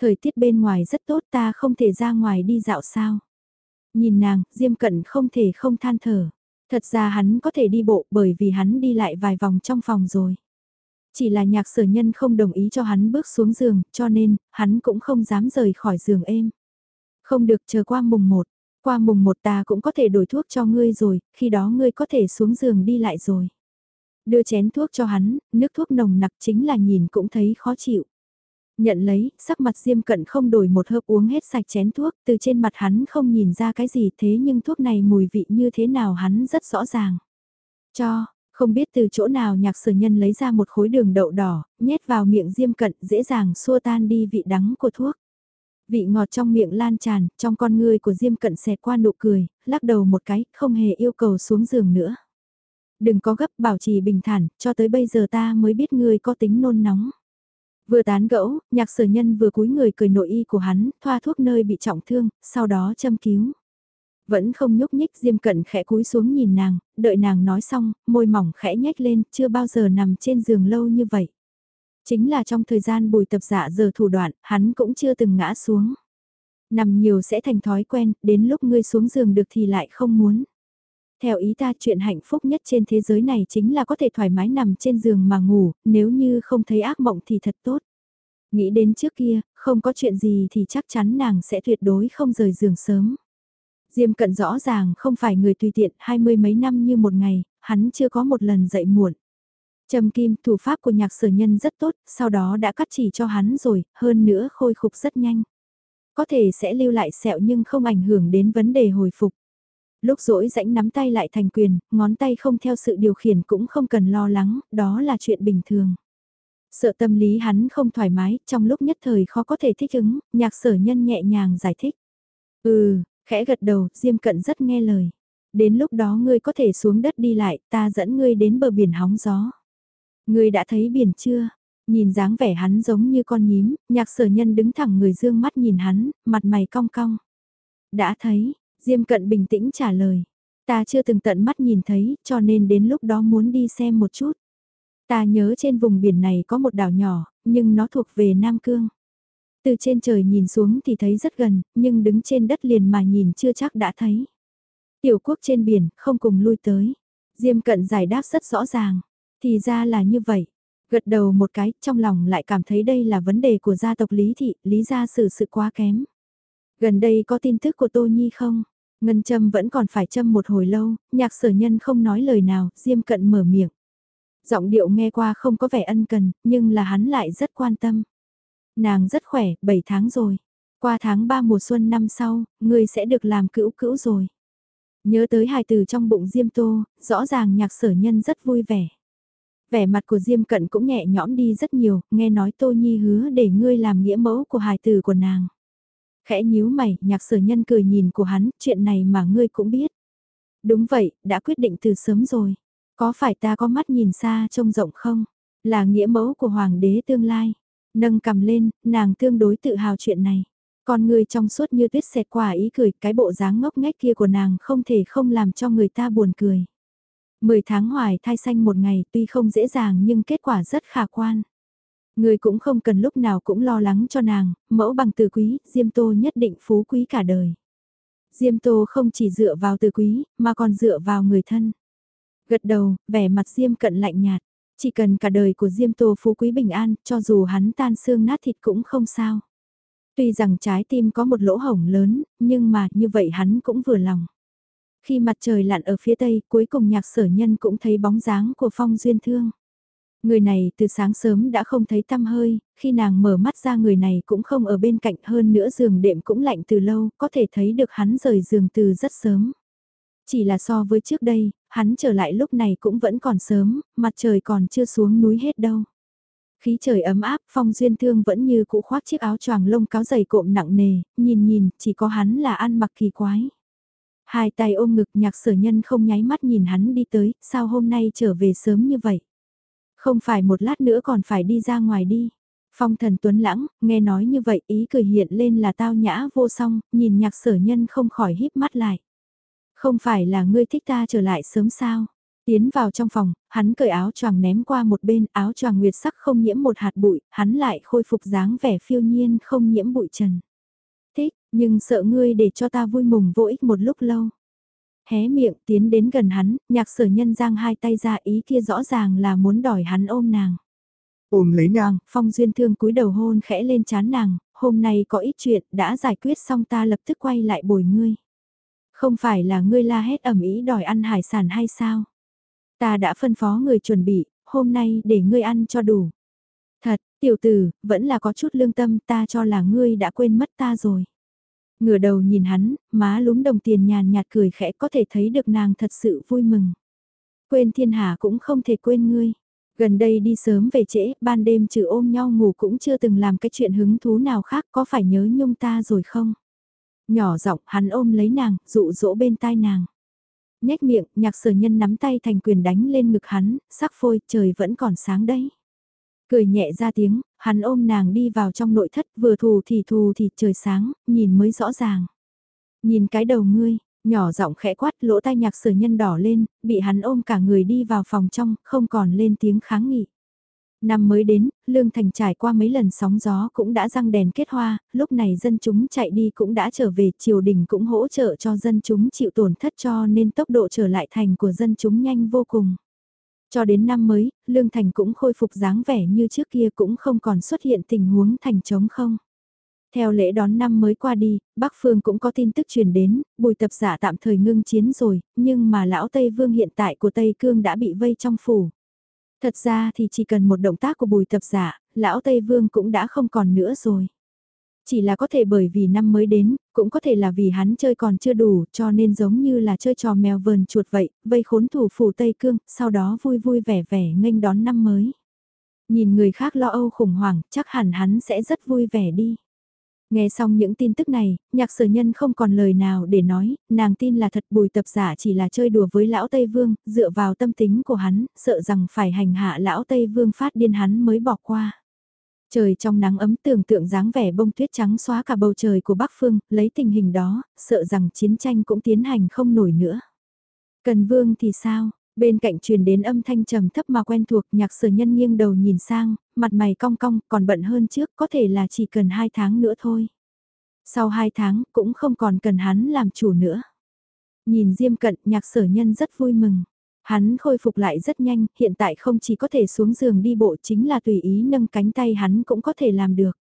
Thời tiết bên ngoài rất tốt ta không thể ra ngoài đi dạo sao. Nhìn nàng, Diêm Cận không thể không than thở. Thật ra hắn có thể đi bộ bởi vì hắn đi lại vài vòng trong phòng rồi. Chỉ là nhạc sở nhân không đồng ý cho hắn bước xuống giường, cho nên, hắn cũng không dám rời khỏi giường êm. Không được chờ qua mùng 1, qua mùng 1 ta cũng có thể đổi thuốc cho ngươi rồi, khi đó ngươi có thể xuống giường đi lại rồi. Đưa chén thuốc cho hắn, nước thuốc nồng nặc chính là nhìn cũng thấy khó chịu. Nhận lấy, sắc mặt diêm cận không đổi một hớp uống hết sạch chén thuốc, từ trên mặt hắn không nhìn ra cái gì thế nhưng thuốc này mùi vị như thế nào hắn rất rõ ràng. Cho, không biết từ chỗ nào nhạc sở nhân lấy ra một khối đường đậu đỏ, nhét vào miệng diêm cận dễ dàng xua tan đi vị đắng của thuốc. Vị ngọt trong miệng lan tràn, trong con người của diêm cận xẹt qua nụ cười, lắc đầu một cái, không hề yêu cầu xuống giường nữa. Đừng có gấp bảo trì bình thản, cho tới bây giờ ta mới biết ngươi có tính nôn nóng. Vừa tán gẫu, nhạc sở nhân vừa cúi người cười nội y của hắn, thoa thuốc nơi bị trọng thương, sau đó châm cứu. Vẫn không nhúc nhích Diêm Cận khẽ cúi xuống nhìn nàng, đợi nàng nói xong, môi mỏng khẽ nhếch lên, chưa bao giờ nằm trên giường lâu như vậy. Chính là trong thời gian bùi tập dạ giờ thủ đoạn, hắn cũng chưa từng ngã xuống. Nằm nhiều sẽ thành thói quen, đến lúc ngươi xuống giường được thì lại không muốn. Theo ý ta chuyện hạnh phúc nhất trên thế giới này chính là có thể thoải mái nằm trên giường mà ngủ, nếu như không thấy ác mộng thì thật tốt. Nghĩ đến trước kia, không có chuyện gì thì chắc chắn nàng sẽ tuyệt đối không rời giường sớm. Diêm cận rõ ràng không phải người tùy tiện hai mươi mấy năm như một ngày, hắn chưa có một lần dậy muộn. Trầm kim, thủ pháp của nhạc sở nhân rất tốt, sau đó đã cắt chỉ cho hắn rồi, hơn nữa khôi phục rất nhanh. Có thể sẽ lưu lại sẹo nhưng không ảnh hưởng đến vấn đề hồi phục. Lúc rỗi rãnh nắm tay lại thành quyền, ngón tay không theo sự điều khiển cũng không cần lo lắng, đó là chuyện bình thường. Sợ tâm lý hắn không thoải mái, trong lúc nhất thời khó có thể thích ứng, nhạc sở nhân nhẹ nhàng giải thích. Ừ, khẽ gật đầu, Diêm Cận rất nghe lời. Đến lúc đó ngươi có thể xuống đất đi lại, ta dẫn ngươi đến bờ biển hóng gió. Ngươi đã thấy biển chưa? Nhìn dáng vẻ hắn giống như con nhím, nhạc sở nhân đứng thẳng người dương mắt nhìn hắn, mặt mày cong cong. Đã thấy, Diêm cận bình tĩnh trả lời. Ta chưa từng tận mắt nhìn thấy, cho nên đến lúc đó muốn đi xem một chút. Ta nhớ trên vùng biển này có một đảo nhỏ, nhưng nó thuộc về Nam Cương. Từ trên trời nhìn xuống thì thấy rất gần, nhưng đứng trên đất liền mà nhìn chưa chắc đã thấy. Tiểu quốc trên biển, không cùng lui tới. Diêm cận giải đáp rất rõ ràng. Thì ra là như vậy. Gật đầu một cái, trong lòng lại cảm thấy đây là vấn đề của gia tộc Lý Thị, Lý gia xử sự quá kém. Gần đây có tin tức của Tô Nhi không? Ngân châm vẫn còn phải châm một hồi lâu, nhạc sở nhân không nói lời nào, diêm cận mở miệng. Giọng điệu nghe qua không có vẻ ân cần, nhưng là hắn lại rất quan tâm. Nàng rất khỏe, 7 tháng rồi. Qua tháng 3 mùa xuân năm sau, ngươi sẽ được làm cữu cữu rồi. Nhớ tới hài từ trong bụng Diêm Tô, rõ ràng nhạc sở nhân rất vui vẻ. Vẻ mặt của Diêm Cận cũng nhẹ nhõm đi rất nhiều, nghe nói Tô Nhi hứa để ngươi làm nghĩa mẫu của hài tử của nàng. Khẽ nhíu mày, nhạc sở nhân cười nhìn của hắn, chuyện này mà ngươi cũng biết. Đúng vậy, đã quyết định từ sớm rồi. Có phải ta có mắt nhìn xa trông rộng không? Là nghĩa mẫu của hoàng đế tương lai. Nâng cầm lên, nàng tương đối tự hào chuyện này. Con người trong suốt như tuyết xẹt qua ý cười, cái bộ dáng ngốc nghếch kia của nàng không thể không làm cho người ta buồn cười. Mười tháng hoài thai xanh một ngày tuy không dễ dàng nhưng kết quả rất khả quan. Người cũng không cần lúc nào cũng lo lắng cho nàng, mẫu bằng từ quý, Diêm Tô nhất định phú quý cả đời. Diêm Tô không chỉ dựa vào từ quý, mà còn dựa vào người thân. Gật đầu, vẻ mặt Diêm cận lạnh nhạt. Chỉ cần cả đời của Diêm Tô phú quý bình an, cho dù hắn tan xương nát thịt cũng không sao. Tuy rằng trái tim có một lỗ hổng lớn, nhưng mà như vậy hắn cũng vừa lòng. Khi mặt trời lặn ở phía tây, cuối cùng nhạc sở nhân cũng thấy bóng dáng của phong duyên thương. Người này từ sáng sớm đã không thấy tăm hơi, khi nàng mở mắt ra người này cũng không ở bên cạnh hơn nữa giường đệm cũng lạnh từ lâu, có thể thấy được hắn rời giường từ rất sớm. Chỉ là so với trước đây, hắn trở lại lúc này cũng vẫn còn sớm, mặt trời còn chưa xuống núi hết đâu. Khí trời ấm áp, phong duyên thương vẫn như cũ khoác chiếc áo choàng lông cáo dày cộm nặng nề, nhìn nhìn, chỉ có hắn là ăn mặc kỳ quái. Hai tay ôm ngực nhạc sở nhân không nháy mắt nhìn hắn đi tới, sao hôm nay trở về sớm như vậy? Không phải một lát nữa còn phải đi ra ngoài đi. Phong thần tuấn lãng, nghe nói như vậy ý cười hiện lên là tao nhã vô song, nhìn nhạc sở nhân không khỏi híp mắt lại. Không phải là ngươi thích ta trở lại sớm sao? Tiến vào trong phòng, hắn cởi áo choàng ném qua một bên, áo choàng nguyệt sắc không nhiễm một hạt bụi, hắn lại khôi phục dáng vẻ phiêu nhiên không nhiễm bụi trần. Thích, nhưng sợ ngươi để cho ta vui mùng vô ích một lúc lâu. Hé miệng tiến đến gần hắn, nhạc sở nhân giang hai tay ra ý kia rõ ràng là muốn đòi hắn ôm nàng. Ôm lấy nàng, phong duyên thương cúi đầu hôn khẽ lên chán nàng, hôm nay có ít chuyện đã giải quyết xong ta lập tức quay lại bồi ngươi. Không phải là ngươi la hét ẩm ý đòi ăn hải sản hay sao? Ta đã phân phó người chuẩn bị, hôm nay để ngươi ăn cho đủ. Thật, tiểu tử, vẫn là có chút lương tâm ta cho là ngươi đã quên mất ta rồi. Ngửa đầu nhìn hắn, má lúm đồng tiền nhàn nhạt cười khẽ có thể thấy được nàng thật sự vui mừng. Quên thiên hạ cũng không thể quên ngươi. Gần đây đi sớm về trễ, ban đêm trừ ôm nhau ngủ cũng chưa từng làm cái chuyện hứng thú nào khác có phải nhớ nhung ta rồi không? Nhỏ giọng hắn ôm lấy nàng, dụ dỗ bên tai nàng. Nhếch miệng, nhạc sở nhân nắm tay thành quyền đánh lên ngực hắn, sắc phôi, trời vẫn còn sáng đấy. Cười nhẹ ra tiếng, hắn ôm nàng đi vào trong nội thất vừa thù thì thù thì trời sáng, nhìn mới rõ ràng. Nhìn cái đầu ngươi, nhỏ giọng khẽ quát lỗ tai nhạc sở nhân đỏ lên, bị hắn ôm cả người đi vào phòng trong, không còn lên tiếng kháng nghị. Năm mới đến, Lương Thành trải qua mấy lần sóng gió cũng đã răng đèn kết hoa, lúc này dân chúng chạy đi cũng đã trở về, triều đình cũng hỗ trợ cho dân chúng chịu tổn thất cho nên tốc độ trở lại thành của dân chúng nhanh vô cùng. Cho đến năm mới, Lương Thành cũng khôi phục dáng vẻ như trước kia cũng không còn xuất hiện tình huống thành trống không. Theo lễ đón năm mới qua đi, Bắc Phương cũng có tin tức truyền đến, bùi tập giả tạm thời ngưng chiến rồi, nhưng mà lão Tây Vương hiện tại của Tây Cương đã bị vây trong phủ. Thật ra thì chỉ cần một động tác của bùi tập giả, lão Tây Vương cũng đã không còn nữa rồi. Chỉ là có thể bởi vì năm mới đến, cũng có thể là vì hắn chơi còn chưa đủ cho nên giống như là chơi trò mèo vờn chuột vậy, vây khốn thủ phủ Tây Cương, sau đó vui vui vẻ vẻ nghênh đón năm mới. Nhìn người khác lo âu khủng hoảng, chắc hẳn hắn sẽ rất vui vẻ đi. Nghe xong những tin tức này, nhạc sở nhân không còn lời nào để nói, nàng tin là thật bùi tập giả chỉ là chơi đùa với lão Tây Vương, dựa vào tâm tính của hắn, sợ rằng phải hành hạ lão Tây Vương phát điên hắn mới bỏ qua. Trời trong nắng ấm tưởng tượng dáng vẻ bông tuyết trắng xóa cả bầu trời của Bắc Phương, lấy tình hình đó, sợ rằng chiến tranh cũng tiến hành không nổi nữa. Cần Vương thì sao? Bên cạnh truyền đến âm thanh trầm thấp mà quen thuộc nhạc sở nhân nghiêng đầu nhìn sang, mặt mày cong cong còn bận hơn trước có thể là chỉ cần hai tháng nữa thôi. Sau hai tháng cũng không còn cần hắn làm chủ nữa. Nhìn Diêm Cận nhạc sở nhân rất vui mừng. Hắn khôi phục lại rất nhanh, hiện tại không chỉ có thể xuống giường đi bộ chính là tùy ý nâng cánh tay hắn cũng có thể làm được.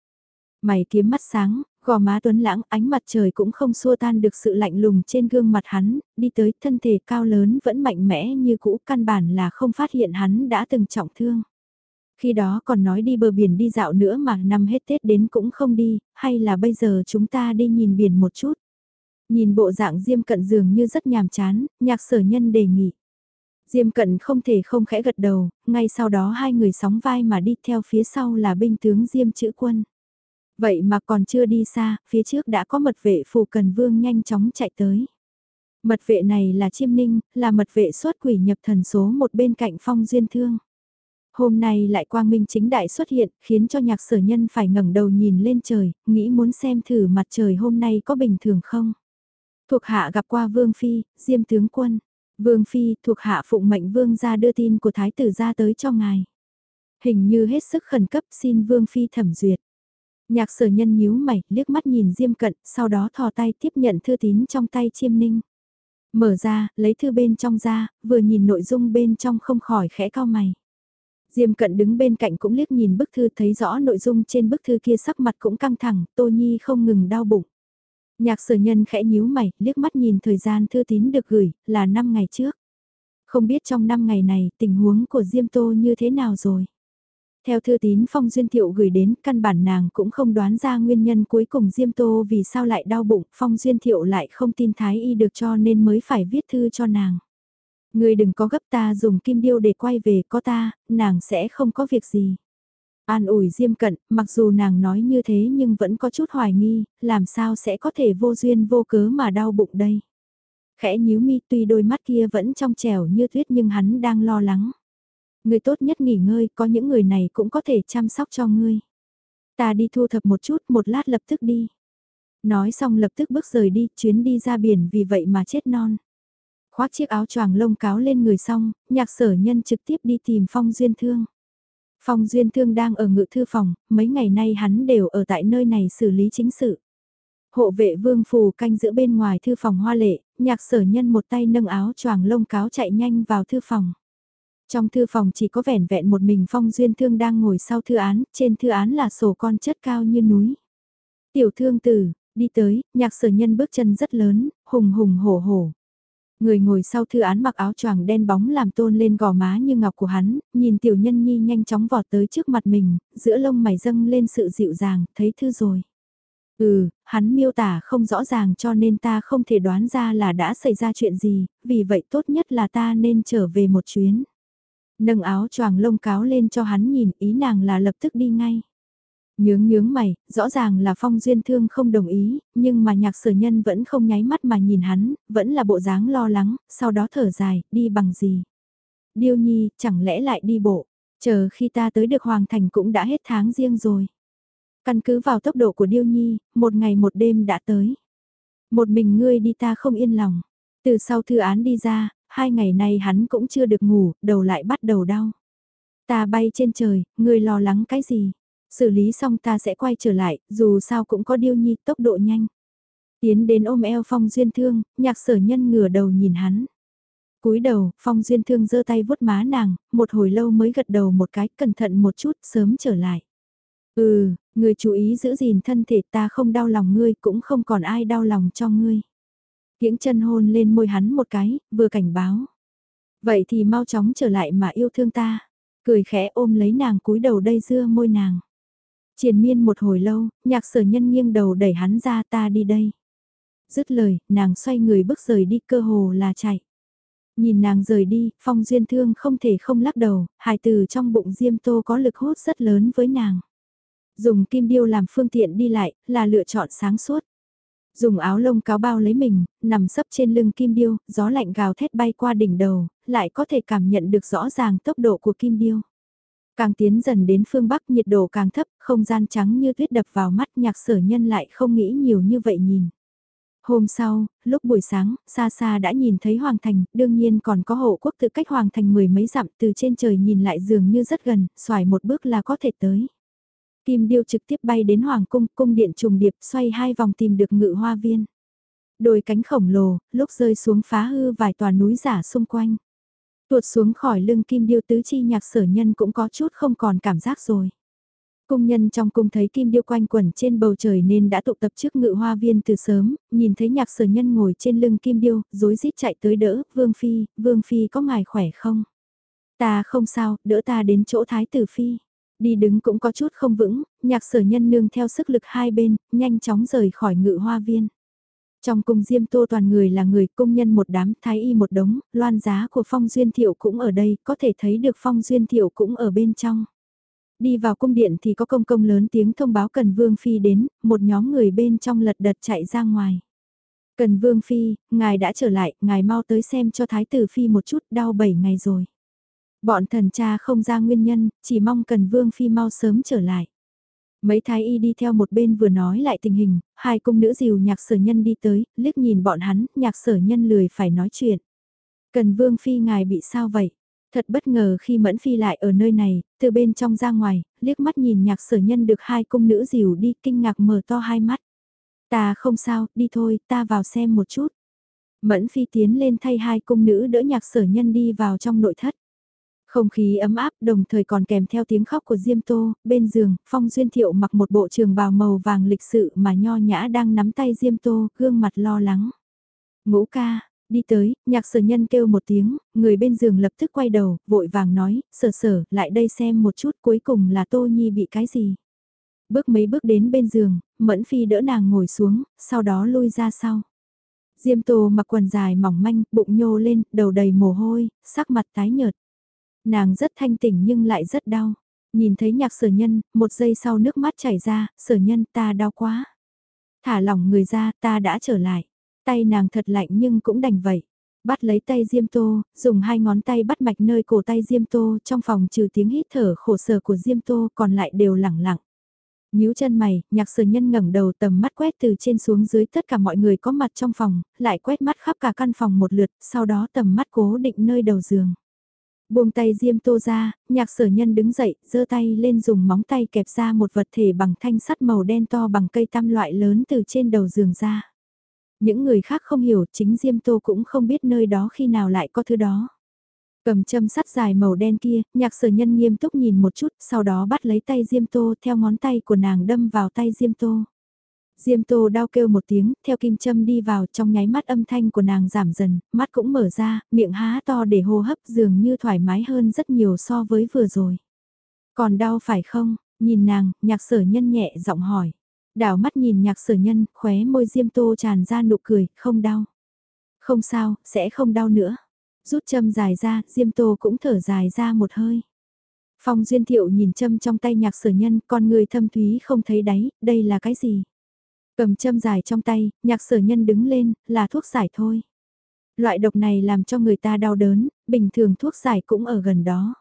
Mày kiếm mắt sáng, gò má tuấn lãng, ánh mặt trời cũng không xua tan được sự lạnh lùng trên gương mặt hắn, đi tới thân thể cao lớn vẫn mạnh mẽ như cũ căn bản là không phát hiện hắn đã từng trọng thương. Khi đó còn nói đi bờ biển đi dạo nữa mà năm hết Tết đến cũng không đi, hay là bây giờ chúng ta đi nhìn biển một chút. Nhìn bộ dạng Diêm Cận dường như rất nhàm chán, nhạc sở nhân đề nghị. Diêm Cận không thể không khẽ gật đầu, ngay sau đó hai người sóng vai mà đi theo phía sau là binh tướng Diêm chữ quân. Vậy mà còn chưa đi xa, phía trước đã có mật vệ phù cần vương nhanh chóng chạy tới. Mật vệ này là chiêm ninh, là mật vệ xuất quỷ nhập thần số một bên cạnh phong duyên thương. Hôm nay lại quang minh chính đại xuất hiện, khiến cho nhạc sở nhân phải ngẩng đầu nhìn lên trời, nghĩ muốn xem thử mặt trời hôm nay có bình thường không. Thuộc hạ gặp qua Vương Phi, Diêm tướng quân. Vương Phi thuộc hạ phụng mệnh Vương ra đưa tin của Thái tử ra tới cho ngài. Hình như hết sức khẩn cấp xin Vương Phi thẩm duyệt. Nhạc sở nhân nhíu mày, liếc mắt nhìn Diêm Cận, sau đó thò tay tiếp nhận thư tín trong tay chiêm ninh. Mở ra, lấy thư bên trong ra, vừa nhìn nội dung bên trong không khỏi khẽ cao mày. Diêm Cận đứng bên cạnh cũng liếc nhìn bức thư thấy rõ nội dung trên bức thư kia sắc mặt cũng căng thẳng, Tô Nhi không ngừng đau bụng. Nhạc sở nhân khẽ nhíu mày, liếc mắt nhìn thời gian thư tín được gửi, là 5 ngày trước. Không biết trong 5 ngày này tình huống của Diêm Tô như thế nào rồi. Theo thư tín Phong Duyên Thiệu gửi đến, căn bản nàng cũng không đoán ra nguyên nhân cuối cùng Diêm Tô vì sao lại đau bụng, Phong Duyên Thiệu lại không tin Thái Y được cho nên mới phải viết thư cho nàng. Người đừng có gấp ta dùng kim điêu để quay về có ta, nàng sẽ không có việc gì. An ủi Diêm Cận, mặc dù nàng nói như thế nhưng vẫn có chút hoài nghi, làm sao sẽ có thể vô duyên vô cớ mà đau bụng đây. Khẽ nhíu mi tuy đôi mắt kia vẫn trong trẻo như tuyết nhưng hắn đang lo lắng. Người tốt nhất nghỉ ngơi, có những người này cũng có thể chăm sóc cho ngươi. Ta đi thu thập một chút, một lát lập tức đi. Nói xong lập tức bước rời đi, chuyến đi ra biển vì vậy mà chết non. Khoác chiếc áo choàng lông cáo lên người xong, nhạc sở nhân trực tiếp đi tìm Phong Duyên Thương. Phong Duyên Thương đang ở ngự thư phòng, mấy ngày nay hắn đều ở tại nơi này xử lý chính sự. Hộ vệ vương phù canh giữa bên ngoài thư phòng hoa lệ, nhạc sở nhân một tay nâng áo choàng lông cáo chạy nhanh vào thư phòng. Trong thư phòng chỉ có vẻn vẹn một mình Phong Duyên Thương đang ngồi sau thư án, trên thư án là sổ con chất cao như núi. Tiểu thương tử, đi tới, nhạc sở nhân bước chân rất lớn, hùng hùng hổ hổ. Người ngồi sau thư án mặc áo choàng đen bóng làm tôn lên gò má như ngọc của hắn, nhìn tiểu nhân nhi nhanh chóng vọt tới trước mặt mình, giữa lông mày dâng lên sự dịu dàng, thấy thư rồi. Ừ, hắn miêu tả không rõ ràng cho nên ta không thể đoán ra là đã xảy ra chuyện gì, vì vậy tốt nhất là ta nên trở về một chuyến. Nâng áo choàng lông cáo lên cho hắn nhìn ý nàng là lập tức đi ngay. Nhướng nhướng mày, rõ ràng là Phong Duyên Thương không đồng ý, nhưng mà nhạc sở nhân vẫn không nháy mắt mà nhìn hắn, vẫn là bộ dáng lo lắng, sau đó thở dài, đi bằng gì. Điêu Nhi, chẳng lẽ lại đi bộ, chờ khi ta tới được Hoàng Thành cũng đã hết tháng riêng rồi. Căn cứ vào tốc độ của Điêu Nhi, một ngày một đêm đã tới. Một mình ngươi đi ta không yên lòng. Từ sau thư án đi ra, hai ngày nay hắn cũng chưa được ngủ, đầu lại bắt đầu đau. Ta bay trên trời, ngươi lo lắng cái gì? Xử lý xong ta sẽ quay trở lại, dù sao cũng có điêu nhi tốc độ nhanh. Tiến đến ôm eo Phong Duyên Thương, nhạc sở nhân ngửa đầu nhìn hắn. cúi đầu, Phong Duyên Thương giơ tay vuốt má nàng, một hồi lâu mới gật đầu một cái, cẩn thận một chút, sớm trở lại. Ừ, người chú ý giữ gìn thân thể ta không đau lòng ngươi, cũng không còn ai đau lòng cho ngươi. Kiễng chân hôn lên môi hắn một cái, vừa cảnh báo. Vậy thì mau chóng trở lại mà yêu thương ta. Cười khẽ ôm lấy nàng cúi đầu đây dưa môi nàng. Triền miên một hồi lâu, nhạc sở nhân nghiêng đầu đẩy hắn ra ta đi đây. Dứt lời, nàng xoay người bước rời đi cơ hồ là chạy. Nhìn nàng rời đi, phong duyên thương không thể không lắc đầu, hài từ trong bụng diêm tô có lực hút rất lớn với nàng. Dùng kim điêu làm phương tiện đi lại, là lựa chọn sáng suốt. Dùng áo lông cáo bao lấy mình, nằm sấp trên lưng kim điêu, gió lạnh gào thét bay qua đỉnh đầu, lại có thể cảm nhận được rõ ràng tốc độ của kim điêu. Càng tiến dần đến phương Bắc nhiệt độ càng thấp, không gian trắng như tuyết đập vào mắt nhạc sở nhân lại không nghĩ nhiều như vậy nhìn. Hôm sau, lúc buổi sáng, xa xa đã nhìn thấy Hoàng Thành, đương nhiên còn có hộ quốc tự cách Hoàng Thành mười mấy dặm từ trên trời nhìn lại dường như rất gần, xoài một bước là có thể tới. Kim điêu trực tiếp bay đến Hoàng cung, cung điện trùng điệp xoay hai vòng tìm được ngự hoa viên. Đôi cánh khổng lồ, lúc rơi xuống phá hư vài tòa núi giả xung quanh. Tuột xuống khỏi lưng kim điêu tứ chi nhạc sở nhân cũng có chút không còn cảm giác rồi. Cung nhân trong cung thấy kim điêu quanh quẩn trên bầu trời nên đã tụ tập trước ngự hoa viên từ sớm, nhìn thấy nhạc sở nhân ngồi trên lưng kim điêu, rối rít chạy tới đỡ, vương phi, vương phi có ngài khỏe không? Ta không sao, đỡ ta đến chỗ thái tử phi. Đi đứng cũng có chút không vững, nhạc sở nhân nương theo sức lực hai bên, nhanh chóng rời khỏi ngự hoa viên. Trong cung diêm tô toàn người là người công nhân một đám, thái y một đống, loan giá của phong duyên thiệu cũng ở đây, có thể thấy được phong duyên thiệu cũng ở bên trong. Đi vào cung điện thì có công công lớn tiếng thông báo Cần Vương Phi đến, một nhóm người bên trong lật đật chạy ra ngoài. Cần Vương Phi, ngài đã trở lại, ngài mau tới xem cho Thái tử Phi một chút, đau 7 ngày rồi. Bọn thần cha không ra nguyên nhân, chỉ mong Cần Vương Phi mau sớm trở lại. Mấy thái y đi theo một bên vừa nói lại tình hình, hai cung nữ dìu nhạc sở nhân đi tới, liếc nhìn bọn hắn, nhạc sở nhân lười phải nói chuyện. Cần vương phi ngài bị sao vậy? Thật bất ngờ khi Mẫn Phi lại ở nơi này, từ bên trong ra ngoài, liếc mắt nhìn nhạc sở nhân được hai cung nữ dìu đi kinh ngạc mở to hai mắt. Ta không sao, đi thôi, ta vào xem một chút. Mẫn Phi tiến lên thay hai cung nữ đỡ nhạc sở nhân đi vào trong nội thất. Không khí ấm áp đồng thời còn kèm theo tiếng khóc của Diêm Tô, bên giường, Phong Duyên Thiệu mặc một bộ trường bào màu vàng lịch sự mà nho nhã đang nắm tay Diêm Tô, gương mặt lo lắng. Ngũ ca, đi tới, nhạc sở nhân kêu một tiếng, người bên giường lập tức quay đầu, vội vàng nói, sở sở, lại đây xem một chút cuối cùng là Tô Nhi bị cái gì. Bước mấy bước đến bên giường, Mẫn Phi đỡ nàng ngồi xuống, sau đó lui ra sau. Diêm Tô mặc quần dài mỏng manh, bụng nhô lên, đầu đầy mồ hôi, sắc mặt tái nhợt. Nàng rất thanh tỉnh nhưng lại rất đau. Nhìn thấy nhạc sở nhân, một giây sau nước mắt chảy ra, sở nhân ta đau quá. Thả lỏng người ra, ta đã trở lại. Tay nàng thật lạnh nhưng cũng đành vậy. Bắt lấy tay Diêm Tô, dùng hai ngón tay bắt mạch nơi cổ tay Diêm Tô, trong phòng trừ tiếng hít thở khổ sở của Diêm Tô còn lại đều lẳng lặng. Nhíu chân mày, nhạc sở nhân ngẩng đầu tầm mắt quét từ trên xuống dưới tất cả mọi người có mặt trong phòng, lại quét mắt khắp cả căn phòng một lượt, sau đó tầm mắt cố định nơi đầu giường. Buông tay diêm tô ra, nhạc sở nhân đứng dậy, giơ tay lên dùng móng tay kẹp ra một vật thể bằng thanh sắt màu đen to bằng cây tam loại lớn từ trên đầu giường ra. Những người khác không hiểu, chính diêm tô cũng không biết nơi đó khi nào lại có thứ đó. Cầm châm sắt dài màu đen kia, nhạc sở nhân nghiêm túc nhìn một chút, sau đó bắt lấy tay Diêm Tô theo ngón tay của nàng đâm vào tay Diêm Tô. Diêm Tô đau kêu một tiếng, theo kim châm đi vào trong nháy mắt âm thanh của nàng giảm dần, mắt cũng mở ra, miệng há to để hô hấp dường như thoải mái hơn rất nhiều so với vừa rồi. Còn đau phải không? Nhìn nàng, nhạc sở nhân nhẹ giọng hỏi. Đảo mắt nhìn nhạc sở nhân, khóe môi Diêm Tô tràn ra nụ cười, không đau. Không sao, sẽ không đau nữa. Rút châm dài ra, Diêm Tô cũng thở dài ra một hơi. Phong Duyên Thiệu nhìn châm trong tay nhạc sở nhân, con người thâm thúy không thấy đáy, đây là cái gì? Cầm châm dài trong tay, nhạc sở nhân đứng lên, là thuốc giải thôi. Loại độc này làm cho người ta đau đớn, bình thường thuốc giải cũng ở gần đó.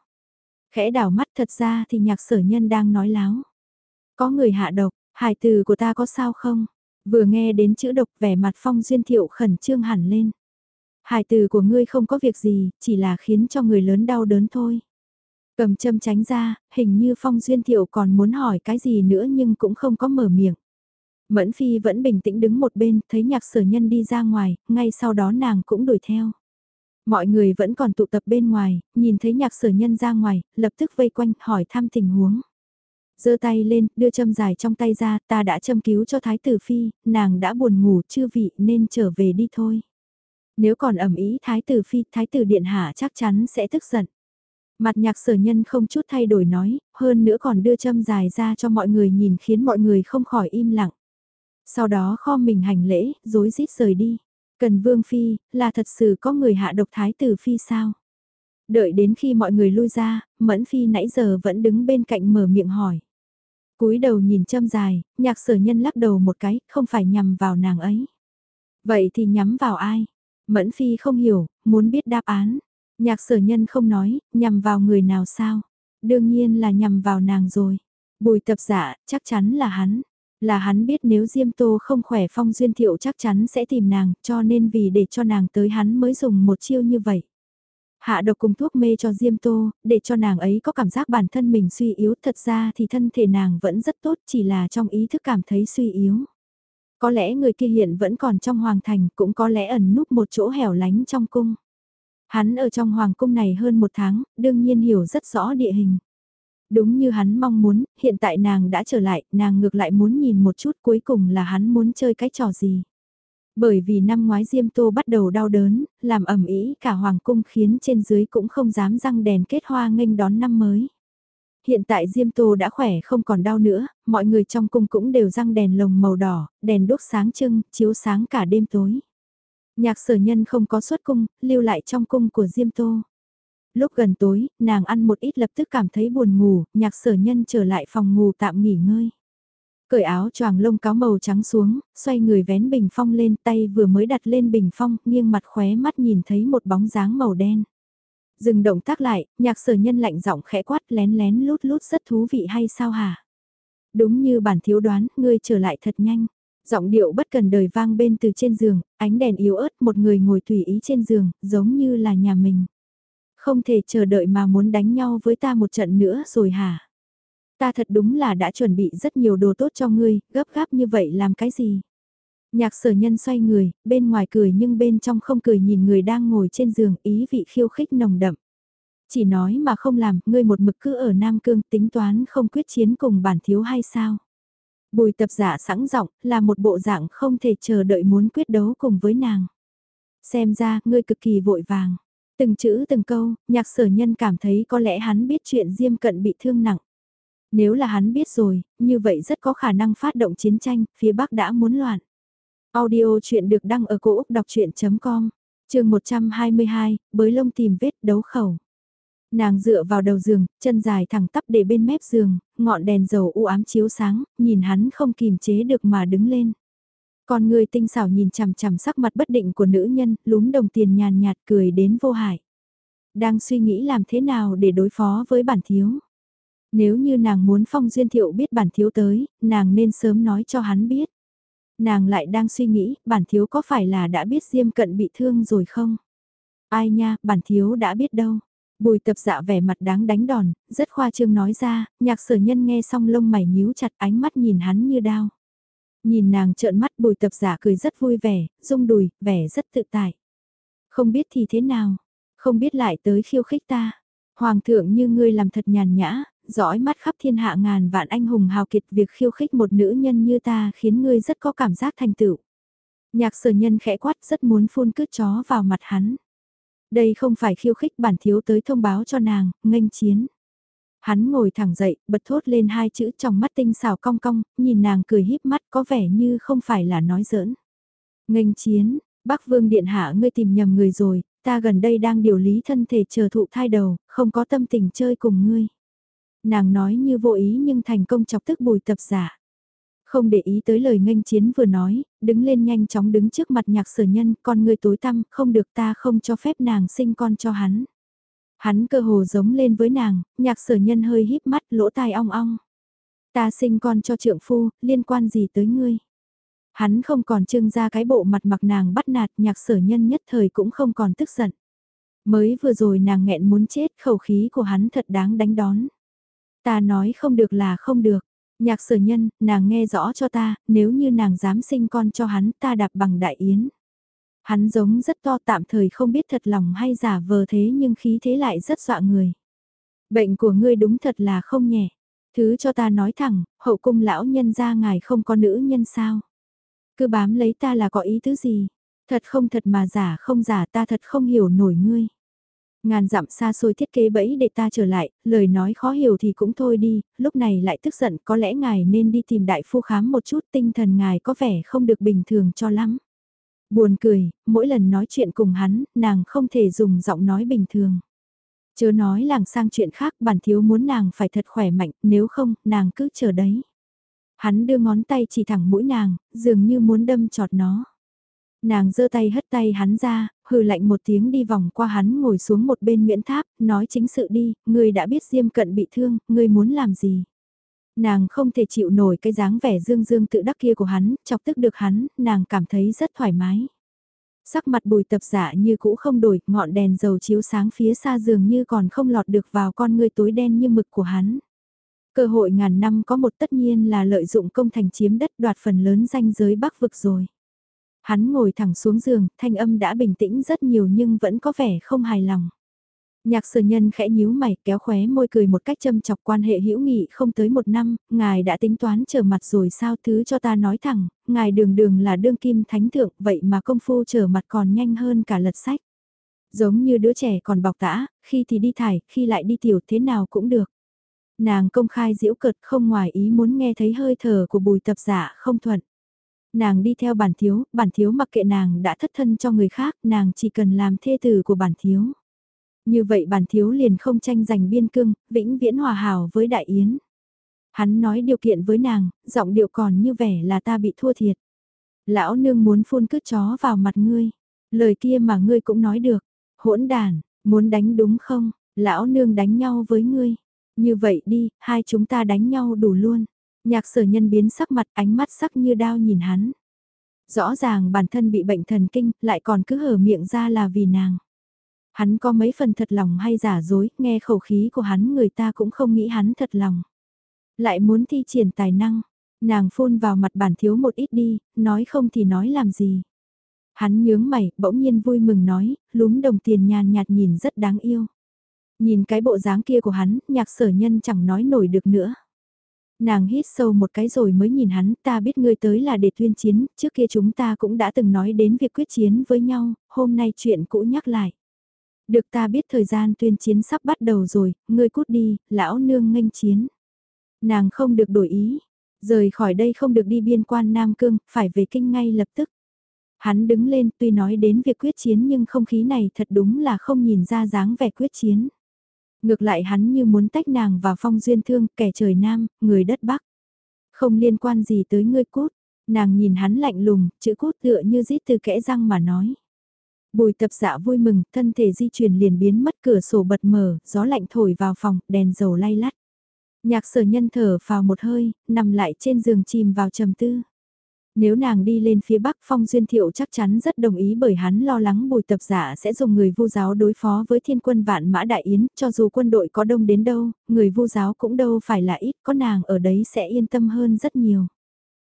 Khẽ đảo mắt thật ra thì nhạc sở nhân đang nói láo. Có người hạ độc, hài từ của ta có sao không? Vừa nghe đến chữ độc vẻ mặt phong duyên thiệu khẩn trương hẳn lên. hài từ của ngươi không có việc gì, chỉ là khiến cho người lớn đau đớn thôi. Cầm châm tránh ra, hình như Phong Duyên Thiệu còn muốn hỏi cái gì nữa nhưng cũng không có mở miệng. Mẫn Phi vẫn bình tĩnh đứng một bên, thấy nhạc sở nhân đi ra ngoài, ngay sau đó nàng cũng đuổi theo. Mọi người vẫn còn tụ tập bên ngoài, nhìn thấy nhạc sở nhân ra ngoài, lập tức vây quanh, hỏi thăm tình huống. giơ tay lên, đưa châm dài trong tay ra, ta đã châm cứu cho Thái tử Phi, nàng đã buồn ngủ chưa vị nên trở về đi thôi. Nếu còn ẩm ý thái tử phi, thái tử điện hạ chắc chắn sẽ tức giận. Mặt nhạc sở nhân không chút thay đổi nói, hơn nữa còn đưa châm dài ra cho mọi người nhìn khiến mọi người không khỏi im lặng. Sau đó kho mình hành lễ, dối rít rời đi. Cần vương phi, là thật sự có người hạ độc thái tử phi sao? Đợi đến khi mọi người lui ra, mẫn phi nãy giờ vẫn đứng bên cạnh mở miệng hỏi. cúi đầu nhìn châm dài, nhạc sở nhân lắc đầu một cái, không phải nhằm vào nàng ấy. Vậy thì nhắm vào ai? Mẫn Phi không hiểu, muốn biết đáp án. Nhạc sở nhân không nói, nhằm vào người nào sao? Đương nhiên là nhằm vào nàng rồi. Bùi tập giả, chắc chắn là hắn. Là hắn biết nếu Diêm Tô không khỏe phong duyên thiệu chắc chắn sẽ tìm nàng, cho nên vì để cho nàng tới hắn mới dùng một chiêu như vậy. Hạ độc cùng thuốc mê cho Diêm Tô, để cho nàng ấy có cảm giác bản thân mình suy yếu, thật ra thì thân thể nàng vẫn rất tốt chỉ là trong ý thức cảm thấy suy yếu. Có lẽ người kia hiện vẫn còn trong hoàng thành, cũng có lẽ ẩn núp một chỗ hẻo lánh trong cung. Hắn ở trong hoàng cung này hơn một tháng, đương nhiên hiểu rất rõ địa hình. Đúng như hắn mong muốn, hiện tại nàng đã trở lại, nàng ngược lại muốn nhìn một chút cuối cùng là hắn muốn chơi cái trò gì. Bởi vì năm ngoái Diêm Tô bắt đầu đau đớn, làm ẩm ý cả hoàng cung khiến trên dưới cũng không dám răng đèn kết hoa nghênh đón năm mới. Hiện tại Diêm Tô đã khỏe không còn đau nữa, mọi người trong cung cũng đều răng đèn lồng màu đỏ, đèn đốt sáng trưng, chiếu sáng cả đêm tối. Nhạc sở nhân không có xuất cung, lưu lại trong cung của Diêm Tô. Lúc gần tối, nàng ăn một ít lập tức cảm thấy buồn ngủ, nhạc sở nhân trở lại phòng ngủ tạm nghỉ ngơi. Cởi áo choàng lông cáo màu trắng xuống, xoay người vén bình phong lên tay vừa mới đặt lên bình phong, nghiêng mặt khóe mắt nhìn thấy một bóng dáng màu đen. Dừng động tác lại, nhạc sở nhân lạnh giọng khẽ quát lén lén lút lút rất thú vị hay sao hả? Đúng như bản thiếu đoán, ngươi trở lại thật nhanh. Giọng điệu bất cần đời vang bên từ trên giường, ánh đèn yếu ớt một người ngồi tùy ý trên giường, giống như là nhà mình. Không thể chờ đợi mà muốn đánh nhau với ta một trận nữa rồi hả? Ta thật đúng là đã chuẩn bị rất nhiều đồ tốt cho ngươi, gấp gáp như vậy làm cái gì? Nhạc sở nhân xoay người, bên ngoài cười nhưng bên trong không cười nhìn người đang ngồi trên giường ý vị khiêu khích nồng đậm. Chỉ nói mà không làm, ngươi một mực cứ ở Nam Cương tính toán không quyết chiến cùng bản thiếu hay sao? Bùi tập giả sẵn giọng là một bộ dạng không thể chờ đợi muốn quyết đấu cùng với nàng. Xem ra, ngươi cực kỳ vội vàng. Từng chữ từng câu, nhạc sở nhân cảm thấy có lẽ hắn biết chuyện Diêm Cận bị thương nặng. Nếu là hắn biết rồi, như vậy rất có khả năng phát động chiến tranh, phía Bắc đã muốn loạn. Audio chuyện được đăng ở cổ Úc đọc chuyện.com, trường 122, bới lông tìm vết đấu khẩu. Nàng dựa vào đầu giường, chân dài thẳng tắp để bên mép giường, ngọn đèn dầu u ám chiếu sáng, nhìn hắn không kìm chế được mà đứng lên. Con người tinh xảo nhìn chằm chằm sắc mặt bất định của nữ nhân, lúm đồng tiền nhàn nhạt cười đến vô hại. Đang suy nghĩ làm thế nào để đối phó với bản thiếu. Nếu như nàng muốn Phong Duyên Thiệu biết bản thiếu tới, nàng nên sớm nói cho hắn biết. Nàng lại đang suy nghĩ, bản thiếu có phải là đã biết Diêm Cận bị thương rồi không? Ai nha, bản thiếu đã biết đâu. Bùi tập dạ vẻ mặt đáng đánh đòn, rất khoa trương nói ra, nhạc sở nhân nghe xong lông mày nhíu chặt ánh mắt nhìn hắn như đao. Nhìn nàng trợn mắt bùi tập giả cười rất vui vẻ, rung đùi, vẻ rất tự tại. Không biết thì thế nào, không biết lại tới khiêu khích ta. Hoàng thượng như ngươi làm thật nhàn nhã, dõi mắt khắp thiên hạ ngàn vạn anh hùng hào kiệt việc khiêu khích một nữ nhân như ta khiến ngươi rất có cảm giác thành tựu. Nhạc sở nhân khẽ quát rất muốn phun cứt chó vào mặt hắn. Đây không phải khiêu khích bản thiếu tới thông báo cho nàng, nghênh chiến. Hắn ngồi thẳng dậy, bật thốt lên hai chữ trong mắt tinh xào cong cong, nhìn nàng cười híp mắt có vẻ như không phải là nói giỡn. Ngành chiến, Bắc Vương Điện Hạ ngươi tìm nhầm người rồi, ta gần đây đang điều lý thân thể chờ thụ thai đầu, không có tâm tình chơi cùng ngươi. Nàng nói như vô ý nhưng thành công chọc tức bùi tập giả. Không để ý tới lời nghênh chiến vừa nói, đứng lên nhanh chóng đứng trước mặt nhạc sở nhân, con người tối tăm, không được ta không cho phép nàng sinh con cho hắn. Hắn cơ hồ giống lên với nàng, nhạc sở nhân hơi híp mắt lỗ tai ong ong. Ta sinh con cho trượng phu, liên quan gì tới ngươi? Hắn không còn trưng ra cái bộ mặt mặc nàng bắt nạt nhạc sở nhân nhất thời cũng không còn tức giận. Mới vừa rồi nàng nghẹn muốn chết khẩu khí của hắn thật đáng đánh đón. Ta nói không được là không được. Nhạc sở nhân, nàng nghe rõ cho ta, nếu như nàng dám sinh con cho hắn ta đạp bằng đại yến. Hắn giống rất to tạm thời không biết thật lòng hay giả vờ thế nhưng khí thế lại rất dọa người. Bệnh của ngươi đúng thật là không nhẹ. Thứ cho ta nói thẳng, hậu cung lão nhân ra ngài không có nữ nhân sao. Cứ bám lấy ta là có ý tứ gì. Thật không thật mà giả không giả ta thật không hiểu nổi ngươi. Ngàn dặm xa xôi thiết kế bẫy để ta trở lại, lời nói khó hiểu thì cũng thôi đi, lúc này lại tức giận có lẽ ngài nên đi tìm đại phu khám một chút tinh thần ngài có vẻ không được bình thường cho lắm. Buồn cười, mỗi lần nói chuyện cùng hắn, nàng không thể dùng giọng nói bình thường. Chớ nói làng sang chuyện khác, bản thiếu muốn nàng phải thật khỏe mạnh, nếu không, nàng cứ chờ đấy. Hắn đưa ngón tay chỉ thẳng mũi nàng, dường như muốn đâm chọt nó. Nàng giơ tay hất tay hắn ra, hừ lạnh một tiếng đi vòng qua hắn ngồi xuống một bên Nguyễn Tháp, nói chính sự đi, ngươi đã biết Diêm Cận bị thương, ngươi muốn làm gì? Nàng không thể chịu nổi cái dáng vẻ dương dương tự đắc kia của hắn, chọc tức được hắn, nàng cảm thấy rất thoải mái. Sắc mặt bùi tập giả như cũ không đổi, ngọn đèn dầu chiếu sáng phía xa dường như còn không lọt được vào con người tối đen như mực của hắn. Cơ hội ngàn năm có một tất nhiên là lợi dụng công thành chiếm đất đoạt phần lớn danh giới bắc vực rồi. Hắn ngồi thẳng xuống giường, thanh âm đã bình tĩnh rất nhiều nhưng vẫn có vẻ không hài lòng. Nhạc sở nhân khẽ nhíu mày kéo khóe môi cười một cách châm chọc quan hệ hữu nghị không tới một năm, ngài đã tính toán trở mặt rồi sao thứ cho ta nói thẳng, ngài đường đường là đương kim thánh thượng vậy mà công phu trở mặt còn nhanh hơn cả lật sách. Giống như đứa trẻ còn bọc tã, khi thì đi thải, khi lại đi tiểu thế nào cũng được. Nàng công khai diễu cợt không ngoài ý muốn nghe thấy hơi thở của bùi tập giả không thuận. Nàng đi theo bản thiếu, bản thiếu mặc kệ nàng đã thất thân cho người khác, nàng chỉ cần làm thê tử của bản thiếu. Như vậy bản thiếu liền không tranh giành biên cương, vĩnh viễn hòa hảo với đại yến. Hắn nói điều kiện với nàng, giọng điệu còn như vẻ là ta bị thua thiệt. Lão nương muốn phun cứt chó vào mặt ngươi. Lời kia mà ngươi cũng nói được. Hỗn đàn, muốn đánh đúng không? Lão nương đánh nhau với ngươi. Như vậy đi, hai chúng ta đánh nhau đủ luôn. Nhạc sở nhân biến sắc mặt ánh mắt sắc như đao nhìn hắn. Rõ ràng bản thân bị bệnh thần kinh, lại còn cứ hở miệng ra là vì nàng. Hắn có mấy phần thật lòng hay giả dối, nghe khẩu khí của hắn người ta cũng không nghĩ hắn thật lòng. Lại muốn thi triển tài năng, nàng phun vào mặt bản thiếu một ít đi, nói không thì nói làm gì. Hắn nhướng mày, bỗng nhiên vui mừng nói, lúm đồng tiền nhàn nhạt nhìn rất đáng yêu. Nhìn cái bộ dáng kia của hắn, nhạc sở nhân chẳng nói nổi được nữa. Nàng hít sâu một cái rồi mới nhìn hắn, ta biết ngươi tới là để tuyên chiến, trước kia chúng ta cũng đã từng nói đến việc quyết chiến với nhau, hôm nay chuyện cũ nhắc lại. Được ta biết thời gian tuyên chiến sắp bắt đầu rồi, ngươi cút đi, lão nương nghênh chiến. Nàng không được đổi ý, rời khỏi đây không được đi biên quan Nam Cương, phải về kinh ngay lập tức. Hắn đứng lên tuy nói đến việc quyết chiến nhưng không khí này thật đúng là không nhìn ra dáng vẻ quyết chiến. Ngược lại hắn như muốn tách nàng vào phong duyên thương, kẻ trời Nam, người đất Bắc. Không liên quan gì tới ngươi cút, nàng nhìn hắn lạnh lùng, chữ cút tựa như rít từ kẽ răng mà nói. Bùi tập dạ vui mừng, thân thể di chuyển liền biến mất cửa sổ bật mở, gió lạnh thổi vào phòng, đèn dầu lay lắt. Nhạc sở nhân thở vào một hơi, nằm lại trên giường chìm vào trầm tư. Nếu nàng đi lên phía Bắc Phong Duyên Thiệu chắc chắn rất đồng ý bởi hắn lo lắng bùi tập giả sẽ dùng người vu giáo đối phó với thiên quân vạn mã đại yến, cho dù quân đội có đông đến đâu, người vu giáo cũng đâu phải là ít, có nàng ở đấy sẽ yên tâm hơn rất nhiều.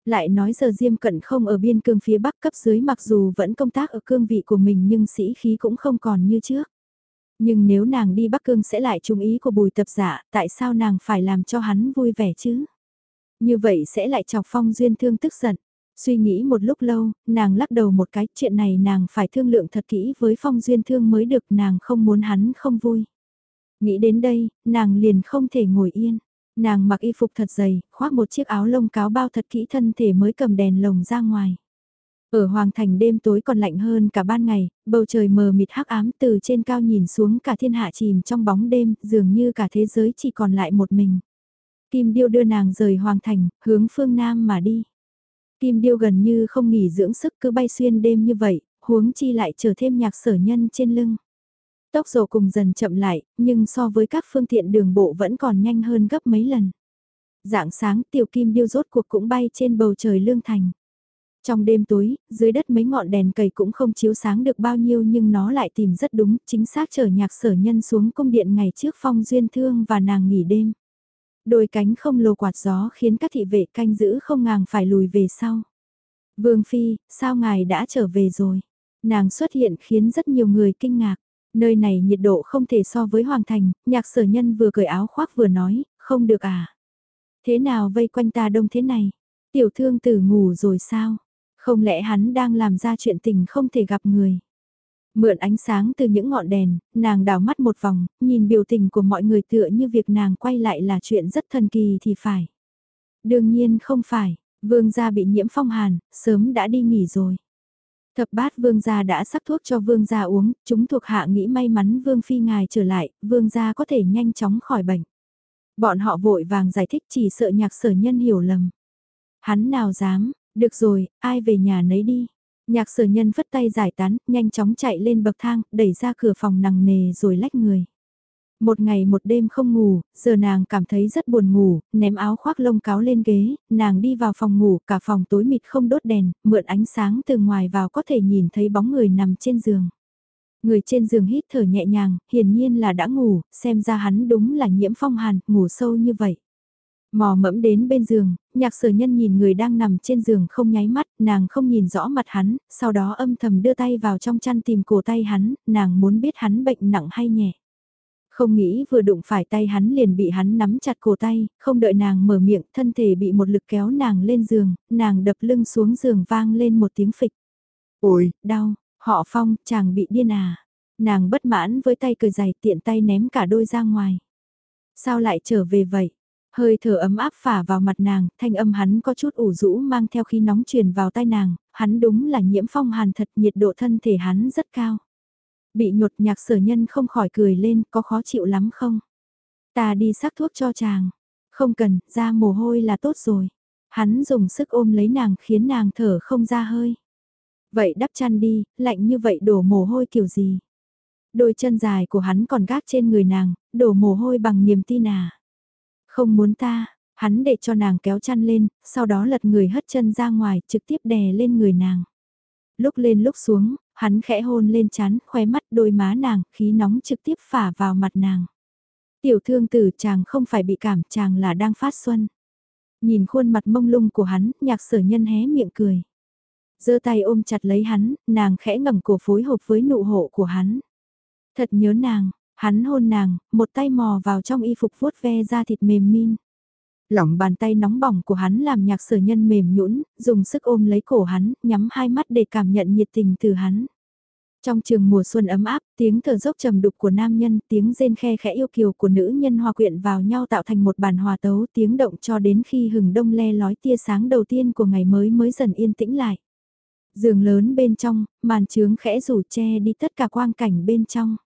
Lại nói giờ Diêm Cận không ở biên cương phía Bắc cấp dưới mặc dù vẫn công tác ở cương vị của mình nhưng sĩ khí cũng không còn như trước. Nhưng nếu nàng đi Bắc Cương sẽ lại trung ý của bùi tập giả, tại sao nàng phải làm cho hắn vui vẻ chứ? Như vậy sẽ lại chọc phong duyên thương tức giận. Suy nghĩ một lúc lâu, nàng lắc đầu một cái, chuyện này nàng phải thương lượng thật kỹ với phong duyên thương mới được, nàng không muốn hắn không vui. Nghĩ đến đây, nàng liền không thể ngồi yên. Nàng mặc y phục thật dày, khoác một chiếc áo lông cáo bao thật kỹ thân thể mới cầm đèn lồng ra ngoài. Ở Hoàng Thành đêm tối còn lạnh hơn cả ban ngày, bầu trời mờ mịt hắc ám từ trên cao nhìn xuống cả thiên hạ chìm trong bóng đêm, dường như cả thế giới chỉ còn lại một mình. Kim Điêu đưa nàng rời Hoàng Thành, hướng phương Nam mà đi. Kim Điêu gần như không nghỉ dưỡng sức cứ bay xuyên đêm như vậy, huống chi lại chờ thêm nhạc sở nhân trên lưng. Tốc độ cùng dần chậm lại, nhưng so với các phương tiện đường bộ vẫn còn nhanh hơn gấp mấy lần. Dạng sáng tiểu kim điêu rốt cuộc cũng bay trên bầu trời lương thành. Trong đêm tối, dưới đất mấy ngọn đèn cầy cũng không chiếu sáng được bao nhiêu nhưng nó lại tìm rất đúng, chính xác chở nhạc sở nhân xuống cung điện ngày trước phong duyên thương và nàng nghỉ đêm. Đôi cánh không lồ quạt gió khiến các thị vệ canh giữ không ngàng phải lùi về sau. Vương Phi, sao ngài đã trở về rồi? Nàng xuất hiện khiến rất nhiều người kinh ngạc. Nơi này nhiệt độ không thể so với Hoàng Thành, nhạc sở nhân vừa cởi áo khoác vừa nói, không được à? Thế nào vây quanh ta đông thế này? Tiểu thương tử ngủ rồi sao? Không lẽ hắn đang làm ra chuyện tình không thể gặp người? Mượn ánh sáng từ những ngọn đèn, nàng đào mắt một vòng, nhìn biểu tình của mọi người tựa như việc nàng quay lại là chuyện rất thần kỳ thì phải. Đương nhiên không phải, vương gia bị nhiễm phong hàn, sớm đã đi nghỉ rồi. Thập bát vương gia đã sắc thuốc cho vương gia uống, chúng thuộc hạ nghĩ may mắn vương phi ngài trở lại, vương gia có thể nhanh chóng khỏi bệnh. Bọn họ vội vàng giải thích chỉ sợ nhạc sở nhân hiểu lầm. Hắn nào dám, được rồi, ai về nhà nấy đi. Nhạc sở nhân vất tay giải tán, nhanh chóng chạy lên bậc thang, đẩy ra cửa phòng nằng nề rồi lách người. Một ngày một đêm không ngủ, giờ nàng cảm thấy rất buồn ngủ, ném áo khoác lông cáo lên ghế, nàng đi vào phòng ngủ, cả phòng tối mịt không đốt đèn, mượn ánh sáng từ ngoài vào có thể nhìn thấy bóng người nằm trên giường. Người trên giường hít thở nhẹ nhàng, hiển nhiên là đã ngủ, xem ra hắn đúng là nhiễm phong hàn, ngủ sâu như vậy. Mò mẫm đến bên giường, nhạc sở nhân nhìn người đang nằm trên giường không nháy mắt, nàng không nhìn rõ mặt hắn, sau đó âm thầm đưa tay vào trong chăn tìm cổ tay hắn, nàng muốn biết hắn bệnh nặng hay nhẹ. Không nghĩ vừa đụng phải tay hắn liền bị hắn nắm chặt cổ tay, không đợi nàng mở miệng, thân thể bị một lực kéo nàng lên giường, nàng đập lưng xuống giường vang lên một tiếng phịch. Ôi, đau, họ phong, chàng bị điên à. Nàng bất mãn với tay cười dài tiện tay ném cả đôi ra ngoài. Sao lại trở về vậy? Hơi thở ấm áp phả vào mặt nàng, thanh âm hắn có chút ủ rũ mang theo khí nóng truyền vào tai nàng, hắn đúng là nhiễm phong hàn thật nhiệt độ thân thể hắn rất cao. Bị nhột nhạc sở nhân không khỏi cười lên, có khó chịu lắm không? Ta đi sắc thuốc cho chàng. Không cần, ra mồ hôi là tốt rồi. Hắn dùng sức ôm lấy nàng khiến nàng thở không ra hơi. Vậy đắp chăn đi, lạnh như vậy đổ mồ hôi kiểu gì? Đôi chân dài của hắn còn gác trên người nàng, đổ mồ hôi bằng niềm tin à. Không muốn ta, hắn để cho nàng kéo chăn lên, sau đó lật người hất chân ra ngoài, trực tiếp đè lên người nàng. Lúc lên lúc xuống, hắn khẽ hôn lên chán, khóe mắt đôi má nàng, khí nóng trực tiếp phả vào mặt nàng. Tiểu thương tử chàng không phải bị cảm, chàng là đang phát xuân. Nhìn khuôn mặt mông lung của hắn, nhạc sở nhân hé miệng cười. giơ tay ôm chặt lấy hắn, nàng khẽ ngẩng cổ phối hợp với nụ hộ của hắn. Thật nhớ nàng, Hắn hôn nàng, một tay mò vào trong y phục vuốt ve da thịt mềm min. Lỏng bàn tay nóng bỏng của hắn làm nhạc sở nhân mềm nhũn, dùng sức ôm lấy cổ hắn, nhắm hai mắt để cảm nhận nhiệt tình từ hắn. Trong trường mùa xuân ấm áp, tiếng thở dốc trầm đục của nam nhân, tiếng rên khe khẽ yêu kiều của nữ nhân hòa quyện vào nhau tạo thành một bản hòa tấu tiếng động cho đến khi hừng đông le lói tia sáng đầu tiên của ngày mới mới dần yên tĩnh lại. Giường lớn bên trong, màn trướng khẽ rủ che đi tất cả quang cảnh bên trong.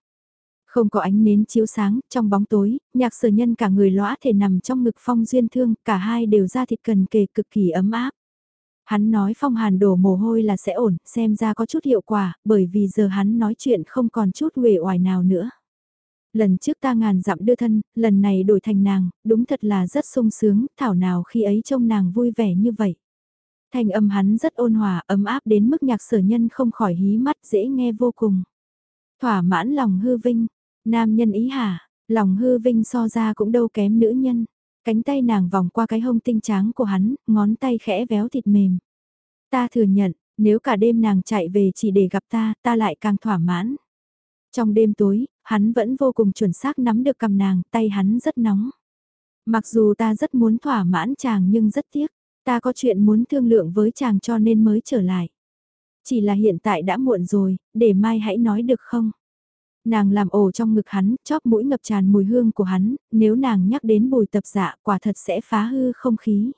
Không có ánh nến chiếu sáng, trong bóng tối, nhạc sở nhân cả người lõa thể nằm trong ngực phong duyên thương, cả hai đều ra thịt cần kề cực kỳ ấm áp. Hắn nói phong hàn đổ mồ hôi là sẽ ổn, xem ra có chút hiệu quả, bởi vì giờ hắn nói chuyện không còn chút uể oải nào nữa. Lần trước ta ngàn dặm đưa thân, lần này đổi thành nàng, đúng thật là rất sung sướng, thảo nào khi ấy trông nàng vui vẻ như vậy. thành âm hắn rất ôn hòa, ấm áp đến mức nhạc sở nhân không khỏi hí mắt dễ nghe vô cùng. Thỏa mãn lòng hư vinh, nam nhân ý hả, lòng hư vinh so ra cũng đâu kém nữ nhân. Cánh tay nàng vòng qua cái hông tinh tráng của hắn, ngón tay khẽ véo thịt mềm. Ta thừa nhận, nếu cả đêm nàng chạy về chỉ để gặp ta, ta lại càng thỏa mãn. Trong đêm tối, hắn vẫn vô cùng chuẩn xác nắm được cầm nàng, tay hắn rất nóng. Mặc dù ta rất muốn thỏa mãn chàng nhưng rất tiếc, ta có chuyện muốn thương lượng với chàng cho nên mới trở lại. Chỉ là hiện tại đã muộn rồi, để mai hãy nói được không? Nàng làm ổ trong ngực hắn, chóp mũi ngập tràn mùi hương của hắn, nếu nàng nhắc đến bùi tập dạ quả thật sẽ phá hư không khí.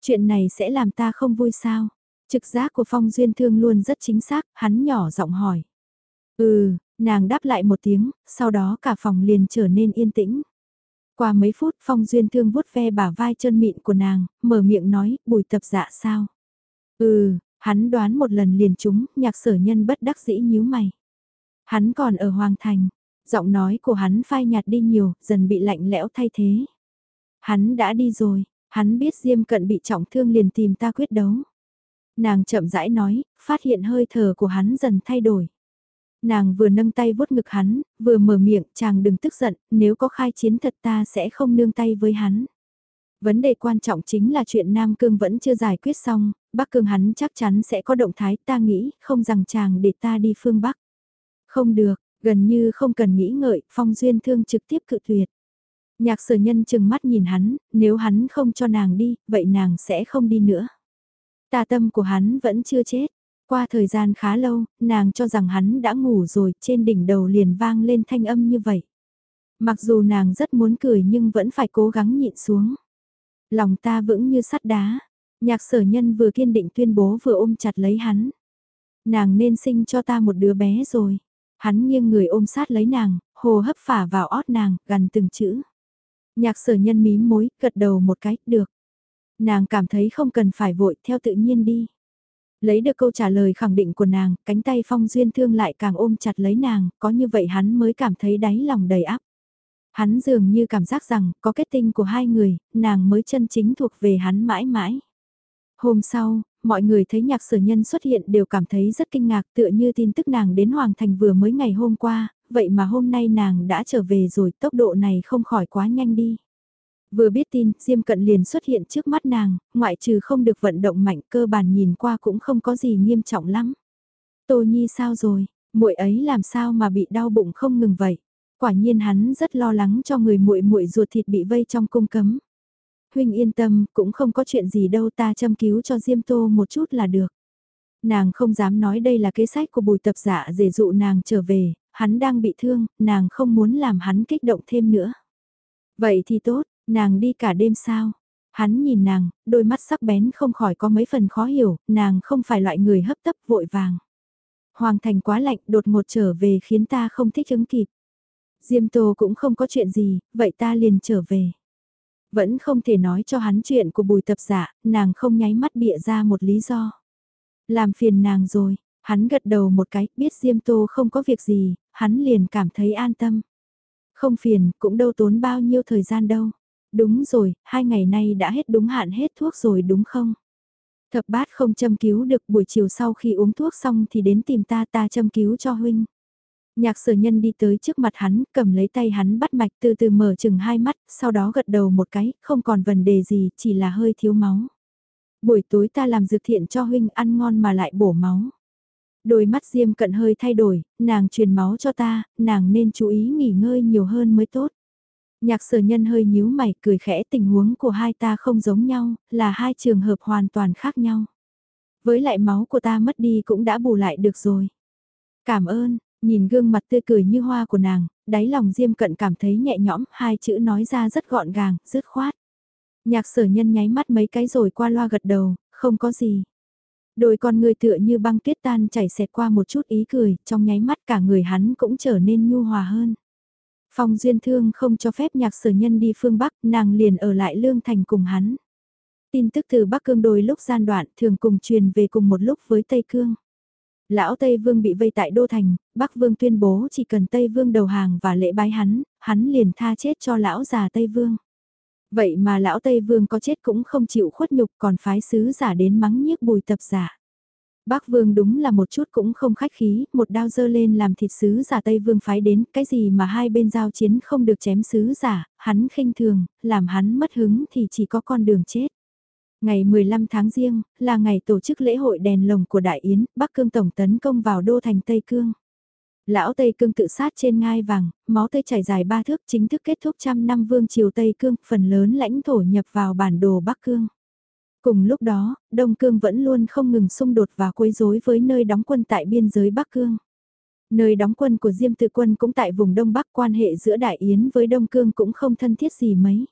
Chuyện này sẽ làm ta không vui sao? Trực giác của Phong Duyên Thương luôn rất chính xác, hắn nhỏ giọng hỏi. Ừ, nàng đáp lại một tiếng, sau đó cả phòng liền trở nên yên tĩnh. Qua mấy phút Phong Duyên Thương vuốt ve bả vai chân mịn của nàng, mở miệng nói, bùi tập dạ sao? Ừ, hắn đoán một lần liền trúng, nhạc sở nhân bất đắc dĩ nhíu mày. Hắn còn ở Hoàng Thành, giọng nói của hắn phai nhạt đi nhiều, dần bị lạnh lẽo thay thế. Hắn đã đi rồi, hắn biết Diêm Cận bị trọng thương liền tìm ta quyết đấu. Nàng chậm rãi nói, phát hiện hơi thở của hắn dần thay đổi. Nàng vừa nâng tay vuốt ngực hắn, vừa mở miệng, chàng đừng tức giận, nếu có khai chiến thật ta sẽ không nương tay với hắn. Vấn đề quan trọng chính là chuyện Nam Cương vẫn chưa giải quyết xong, Bắc Cương hắn chắc chắn sẽ có động thái ta nghĩ, không rằng chàng để ta đi phương Bắc. Không được, gần như không cần nghĩ ngợi, Phong Duyên Thương trực tiếp cự tuyệt. Nhạc sở nhân chừng mắt nhìn hắn, nếu hắn không cho nàng đi, vậy nàng sẽ không đi nữa. Tà tâm của hắn vẫn chưa chết. Qua thời gian khá lâu, nàng cho rằng hắn đã ngủ rồi, trên đỉnh đầu liền vang lên thanh âm như vậy. Mặc dù nàng rất muốn cười nhưng vẫn phải cố gắng nhịn xuống. Lòng ta vững như sắt đá. Nhạc sở nhân vừa kiên định tuyên bố vừa ôm chặt lấy hắn. Nàng nên sinh cho ta một đứa bé rồi. Hắn nghiêng người ôm sát lấy nàng, hồ hấp phả vào ót nàng, gần từng chữ. Nhạc sở nhân mím mối, gật đầu một cái, được. Nàng cảm thấy không cần phải vội, theo tự nhiên đi. Lấy được câu trả lời khẳng định của nàng, cánh tay phong duyên thương lại càng ôm chặt lấy nàng, có như vậy hắn mới cảm thấy đáy lòng đầy áp. Hắn dường như cảm giác rằng, có kết tinh của hai người, nàng mới chân chính thuộc về hắn mãi mãi. Hôm sau, mọi người thấy nhạc sở nhân xuất hiện đều cảm thấy rất kinh ngạc tựa như tin tức nàng đến Hoàng Thành vừa mới ngày hôm qua, vậy mà hôm nay nàng đã trở về rồi tốc độ này không khỏi quá nhanh đi. Vừa biết tin, Diêm Cận liền xuất hiện trước mắt nàng, ngoại trừ không được vận động mạnh cơ bản nhìn qua cũng không có gì nghiêm trọng lắm. Tô Nhi sao rồi, muội ấy làm sao mà bị đau bụng không ngừng vậy? Quả nhiên hắn rất lo lắng cho người muội muội ruột thịt bị vây trong cung cấm. Huynh yên tâm, cũng không có chuyện gì đâu ta châm cứu cho Diêm Tô một chút là được. Nàng không dám nói đây là kế sách của bùi tập giả để dụ nàng trở về, hắn đang bị thương, nàng không muốn làm hắn kích động thêm nữa. Vậy thì tốt, Nàng đi cả đêm sao? Hắn nhìn nàng, đôi mắt sắc bén không khỏi có mấy phần khó hiểu, nàng không phải loại người hấp tấp vội vàng. Hoàng thành quá lạnh đột ngột trở về khiến ta không thích ứng kịp. Diêm Tô cũng không có chuyện gì, vậy ta liền trở về. Vẫn không thể nói cho hắn chuyện của bùi tập giả, nàng không nháy mắt bịa ra một lý do. Làm phiền nàng rồi, hắn gật đầu một cái, biết Diêm Tô không có việc gì, hắn liền cảm thấy an tâm. Không phiền, cũng đâu tốn bao nhiêu thời gian đâu. Đúng rồi, hai ngày nay đã hết đúng hạn hết thuốc rồi đúng không? Thập bát không châm cứu được buổi chiều sau khi uống thuốc xong thì đến tìm ta ta châm cứu cho huynh. Nhạc sở nhân đi tới trước mặt hắn, cầm lấy tay hắn bắt mạch từ từ mở chừng hai mắt, sau đó gật đầu một cái, không còn vấn đề gì, chỉ là hơi thiếu máu. Buổi tối ta làm dược thiện cho huynh ăn ngon mà lại bổ máu. Đôi mắt diêm cận hơi thay đổi, nàng truyền máu cho ta, nàng nên chú ý nghỉ ngơi nhiều hơn mới tốt. Nhạc sở nhân hơi nhíu mày cười khẽ tình huống của hai ta không giống nhau, là hai trường hợp hoàn toàn khác nhau. Với lại máu của ta mất đi cũng đã bù lại được rồi. Cảm ơn, nhìn gương mặt tươi cười như hoa của nàng, đáy lòng diêm cận cảm thấy nhẹ nhõm, hai chữ nói ra rất gọn gàng, dứt khoát. Nhạc sở nhân nháy mắt mấy cái rồi qua loa gật đầu, không có gì. Đôi con người tựa như băng tuyết tan chảy xẹt qua một chút ý cười, trong nháy mắt cả người hắn cũng trở nên nhu hòa hơn. Phong Duyên Thương không cho phép nhạc sở nhân đi phương Bắc, nàng liền ở lại Lương Thành cùng hắn. Tin tức từ Bắc Cương đôi lúc gian đoạn thường cùng truyền về cùng một lúc với Tây Cương. Lão Tây Vương bị vây tại Đô Thành, Bắc Vương tuyên bố chỉ cần Tây Vương đầu hàng và lễ bái hắn, hắn liền tha chết cho lão già Tây Vương. Vậy mà lão Tây Vương có chết cũng không chịu khuất nhục còn phái sứ giả đến mắng nhiếc bùi tập giả. Bác Vương đúng là một chút cũng không khách khí, một đao dơ lên làm thịt sứ giả Tây Vương phái đến, cái gì mà hai bên giao chiến không được chém sứ giả, hắn khinh thường, làm hắn mất hứng thì chỉ có con đường chết. Ngày 15 tháng riêng, là ngày tổ chức lễ hội đèn lồng của Đại Yến, Bắc Cương Tổng tấn công vào đô thành Tây Cương. Lão Tây Cương tự sát trên ngai vàng, máu tươi chảy dài ba thước chính thức kết thúc trăm năm vương triều Tây Cương, phần lớn lãnh thổ nhập vào bản đồ Bắc Cương. Cùng lúc đó, Đông Cương vẫn luôn không ngừng xung đột và quấy rối với nơi đóng quân tại biên giới Bắc Cương. Nơi đóng quân của Diêm Tự Quân cũng tại vùng Đông Bắc quan hệ giữa Đại Yến với Đông Cương cũng không thân thiết gì mấy.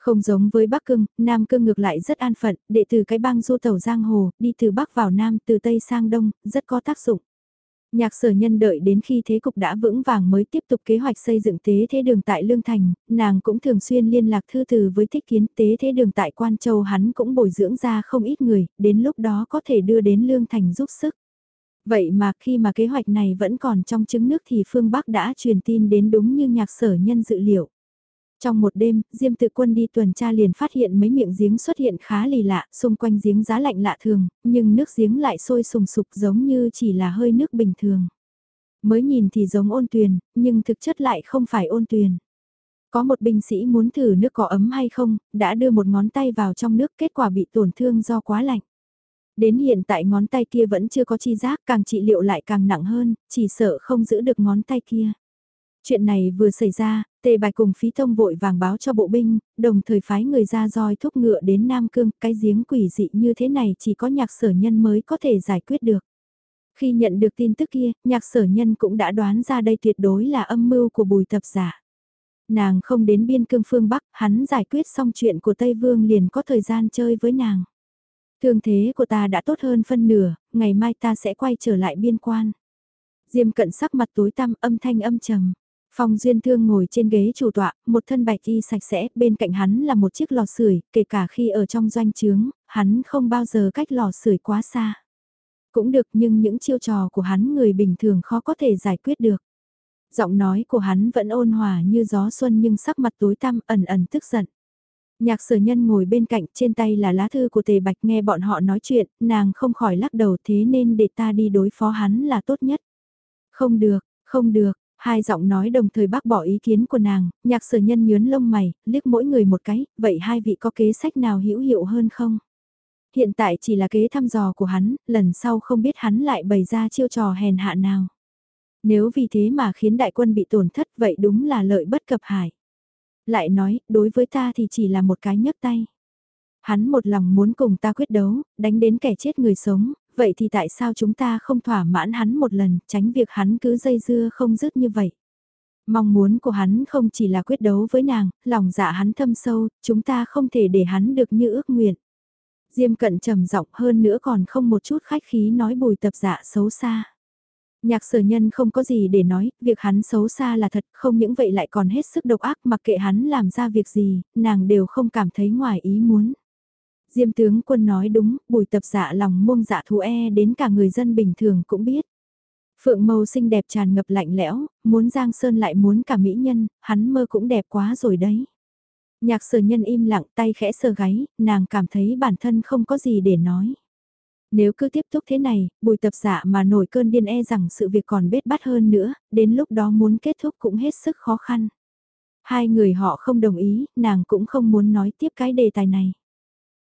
Không giống với Bắc Cương, Nam Cương ngược lại rất an phận, đệ từ cái bang du tàu Giang Hồ, đi từ Bắc vào Nam, từ Tây sang Đông, rất có tác dụng. Nhạc sở nhân đợi đến khi thế cục đã vững vàng mới tiếp tục kế hoạch xây dựng tế thế đường tại Lương Thành, nàng cũng thường xuyên liên lạc thư từ với thích kiến tế thế đường tại Quan Châu hắn cũng bồi dưỡng ra không ít người, đến lúc đó có thể đưa đến Lương Thành giúp sức. Vậy mà khi mà kế hoạch này vẫn còn trong chứng nước thì phương Bắc đã truyền tin đến đúng như nhạc sở nhân dự liệu. Trong một đêm, Diêm tự quân đi tuần tra liền phát hiện mấy miệng giếng xuất hiện khá lì lạ, xung quanh giếng giá lạnh lạ thường, nhưng nước giếng lại sôi sùng sục giống như chỉ là hơi nước bình thường. Mới nhìn thì giống ôn tuyền, nhưng thực chất lại không phải ôn tuyền. Có một binh sĩ muốn thử nước có ấm hay không, đã đưa một ngón tay vào trong nước kết quả bị tổn thương do quá lạnh. Đến hiện tại ngón tay kia vẫn chưa có chi giác, càng trị liệu lại càng nặng hơn, chỉ sợ không giữ được ngón tay kia. Chuyện này vừa xảy ra, Tề Bạch cùng phí thông vội vàng báo cho bộ binh, đồng thời phái người ra roi thúc ngựa đến Nam Cương, cái giếng quỷ dị như thế này chỉ có nhạc sở nhân mới có thể giải quyết được. Khi nhận được tin tức kia, nhạc sở nhân cũng đã đoán ra đây tuyệt đối là âm mưu của bùi tập giả. Nàng không đến biên cương phương Bắc, hắn giải quyết xong chuyện của Tây Vương liền có thời gian chơi với nàng. Thương thế của ta đã tốt hơn phân nửa, ngày mai ta sẽ quay trở lại biên quan. Diêm cận sắc mặt tối tăm âm thanh âm trầm. Phong Duyên Thương ngồi trên ghế chủ tọa, một thân bạch y sạch sẽ, bên cạnh hắn là một chiếc lò sưởi, kể cả khi ở trong doanh trướng, hắn không bao giờ cách lò sưởi quá xa. Cũng được nhưng những chiêu trò của hắn người bình thường khó có thể giải quyết được. Giọng nói của hắn vẫn ôn hòa như gió xuân nhưng sắc mặt tối tăm ẩn ẩn tức giận. Nhạc sở nhân ngồi bên cạnh trên tay là lá thư của tề bạch nghe bọn họ nói chuyện, nàng không khỏi lắc đầu thế nên để ta đi đối phó hắn là tốt nhất. Không được, không được, Hai giọng nói đồng thời bác bỏ ý kiến của nàng, nhạc sở nhân nhướn lông mày, liếc mỗi người một cái, vậy hai vị có kế sách nào hữu hiệu hơn không? Hiện tại chỉ là kế thăm dò của hắn, lần sau không biết hắn lại bày ra chiêu trò hèn hạ nào. Nếu vì thế mà khiến đại quân bị tổn thất vậy đúng là lợi bất cập hại. Lại nói, đối với ta thì chỉ là một cái nhấc tay. Hắn một lòng muốn cùng ta quyết đấu, đánh đến kẻ chết người sống, vậy thì tại sao chúng ta không thỏa mãn hắn một lần, tránh việc hắn cứ dây dưa không dứt như vậy? Mong muốn của hắn không chỉ là quyết đấu với nàng, lòng dạ hắn thâm sâu, chúng ta không thể để hắn được như ước nguyện. Diêm cận trầm giọng hơn nữa còn không một chút khách khí nói bùi tập dạ xấu xa. Nhạc sở nhân không có gì để nói, việc hắn xấu xa là thật, không những vậy lại còn hết sức độc ác mặc kệ hắn làm ra việc gì, nàng đều không cảm thấy ngoài ý muốn. Diêm tướng quân nói đúng, bùi tập dạ lòng muông dạ thú e đến cả người dân bình thường cũng biết. Phượng màu xinh đẹp tràn ngập lạnh lẽo, muốn Giang Sơn lại muốn cả mỹ nhân, hắn mơ cũng đẹp quá rồi đấy. Nhạc sở nhân im lặng tay khẽ sờ gáy, nàng cảm thấy bản thân không có gì để nói. Nếu cứ tiếp tục thế này, bùi tập dạ mà nổi cơn điên e rằng sự việc còn bết bát hơn nữa, đến lúc đó muốn kết thúc cũng hết sức khó khăn. Hai người họ không đồng ý, nàng cũng không muốn nói tiếp cái đề tài này.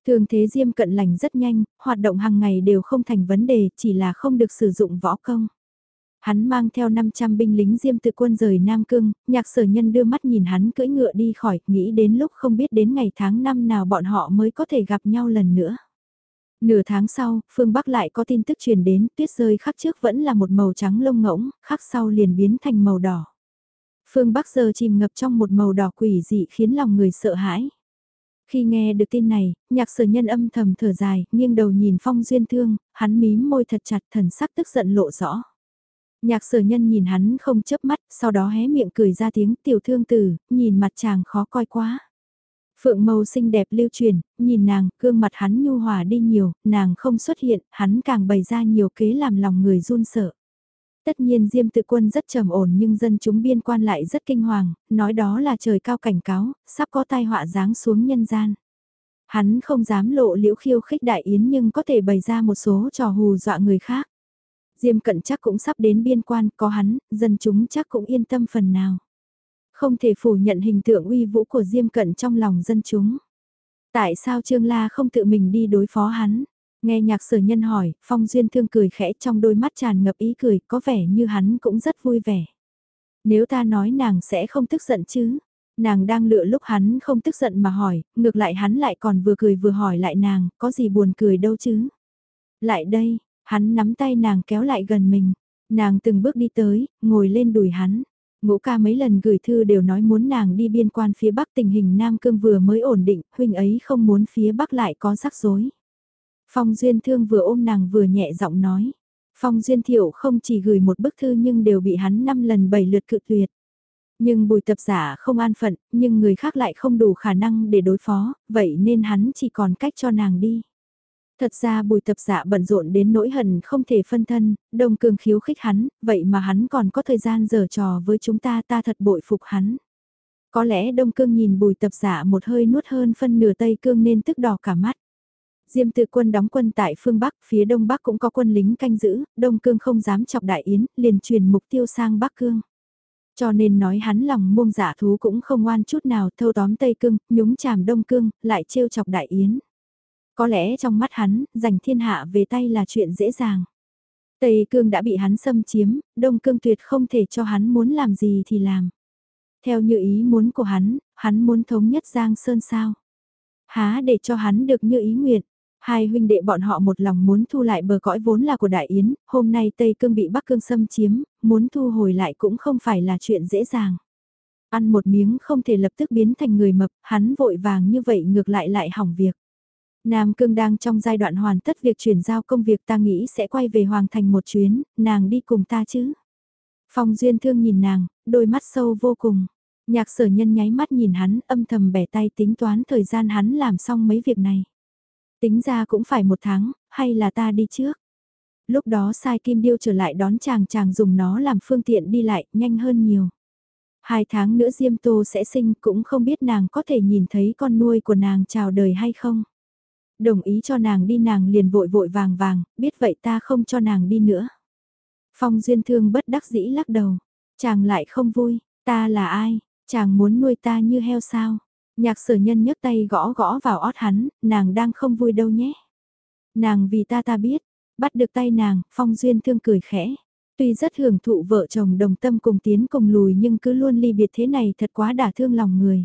Thường thế Diêm cận lành rất nhanh, hoạt động hàng ngày đều không thành vấn đề, chỉ là không được sử dụng võ công. Hắn mang theo 500 binh lính Diêm tự quân rời Nam Cương, nhạc sở nhân đưa mắt nhìn hắn cưỡi ngựa đi khỏi, nghĩ đến lúc không biết đến ngày tháng năm nào bọn họ mới có thể gặp nhau lần nữa. Nửa tháng sau, phương Bắc lại có tin tức truyền đến, tuyết rơi khắc trước vẫn là một màu trắng lông ngỗng, khắc sau liền biến thành màu đỏ. Phương Bắc giờ chìm ngập trong một màu đỏ quỷ dị khiến lòng người sợ hãi. Khi nghe được tin này, nhạc sở nhân âm thầm thở dài, nghiêng đầu nhìn phong duyên thương, hắn mím môi thật chặt thần sắc tức giận lộ rõ. Nhạc sở nhân nhìn hắn không chớp mắt, sau đó hé miệng cười ra tiếng tiểu thương tử, nhìn mặt chàng khó coi quá. Phượng màu xinh đẹp lưu truyền, nhìn nàng, gương mặt hắn nhu hòa đi nhiều, nàng không xuất hiện, hắn càng bày ra nhiều kế làm lòng người run sợ. Tất nhiên Diêm tự quân rất trầm ổn nhưng dân chúng biên quan lại rất kinh hoàng, nói đó là trời cao cảnh cáo, sắp có tai họa giáng xuống nhân gian. Hắn không dám lộ liễu khiêu khích đại yến nhưng có thể bày ra một số trò hù dọa người khác. Diêm cận chắc cũng sắp đến biên quan, có hắn, dân chúng chắc cũng yên tâm phần nào. Không thể phủ nhận hình tượng uy vũ của Diêm cận trong lòng dân chúng. Tại sao Trương La không tự mình đi đối phó hắn? Nghe nhạc sở nhân hỏi, Phong Duyên Thương cười khẽ trong đôi mắt tràn ngập ý cười, có vẻ như hắn cũng rất vui vẻ. Nếu ta nói nàng sẽ không tức giận chứ? Nàng đang lựa lúc hắn không tức giận mà hỏi, ngược lại hắn lại còn vừa cười vừa hỏi lại nàng, có gì buồn cười đâu chứ? Lại đây, hắn nắm tay nàng kéo lại gần mình. Nàng từng bước đi tới, ngồi lên đùi hắn. Ngũ ca mấy lần gửi thư đều nói muốn nàng đi biên quan phía Bắc tình hình Nam Cương vừa mới ổn định, huynh ấy không muốn phía Bắc lại có rắc rối. Phong Duyên Thương vừa ôm nàng vừa nhẹ giọng nói. Phong Duyên Thiệu không chỉ gửi một bức thư nhưng đều bị hắn 5 lần 7 lượt cự tuyệt. Nhưng bùi tập giả không an phận, nhưng người khác lại không đủ khả năng để đối phó, vậy nên hắn chỉ còn cách cho nàng đi. Thật ra bùi tập giả bận rộn đến nỗi hận không thể phân thân, đông cường khiếu khích hắn, vậy mà hắn còn có thời gian giở trò với chúng ta ta thật bội phục hắn. Có lẽ đông cương nhìn bùi tập giả một hơi nuốt hơn phân nửa tây cương nên tức đỏ cả mắt. Diêm tự quân đóng quân tại phương Bắc, phía Đông Bắc cũng có quân lính canh giữ, Đông Cương không dám chọc đại yến, liền truyền mục tiêu sang Bắc Cương. Cho nên nói hắn lòng muông giả thú cũng không ngoan chút nào thâu tóm Tây Cương, nhúng chàm Đông Cương, lại trêu chọc đại yến. Có lẽ trong mắt hắn, giành thiên hạ về tay là chuyện dễ dàng. Tây Cương đã bị hắn xâm chiếm, Đông Cương tuyệt không thể cho hắn muốn làm gì thì làm. Theo như ý muốn của hắn, hắn muốn thống nhất Giang Sơn sao. Há để cho hắn được như ý nguyện. Hai huynh đệ bọn họ một lòng muốn thu lại bờ cõi vốn là của Đại Yến, hôm nay Tây Cương bị Bắc Cương xâm chiếm, muốn thu hồi lại cũng không phải là chuyện dễ dàng. Ăn một miếng không thể lập tức biến thành người mập, hắn vội vàng như vậy ngược lại lại hỏng việc. Nam Cương đang trong giai đoạn hoàn tất việc chuyển giao công việc ta nghĩ sẽ quay về Hoàng Thành một chuyến, nàng đi cùng ta chứ. Phong Duyên Thương nhìn nàng, đôi mắt sâu vô cùng. Nhạc sở nhân nháy mắt nhìn hắn âm thầm bẻ tay tính toán thời gian hắn làm xong mấy việc này. Tính ra cũng phải một tháng, hay là ta đi trước. Lúc đó sai kim điêu trở lại đón chàng chàng dùng nó làm phương tiện đi lại, nhanh hơn nhiều. Hai tháng nữa Diêm Tô sẽ sinh cũng không biết nàng có thể nhìn thấy con nuôi của nàng chào đời hay không. Đồng ý cho nàng đi nàng liền vội vội vàng vàng, biết vậy ta không cho nàng đi nữa. Phong Duyên Thương bất đắc dĩ lắc đầu, chàng lại không vui, ta là ai, chàng muốn nuôi ta như heo sao. Nhạc sở nhân nhấc tay gõ gõ vào ót hắn, nàng đang không vui đâu nhé. Nàng vì ta ta biết, bắt được tay nàng, phong duyên thương cười khẽ. Tuy rất hưởng thụ vợ chồng đồng tâm cùng tiến cùng lùi nhưng cứ luôn ly biệt thế này thật quá đả thương lòng người.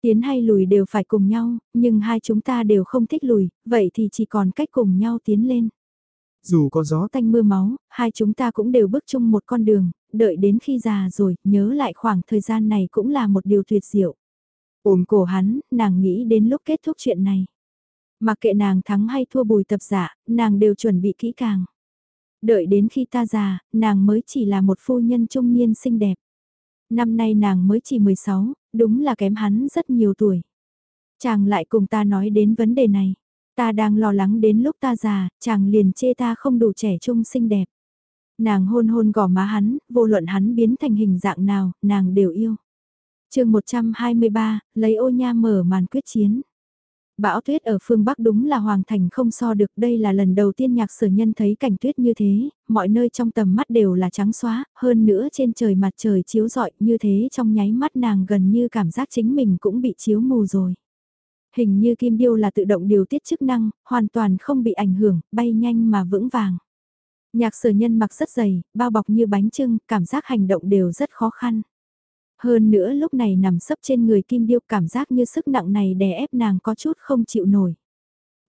Tiến hay lùi đều phải cùng nhau, nhưng hai chúng ta đều không thích lùi, vậy thì chỉ còn cách cùng nhau tiến lên. Dù có gió tanh mưa máu, hai chúng ta cũng đều bước chung một con đường, đợi đến khi già rồi, nhớ lại khoảng thời gian này cũng là một điều tuyệt diệu. Ôm cổ hắn, nàng nghĩ đến lúc kết thúc chuyện này. Mặc kệ nàng thắng hay thua bùi tập giả, nàng đều chuẩn bị kỹ càng. Đợi đến khi ta già, nàng mới chỉ là một phu nhân trung niên xinh đẹp. Năm nay nàng mới chỉ 16, đúng là kém hắn rất nhiều tuổi. Chàng lại cùng ta nói đến vấn đề này. Ta đang lo lắng đến lúc ta già, chàng liền chê ta không đủ trẻ trung xinh đẹp. Nàng hôn hôn gò má hắn, vô luận hắn biến thành hình dạng nào, nàng đều yêu chương 123, lấy ô nha mở màn quyết chiến. Bão tuyết ở phương Bắc đúng là hoàng thành không so được đây là lần đầu tiên nhạc sở nhân thấy cảnh tuyết như thế, mọi nơi trong tầm mắt đều là trắng xóa, hơn nữa trên trời mặt trời chiếu rọi như thế trong nháy mắt nàng gần như cảm giác chính mình cũng bị chiếu mù rồi. Hình như kim điêu là tự động điều tiết chức năng, hoàn toàn không bị ảnh hưởng, bay nhanh mà vững vàng. Nhạc sở nhân mặc rất dày, bao bọc như bánh trưng, cảm giác hành động đều rất khó khăn. Hơn nữa lúc này nằm sấp trên người kim điêu cảm giác như sức nặng này đè ép nàng có chút không chịu nổi.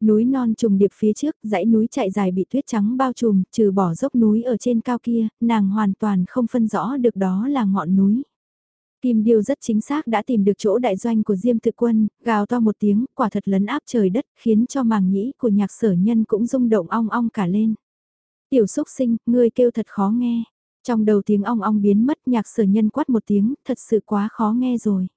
Núi non trùng điệp phía trước, dãy núi chạy dài bị tuyết trắng bao trùm, trừ bỏ dốc núi ở trên cao kia, nàng hoàn toàn không phân rõ được đó là ngọn núi. Kim Điêu rất chính xác đã tìm được chỗ đại doanh của Diêm thực Quân, gào to một tiếng, quả thật lấn áp trời đất, khiến cho màng nhĩ của nhạc sở nhân cũng rung động ong ong cả lên. Tiểu xúc sinh, ngươi kêu thật khó nghe. Trong đầu tiếng ong ong biến mất nhạc sở nhân quát một tiếng, thật sự quá khó nghe rồi.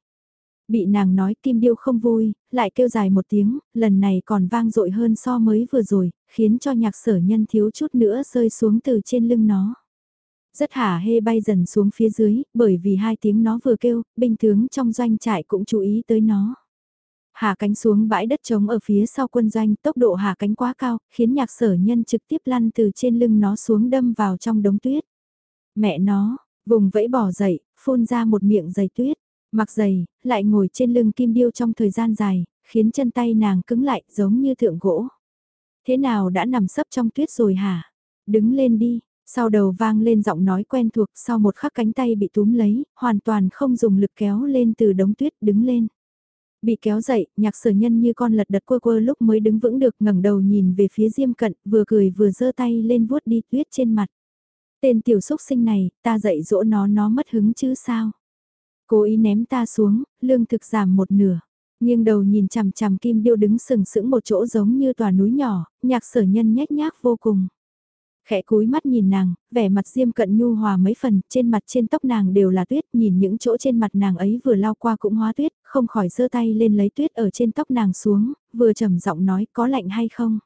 Bị nàng nói kim điêu không vui, lại kêu dài một tiếng, lần này còn vang dội hơn so mới vừa rồi, khiến cho nhạc sở nhân thiếu chút nữa rơi xuống từ trên lưng nó. Rất hả hê bay dần xuống phía dưới, bởi vì hai tiếng nó vừa kêu, binh tướng trong doanh trại cũng chú ý tới nó. Hạ cánh xuống bãi đất trống ở phía sau quân doanh, tốc độ hạ cánh quá cao, khiến nhạc sở nhân trực tiếp lăn từ trên lưng nó xuống đâm vào trong đống tuyết. Mẹ nó, vùng vẫy bỏ dậy, phun ra một miệng dày tuyết, mặc giày lại ngồi trên lưng kim điêu trong thời gian dài, khiến chân tay nàng cứng lại giống như thượng gỗ. Thế nào đã nằm sấp trong tuyết rồi hả? Đứng lên đi, sau đầu vang lên giọng nói quen thuộc sau một khắc cánh tay bị túm lấy, hoàn toàn không dùng lực kéo lên từ đống tuyết đứng lên. Bị kéo dậy, nhạc sở nhân như con lật đật quơ quơ lúc mới đứng vững được ngẩng đầu nhìn về phía diêm cận, vừa cười vừa giơ tay lên vuốt đi tuyết trên mặt. Tên tiểu xúc sinh này, ta dạy dỗ nó nó mất hứng chứ sao? Cố ý ném ta xuống, lương thực giảm một nửa. Nhưng đầu nhìn chằm chằm kim điêu đứng sừng sững một chỗ giống như tòa núi nhỏ, nhạc sở nhân nhét nhác vô cùng. Khẽ cúi mắt nhìn nàng, vẻ mặt diêm cận nhu hòa mấy phần, trên mặt trên tóc nàng đều là tuyết, nhìn những chỗ trên mặt nàng ấy vừa lao qua cũng hóa tuyết, không khỏi giơ tay lên lấy tuyết ở trên tóc nàng xuống, vừa trầm giọng nói có lạnh hay không.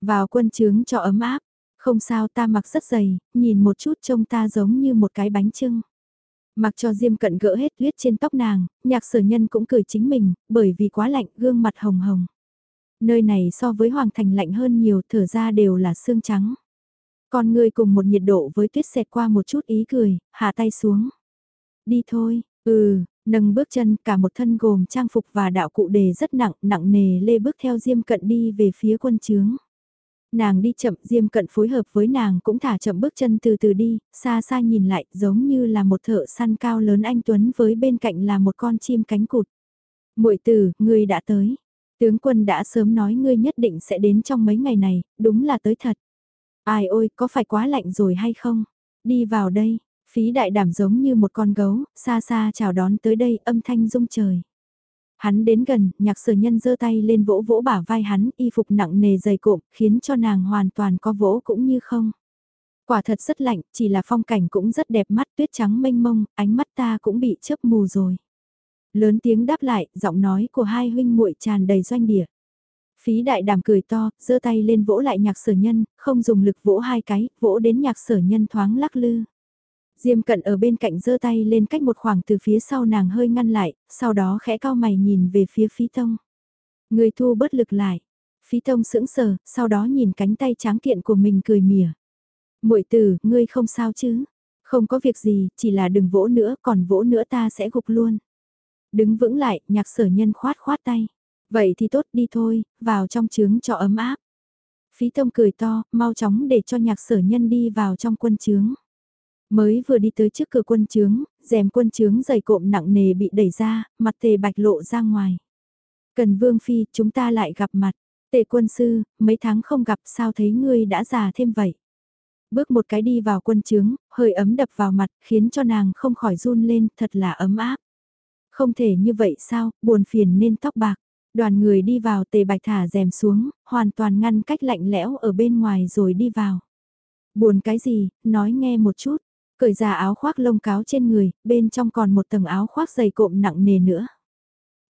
Vào quân trướng cho ấm áp, không sao ta mặc rất dày, nhìn một chút trông ta giống như một cái bánh trưng. Mặc cho Diêm Cận gỡ hết tuyết trên tóc nàng, nhạc sở nhân cũng cười chính mình, bởi vì quá lạnh, gương mặt hồng hồng. Nơi này so với Hoàng Thành lạnh hơn nhiều, thở ra đều là xương trắng. Con người cùng một nhiệt độ với tuyết xẹt qua một chút ý cười, hạ tay xuống. Đi thôi, ừ, nâng bước chân cả một thân gồm trang phục và đạo cụ đề rất nặng, nặng nề lê bước theo Diêm Cận đi về phía quân trướng. Nàng đi chậm Diêm Cận phối hợp với nàng cũng thả chậm bước chân từ từ đi, xa xa nhìn lại giống như là một thợ săn cao lớn anh Tuấn với bên cạnh là một con chim cánh cụt. muội tử, ngươi đã tới. Tướng quân đã sớm nói ngươi nhất định sẽ đến trong mấy ngày này, đúng là tới thật. Ai ôi, có phải quá lạnh rồi hay không? Đi vào đây, phí đại đảm giống như một con gấu, xa xa chào đón tới đây âm thanh rung trời. Hắn đến gần, nhạc sở nhân giơ tay lên vỗ vỗ bả vai hắn, y phục nặng nề dày cộm, khiến cho nàng hoàn toàn có vỗ cũng như không. Quả thật rất lạnh, chỉ là phong cảnh cũng rất đẹp mắt tuyết trắng mênh mông, ánh mắt ta cũng bị chớp mù rồi. Lớn tiếng đáp lại, giọng nói của hai huynh muội tràn đầy doanh địa. Phí đại đàm cười to, giơ tay lên vỗ lại nhạc sở nhân, không dùng lực vỗ hai cái, vỗ đến nhạc sở nhân thoáng lắc lư. Diêm cận ở bên cạnh giơ tay lên cách một khoảng từ phía sau nàng hơi ngăn lại, sau đó khẽ cao mày nhìn về phía phí tông. Người thu bớt lực lại. Phí tông sững sờ, sau đó nhìn cánh tay tráng kiện của mình cười mỉa. muội tử, ngươi không sao chứ? Không có việc gì, chỉ là đừng vỗ nữa, còn vỗ nữa ta sẽ gục luôn. Đứng vững lại, nhạc sở nhân khoát khoát tay. Vậy thì tốt đi thôi, vào trong trướng cho ấm áp. Phí tông cười to, mau chóng để cho nhạc sở nhân đi vào trong quân trướng. Mới vừa đi tới trước cửa quân trướng, rèm quân trướng dày cộm nặng nề bị đẩy ra, mặt tề bạch lộ ra ngoài. Cần vương phi, chúng ta lại gặp mặt. Tề quân sư, mấy tháng không gặp sao thấy ngươi đã già thêm vậy. Bước một cái đi vào quân trướng, hơi ấm đập vào mặt, khiến cho nàng không khỏi run lên, thật là ấm áp. Không thể như vậy sao, buồn phiền nên tóc bạc. Đoàn người đi vào tề bạch thả rèm xuống, hoàn toàn ngăn cách lạnh lẽo ở bên ngoài rồi đi vào. Buồn cái gì, nói nghe một chút, cởi ra áo khoác lông cáo trên người, bên trong còn một tầng áo khoác dày cộm nặng nề nữa.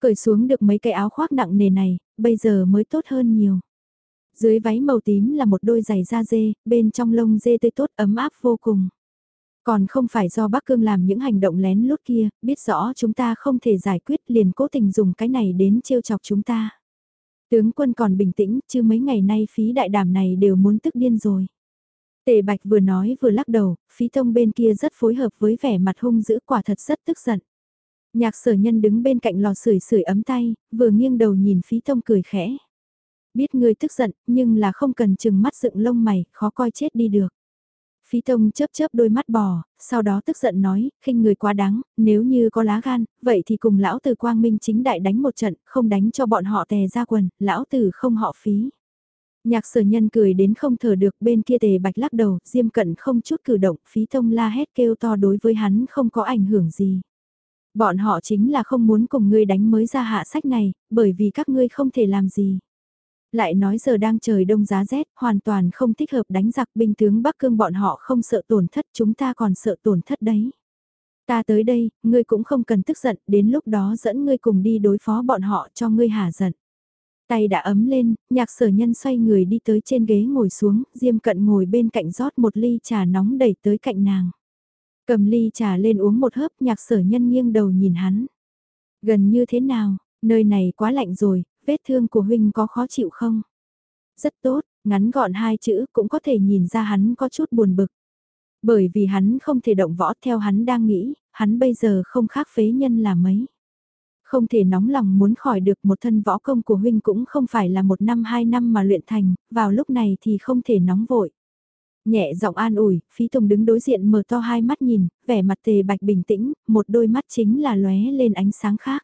Cởi xuống được mấy cái áo khoác nặng nề này, bây giờ mới tốt hơn nhiều. Dưới váy màu tím là một đôi giày da dê, bên trong lông dê tươi tốt ấm áp vô cùng. Còn không phải do Bắc Cương làm những hành động lén lút kia, biết rõ chúng ta không thể giải quyết liền cố tình dùng cái này đến trêu chọc chúng ta. Tướng quân còn bình tĩnh, chứ mấy ngày nay phí đại đảm này đều muốn tức điên rồi. Tề Bạch vừa nói vừa lắc đầu, phí tông bên kia rất phối hợp với vẻ mặt hung dữ quả thật rất tức giận. Nhạc sở nhân đứng bên cạnh lò sưởi sưởi ấm tay, vừa nghiêng đầu nhìn phí tông cười khẽ. Biết ngươi tức giận, nhưng là không cần chừng mắt dựng lông mày, khó coi chết đi được. Phí Tông chớp chớp đôi mắt bò, sau đó tức giận nói, khinh người quá đáng, nếu như có lá gan, vậy thì cùng lão tử quang minh chính đại đánh một trận, không đánh cho bọn họ tè ra quần, lão tử không họ phí. Nhạc sở nhân cười đến không thở được bên kia tề bạch lắc đầu, diêm cận không chút cử động, phí thông la hét kêu to đối với hắn không có ảnh hưởng gì. Bọn họ chính là không muốn cùng ngươi đánh mới ra hạ sách này, bởi vì các ngươi không thể làm gì. Lại nói giờ đang trời đông giá rét, hoàn toàn không thích hợp đánh giặc binh tướng Bắc Cương bọn họ không sợ tổn thất chúng ta còn sợ tổn thất đấy. Ta tới đây, ngươi cũng không cần tức giận, đến lúc đó dẫn ngươi cùng đi đối phó bọn họ cho ngươi hả giận. Tay đã ấm lên, nhạc sở nhân xoay người đi tới trên ghế ngồi xuống, Diêm Cận ngồi bên cạnh rót một ly trà nóng đẩy tới cạnh nàng. Cầm ly trà lên uống một hớp, nhạc sở nhân nghiêng đầu nhìn hắn. Gần như thế nào, nơi này quá lạnh rồi, vết thương của huynh có khó chịu không? Rất tốt, ngắn gọn hai chữ cũng có thể nhìn ra hắn có chút buồn bực. Bởi vì hắn không thể động võ theo hắn đang nghĩ, hắn bây giờ không khác phế nhân là mấy. Không thể nóng lòng muốn khỏi được một thân võ công của huynh cũng không phải là một năm hai năm mà luyện thành, vào lúc này thì không thể nóng vội. Nhẹ giọng an ủi, phí tùng đứng đối diện mở to hai mắt nhìn, vẻ mặt tề bạch bình tĩnh, một đôi mắt chính là lóe lên ánh sáng khác.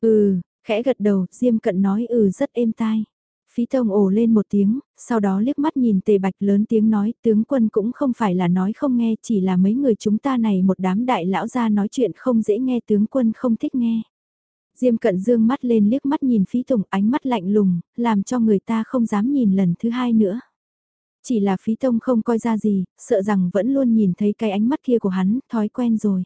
Ừ, khẽ gật đầu, Diêm Cận nói ừ rất êm tai. Phí tông ồ lên một tiếng, sau đó liếc mắt nhìn tề bạch lớn tiếng nói tướng quân cũng không phải là nói không nghe chỉ là mấy người chúng ta này một đám đại lão ra nói chuyện không dễ nghe tướng quân không thích nghe. Diêm cận dương mắt lên liếc mắt nhìn phí tùng ánh mắt lạnh lùng, làm cho người ta không dám nhìn lần thứ hai nữa. Chỉ là phí tông không coi ra gì, sợ rằng vẫn luôn nhìn thấy cái ánh mắt kia của hắn, thói quen rồi.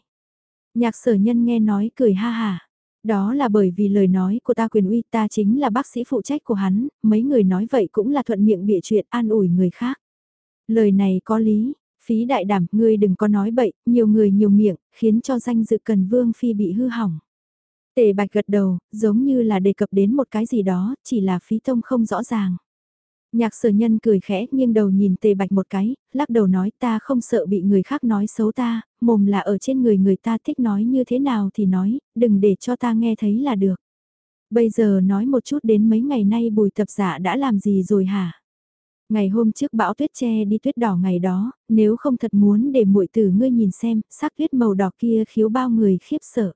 Nhạc sở nhân nghe nói cười ha hà. Đó là bởi vì lời nói của ta quyền uy ta chính là bác sĩ phụ trách của hắn, mấy người nói vậy cũng là thuận miệng bịa chuyện an ủi người khác. Lời này có lý, phí đại đảm, ngươi đừng có nói bậy, nhiều người nhiều miệng, khiến cho danh dự cần vương phi bị hư hỏng. Tề bạch gật đầu, giống như là đề cập đến một cái gì đó, chỉ là phí tông không rõ ràng. Nhạc sở nhân cười khẽ nghiêng đầu nhìn tề bạch một cái, lắc đầu nói ta không sợ bị người khác nói xấu ta, mồm là ở trên người người ta thích nói như thế nào thì nói, đừng để cho ta nghe thấy là được. Bây giờ nói một chút đến mấy ngày nay bùi tập giả đã làm gì rồi hả? Ngày hôm trước bão tuyết che đi tuyết đỏ ngày đó, nếu không thật muốn để muội tử ngươi nhìn xem, sắc tuyết màu đỏ kia khiếu bao người khiếp sợ.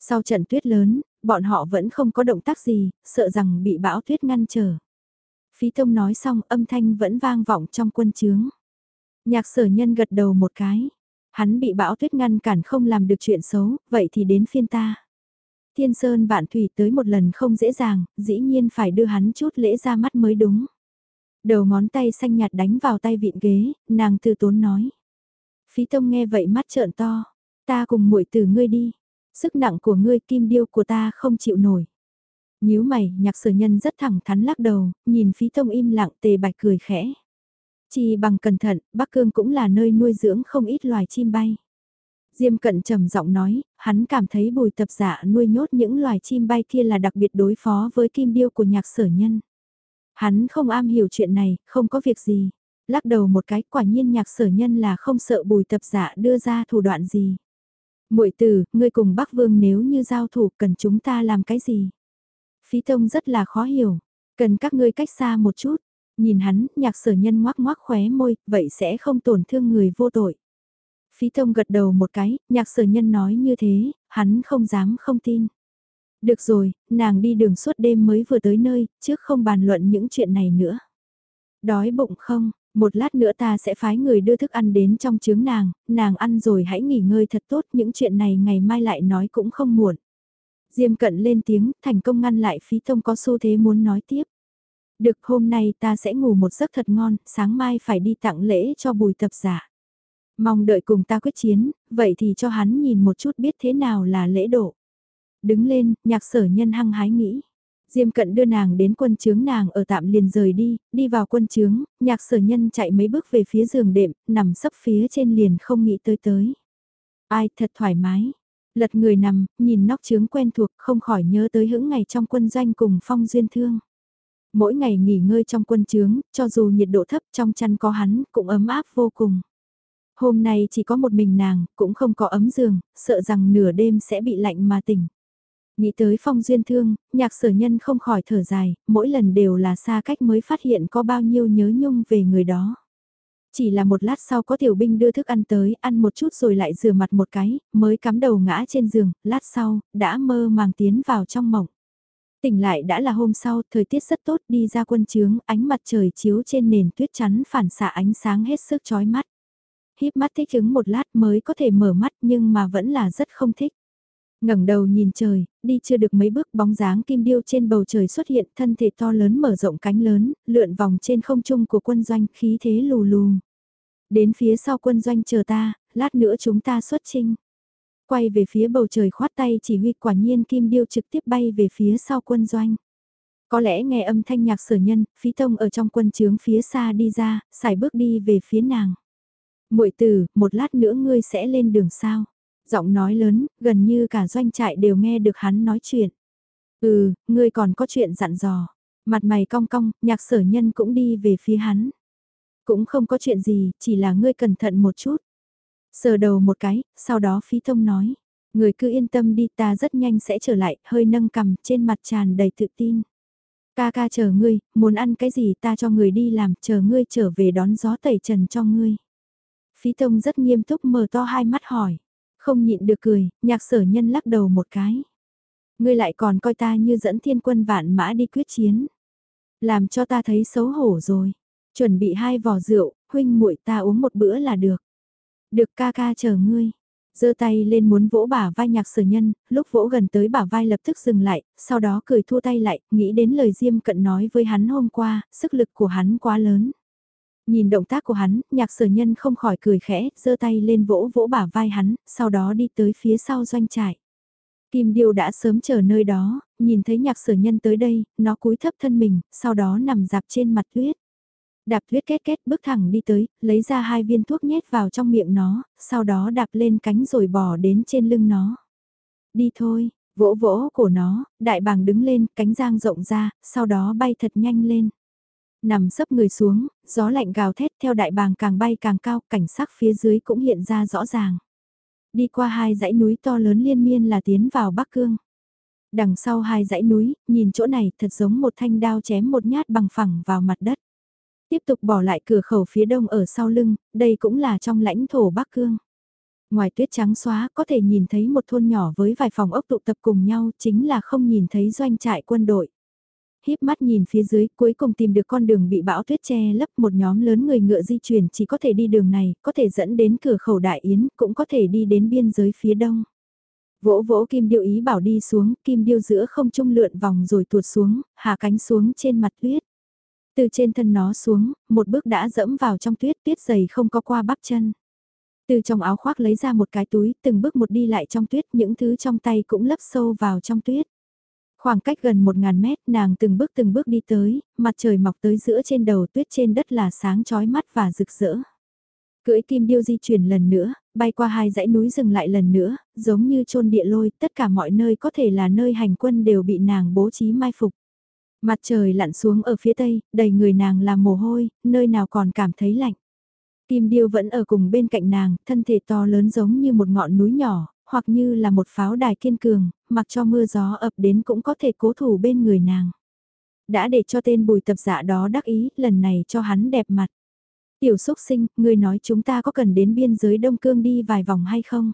Sau trận tuyết lớn, bọn họ vẫn không có động tác gì, sợ rằng bị bão tuyết ngăn trở. Phí Tông nói xong âm thanh vẫn vang vọng trong quân chướng. Nhạc sở nhân gật đầu một cái. Hắn bị bão tuyết ngăn cản không làm được chuyện xấu, vậy thì đến phiên ta. Thiên Sơn vạn thủy tới một lần không dễ dàng, dĩ nhiên phải đưa hắn chút lễ ra mắt mới đúng. Đầu ngón tay xanh nhạt đánh vào tay vịn ghế, nàng từ tốn nói. Phí Tông nghe vậy mắt trợn to, ta cùng muội từ ngươi đi, sức nặng của ngươi kim điêu của ta không chịu nổi nhíu mày, nhạc sở nhân rất thẳng thắn lắc đầu, nhìn phí tông im lặng tề bạch cười khẽ. Chỉ bằng cẩn thận, Bắc Cương cũng là nơi nuôi dưỡng không ít loài chim bay. Diêm cận trầm giọng nói, hắn cảm thấy bùi tập giả nuôi nhốt những loài chim bay kia là đặc biệt đối phó với kim điêu của nhạc sở nhân. Hắn không am hiểu chuyện này, không có việc gì. Lắc đầu một cái quả nhiên nhạc sở nhân là không sợ bùi tập giả đưa ra thủ đoạn gì muội tử, ngươi cùng Bắc Vương nếu như giao thủ cần chúng ta làm cái gì? Phí tông rất là khó hiểu, cần các ngươi cách xa một chút. Nhìn hắn, nhạc sở nhân ngoác ngoác khóe môi, vậy sẽ không tổn thương người vô tội. Phí tông gật đầu một cái, nhạc sở nhân nói như thế, hắn không dám không tin. Được rồi, nàng đi đường suốt đêm mới vừa tới nơi, trước không bàn luận những chuyện này nữa. Đói bụng không, một lát nữa ta sẽ phái người đưa thức ăn đến trong chướng nàng, nàng ăn rồi hãy nghỉ ngơi thật tốt, những chuyện này ngày mai lại nói cũng không muộn. Diêm cận lên tiếng, thành công ngăn lại phí tông có xu thế muốn nói tiếp. Được hôm nay ta sẽ ngủ một giấc thật ngon, sáng mai phải đi tặng lễ cho bùi tập giả. Mong đợi cùng ta quyết chiến, vậy thì cho hắn nhìn một chút biết thế nào là lễ độ. Đứng lên, nhạc sở nhân hăng hái nghĩ. Diêm cận đưa nàng đến quân trướng nàng ở tạm liền rời đi, đi vào quân trướng, nhạc sở nhân chạy mấy bước về phía giường đệm, nằm sấp phía trên liền không nghĩ tới tới. Ai thật thoải mái, Lật người nằm, nhìn nóc trướng quen thuộc không khỏi nhớ tới hững ngày trong quân doanh cùng phong duyên thương. Mỗi ngày nghỉ ngơi trong quân trướng, cho dù nhiệt độ thấp trong chăn có hắn, cũng ấm áp vô cùng. Hôm nay chỉ có một mình nàng, cũng không có ấm giường, sợ rằng nửa đêm sẽ bị lạnh mà tỉnh. Nghĩ tới phong duyên thương, nhạc sở nhân không khỏi thở dài, mỗi lần đều là xa cách mới phát hiện có bao nhiêu nhớ nhung về người đó. Chỉ là một lát sau có tiểu binh đưa thức ăn tới, ăn một chút rồi lại rửa mặt một cái, mới cắm đầu ngã trên giường, lát sau, đã mơ màng tiến vào trong mộng. Tỉnh lại đã là hôm sau, thời tiết rất tốt, đi ra quân trướng, ánh mặt trời chiếu trên nền tuyết chắn phản xạ ánh sáng hết sức chói mắt. Híp mắt thích ứng một lát mới có thể mở mắt nhưng mà vẫn là rất không thích ngẩng đầu nhìn trời, đi chưa được mấy bước bóng dáng kim điêu trên bầu trời xuất hiện thân thể to lớn mở rộng cánh lớn, lượn vòng trên không trung của quân doanh khí thế lù lù. Đến phía sau quân doanh chờ ta, lát nữa chúng ta xuất chinh. quay về phía bầu trời khoát tay chỉ huy quả nhiên kim điêu trực tiếp bay về phía sau quân doanh. Có lẽ nghe âm thanh nhạc sở nhân, phí tông ở trong quân trướng phía xa đi ra, xài bước đi về phía nàng. muội tử, một lát nữa ngươi sẽ lên đường sao. Giọng nói lớn, gần như cả doanh trại đều nghe được hắn nói chuyện. Ừ, ngươi còn có chuyện dặn dò. Mặt mày cong cong, nhạc sở nhân cũng đi về phía hắn. Cũng không có chuyện gì, chỉ là ngươi cẩn thận một chút. Sờ đầu một cái, sau đó phí thông nói. Người cứ yên tâm đi ta rất nhanh sẽ trở lại, hơi nâng cầm trên mặt tràn đầy tự tin. Ca ca chờ ngươi, muốn ăn cái gì ta cho người đi làm, chờ ngươi trở về đón gió tẩy trần cho ngươi. Phí Tông rất nghiêm túc mở to hai mắt hỏi. Không nhịn được cười, nhạc sở nhân lắc đầu một cái. Ngươi lại còn coi ta như dẫn thiên quân vạn mã đi quyết chiến. Làm cho ta thấy xấu hổ rồi. Chuẩn bị hai vò rượu, huynh muội ta uống một bữa là được. Được ca ca chờ ngươi giơ tay lên muốn vỗ bả vai nhạc sở nhân, lúc vỗ gần tới bả vai lập tức dừng lại, sau đó cười thua tay lại, nghĩ đến lời Diêm Cận nói với hắn hôm qua, sức lực của hắn quá lớn. Nhìn động tác của hắn, nhạc sở nhân không khỏi cười khẽ, giơ tay lên vỗ vỗ bả vai hắn, sau đó đi tới phía sau doanh trại. Kim Điêu đã sớm chờ nơi đó, nhìn thấy nhạc sở nhân tới đây, nó cúi thấp thân mình, sau đó nằm dạp trên mặt tuyết. Đạp tuyết két két bước thẳng đi tới, lấy ra hai viên thuốc nhét vào trong miệng nó, sau đó đạp lên cánh rồi bỏ đến trên lưng nó. Đi thôi, vỗ vỗ của nó, đại bàng đứng lên, cánh giang rộng ra, sau đó bay thật nhanh lên. Nằm sấp người xuống, gió lạnh gào thét theo đại bàng càng bay càng cao, cảnh sắc phía dưới cũng hiện ra rõ ràng. Đi qua hai dãy núi to lớn liên miên là tiến vào Bắc Cương. Đằng sau hai dãy núi, nhìn chỗ này thật giống một thanh đao chém một nhát bằng phẳng vào mặt đất. Tiếp tục bỏ lại cửa khẩu phía đông ở sau lưng, đây cũng là trong lãnh thổ Bắc Cương. Ngoài tuyết trắng xóa có thể nhìn thấy một thôn nhỏ với vài phòng ốc tụ tập cùng nhau chính là không nhìn thấy doanh trại quân đội. Híp mắt nhìn phía dưới cuối cùng tìm được con đường bị bão tuyết che lấp một nhóm lớn người ngựa di chuyển chỉ có thể đi đường này, có thể dẫn đến cửa khẩu đại yến, cũng có thể đi đến biên giới phía đông. Vỗ vỗ kim điêu ý bảo đi xuống, kim điêu giữa không trung lượn vòng rồi tuột xuống, hạ cánh xuống trên mặt tuyết. Từ trên thân nó xuống, một bước đã dẫm vào trong tuyết, tuyết dày không có qua bắp chân. Từ trong áo khoác lấy ra một cái túi, từng bước một đi lại trong tuyết, những thứ trong tay cũng lấp sâu vào trong tuyết. Khoảng cách gần một ngàn mét, nàng từng bước từng bước đi tới, mặt trời mọc tới giữa trên đầu tuyết trên đất là sáng chói mắt và rực rỡ. Cưỡi kim điêu di chuyển lần nữa, bay qua hai dãy núi dừng lại lần nữa, giống như chôn địa lôi, tất cả mọi nơi có thể là nơi hành quân đều bị nàng bố trí mai phục. Mặt trời lặn xuống ở phía tây, đầy người nàng là mồ hôi, nơi nào còn cảm thấy lạnh. Kim Điêu vẫn ở cùng bên cạnh nàng, thân thể to lớn giống như một ngọn núi nhỏ, hoặc như là một pháo đài kiên cường, mặc cho mưa gió ập đến cũng có thể cố thủ bên người nàng. Đã để cho tên bùi tập dạ đó đắc ý, lần này cho hắn đẹp mặt. Tiểu xúc sinh, ngươi nói chúng ta có cần đến biên giới Đông Cương đi vài vòng hay không?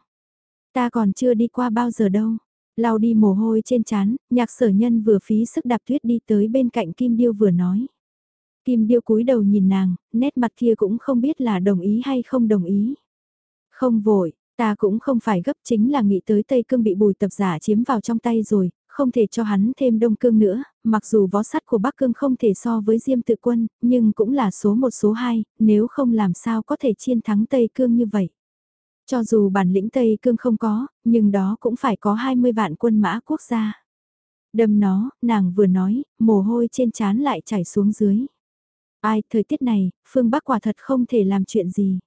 Ta còn chưa đi qua bao giờ đâu lao đi mồ hôi trên chán, nhạc sở nhân vừa phí sức đạp tuyết đi tới bên cạnh Kim Điêu vừa nói. Kim Điêu cúi đầu nhìn nàng, nét mặt kia cũng không biết là đồng ý hay không đồng ý. Không vội, ta cũng không phải gấp chính là nghĩ tới Tây Cương bị bùi tập giả chiếm vào trong tay rồi, không thể cho hắn thêm Đông Cương nữa, mặc dù vó sắt của Bắc Cương không thể so với Diêm tự quân, nhưng cũng là số một số hai, nếu không làm sao có thể chiến thắng Tây Cương như vậy. Cho dù bản lĩnh Tây Cương không có, nhưng đó cũng phải có 20 vạn quân mã quốc gia. Đâm nó, nàng vừa nói, mồ hôi trên trán lại chảy xuống dưới. Ai, thời tiết này, phương Bắc quả thật không thể làm chuyện gì.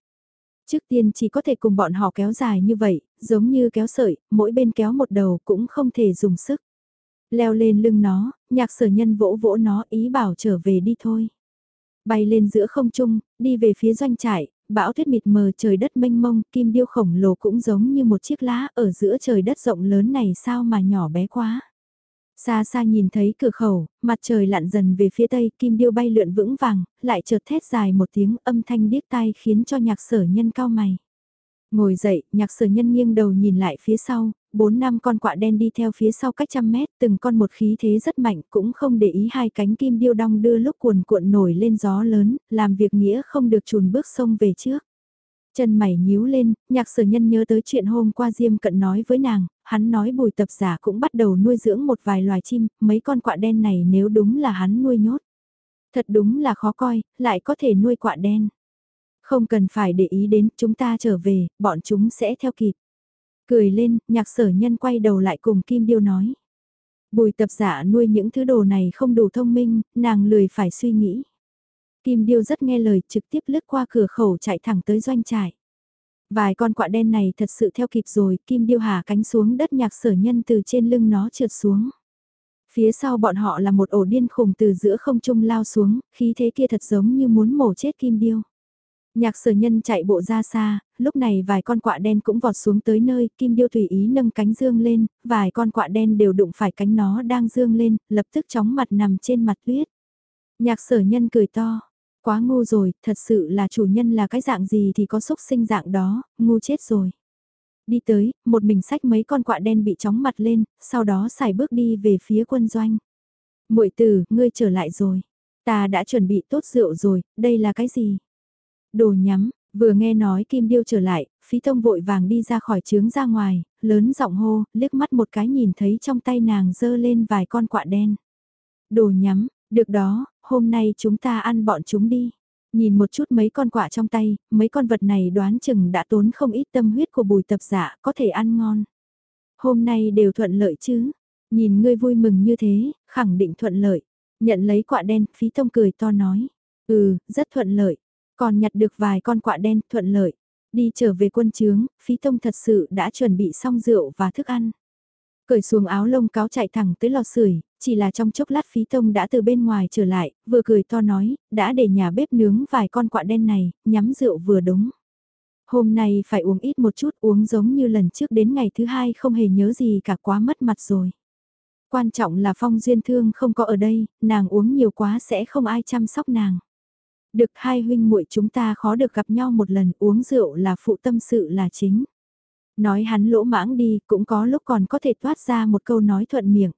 Trước tiên chỉ có thể cùng bọn họ kéo dài như vậy, giống như kéo sợi, mỗi bên kéo một đầu cũng không thể dùng sức. Leo lên lưng nó, nhạc sở nhân vỗ vỗ nó ý bảo trở về đi thôi. Bay lên giữa không trung, đi về phía doanh trại, bão tuyết mịt mờ trời đất mênh mông, kim điêu khổng lồ cũng giống như một chiếc lá ở giữa trời đất rộng lớn này sao mà nhỏ bé quá. Xa xa nhìn thấy cửa khẩu, mặt trời lặn dần về phía tây, kim điêu bay lượn vững vàng, lại chợt thét dài một tiếng âm thanh điếc tai khiến cho nhạc sở nhân cao mày. Ngồi dậy, nhạc sở nhân nghiêng đầu nhìn lại phía sau, bốn năm con quạ đen đi theo phía sau cách trăm mét, từng con một khí thế rất mạnh, cũng không để ý hai cánh kim điêu đong đưa lúc cuồn cuộn nổi lên gió lớn, làm việc nghĩa không được chùn bước sông về trước. Chân mày nhíu lên, nhạc sở nhân nhớ tới chuyện hôm qua Diêm cận nói với nàng, hắn nói bùi tập giả cũng bắt đầu nuôi dưỡng một vài loài chim, mấy con quạ đen này nếu đúng là hắn nuôi nhốt. Thật đúng là khó coi, lại có thể nuôi quạ đen. Không cần phải để ý đến, chúng ta trở về, bọn chúng sẽ theo kịp. Cười lên, nhạc sở nhân quay đầu lại cùng Kim Điêu nói. Bùi tập giả nuôi những thứ đồ này không đủ thông minh, nàng lười phải suy nghĩ. Kim Điêu rất nghe lời trực tiếp lướt qua cửa khẩu chạy thẳng tới doanh trại. Vài con quạ đen này thật sự theo kịp rồi, Kim Điêu hạ cánh xuống đất nhạc sở nhân từ trên lưng nó trượt xuống. Phía sau bọn họ là một ổ điên khùng từ giữa không trung lao xuống, khí thế kia thật giống như muốn mổ chết Kim Điêu. Nhạc sở nhân chạy bộ ra xa, lúc này vài con quạ đen cũng vọt xuống tới nơi, kim điêu tùy ý nâng cánh dương lên, vài con quạ đen đều đụng phải cánh nó đang dương lên, lập tức chóng mặt nằm trên mặt tuyết. Nhạc sở nhân cười to, quá ngu rồi, thật sự là chủ nhân là cái dạng gì thì có xúc sinh dạng đó, ngu chết rồi. Đi tới, một mình sách mấy con quạ đen bị chóng mặt lên, sau đó xài bước đi về phía quân doanh. muội tử, ngươi trở lại rồi. Ta đã chuẩn bị tốt rượu rồi, đây là cái gì? Đồ nhắm, vừa nghe nói Kim Điêu trở lại, phí tông vội vàng đi ra khỏi trướng ra ngoài, lớn giọng hô, liếc mắt một cái nhìn thấy trong tay nàng dơ lên vài con quạ đen. Đồ nhắm, được đó, hôm nay chúng ta ăn bọn chúng đi. Nhìn một chút mấy con quạ trong tay, mấy con vật này đoán chừng đã tốn không ít tâm huyết của bùi tập giả, có thể ăn ngon. Hôm nay đều thuận lợi chứ, nhìn ngươi vui mừng như thế, khẳng định thuận lợi. Nhận lấy quạ đen, phí tông cười to nói. Ừ, rất thuận lợi, còn nhặt được vài con quạ đen thuận lợi. Đi trở về quân trướng, phí tông thật sự đã chuẩn bị xong rượu và thức ăn. Cởi xuống áo lông cáo chạy thẳng tới lò sưởi chỉ là trong chốc lát phí tông đã từ bên ngoài trở lại, vừa cười to nói, đã để nhà bếp nướng vài con quạ đen này, nhắm rượu vừa đúng. Hôm nay phải uống ít một chút uống giống như lần trước đến ngày thứ hai không hề nhớ gì cả quá mất mặt rồi. Quan trọng là phong duyên thương không có ở đây, nàng uống nhiều quá sẽ không ai chăm sóc nàng. Được hai huynh muội chúng ta khó được gặp nhau một lần uống rượu là phụ tâm sự là chính. Nói hắn lỗ mãng đi cũng có lúc còn có thể toát ra một câu nói thuận miệng.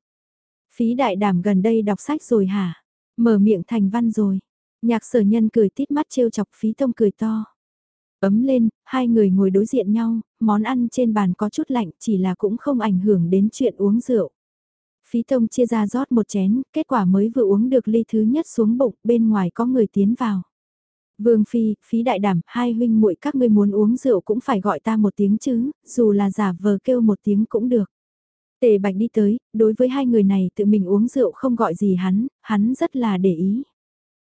Phí đại đảm gần đây đọc sách rồi hả? Mở miệng thành văn rồi. Nhạc sở nhân cười tít mắt trêu chọc phí tông cười to. Ấm lên, hai người ngồi đối diện nhau, món ăn trên bàn có chút lạnh chỉ là cũng không ảnh hưởng đến chuyện uống rượu. Phí tông chia ra rót một chén, kết quả mới vừa uống được ly thứ nhất xuống bụng, bên ngoài có người tiến vào. Vương Phi, phí đại đảm, hai huynh muội các ngươi muốn uống rượu cũng phải gọi ta một tiếng chứ, dù là giả vờ kêu một tiếng cũng được. Tề Bạch đi tới, đối với hai người này tự mình uống rượu không gọi gì hắn, hắn rất là để ý.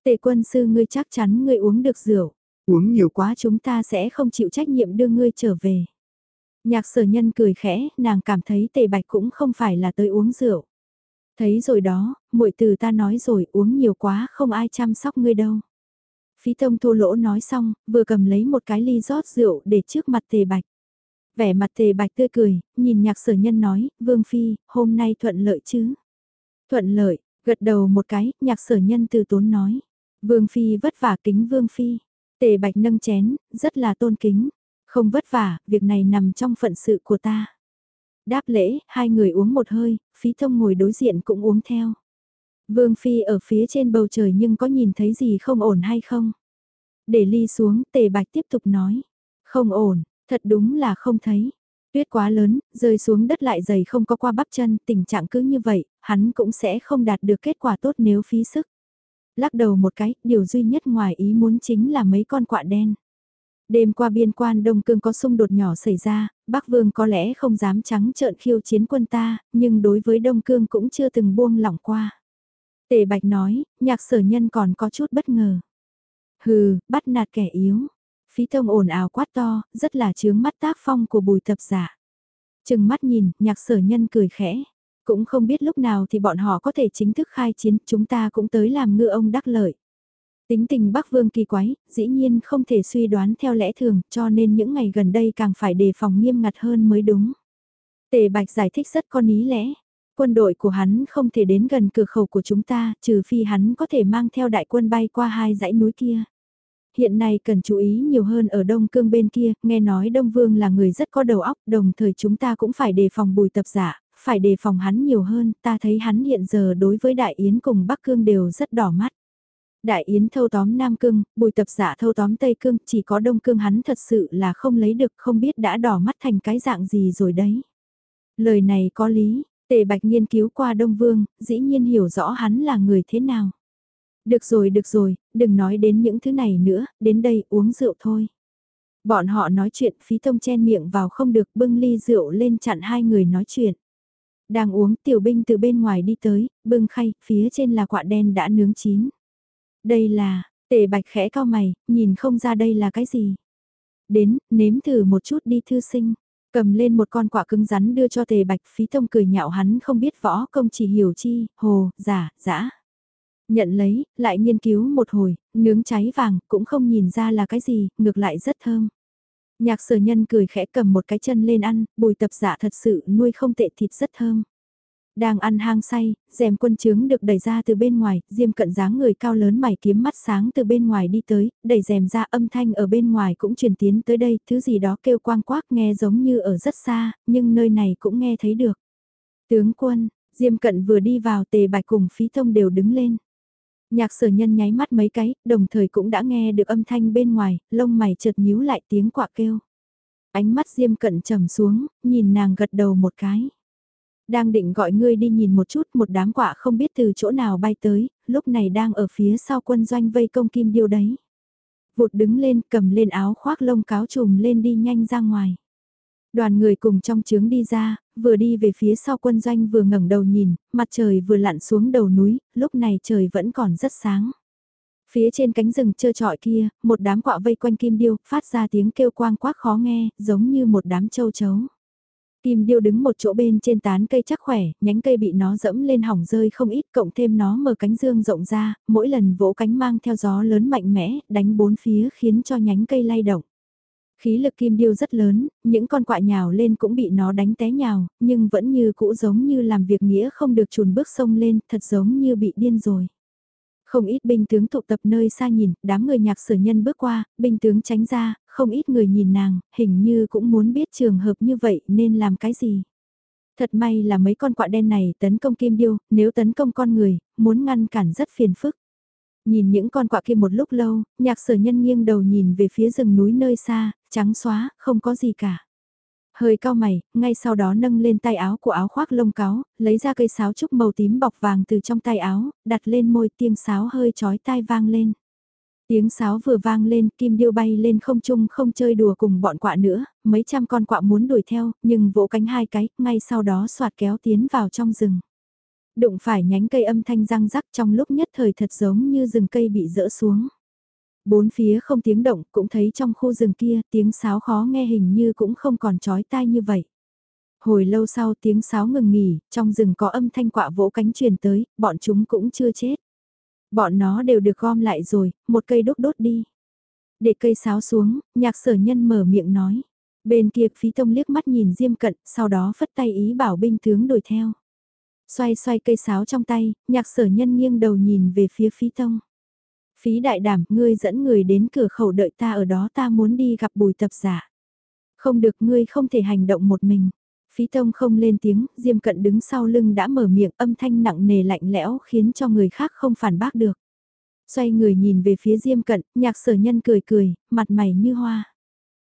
Tề quân sư ngươi chắc chắn ngươi uống được rượu, uống nhiều quá chúng ta sẽ không chịu trách nhiệm đưa ngươi trở về. Nhạc sở nhân cười khẽ, nàng cảm thấy tề bạch cũng không phải là tới uống rượu. Thấy rồi đó, muội từ ta nói rồi uống nhiều quá không ai chăm sóc ngươi đâu. Phí tông thô lỗ nói xong, vừa cầm lấy một cái ly rót rượu để trước mặt tề bạch. Vẻ mặt tề bạch tươi cười, nhìn nhạc sở nhân nói, Vương Phi, hôm nay thuận lợi chứ? Thuận lợi, gật đầu một cái, nhạc sở nhân từ tốn nói. Vương Phi vất vả kính Vương Phi. Tề bạch nâng chén, rất là tôn kính. Không vất vả, việc này nằm trong phận sự của ta. Đáp lễ, hai người uống một hơi, phí thông ngồi đối diện cũng uống theo. Vương Phi ở phía trên bầu trời nhưng có nhìn thấy gì không ổn hay không? Để ly xuống, tề bạch tiếp tục nói. Không ổn, thật đúng là không thấy. Tuyết quá lớn, rơi xuống đất lại dày không có qua bắp chân, tình trạng cứ như vậy, hắn cũng sẽ không đạt được kết quả tốt nếu phí sức. Lắc đầu một cái, điều duy nhất ngoài ý muốn chính là mấy con quạ đen. Đêm qua biên quan Đông Cương có xung đột nhỏ xảy ra, Bắc Vương có lẽ không dám trắng trợn khiêu chiến quân ta, nhưng đối với Đông Cương cũng chưa từng buông lỏng qua. Tề Bạch nói, nhạc sở nhân còn có chút bất ngờ. Hừ, bắt nạt kẻ yếu. Phí thông ồn ào quát to, rất là chướng mắt tác phong của bùi tập giả. Chừng mắt nhìn, nhạc sở nhân cười khẽ. Cũng không biết lúc nào thì bọn họ có thể chính thức khai chiến, chúng ta cũng tới làm ngựa ông đắc lợi. Tính tình Bắc Vương kỳ quái, dĩ nhiên không thể suy đoán theo lẽ thường, cho nên những ngày gần đây càng phải đề phòng nghiêm ngặt hơn mới đúng. Tề Bạch giải thích rất con ý lẽ. Quân đội của hắn không thể đến gần cửa khẩu của chúng ta, trừ phi hắn có thể mang theo đại quân bay qua hai dãy núi kia. Hiện nay cần chú ý nhiều hơn ở Đông Cương bên kia, nghe nói Đông Vương là người rất có đầu óc, đồng thời chúng ta cũng phải đề phòng bùi tập giả, phải đề phòng hắn nhiều hơn, ta thấy hắn hiện giờ đối với Đại Yến cùng Bắc Cương đều rất đỏ mắt. Đại Yến thâu tóm Nam Cương, bùi tập giả thâu tóm Tây Cương, chỉ có Đông Cương hắn thật sự là không lấy được, không biết đã đỏ mắt thành cái dạng gì rồi đấy. Lời này có lý, tề bạch nghiên cứu qua Đông Vương, dĩ nhiên hiểu rõ hắn là người thế nào. Được rồi, được rồi, đừng nói đến những thứ này nữa, đến đây uống rượu thôi. Bọn họ nói chuyện phí tông chen miệng vào không được bưng ly rượu lên chặn hai người nói chuyện. Đang uống tiểu binh từ bên ngoài đi tới, bưng khay, phía trên là quạ đen đã nướng chín. Đây là, tề bạch khẽ cao mày, nhìn không ra đây là cái gì. Đến, nếm thử một chút đi thư sinh. Cầm lên một con quạ cứng rắn đưa cho tề bạch phí tông cười nhạo hắn không biết võ công chỉ hiểu chi, hồ, giả, dã Nhận lấy, lại nghiên cứu một hồi, nướng cháy vàng, cũng không nhìn ra là cái gì, ngược lại rất thơm. Nhạc sở nhân cười khẽ cầm một cái chân lên ăn, bùi tập giả thật sự nuôi không tệ thịt rất thơm. Đang ăn hang say, rèm quân trướng được đẩy ra từ bên ngoài, diêm cận dáng người cao lớn mày kiếm mắt sáng từ bên ngoài đi tới, đẩy rèm ra âm thanh ở bên ngoài cũng truyền tiến tới đây, thứ gì đó kêu quang quác nghe giống như ở rất xa, nhưng nơi này cũng nghe thấy được. Tướng quân, diêm cận vừa đi vào tề bạch cùng phí thông đều đứng lên. Nhạc sở nhân nháy mắt mấy cái, đồng thời cũng đã nghe được âm thanh bên ngoài, lông mày chợt nhíu lại tiếng quạ kêu. Ánh mắt diêm cận trầm xuống, nhìn nàng gật đầu một cái. Đang định gọi ngươi đi nhìn một chút một đám quạ không biết từ chỗ nào bay tới, lúc này đang ở phía sau quân doanh vây công kim điêu đấy. Vụt đứng lên cầm lên áo khoác lông cáo trùm lên đi nhanh ra ngoài. Đoàn người cùng trong trướng đi ra, vừa đi về phía sau quân doanh vừa ngẩng đầu nhìn, mặt trời vừa lặn xuống đầu núi, lúc này trời vẫn còn rất sáng. Phía trên cánh rừng trơ trọi kia, một đám quạ vây quanh kim điêu, phát ra tiếng kêu quang quác khó nghe, giống như một đám châu chấu. Kim điêu đứng một chỗ bên trên tán cây chắc khỏe, nhánh cây bị nó dẫm lên hỏng rơi không ít, cộng thêm nó mở cánh dương rộng ra, mỗi lần vỗ cánh mang theo gió lớn mạnh mẽ, đánh bốn phía khiến cho nhánh cây lay động. Khí lực kim điêu rất lớn, những con quạ nhào lên cũng bị nó đánh té nhào, nhưng vẫn như cũ giống như làm việc nghĩa không được chùn bước sông lên, thật giống như bị điên rồi. Không ít binh tướng tụ tập nơi xa nhìn, đám người nhạc sở nhân bước qua, binh tướng tránh ra, không ít người nhìn nàng, hình như cũng muốn biết trường hợp như vậy nên làm cái gì. Thật may là mấy con quạ đen này tấn công kim điêu, nếu tấn công con người, muốn ngăn cản rất phiền phức. Nhìn những con quạ kia một lúc lâu, nhạc sở nhân nghiêng đầu nhìn về phía rừng núi nơi xa, trắng xóa, không có gì cả. Hơi cao mày, ngay sau đó nâng lên tay áo của áo khoác lông cáo, lấy ra cây sáo trúc màu tím bọc vàng từ trong tay áo, đặt lên môi tiếng sáo hơi chói tai vang lên. Tiếng sáo vừa vang lên, kim điêu bay lên không trung không chơi đùa cùng bọn quạ nữa, mấy trăm con quạ muốn đuổi theo, nhưng vỗ cánh hai cái, ngay sau đó soạt kéo tiến vào trong rừng. Đụng phải nhánh cây âm thanh răng rắc trong lúc nhất thời thật giống như rừng cây bị rỡ xuống. Bốn phía không tiếng động, cũng thấy trong khu rừng kia tiếng sáo khó nghe hình như cũng không còn chói tai như vậy. Hồi lâu sau tiếng sáo ngừng nghỉ, trong rừng có âm thanh quạ vỗ cánh truyền tới, bọn chúng cũng chưa chết. Bọn nó đều được gom lại rồi, một cây đốt đốt đi. Để cây sáo xuống, nhạc sở nhân mở miệng nói. Bên kia phí tông liếc mắt nhìn Diêm Cận, sau đó phất tay ý bảo binh tướng đuổi theo. Xoay xoay cây sáo trong tay, nhạc sở nhân nghiêng đầu nhìn về phía phí tông. Phí đại đảm, ngươi dẫn người đến cửa khẩu đợi ta ở đó ta muốn đi gặp bùi tập giả. Không được ngươi không thể hành động một mình. Phí tông không lên tiếng, Diêm Cận đứng sau lưng đã mở miệng âm thanh nặng nề lạnh lẽo khiến cho người khác không phản bác được. Xoay người nhìn về phía Diêm Cận, nhạc sở nhân cười cười, mặt mày như hoa.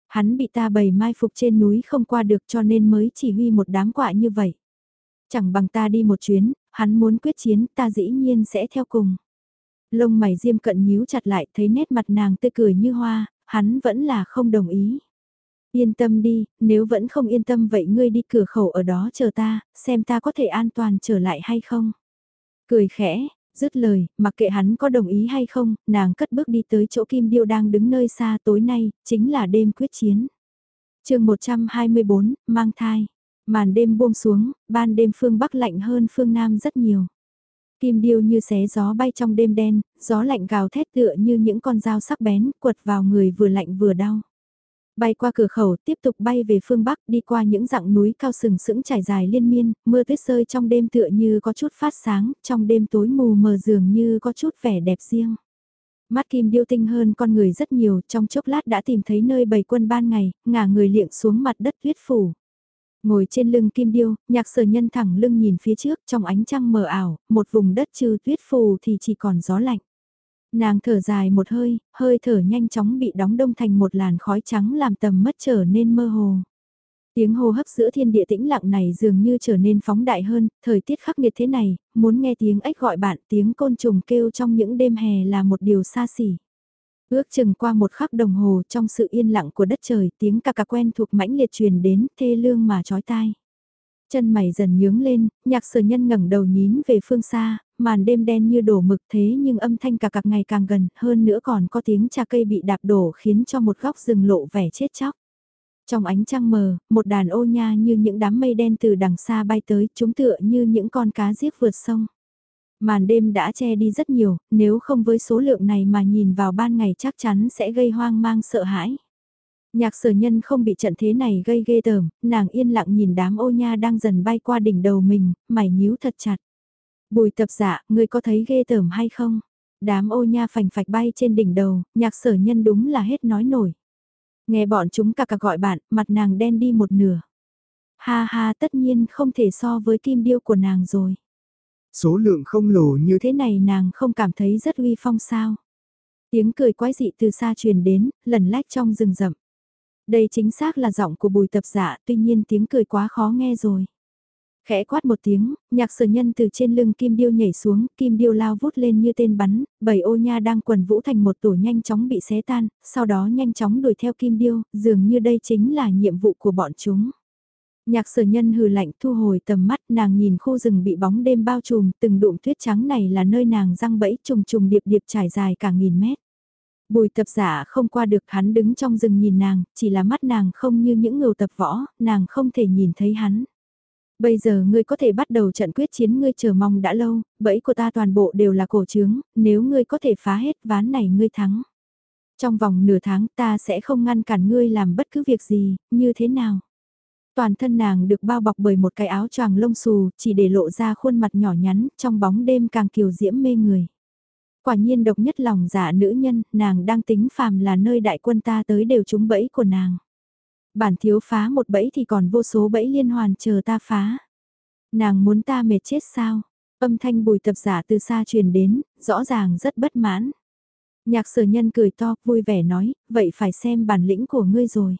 Hắn bị ta bày mai phục trên núi không qua được cho nên mới chỉ huy một đám quạ như vậy. Chẳng bằng ta đi một chuyến, hắn muốn quyết chiến ta dĩ nhiên sẽ theo cùng. Lông mày Diêm Cận nhíu chặt lại thấy nét mặt nàng tươi cười như hoa, hắn vẫn là không đồng ý. Yên tâm đi, nếu vẫn không yên tâm vậy ngươi đi cửa khẩu ở đó chờ ta, xem ta có thể an toàn trở lại hay không. Cười khẽ, dứt lời, mặc kệ hắn có đồng ý hay không, nàng cất bước đi tới chỗ Kim Điêu đang đứng nơi xa tối nay, chính là đêm quyết chiến. chương 124, mang thai. Màn đêm buông xuống, ban đêm phương Bắc lạnh hơn phương Nam rất nhiều. Kim điêu như xé gió bay trong đêm đen, gió lạnh gào thét tựa như những con dao sắc bén, quật vào người vừa lạnh vừa đau. Bay qua cửa khẩu, tiếp tục bay về phương Bắc, đi qua những dặng núi cao sừng sững trải dài liên miên, mưa tuyết rơi trong đêm tựa như có chút phát sáng, trong đêm tối mù mờ dường như có chút vẻ đẹp riêng. Mắt kim điêu tinh hơn con người rất nhiều, trong chốc lát đã tìm thấy nơi bầy quân ban ngày, ngả người liệng xuống mặt đất tuyết phủ. Ngồi trên lưng kim điêu, nhạc sở nhân thẳng lưng nhìn phía trước trong ánh trăng mờ ảo, một vùng đất trừ tuyết phù thì chỉ còn gió lạnh. Nàng thở dài một hơi, hơi thở nhanh chóng bị đóng đông thành một làn khói trắng làm tầm mất trở nên mơ hồ. Tiếng hô hấp giữa thiên địa tĩnh lặng này dường như trở nên phóng đại hơn, thời tiết khắc nghiệt thế này, muốn nghe tiếng ếch gọi bạn tiếng côn trùng kêu trong những đêm hè là một điều xa xỉ. Ước chừng qua một khắc đồng hồ trong sự yên lặng của đất trời tiếng cà cà quen thuộc mãnh liệt truyền đến thê lương mà chói tai. Chân mày dần nhướng lên, nhạc sở nhân ngẩng đầu nhín về phương xa, màn đêm đen như đổ mực thế nhưng âm thanh cà cạc ngày càng gần, hơn nữa còn có tiếng trà cây bị đạp đổ khiến cho một góc rừng lộ vẻ chết chóc. Trong ánh trăng mờ, một đàn ô nha như những đám mây đen từ đằng xa bay tới, chúng tựa như những con cá giết vượt sông. Màn đêm đã che đi rất nhiều, nếu không với số lượng này mà nhìn vào ban ngày chắc chắn sẽ gây hoang mang sợ hãi. Nhạc sở nhân không bị trận thế này gây ghê tởm, nàng yên lặng nhìn đám ô nha đang dần bay qua đỉnh đầu mình, mày nhíu thật chặt. Bùi tập dạ, ngươi có thấy ghê tởm hay không? Đám ô nha phành phạch bay trên đỉnh đầu, nhạc sở nhân đúng là hết nói nổi. Nghe bọn chúng cà cà gọi bạn, mặt nàng đen đi một nửa. Ha ha tất nhiên không thể so với kim điêu của nàng rồi. Số lượng không lồ như thế này nàng không cảm thấy rất uy phong sao. Tiếng cười quái dị từ xa truyền đến, lần lách trong rừng rậm. Đây chính xác là giọng của bùi tập giả, tuy nhiên tiếng cười quá khó nghe rồi. Khẽ quát một tiếng, nhạc sở nhân từ trên lưng kim điêu nhảy xuống, kim điêu lao vút lên như tên bắn, bảy ô nha đang quần vũ thành một tổ nhanh chóng bị xé tan, sau đó nhanh chóng đuổi theo kim điêu, dường như đây chính là nhiệm vụ của bọn chúng. Nhạc sở nhân hừ lạnh thu hồi tầm mắt nàng nhìn khu rừng bị bóng đêm bao trùm từng đụng tuyết trắng này là nơi nàng răng bẫy trùng trùng điệp điệp trải dài cả nghìn mét. Bùi tập giả không qua được hắn đứng trong rừng nhìn nàng, chỉ là mắt nàng không như những ngầu tập võ, nàng không thể nhìn thấy hắn. Bây giờ ngươi có thể bắt đầu trận quyết chiến ngươi chờ mong đã lâu, bẫy của ta toàn bộ đều là cổ trướng, nếu ngươi có thể phá hết ván này ngươi thắng. Trong vòng nửa tháng ta sẽ không ngăn cản ngươi làm bất cứ việc gì, như thế nào. Toàn thân nàng được bao bọc bởi một cái áo choàng lông xù, chỉ để lộ ra khuôn mặt nhỏ nhắn, trong bóng đêm càng kiều diễm mê người. Quả nhiên độc nhất lòng giả nữ nhân, nàng đang tính phàm là nơi đại quân ta tới đều trúng bẫy của nàng. Bản thiếu phá một bẫy thì còn vô số bẫy liên hoàn chờ ta phá. Nàng muốn ta mệt chết sao? Âm thanh bùi tập giả từ xa truyền đến, rõ ràng rất bất mãn. Nhạc sở nhân cười to, vui vẻ nói, vậy phải xem bản lĩnh của ngươi rồi.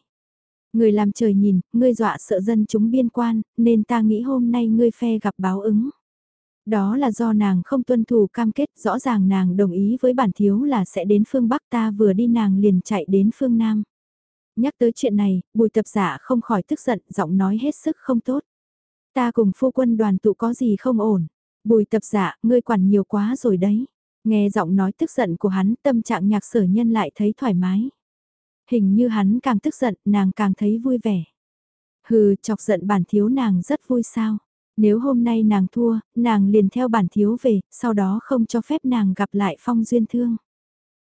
Người làm trời nhìn, ngươi dọa sợ dân chúng biên quan, nên ta nghĩ hôm nay ngươi phe gặp báo ứng. Đó là do nàng không tuân thủ cam kết, rõ ràng nàng đồng ý với bản thiếu là sẽ đến phương Bắc ta vừa đi nàng liền chạy đến phương Nam. Nhắc tới chuyện này, bùi tập giả không khỏi tức giận, giọng nói hết sức không tốt. Ta cùng phu quân đoàn tụ có gì không ổn. Bùi tập giả, ngươi quản nhiều quá rồi đấy. Nghe giọng nói tức giận của hắn, tâm trạng nhạc sở nhân lại thấy thoải mái. Hình như hắn càng tức giận, nàng càng thấy vui vẻ. Hừ, chọc giận bản thiếu nàng rất vui sao. Nếu hôm nay nàng thua, nàng liền theo bản thiếu về, sau đó không cho phép nàng gặp lại phong duyên thương.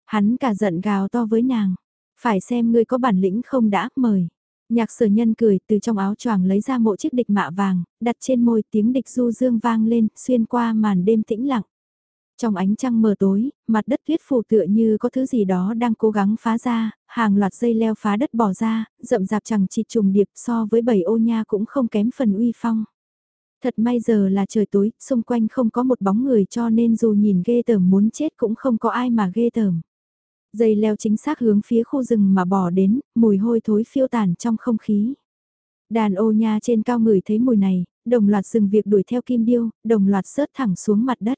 Hắn cả giận gào to với nàng. Phải xem ngươi có bản lĩnh không đã, mời. Nhạc sở nhân cười từ trong áo choàng lấy ra một chiếc địch mạ vàng, đặt trên môi tiếng địch du dương vang lên, xuyên qua màn đêm tĩnh lặng. Trong ánh trăng mờ tối, mặt đất tuyết phủ tựa như có thứ gì đó đang cố gắng phá ra, hàng loạt dây leo phá đất bỏ ra, rậm rạp chẳng chịt trùng điệp so với bảy ô nha cũng không kém phần uy phong. Thật may giờ là trời tối, xung quanh không có một bóng người cho nên dù nhìn ghê tởm muốn chết cũng không có ai mà ghê tởm. Dây leo chính xác hướng phía khu rừng mà bỏ đến, mùi hôi thối phiêu tàn trong không khí. Đàn ô nha trên cao người thấy mùi này, đồng loạt dừng việc đuổi theo kim điêu, đồng loạt rớt thẳng xuống mặt đất.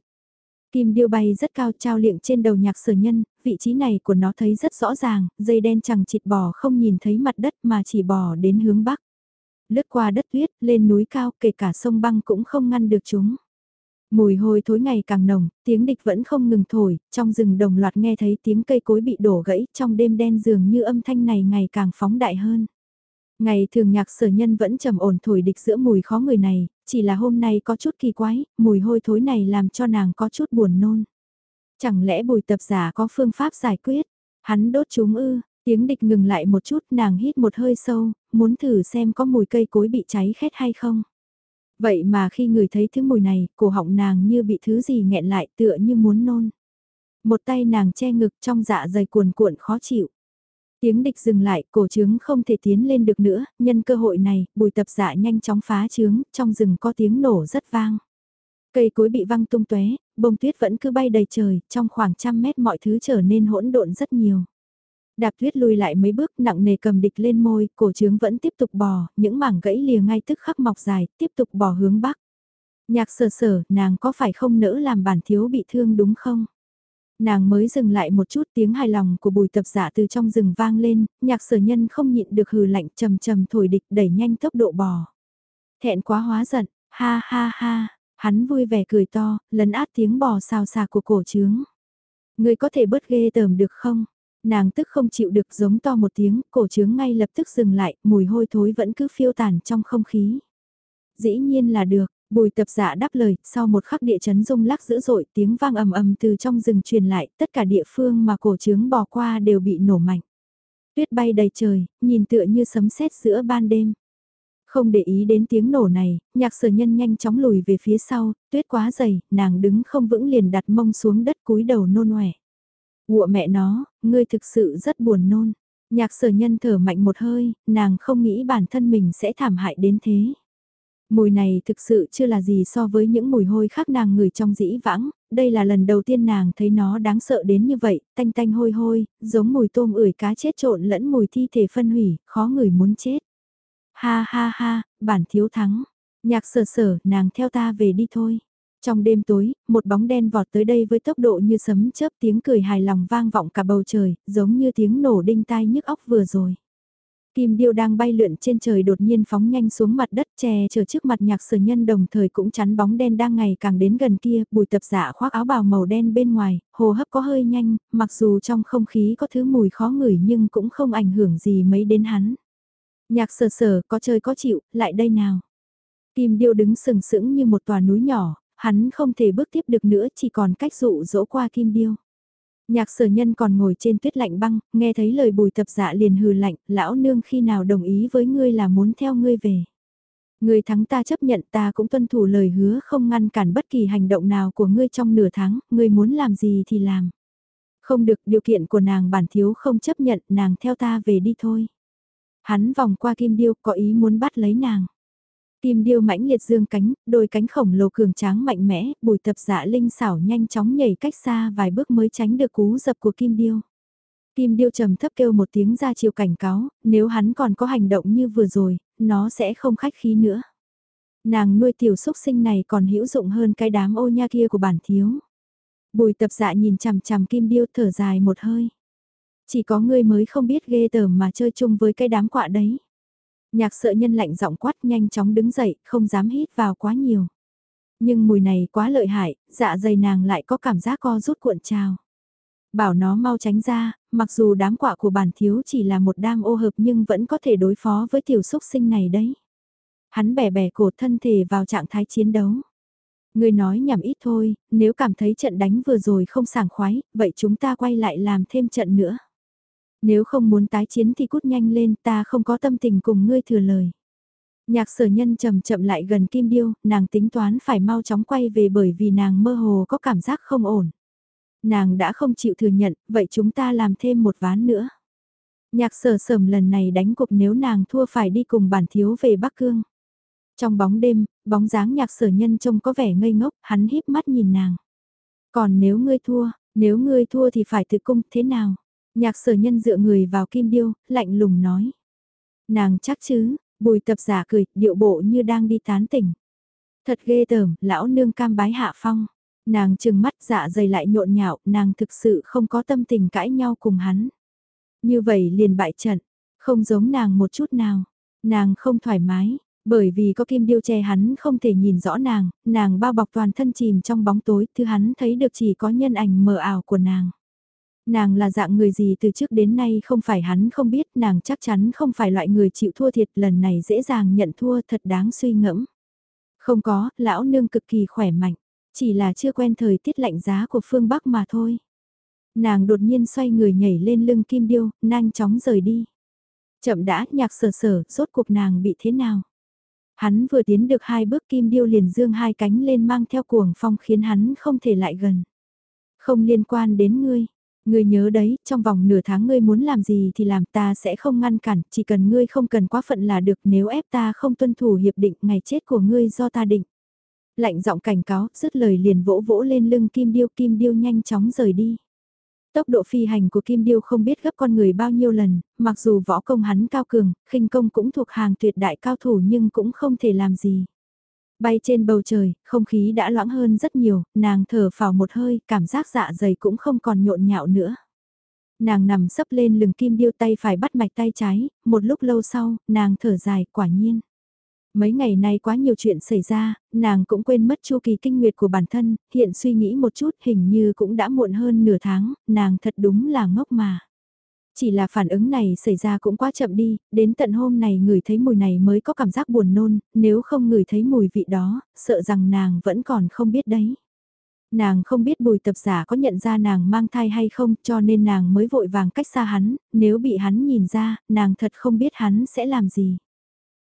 Kim điêu bay rất cao trao liệng trên đầu nhạc sở nhân, vị trí này của nó thấy rất rõ ràng, dây đen chẳng chịt bò không nhìn thấy mặt đất mà chỉ bò đến hướng bắc. Lướt qua đất tuyết, lên núi cao, kể cả sông băng cũng không ngăn được chúng. Mùi hôi thối ngày càng nồng, tiếng địch vẫn không ngừng thổi, trong rừng đồng loạt nghe thấy tiếng cây cối bị đổ gãy, trong đêm đen dường như âm thanh này ngày càng phóng đại hơn. Ngày thường nhạc sở nhân vẫn trầm ổn thổi địch giữa mùi khó người này, chỉ là hôm nay có chút kỳ quái, mùi hôi thối này làm cho nàng có chút buồn nôn. Chẳng lẽ bùi tập giả có phương pháp giải quyết? Hắn đốt chúng ư, tiếng địch ngừng lại một chút nàng hít một hơi sâu, muốn thử xem có mùi cây cối bị cháy khét hay không. Vậy mà khi người thấy thứ mùi này, cổ họng nàng như bị thứ gì nghẹn lại tựa như muốn nôn. Một tay nàng che ngực trong dạ dày cuồn cuộn khó chịu. Tiếng địch dừng lại, cổ trướng không thể tiến lên được nữa, nhân cơ hội này, bùi tập dạ nhanh chóng phá trướng, trong rừng có tiếng nổ rất vang. Cây cối bị văng tung tóe, bông tuyết vẫn cứ bay đầy trời, trong khoảng trăm mét mọi thứ trở nên hỗn độn rất nhiều. Đạp tuyết lùi lại mấy bước nặng nề cầm địch lên môi, cổ trướng vẫn tiếp tục bò, những mảng gãy lìa ngay tức khắc mọc dài, tiếp tục bò hướng bắc. Nhạc sở sở, nàng có phải không nỡ làm bản thiếu bị thương đúng không? Nàng mới dừng lại một chút tiếng hài lòng của bùi tập giả từ trong rừng vang lên, nhạc sở nhân không nhịn được hừ lạnh trầm trầm thổi địch đẩy nhanh tốc độ bò. Thẹn quá hóa giận, ha ha ha, hắn vui vẻ cười to, lấn át tiếng bò xào xạc của cổ trướng. Người có thể bớt ghê tởm được không? Nàng tức không chịu được giống to một tiếng, cổ trướng ngay lập tức dừng lại, mùi hôi thối vẫn cứ phiêu tàn trong không khí. Dĩ nhiên là được, bùi tập dạ đáp lời, sau một khắc địa chấn rung lắc dữ dội tiếng vang ầm ầm từ trong rừng truyền lại, tất cả địa phương mà cổ trướng bò qua đều bị nổ mạnh. Tuyết bay đầy trời, nhìn tựa như sấm sét giữa ban đêm. Không để ý đến tiếng nổ này, nhạc sở nhân nhanh chóng lùi về phía sau, tuyết quá dày, nàng đứng không vững liền đặt mông xuống đất cúi đầu nôn ọe. Ủa mẹ nó, ngươi thực sự rất buồn nôn. Nhạc sở nhân thở mạnh một hơi, nàng không nghĩ bản thân mình sẽ thảm hại đến thế. Mùi này thực sự chưa là gì so với những mùi hôi khác nàng ngửi trong dĩ vãng, đây là lần đầu tiên nàng thấy nó đáng sợ đến như vậy, tanh tanh hôi hôi, giống mùi tôm ửi cá chết trộn lẫn mùi thi thể phân hủy, khó người muốn chết. Ha ha ha, bản thiếu thắng. Nhạc sở sở, nàng theo ta về đi thôi. Trong đêm tối, một bóng đen vọt tới đây với tốc độ như sấm chớp tiếng cười hài lòng vang vọng cả bầu trời, giống như tiếng nổ đinh tai nhức óc vừa rồi. Kim điêu đang bay lượn trên trời đột nhiên phóng nhanh xuống mặt đất che chờ trước mặt nhạc sở nhân đồng thời cũng chắn bóng đen đang ngày càng đến gần kia, bùi tập giả khoác áo bào màu đen bên ngoài, hồ hấp có hơi nhanh, mặc dù trong không khí có thứ mùi khó ngửi nhưng cũng không ảnh hưởng gì mấy đến hắn. Nhạc sở sở có chơi có chịu, lại đây nào. Kim điêu đứng sừng sững như một tòa núi nhỏ, hắn không thể bước tiếp được nữa chỉ còn cách dụ dỗ qua kim điêu. Nhạc sở nhân còn ngồi trên tuyết lạnh băng, nghe thấy lời bùi tập dạ liền hừ lạnh, lão nương khi nào đồng ý với ngươi là muốn theo ngươi về. Ngươi thắng ta chấp nhận ta cũng tuân thủ lời hứa không ngăn cản bất kỳ hành động nào của ngươi trong nửa tháng, ngươi muốn làm gì thì làm. Không được điều kiện của nàng bản thiếu không chấp nhận nàng theo ta về đi thôi. Hắn vòng qua kim điêu có ý muốn bắt lấy nàng. Kim điêu mãnh liệt dương cánh, đôi cánh khổng lồ cường tráng mạnh mẽ, bùi tập dạ linh xảo nhanh chóng nhảy cách xa vài bước mới tránh được cú dập của kim điêu. Kim điêu trầm thấp kêu một tiếng ra chiều cảnh cáo, nếu hắn còn có hành động như vừa rồi, nó sẽ không khách khí nữa. Nàng nuôi tiểu xúc sinh này còn hữu dụng hơn cái đám ô nha kia của bản thiếu. Bùi tập dạ nhìn chằm chằm kim điêu thở dài một hơi. Chỉ có ngươi mới không biết ghê tởm mà chơi chung với cái đám quạ đấy. Nhạc sợ nhân lạnh giọng quát nhanh chóng đứng dậy, không dám hít vào quá nhiều. Nhưng mùi này quá lợi hại, dạ dày nàng lại có cảm giác co rút cuộn trào. Bảo nó mau tránh ra, mặc dù đám quạ của bản thiếu chỉ là một đam ô hợp nhưng vẫn có thể đối phó với tiểu xúc sinh này đấy. Hắn bẻ bẻ cổ thân thể vào trạng thái chiến đấu. Người nói nhảm ít thôi, nếu cảm thấy trận đánh vừa rồi không sảng khoái, vậy chúng ta quay lại làm thêm trận nữa. Nếu không muốn tái chiến thì cút nhanh lên ta không có tâm tình cùng ngươi thừa lời. Nhạc sở nhân chậm chậm lại gần kim điêu, nàng tính toán phải mau chóng quay về bởi vì nàng mơ hồ có cảm giác không ổn. Nàng đã không chịu thừa nhận, vậy chúng ta làm thêm một ván nữa. Nhạc sở sầm lần này đánh cuộc nếu nàng thua phải đi cùng bản thiếu về Bắc Cương. Trong bóng đêm, bóng dáng nhạc sở nhân trông có vẻ ngây ngốc, hắn híp mắt nhìn nàng. Còn nếu ngươi thua, nếu ngươi thua thì phải tự cung thế nào? Nhạc sở nhân dựa người vào kim điêu, lạnh lùng nói. Nàng chắc chứ, bùi tập giả cười, điệu bộ như đang đi tán tỉnh. Thật ghê tởm, lão nương cam bái hạ phong. Nàng trừng mắt dạ dày lại nhộn nhạo, nàng thực sự không có tâm tình cãi nhau cùng hắn. Như vậy liền bại trận, không giống nàng một chút nào. Nàng không thoải mái, bởi vì có kim điêu che hắn không thể nhìn rõ nàng, nàng bao bọc toàn thân chìm trong bóng tối, thứ hắn thấy được chỉ có nhân ảnh mờ ảo của nàng. Nàng là dạng người gì từ trước đến nay không phải hắn không biết, nàng chắc chắn không phải loại người chịu thua thiệt lần này dễ dàng nhận thua thật đáng suy ngẫm. Không có, lão nương cực kỳ khỏe mạnh, chỉ là chưa quen thời tiết lạnh giá của phương Bắc mà thôi. Nàng đột nhiên xoay người nhảy lên lưng kim điêu, nhanh chóng rời đi. Chậm đã, nhạc sở sở, rốt cuộc nàng bị thế nào? Hắn vừa tiến được hai bước kim điêu liền dương hai cánh lên mang theo cuồng phong khiến hắn không thể lại gần. Không liên quan đến ngươi, Ngươi nhớ đấy, trong vòng nửa tháng ngươi muốn làm gì thì làm ta sẽ không ngăn cản, chỉ cần ngươi không cần quá phận là được nếu ép ta không tuân thủ hiệp định ngày chết của ngươi do ta định. Lạnh giọng cảnh cáo, dứt lời liền vỗ vỗ lên lưng Kim Điêu, Kim Điêu nhanh chóng rời đi. Tốc độ phi hành của Kim Điêu không biết gấp con người bao nhiêu lần, mặc dù võ công hắn cao cường, khinh công cũng thuộc hàng tuyệt đại cao thủ nhưng cũng không thể làm gì. Bay trên bầu trời, không khí đã loãng hơn rất nhiều, nàng thở phào một hơi, cảm giác dạ dày cũng không còn nhộn nhạo nữa. Nàng nằm sấp lên lưng kim điêu tay phải bắt mạch tay trái, một lúc lâu sau, nàng thở dài, quả nhiên. Mấy ngày nay quá nhiều chuyện xảy ra, nàng cũng quên mất chu kỳ kinh nguyệt của bản thân, hiện suy nghĩ một chút hình như cũng đã muộn hơn nửa tháng, nàng thật đúng là ngốc mà. Chỉ là phản ứng này xảy ra cũng quá chậm đi, đến tận hôm này người thấy mùi này mới có cảm giác buồn nôn, nếu không người thấy mùi vị đó, sợ rằng nàng vẫn còn không biết đấy. Nàng không biết bùi tập giả có nhận ra nàng mang thai hay không cho nên nàng mới vội vàng cách xa hắn, nếu bị hắn nhìn ra, nàng thật không biết hắn sẽ làm gì.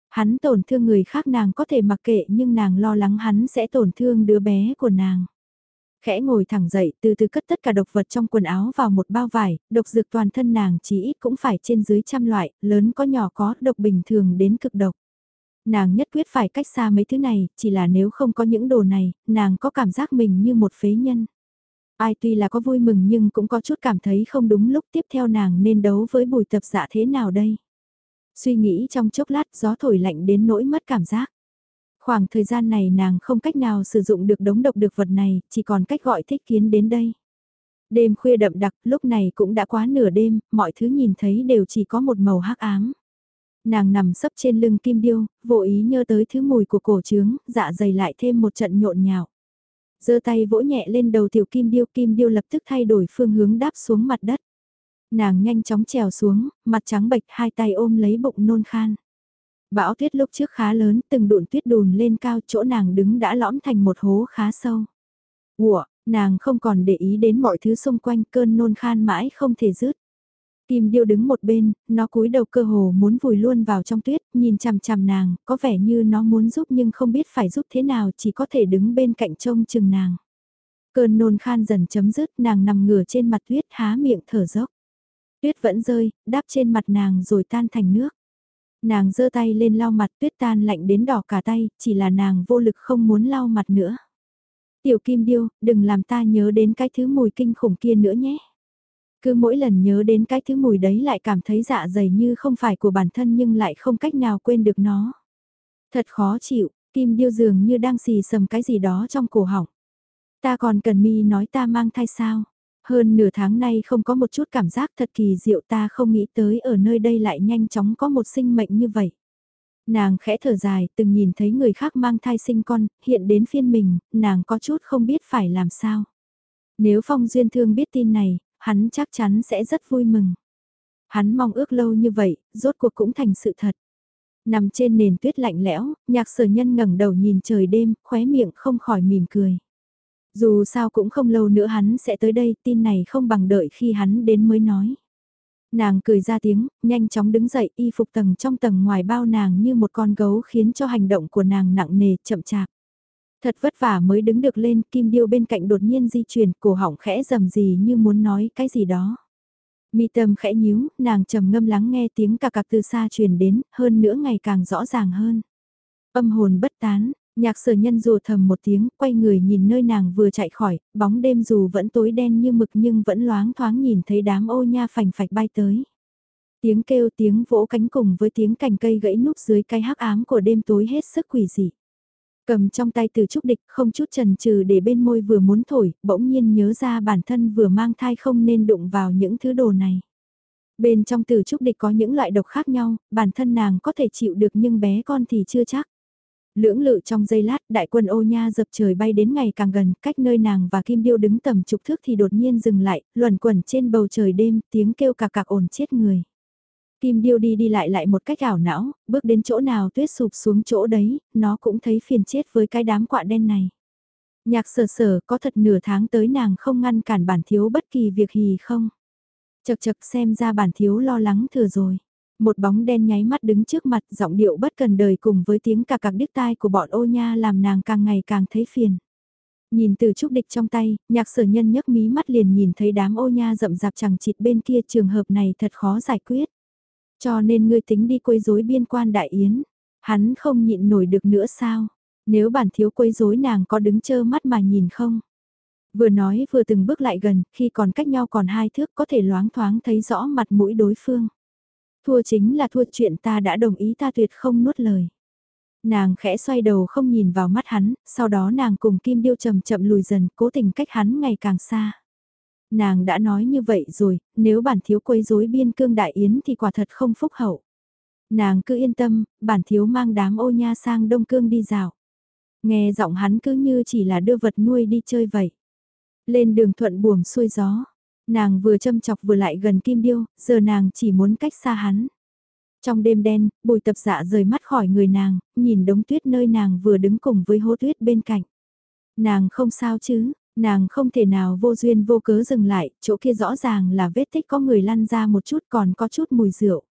Hắn tổn thương người khác nàng có thể mặc kệ nhưng nàng lo lắng hắn sẽ tổn thương đứa bé của nàng. Khẽ ngồi thẳng dậy từ từ cất tất cả độc vật trong quần áo vào một bao vải, độc dược toàn thân nàng chỉ ít cũng phải trên dưới trăm loại, lớn có nhỏ có, độc bình thường đến cực độc. Nàng nhất quyết phải cách xa mấy thứ này, chỉ là nếu không có những đồ này, nàng có cảm giác mình như một phế nhân. Ai tuy là có vui mừng nhưng cũng có chút cảm thấy không đúng lúc tiếp theo nàng nên đấu với bùi tập dạ thế nào đây. Suy nghĩ trong chốc lát gió thổi lạnh đến nỗi mất cảm giác. Khoảng thời gian này nàng không cách nào sử dụng được đống độc được vật này, chỉ còn cách gọi thích kiến đến đây. Đêm khuya đậm đặc, lúc này cũng đã quá nửa đêm, mọi thứ nhìn thấy đều chỉ có một màu hắc ám. Nàng nằm sấp trên lưng kim điêu, vô ý nhớ tới thứ mùi của cổ trướng, dạ dày lại thêm một trận nhộn nhạo. giơ tay vỗ nhẹ lên đầu tiểu kim điêu, kim điêu lập tức thay đổi phương hướng đáp xuống mặt đất. Nàng nhanh chóng trèo xuống, mặt trắng bệch hai tay ôm lấy bụng nôn khan. Bão tuyết lúc trước khá lớn, từng đụn tuyết đùn lên cao chỗ nàng đứng đã lõm thành một hố khá sâu. Ủa, nàng không còn để ý đến mọi thứ xung quanh cơn nôn khan mãi không thể dứt. Kim điêu đứng một bên, nó cúi đầu cơ hồ muốn vùi luôn vào trong tuyết, nhìn chằm chằm nàng, có vẻ như nó muốn giúp nhưng không biết phải giúp thế nào chỉ có thể đứng bên cạnh trông chừng nàng. Cơn nôn khan dần chấm dứt, nàng nằm ngửa trên mặt tuyết há miệng thở dốc. Tuyết vẫn rơi, đáp trên mặt nàng rồi tan thành nước. Nàng giơ tay lên lau mặt tuyết tan lạnh đến đỏ cả tay, chỉ là nàng vô lực không muốn lau mặt nữa. Tiểu Kim Điêu, đừng làm ta nhớ đến cái thứ mùi kinh khủng kia nữa nhé. Cứ mỗi lần nhớ đến cái thứ mùi đấy lại cảm thấy dạ dày như không phải của bản thân nhưng lại không cách nào quên được nó. Thật khó chịu, Kim Điêu dường như đang xì sầm cái gì đó trong cổ họng. Ta còn cần mi nói ta mang thai sao? Hơn nửa tháng nay không có một chút cảm giác thật kỳ diệu ta không nghĩ tới ở nơi đây lại nhanh chóng có một sinh mệnh như vậy. Nàng khẽ thở dài, từng nhìn thấy người khác mang thai sinh con, hiện đến phiên mình, nàng có chút không biết phải làm sao. Nếu Phong Duyên Thương biết tin này, hắn chắc chắn sẽ rất vui mừng. Hắn mong ước lâu như vậy, rốt cuộc cũng thành sự thật. Nằm trên nền tuyết lạnh lẽo, nhạc sở nhân ngẩng đầu nhìn trời đêm, khóe miệng không khỏi mỉm cười. Dù sao cũng không lâu nữa hắn sẽ tới đây, tin này không bằng đợi khi hắn đến mới nói. Nàng cười ra tiếng, nhanh chóng đứng dậy y phục tầng trong tầng ngoài bao nàng như một con gấu khiến cho hành động của nàng nặng nề, chậm chạp. Thật vất vả mới đứng được lên, kim điêu bên cạnh đột nhiên di chuyển, cổ họng khẽ rầm gì như muốn nói cái gì đó. Mi tâm khẽ nhíu, nàng trầm ngâm lắng nghe tiếng cà cạc từ xa truyền đến, hơn nữa ngày càng rõ ràng hơn. Âm hồn bất tán, nhạc sở nhân rùa thầm một tiếng, quay người nhìn nơi nàng vừa chạy khỏi, bóng đêm dù vẫn tối đen như mực nhưng vẫn loáng thoáng nhìn thấy đám ô nha phành phạch bay tới. Tiếng kêu tiếng vỗ cánh cùng với tiếng cành cây gãy núp dưới cái hắc ám của đêm tối hết sức quỷ dị. Cầm trong tay từ trúc địch không chút trần trừ để bên môi vừa muốn thổi, bỗng nhiên nhớ ra bản thân vừa mang thai không nên đụng vào những thứ đồ này. Bên trong từ trúc địch có những loại độc khác nhau, bản thân nàng có thể chịu được nhưng bé con thì chưa chắc. Lưỡng lự trong giây lát, đại quân ô nha dập trời bay đến ngày càng gần, cách nơi nàng và Kim Điêu đứng tầm chục thước thì đột nhiên dừng lại, luẩn quẩn trên bầu trời đêm, tiếng kêu cạc cạc ồn chết người. Kim điêu đi đi lại lại một cách ảo não, bước đến chỗ nào tuyết sụp xuống chỗ đấy, nó cũng thấy phiền chết với cái đám quạ đen này. Nhạc sở sở có thật nửa tháng tới nàng không ngăn cản bản thiếu bất kỳ việc gì không. Chật chật xem ra bản thiếu lo lắng thừa rồi. Một bóng đen nháy mắt đứng trước mặt giọng điệu bất cần đời cùng với tiếng cà cạc điếc tai của bọn ô nha làm nàng càng ngày càng thấy phiền. Nhìn từ trúc địch trong tay, nhạc sở nhân nhấc mí mắt liền nhìn thấy đám ô nha rậm rạp chẳng chịt bên kia trường hợp này thật khó giải quyết. Cho nên ngươi tính đi quấy rối biên quan đại yến. Hắn không nhịn nổi được nữa sao? Nếu bản thiếu quấy rối nàng có đứng chơ mắt mà nhìn không? Vừa nói vừa từng bước lại gần, khi còn cách nhau còn hai thước có thể loáng thoáng thấy rõ mặt mũi đối phương. Thua chính là thua chuyện ta đã đồng ý ta tuyệt không nuốt lời. Nàng khẽ xoay đầu không nhìn vào mắt hắn, sau đó nàng cùng Kim Điêu chậm chậm lùi dần, cố tình cách hắn ngày càng xa. Nàng đã nói như vậy rồi, nếu bản thiếu quấy rối biên cương đại yến thì quả thật không phúc hậu. Nàng cứ yên tâm, bản thiếu mang đám ô nha sang Đông Cương đi dạo. Nghe giọng hắn cứ như chỉ là đưa vật nuôi đi chơi vậy. Lên đường thuận buồm xuôi gió. Nàng vừa châm chọc vừa lại gần kim điêu, giờ nàng chỉ muốn cách xa hắn. Trong đêm đen, bùi tập dạ rời mắt khỏi người nàng, nhìn đống tuyết nơi nàng vừa đứng cùng với hố tuyết bên cạnh. Nàng không sao chứ, nàng không thể nào vô duyên vô cớ dừng lại, chỗ kia rõ ràng là vết tích có người lăn ra một chút còn có chút mùi rượu.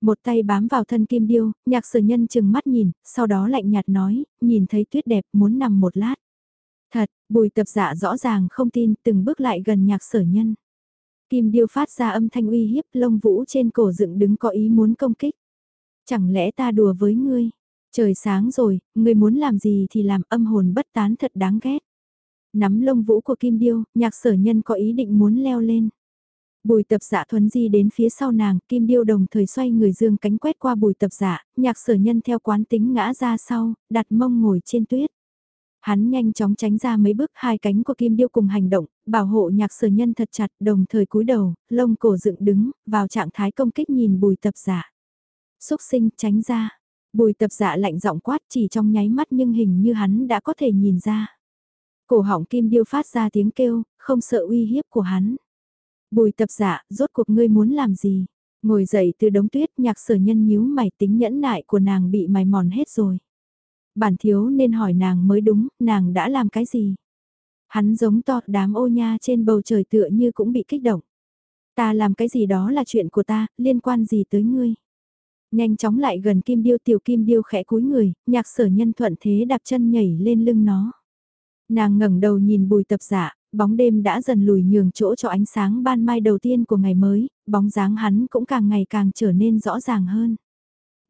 Một tay bám vào thân kim điêu, nhạc sở nhân chừng mắt nhìn, sau đó lạnh nhạt nói, nhìn thấy tuyết đẹp muốn nằm một lát. Thật, bùi tập dạ rõ ràng không tin, từng bước lại gần nhạc sở nhân. Kim điêu phát ra âm thanh uy hiếp lông vũ trên cổ dựng đứng có ý muốn công kích. Chẳng lẽ ta đùa với ngươi? Trời sáng rồi, ngươi muốn làm gì thì làm âm hồn bất tán thật đáng ghét. Nắm lông vũ của Kim Điêu, nhạc sở nhân có ý định muốn leo lên. Bùi tập dạ thuấn di đến phía sau nàng, Kim Điêu đồng thời xoay người dương cánh quét qua bùi tập dạ, nhạc sở nhân theo quán tính ngã ra sau, đặt mông ngồi trên tuyết. Hắn nhanh chóng tránh ra mấy bước hai cánh của kim điêu cùng hành động, bảo hộ nhạc sở nhân thật chặt đồng thời cúi đầu, lông cổ dựng đứng, vào trạng thái công kích nhìn bùi tập giả. Xúc sinh tránh ra, bùi tập giả lạnh giọng quát chỉ trong nháy mắt nhưng hình như hắn đã có thể nhìn ra. Cổ họng kim điêu phát ra tiếng kêu, không sợ uy hiếp của hắn. Bùi tập giả, rốt cuộc ngươi muốn làm gì? Ngồi dậy từ đống tuyết nhạc sở nhân nhíu mày tính nhẫn nại của nàng bị mài mòn hết rồi. Bản thiếu nên hỏi nàng mới đúng, nàng đã làm cái gì? Hắn giống to đám ô nha trên bầu trời tựa như cũng bị kích động. Ta làm cái gì đó là chuyện của ta, liên quan gì tới ngươi? Nhanh chóng lại gần kim điêu tiểu kim điêu khẽ cúi người, nhạc sở nhân thuận thế đạp chân nhảy lên lưng nó. Nàng ngẩng đầu nhìn bùi tập giả, bóng đêm đã dần lùi nhường chỗ cho ánh sáng ban mai đầu tiên của ngày mới, bóng dáng hắn cũng càng ngày càng trở nên rõ ràng hơn.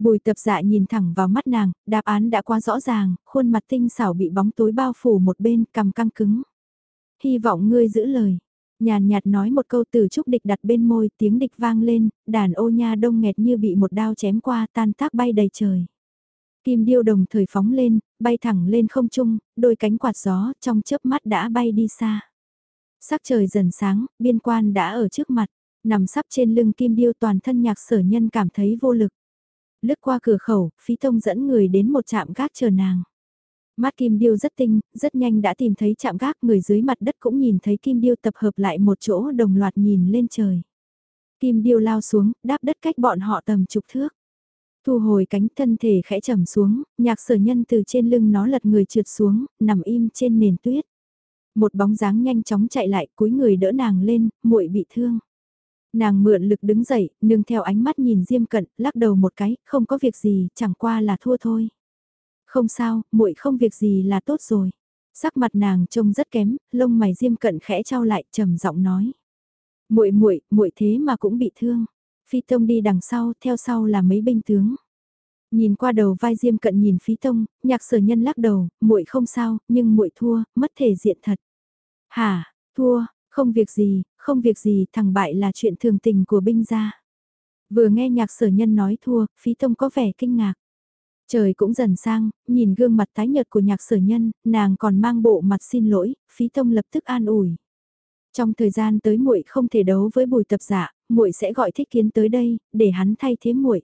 Bùi tập dạ nhìn thẳng vào mắt nàng, đáp án đã quá rõ ràng, khuôn mặt tinh xảo bị bóng tối bao phủ một bên cầm căng cứng. Hy vọng ngươi giữ lời. Nhàn nhạt nói một câu từ trúc địch đặt bên môi tiếng địch vang lên, đàn ô nha đông nghẹt như bị một đao chém qua tan tác bay đầy trời. Kim điêu đồng thời phóng lên, bay thẳng lên không trung, đôi cánh quạt gió trong chớp mắt đã bay đi xa. Sắc trời dần sáng, biên quan đã ở trước mặt, nằm sắp trên lưng kim điêu toàn thân nhạc sở nhân cảm thấy vô lực lướt qua cửa khẩu, phí tông dẫn người đến một trạm gác chờ nàng. Mắt kim điêu rất tinh, rất nhanh đã tìm thấy chạm gác người dưới mặt đất cũng nhìn thấy kim điêu tập hợp lại một chỗ đồng loạt nhìn lên trời. Kim điêu lao xuống, đáp đất cách bọn họ tầm chục thước. Thu hồi cánh thân thể khẽ trầm xuống, nhạc sở nhân từ trên lưng nó lật người trượt xuống, nằm im trên nền tuyết. Một bóng dáng nhanh chóng chạy lại cúi người đỡ nàng lên, muội bị thương. Nàng mượn lực đứng dậy, nương theo ánh mắt nhìn Diêm Cận, lắc đầu một cái, không có việc gì, chẳng qua là thua thôi. Không sao, muội không việc gì là tốt rồi. Sắc mặt nàng trông rất kém, lông mày Diêm Cận khẽ trao lại, trầm giọng nói. Muội muội, muội thế mà cũng bị thương. Phi Tông đi đằng sau, theo sau là mấy binh tướng. Nhìn qua đầu vai Diêm Cận nhìn phi Tông, Nhạc Sở Nhân lắc đầu, muội không sao, nhưng muội thua, mất thể diện thật. Hả, thua, không việc gì, không việc gì, thằng bại là chuyện thường tình của binh gia. Vừa nghe nhạc sở nhân nói thua, phí tông có vẻ kinh ngạc. Trời cũng dần sang, nhìn gương mặt tái nhợt của nhạc sở nhân, nàng còn mang bộ mặt xin lỗi, phí tông lập tức an ủi. Trong thời gian tới muội không thể đấu với bùi tập giả, muội sẽ gọi thích kiến tới đây, để hắn thay thế muội.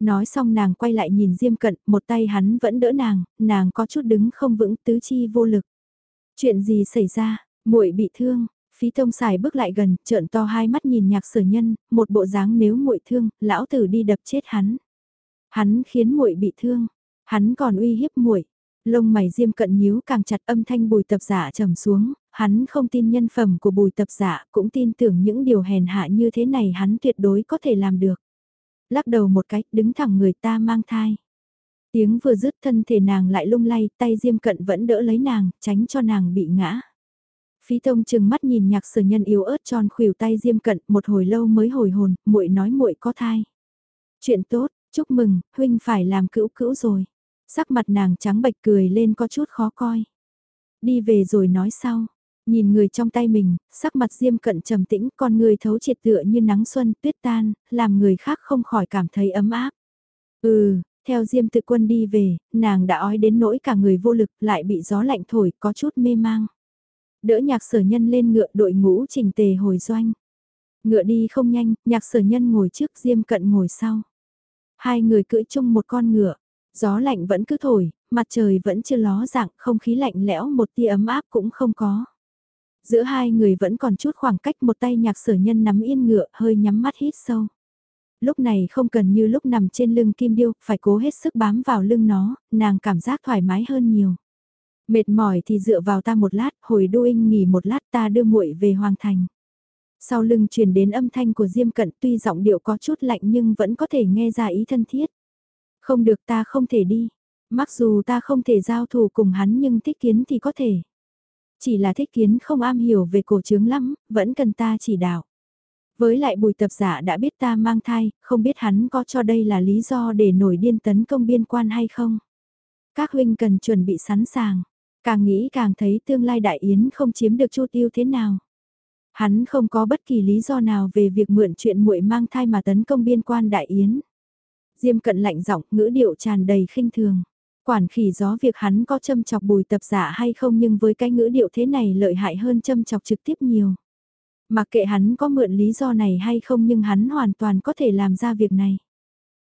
Nói xong nàng quay lại nhìn Diêm Cận, một tay hắn vẫn đỡ nàng, nàng có chút đứng không vững tứ chi vô lực. Chuyện gì xảy ra, muội bị thương, Phí Tông xài bước lại gần, trợn to hai mắt nhìn nhạc sở nhân, một bộ dáng nếu muội thương, lão tử đi đập chết hắn. Hắn khiến muội bị thương, hắn còn uy hiếp muội. Lông mày diêm cận nhíu càng chặt âm thanh bùi tập giả trầm xuống, hắn không tin nhân phẩm của bùi tập giả, cũng tin tưởng những điều hèn hạ như thế này hắn tuyệt đối có thể làm được. Lắc đầu một cách, đứng thẳng người ta mang thai. Tiếng vừa dứt thân thể nàng lại lung lay, tay diêm cận vẫn đỡ lấy nàng, tránh cho nàng bị ngã. Phí Tông chừng mắt nhìn nhạc sở nhân yếu ớt tròn khuỷu tay diêm cận một hồi lâu mới hồi hồn, muội nói muội có thai. Chuyện tốt, chúc mừng, huynh phải làm cữu cữu rồi. Sắc mặt nàng trắng bệch cười lên có chút khó coi. Đi về rồi nói sau. Nhìn người trong tay mình, sắc mặt diêm cận trầm tĩnh, con người thấu triệt tựa như nắng xuân tuyết tan, làm người khác không khỏi cảm thấy ấm áp. Ừ, Theo Diêm tự quân đi về, nàng đã ói đến nỗi cả người vô lực lại bị gió lạnh thổi có chút mê mang. Đỡ nhạc sở nhân lên ngựa đội ngũ trình tề hồi doanh. Ngựa đi không nhanh, nhạc sở nhân ngồi trước Diêm cận ngồi sau. Hai người cưỡi chung một con ngựa, gió lạnh vẫn cứ thổi, mặt trời vẫn chưa ló dạng, không khí lạnh lẽo một tia ấm áp cũng không có. Giữa hai người vẫn còn chút khoảng cách một tay nhạc sở nhân nắm yên ngựa hơi nhắm mắt hít sâu. Lúc này không cần như lúc nằm trên lưng kim điêu, phải cố hết sức bám vào lưng nó, nàng cảm giác thoải mái hơn nhiều. Mệt mỏi thì dựa vào ta một lát, hồi đô inh nghỉ một lát ta đưa muội về hoàng thành. Sau lưng truyền đến âm thanh của Diêm Cận tuy giọng điệu có chút lạnh nhưng vẫn có thể nghe ra ý thân thiết. Không được ta không thể đi. Mặc dù ta không thể giao thủ cùng hắn nhưng thích kiến thì có thể. Chỉ là thích kiến không am hiểu về cổ trướng lắm, vẫn cần ta chỉ đạo. Với lại bùi tập giả đã biết ta mang thai, không biết hắn có cho đây là lý do để nổi điên tấn công biên quan hay không. Các huynh cần chuẩn bị sẵn sàng. Càng nghĩ càng thấy tương lai đại yến không chiếm được chu tiêu thế nào. Hắn không có bất kỳ lý do nào về việc mượn chuyện muội mang thai mà tấn công biên quan đại yến. Diêm cận lạnh giọng, ngữ điệu tràn đầy khinh thường. Quản khỉ gió việc hắn có châm chọc bùi tập giả hay không nhưng với cái ngữ điệu thế này lợi hại hơn châm chọc trực tiếp nhiều. Mặc kệ hắn có mượn lý do này hay không nhưng hắn hoàn toàn có thể làm ra việc này.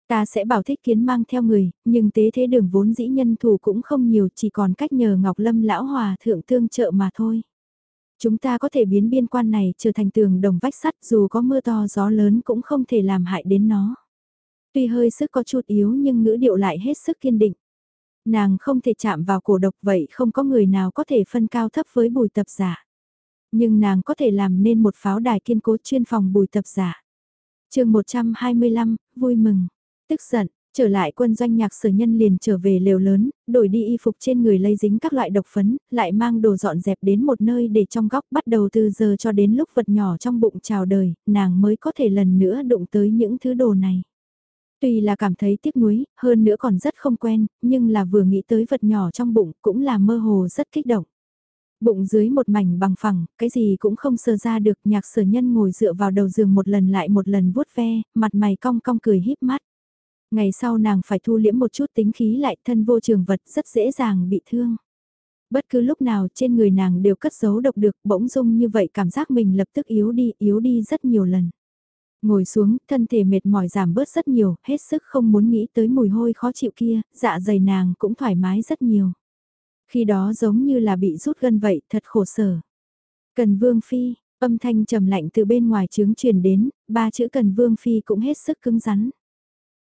Ta sẽ bảo thích kiến mang theo người, nhưng tế thế đường vốn dĩ nhân thủ cũng không nhiều chỉ còn cách nhờ Ngọc Lâm lão hòa thượng tương trợ mà thôi. Chúng ta có thể biến biên quan này trở thành tường đồng vách sắt dù có mưa to gió lớn cũng không thể làm hại đến nó. Tuy hơi sức có chút yếu nhưng ngữ điệu lại hết sức kiên định. Nàng không thể chạm vào cổ độc vậy không có người nào có thể phân cao thấp với bùi tập giả. Nhưng nàng có thể làm nên một pháo đài kiên cố chuyên phòng bùi tập giả. chương 125, vui mừng, tức giận, Trở lại quân doanh nhạc sở nhân liền trở về lều lớn, đổi đi y phục trên người lây dính các loại độc phấn, lại mang đồ dọn dẹp đến một nơi để trong góc bắt đầu từ giờ cho đến lúc vật nhỏ trong bụng chào đời, nàng mới có thể lần nữa đụng tới những thứ đồ này. Tuy là cảm thấy tiếc nuối, hơn nữa còn rất không quen, nhưng là vừa nghĩ tới vật nhỏ trong bụng cũng là mơ hồ rất kích động. Bụng dưới một mảnh bằng phẳng, cái gì cũng không sờ ra được nhạc sở nhân ngồi dựa vào đầu giường một lần lại một lần vuốt ve, mặt mày cong cong cười híp mắt. Ngày sau nàng phải thu liễm một chút tính khí lại thân vô trường vật rất dễ dàng bị thương. Bất cứ lúc nào trên người nàng đều cất giấu độc được bỗng dung như vậy cảm giác mình lập tức yếu đi, yếu đi rất nhiều lần. Ngồi xuống, thân thể mệt mỏi giảm bớt rất nhiều, hết sức không muốn nghĩ tới mùi hôi khó chịu kia, dạ dày nàng cũng thoải mái rất nhiều. Khi đó giống như là bị rút gân vậy, thật khổ sở. Cần Vương Phi, âm thanh trầm lạnh từ bên ngoài trướng truyền đến, ba chữ Cần Vương Phi cũng hết sức cứng rắn.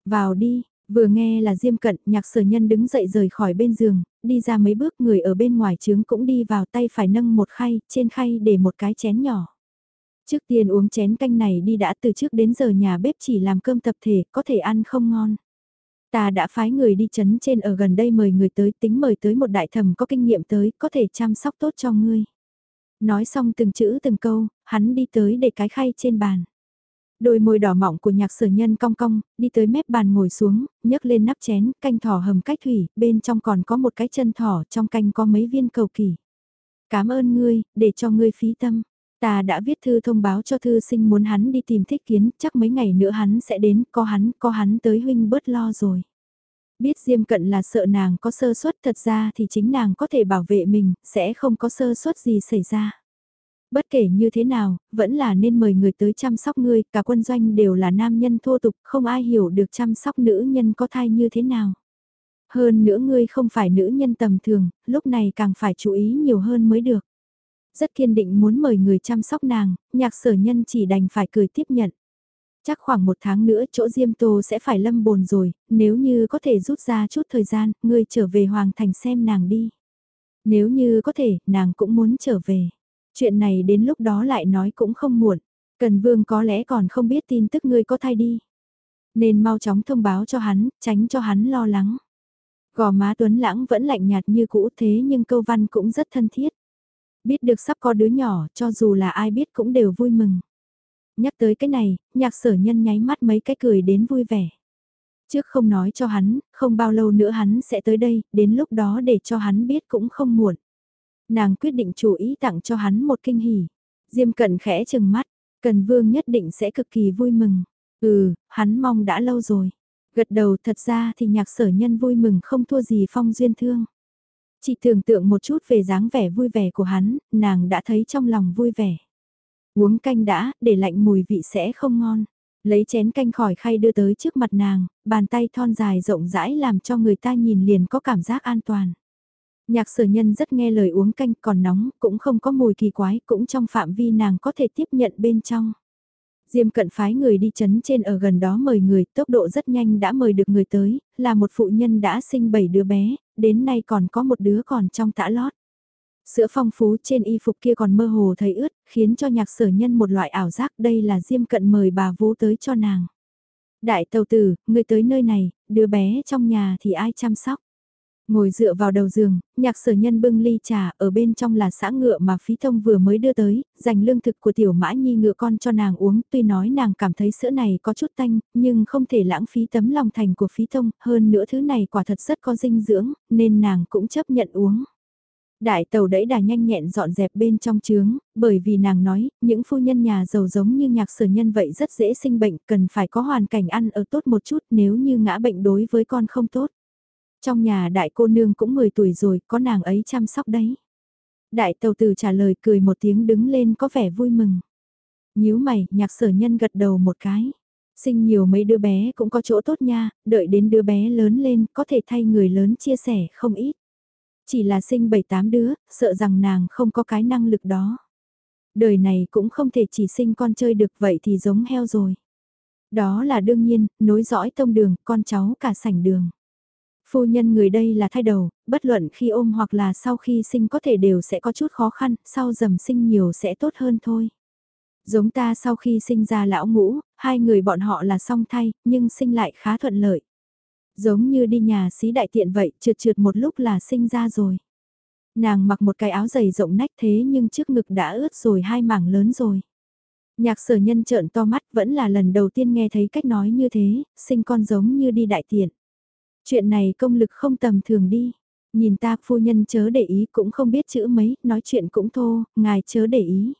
Vào đi, vừa nghe là Diêm Cận, nhạc sở nhân đứng dậy rời khỏi bên giường, đi ra mấy bước người ở bên ngoài trướng cũng đi vào tay phải nâng một khay, trên khay để một cái chén nhỏ. Trước tiên uống chén canh này đi đã từ trước đến giờ nhà bếp chỉ làm cơm tập thể, có thể ăn không ngon. Ta đã phái người đi chấn trên ở gần đây mời người tới tính mời tới một đại thẩm có kinh nghiệm tới, có thể chăm sóc tốt cho ngươi. Nói xong từng chữ từng câu, hắn đi tới để cái khay trên bàn. Đôi môi đỏ mọng của nhạc sở nhân cong cong, đi tới mép bàn ngồi xuống, nhấc lên nắp chén, canh thỏ hầm cách thủy, bên trong còn có một cái chân thỏ, trong canh có mấy viên cầu kỳ. Cảm ơn ngươi, để cho ngươi phí tâm. Ta đã viết thư thông báo cho thư sinh muốn hắn đi tìm thích kiến, chắc mấy ngày nữa hắn sẽ đến, có hắn, có hắn tới huynh bớt lo rồi. Biết Diêm Cận là sợ nàng có sơ suất thật ra thì chính nàng có thể bảo vệ mình, sẽ không có sơ suất gì xảy ra. Bất kể như thế nào, vẫn là nên mời người tới chăm sóc ngươi, cả quân doanh đều là nam nhân thô tục, không ai hiểu được chăm sóc nữ nhân có thai như thế nào. Hơn nữa ngươi không phải nữ nhân tầm thường, lúc này càng phải chú ý nhiều hơn mới được. Rất kiên định muốn mời người chăm sóc nàng, nhạc sở nhân chỉ đành phải cười tiếp nhận. Chắc khoảng một tháng nữa chỗ Diêm Tô sẽ phải lâm bồn rồi, nếu như có thể rút ra chút thời gian, ngươi trở về Hoàng Thành xem nàng đi. Nếu như có thể, nàng cũng muốn trở về. Chuyện này đến lúc đó lại nói cũng không muộn. Cần Vương có lẽ còn không biết tin tức ngươi có thai đi. Nên mau chóng thông báo cho hắn, tránh cho hắn lo lắng. Gò má Tuấn Lãng vẫn lạnh nhạt như cũ thế nhưng câu văn cũng rất thân thiết. Biết được sắp có đứa nhỏ, cho dù là ai biết cũng đều vui mừng. Nhắc tới cái này, nhạc sở nhân nháy mắt mấy cái cười đến vui vẻ. Trước không nói cho hắn, không bao lâu nữa hắn sẽ tới đây, đến lúc đó để cho hắn biết cũng không muộn. Nàng quyết định chủ ý tặng cho hắn một kinh hỉ. Diêm cận khẽ chừng mắt, cần vương nhất định sẽ cực kỳ vui mừng. Ừ, hắn mong đã lâu rồi. Gật đầu thật ra thì nhạc sở nhân vui mừng không thua gì phong duyên thương. Chỉ tưởng tượng một chút về dáng vẻ vui vẻ của hắn, nàng đã thấy trong lòng vui vẻ. Uống canh đã, để lạnh mùi vị sẽ không ngon. Lấy chén canh khỏi khay đưa tới trước mặt nàng, bàn tay thon dài rộng rãi làm cho người ta nhìn liền có cảm giác an toàn. Nhạc sở nhân rất nghe lời uống canh còn nóng, cũng không có mùi kỳ quái, cũng trong phạm vi nàng có thể tiếp nhận bên trong. Diêm cận phái người đi chấn trên ở gần đó mời người, tốc độ rất nhanh đã mời được người tới, là một phụ nhân đã sinh 7 đứa bé, đến nay còn có một đứa còn trong tã lót. Sữa phong phú trên y phục kia còn mơ hồ thấy ướt, khiến cho nhạc sở nhân một loại ảo giác đây là Diêm cận mời bà vú tới cho nàng. Đại tàu tử, người tới nơi này, đứa bé trong nhà thì ai chăm sóc? Ngồi dựa vào đầu giường, nhạc sở nhân bưng ly trà, ở bên trong là xã ngựa mà phí thông vừa mới đưa tới, dành lương thực của tiểu mã nhi ngựa con cho nàng uống, tuy nói nàng cảm thấy sữa này có chút tanh, nhưng không thể lãng phí tấm lòng thành của phí thông, hơn nữa thứ này quả thật rất có dinh dưỡng, nên nàng cũng chấp nhận uống. Đại tàu đẩy đà nhanh nhẹn dọn dẹp bên trong trướng, bởi vì nàng nói, những phu nhân nhà giàu giống như nhạc sở nhân vậy rất dễ sinh bệnh, cần phải có hoàn cảnh ăn ở tốt một chút nếu như ngã bệnh đối với con không tốt. Trong nhà đại cô nương cũng 10 tuổi rồi, có nàng ấy chăm sóc đấy. Đại tàu tử trả lời cười một tiếng đứng lên có vẻ vui mừng. nhíu mày, nhạc sở nhân gật đầu một cái. Sinh nhiều mấy đứa bé cũng có chỗ tốt nha, đợi đến đứa bé lớn lên có thể thay người lớn chia sẻ không ít. Chỉ là sinh 7-8 đứa, sợ rằng nàng không có cái năng lực đó. Đời này cũng không thể chỉ sinh con chơi được vậy thì giống heo rồi. Đó là đương nhiên, nối dõi tông đường, con cháu cả sảnh đường. Phu nhân người đây là thay đầu, bất luận khi ôm hoặc là sau khi sinh có thể đều sẽ có chút khó khăn, sau dầm sinh nhiều sẽ tốt hơn thôi. Giống ta sau khi sinh ra lão ngũ, hai người bọn họ là song thay, nhưng sinh lại khá thuận lợi. Giống như đi nhà xí đại tiện vậy, trượt trượt một lúc là sinh ra rồi. Nàng mặc một cái áo dày rộng nách thế nhưng trước ngực đã ướt rồi hai mảng lớn rồi. Nhạc sở nhân trợn to mắt vẫn là lần đầu tiên nghe thấy cách nói như thế, sinh con giống như đi đại tiện. Chuyện này công lực không tầm thường đi. Nhìn ta phu nhân chớ để ý cũng không biết chữ mấy, nói chuyện cũng thô, ngài chớ để ý.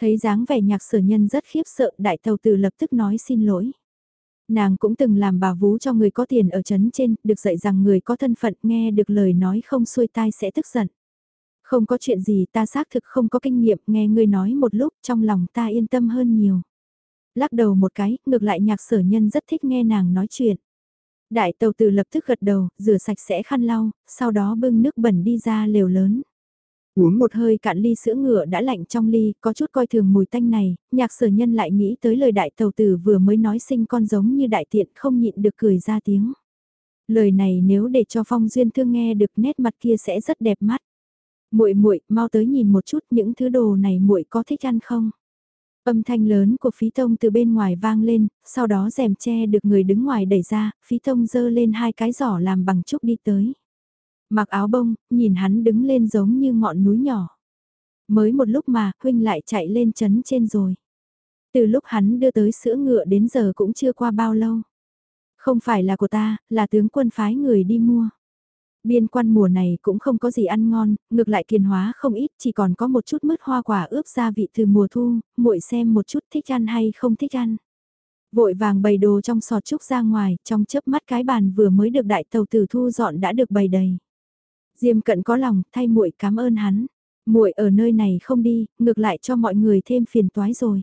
Thấy dáng vẻ nhạc sở nhân rất khiếp sợ, đại tàu tử lập tức nói xin lỗi. Nàng cũng từng làm bà vú cho người có tiền ở trấn trên, được dạy rằng người có thân phận nghe được lời nói không xuôi tai sẽ tức giận. Không có chuyện gì ta xác thực không có kinh nghiệm, nghe người nói một lúc trong lòng ta yên tâm hơn nhiều. Lắc đầu một cái, ngược lại nhạc sở nhân rất thích nghe nàng nói chuyện. Đại tàu tử lập tức gật đầu, rửa sạch sẽ khăn lau, sau đó bưng nước bẩn đi ra lều lớn. Uống một hơi cạn ly sữa ngựa đã lạnh trong ly, có chút coi thường mùi tanh này, nhạc sở nhân lại nghĩ tới lời đại tàu tử vừa mới nói sinh con giống như đại tiện không nhịn được cười ra tiếng. Lời này nếu để cho phong duyên thương nghe được nét mặt kia sẽ rất đẹp mắt. muội muội mau tới nhìn một chút những thứ đồ này muội có thích ăn không? Âm thanh lớn của phí tông từ bên ngoài vang lên, sau đó rèm che được người đứng ngoài đẩy ra, phí tông dơ lên hai cái giỏ làm bằng trúc đi tới. Mặc áo bông, nhìn hắn đứng lên giống như ngọn núi nhỏ. Mới một lúc mà, huynh lại chạy lên chấn trên rồi. Từ lúc hắn đưa tới sữa ngựa đến giờ cũng chưa qua bao lâu. Không phải là của ta, là tướng quân phái người đi mua. Biên quan mùa này cũng không có gì ăn ngon, ngược lại kiền hóa không ít, chỉ còn có một chút mứt hoa quả ướp gia vị từ mùa thu, muội xem một chút thích ăn hay không thích ăn. Vội vàng bày đồ trong sọt trúc ra ngoài, trong chớp mắt cái bàn vừa mới được đại tàu tử thu dọn đã được bày đầy. Diêm cận có lòng, thay muội cảm ơn hắn. muội ở nơi này không đi, ngược lại cho mọi người thêm phiền toái rồi.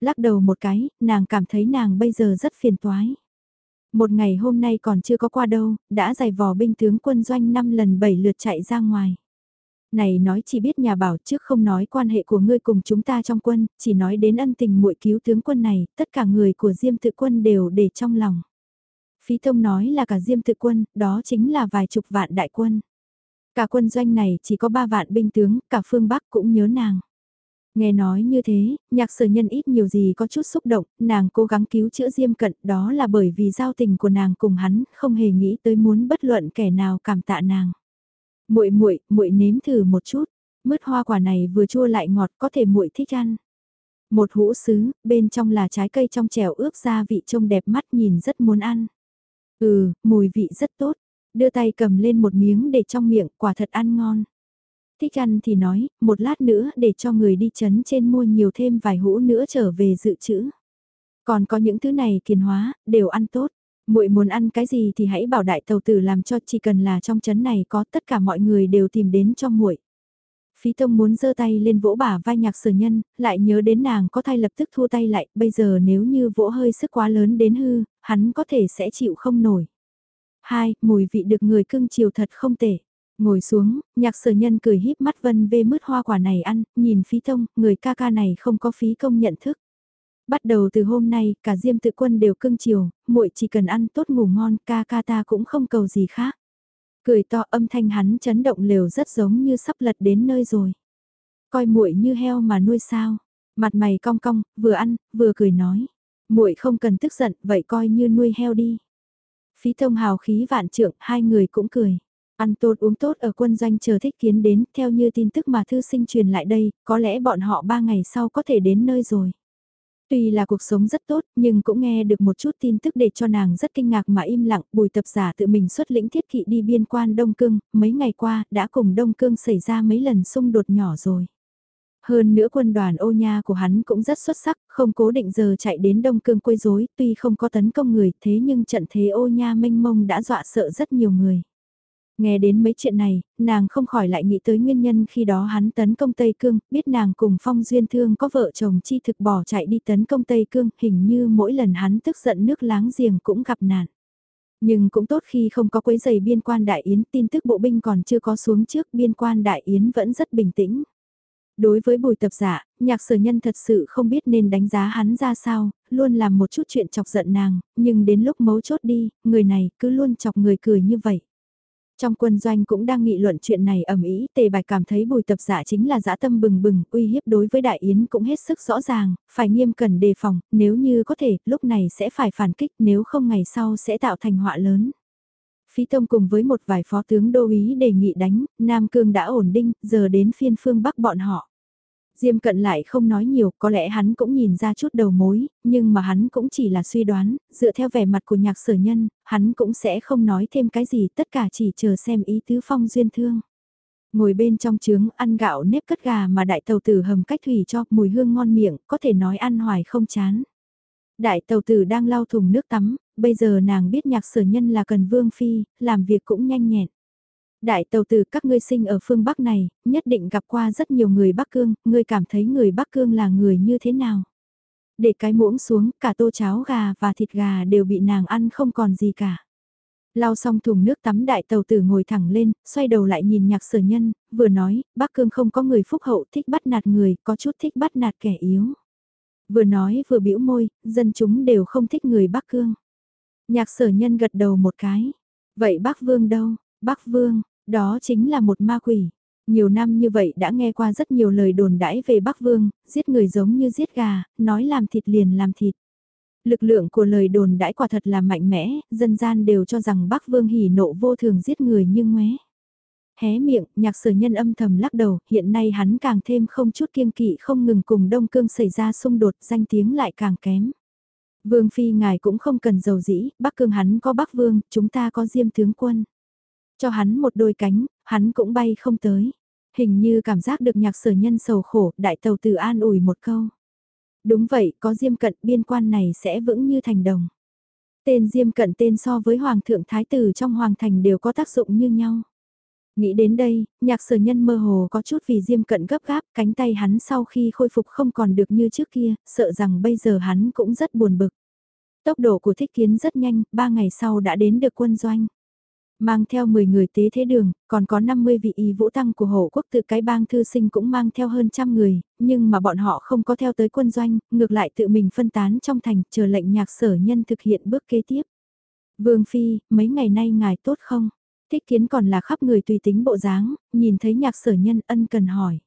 Lắc đầu một cái, nàng cảm thấy nàng bây giờ rất phiền toái. Một ngày hôm nay còn chưa có qua đâu, đã giày vò binh tướng quân doanh 5 lần 7 lượt chạy ra ngoài. Này nói chỉ biết nhà bảo trước không nói quan hệ của ngươi cùng chúng ta trong quân, chỉ nói đến ân tình muội cứu tướng quân này, tất cả người của Diêm tự quân đều để trong lòng. Phí thông nói là cả Diêm tự quân, đó chính là vài chục vạn đại quân. Cả quân doanh này chỉ có ba vạn binh tướng, cả phương Bắc cũng nhớ nàng. Nghe nói như thế, nhạc sở nhân ít nhiều gì có chút xúc động, nàng cố gắng cứu chữa Diêm Cận, đó là bởi vì giao tình của nàng cùng hắn, không hề nghĩ tới muốn bất luận kẻ nào cảm tạ nàng. Muội muội, muội nếm thử một chút, mứt hoa quả này vừa chua lại ngọt, có thể muội thích ăn. Một hũ sứ, bên trong là trái cây trong trẻo ướp gia vị trông đẹp mắt nhìn rất muốn ăn. Ừ, mùi vị rất tốt, đưa tay cầm lên một miếng để trong miệng, quả thật ăn ngon. Thích ăn thì nói, một lát nữa để cho người đi chấn trên mua nhiều thêm vài hũ nữa trở về dự trữ. Còn có những thứ này kiền hóa, đều ăn tốt. muội muốn ăn cái gì thì hãy bảo đại tàu tử làm cho chỉ cần là trong chấn này có tất cả mọi người đều tìm đến cho muội. Phí Tông muốn giơ tay lên vỗ bả vai nhạc sở nhân, lại nhớ đến nàng có thai lập tức thua tay lại, bây giờ nếu như vỗ hơi sức quá lớn đến hư, hắn có thể sẽ chịu không nổi. Hai, mùi vị được người cưng chiều thật không tệ. Ngồi xuống, nhạc sở nhân cười híp mắt vân vê mứt hoa quả này ăn, nhìn phí thông, người ca ca này không có phí công nhận thức. Bắt đầu từ hôm nay, cả diêm tự quân đều cưng chiều, muội chỉ cần ăn tốt ngủ ngon, ca ca ta cũng không cầu gì khác. Cười to âm thanh hắn chấn động lều rất giống như sắp lật đến nơi rồi. Coi muội như heo mà nuôi sao. Mặt mày cong cong, vừa ăn, vừa cười nói. muội không cần tức giận, vậy coi như nuôi heo đi. Phí thông hào khí vạn trượng, hai người cũng cười. Ăn tốt uống tốt ở quân doanh chờ thích kiến đến, theo như tin tức mà thư sinh truyền lại đây, có lẽ bọn họ ba ngày sau có thể đến nơi rồi. Tuy là cuộc sống rất tốt, nhưng cũng nghe được một chút tin tức để cho nàng rất kinh ngạc mà im lặng, bùi tập giả tự mình xuất lĩnh thiết kỵ đi biên quan Đông Cương, mấy ngày qua, đã cùng Đông Cương xảy ra mấy lần xung đột nhỏ rồi. Hơn nữa quân đoàn ô nha của hắn cũng rất xuất sắc, không cố định giờ chạy đến Đông Cương quấy rối, tuy không có tấn công người, thế nhưng trận thế ô nha mênh mông đã dọa sợ rất nhiều người. Nghe đến mấy chuyện này, nàng không khỏi lại nghĩ tới nguyên nhân khi đó hắn tấn công Tây Cương, biết nàng cùng Phong Duyên Thương có vợ chồng chi thực bỏ chạy đi tấn công Tây Cương, hình như mỗi lần hắn tức giận nước láng giềng cũng gặp nạn. Nhưng cũng tốt khi không có quấy giày biên quan đại yến, tin tức bộ binh còn chưa có xuống trước, biên quan đại yến vẫn rất bình tĩnh. Đối với bùi tập giả, nhạc sở nhân thật sự không biết nên đánh giá hắn ra sao, luôn làm một chút chuyện chọc giận nàng, nhưng đến lúc mấu chốt đi, người này cứ luôn chọc người cười như vậy. Trong quân doanh cũng đang nghị luận chuyện này ầm ĩ tề bạch cảm thấy bùi tập giả chính là dã tâm bừng bừng, uy hiếp đối với đại yến cũng hết sức rõ ràng, phải nghiêm cẩn đề phòng, nếu như có thể, lúc này sẽ phải phản kích, nếu không ngày sau sẽ tạo thành họa lớn. Phí Tông cùng với một vài phó tướng đô ý đề nghị đánh, Nam Cương đã ổn định, giờ đến phiên phương Bắc bọn họ. Diêm cận lại không nói nhiều, có lẽ hắn cũng nhìn ra chút đầu mối, nhưng mà hắn cũng chỉ là suy đoán, dựa theo vẻ mặt của nhạc sở nhân, hắn cũng sẽ không nói thêm cái gì, tất cả chỉ chờ xem ý tứ phong duyên thương. Ngồi bên trong trướng ăn gạo nếp cất gà mà đại tàu tử hầm cách thủy cho mùi hương ngon miệng, có thể nói ăn hoài không chán. Đại tàu tử đang lau thùng nước tắm, bây giờ nàng biết nhạc sở nhân là cần vương phi, làm việc cũng nhanh nhẹn. Đại tàu từ các ngươi sinh ở phương Bắc này, nhất định gặp qua rất nhiều người Bắc Cương, ngươi cảm thấy người Bắc Cương là người như thế nào? Để cái muỗng xuống, cả tô cháo gà và thịt gà đều bị nàng ăn không còn gì cả. Lau xong thùng nước tắm đại tàu tử ngồi thẳng lên, xoay đầu lại nhìn nhạc sở nhân, vừa nói, Bắc Cương không có người phúc hậu thích bắt nạt người, có chút thích bắt nạt kẻ yếu. Vừa nói vừa bĩu môi, dân chúng đều không thích người Bắc Cương. Nhạc sở nhân gật đầu một cái. Vậy Bắc Vương đâu? Bắc Vương, đó chính là một ma quỷ. Nhiều năm như vậy đã nghe qua rất nhiều lời đồn đãi về Bắc Vương, giết người giống như giết gà, nói làm thịt liền làm thịt. Lực lượng của lời đồn đãi quả thật là mạnh mẽ, dân gian đều cho rằng Bắc Vương hỉ nộ vô thường giết người như ngoé. Hé miệng, nhạc sở nhân âm thầm lắc đầu, hiện nay hắn càng thêm không chút kiêng kỵ không ngừng cùng Đông Cương xảy ra xung đột, danh tiếng lại càng kém. Vương Phi ngài cũng không cần giàu dĩ, Bắc Cương hắn có Bắc Vương, chúng ta có Diêm tướng quân. Cho hắn một đôi cánh, hắn cũng bay không tới. Hình như cảm giác được nhạc sở nhân sầu khổ, đại tàu tử an ủi một câu. Đúng vậy, có diêm cận biên quan này sẽ vững như thành đồng. Tên diêm cận tên so với hoàng thượng thái tử trong hoàng thành đều có tác dụng như nhau. Nghĩ đến đây, nhạc sở nhân mơ hồ có chút vì diêm cận gấp gáp, cánh tay hắn sau khi khôi phục không còn được như trước kia, sợ rằng bây giờ hắn cũng rất buồn bực. Tốc độ của thích kiến rất nhanh, ba ngày sau đã đến được quân doanh. Mang theo 10 người tế thế đường, còn có 50 vị y vũ tăng của hộ quốc tự cái bang thư sinh cũng mang theo hơn trăm người, nhưng mà bọn họ không có theo tới quân doanh, ngược lại tự mình phân tán trong thành, chờ lệnh nhạc sở nhân thực hiện bước kế tiếp. Vương Phi, mấy ngày nay ngài tốt không? Thích kiến còn là khắp người tùy tính bộ dáng, nhìn thấy nhạc sở nhân ân cần hỏi.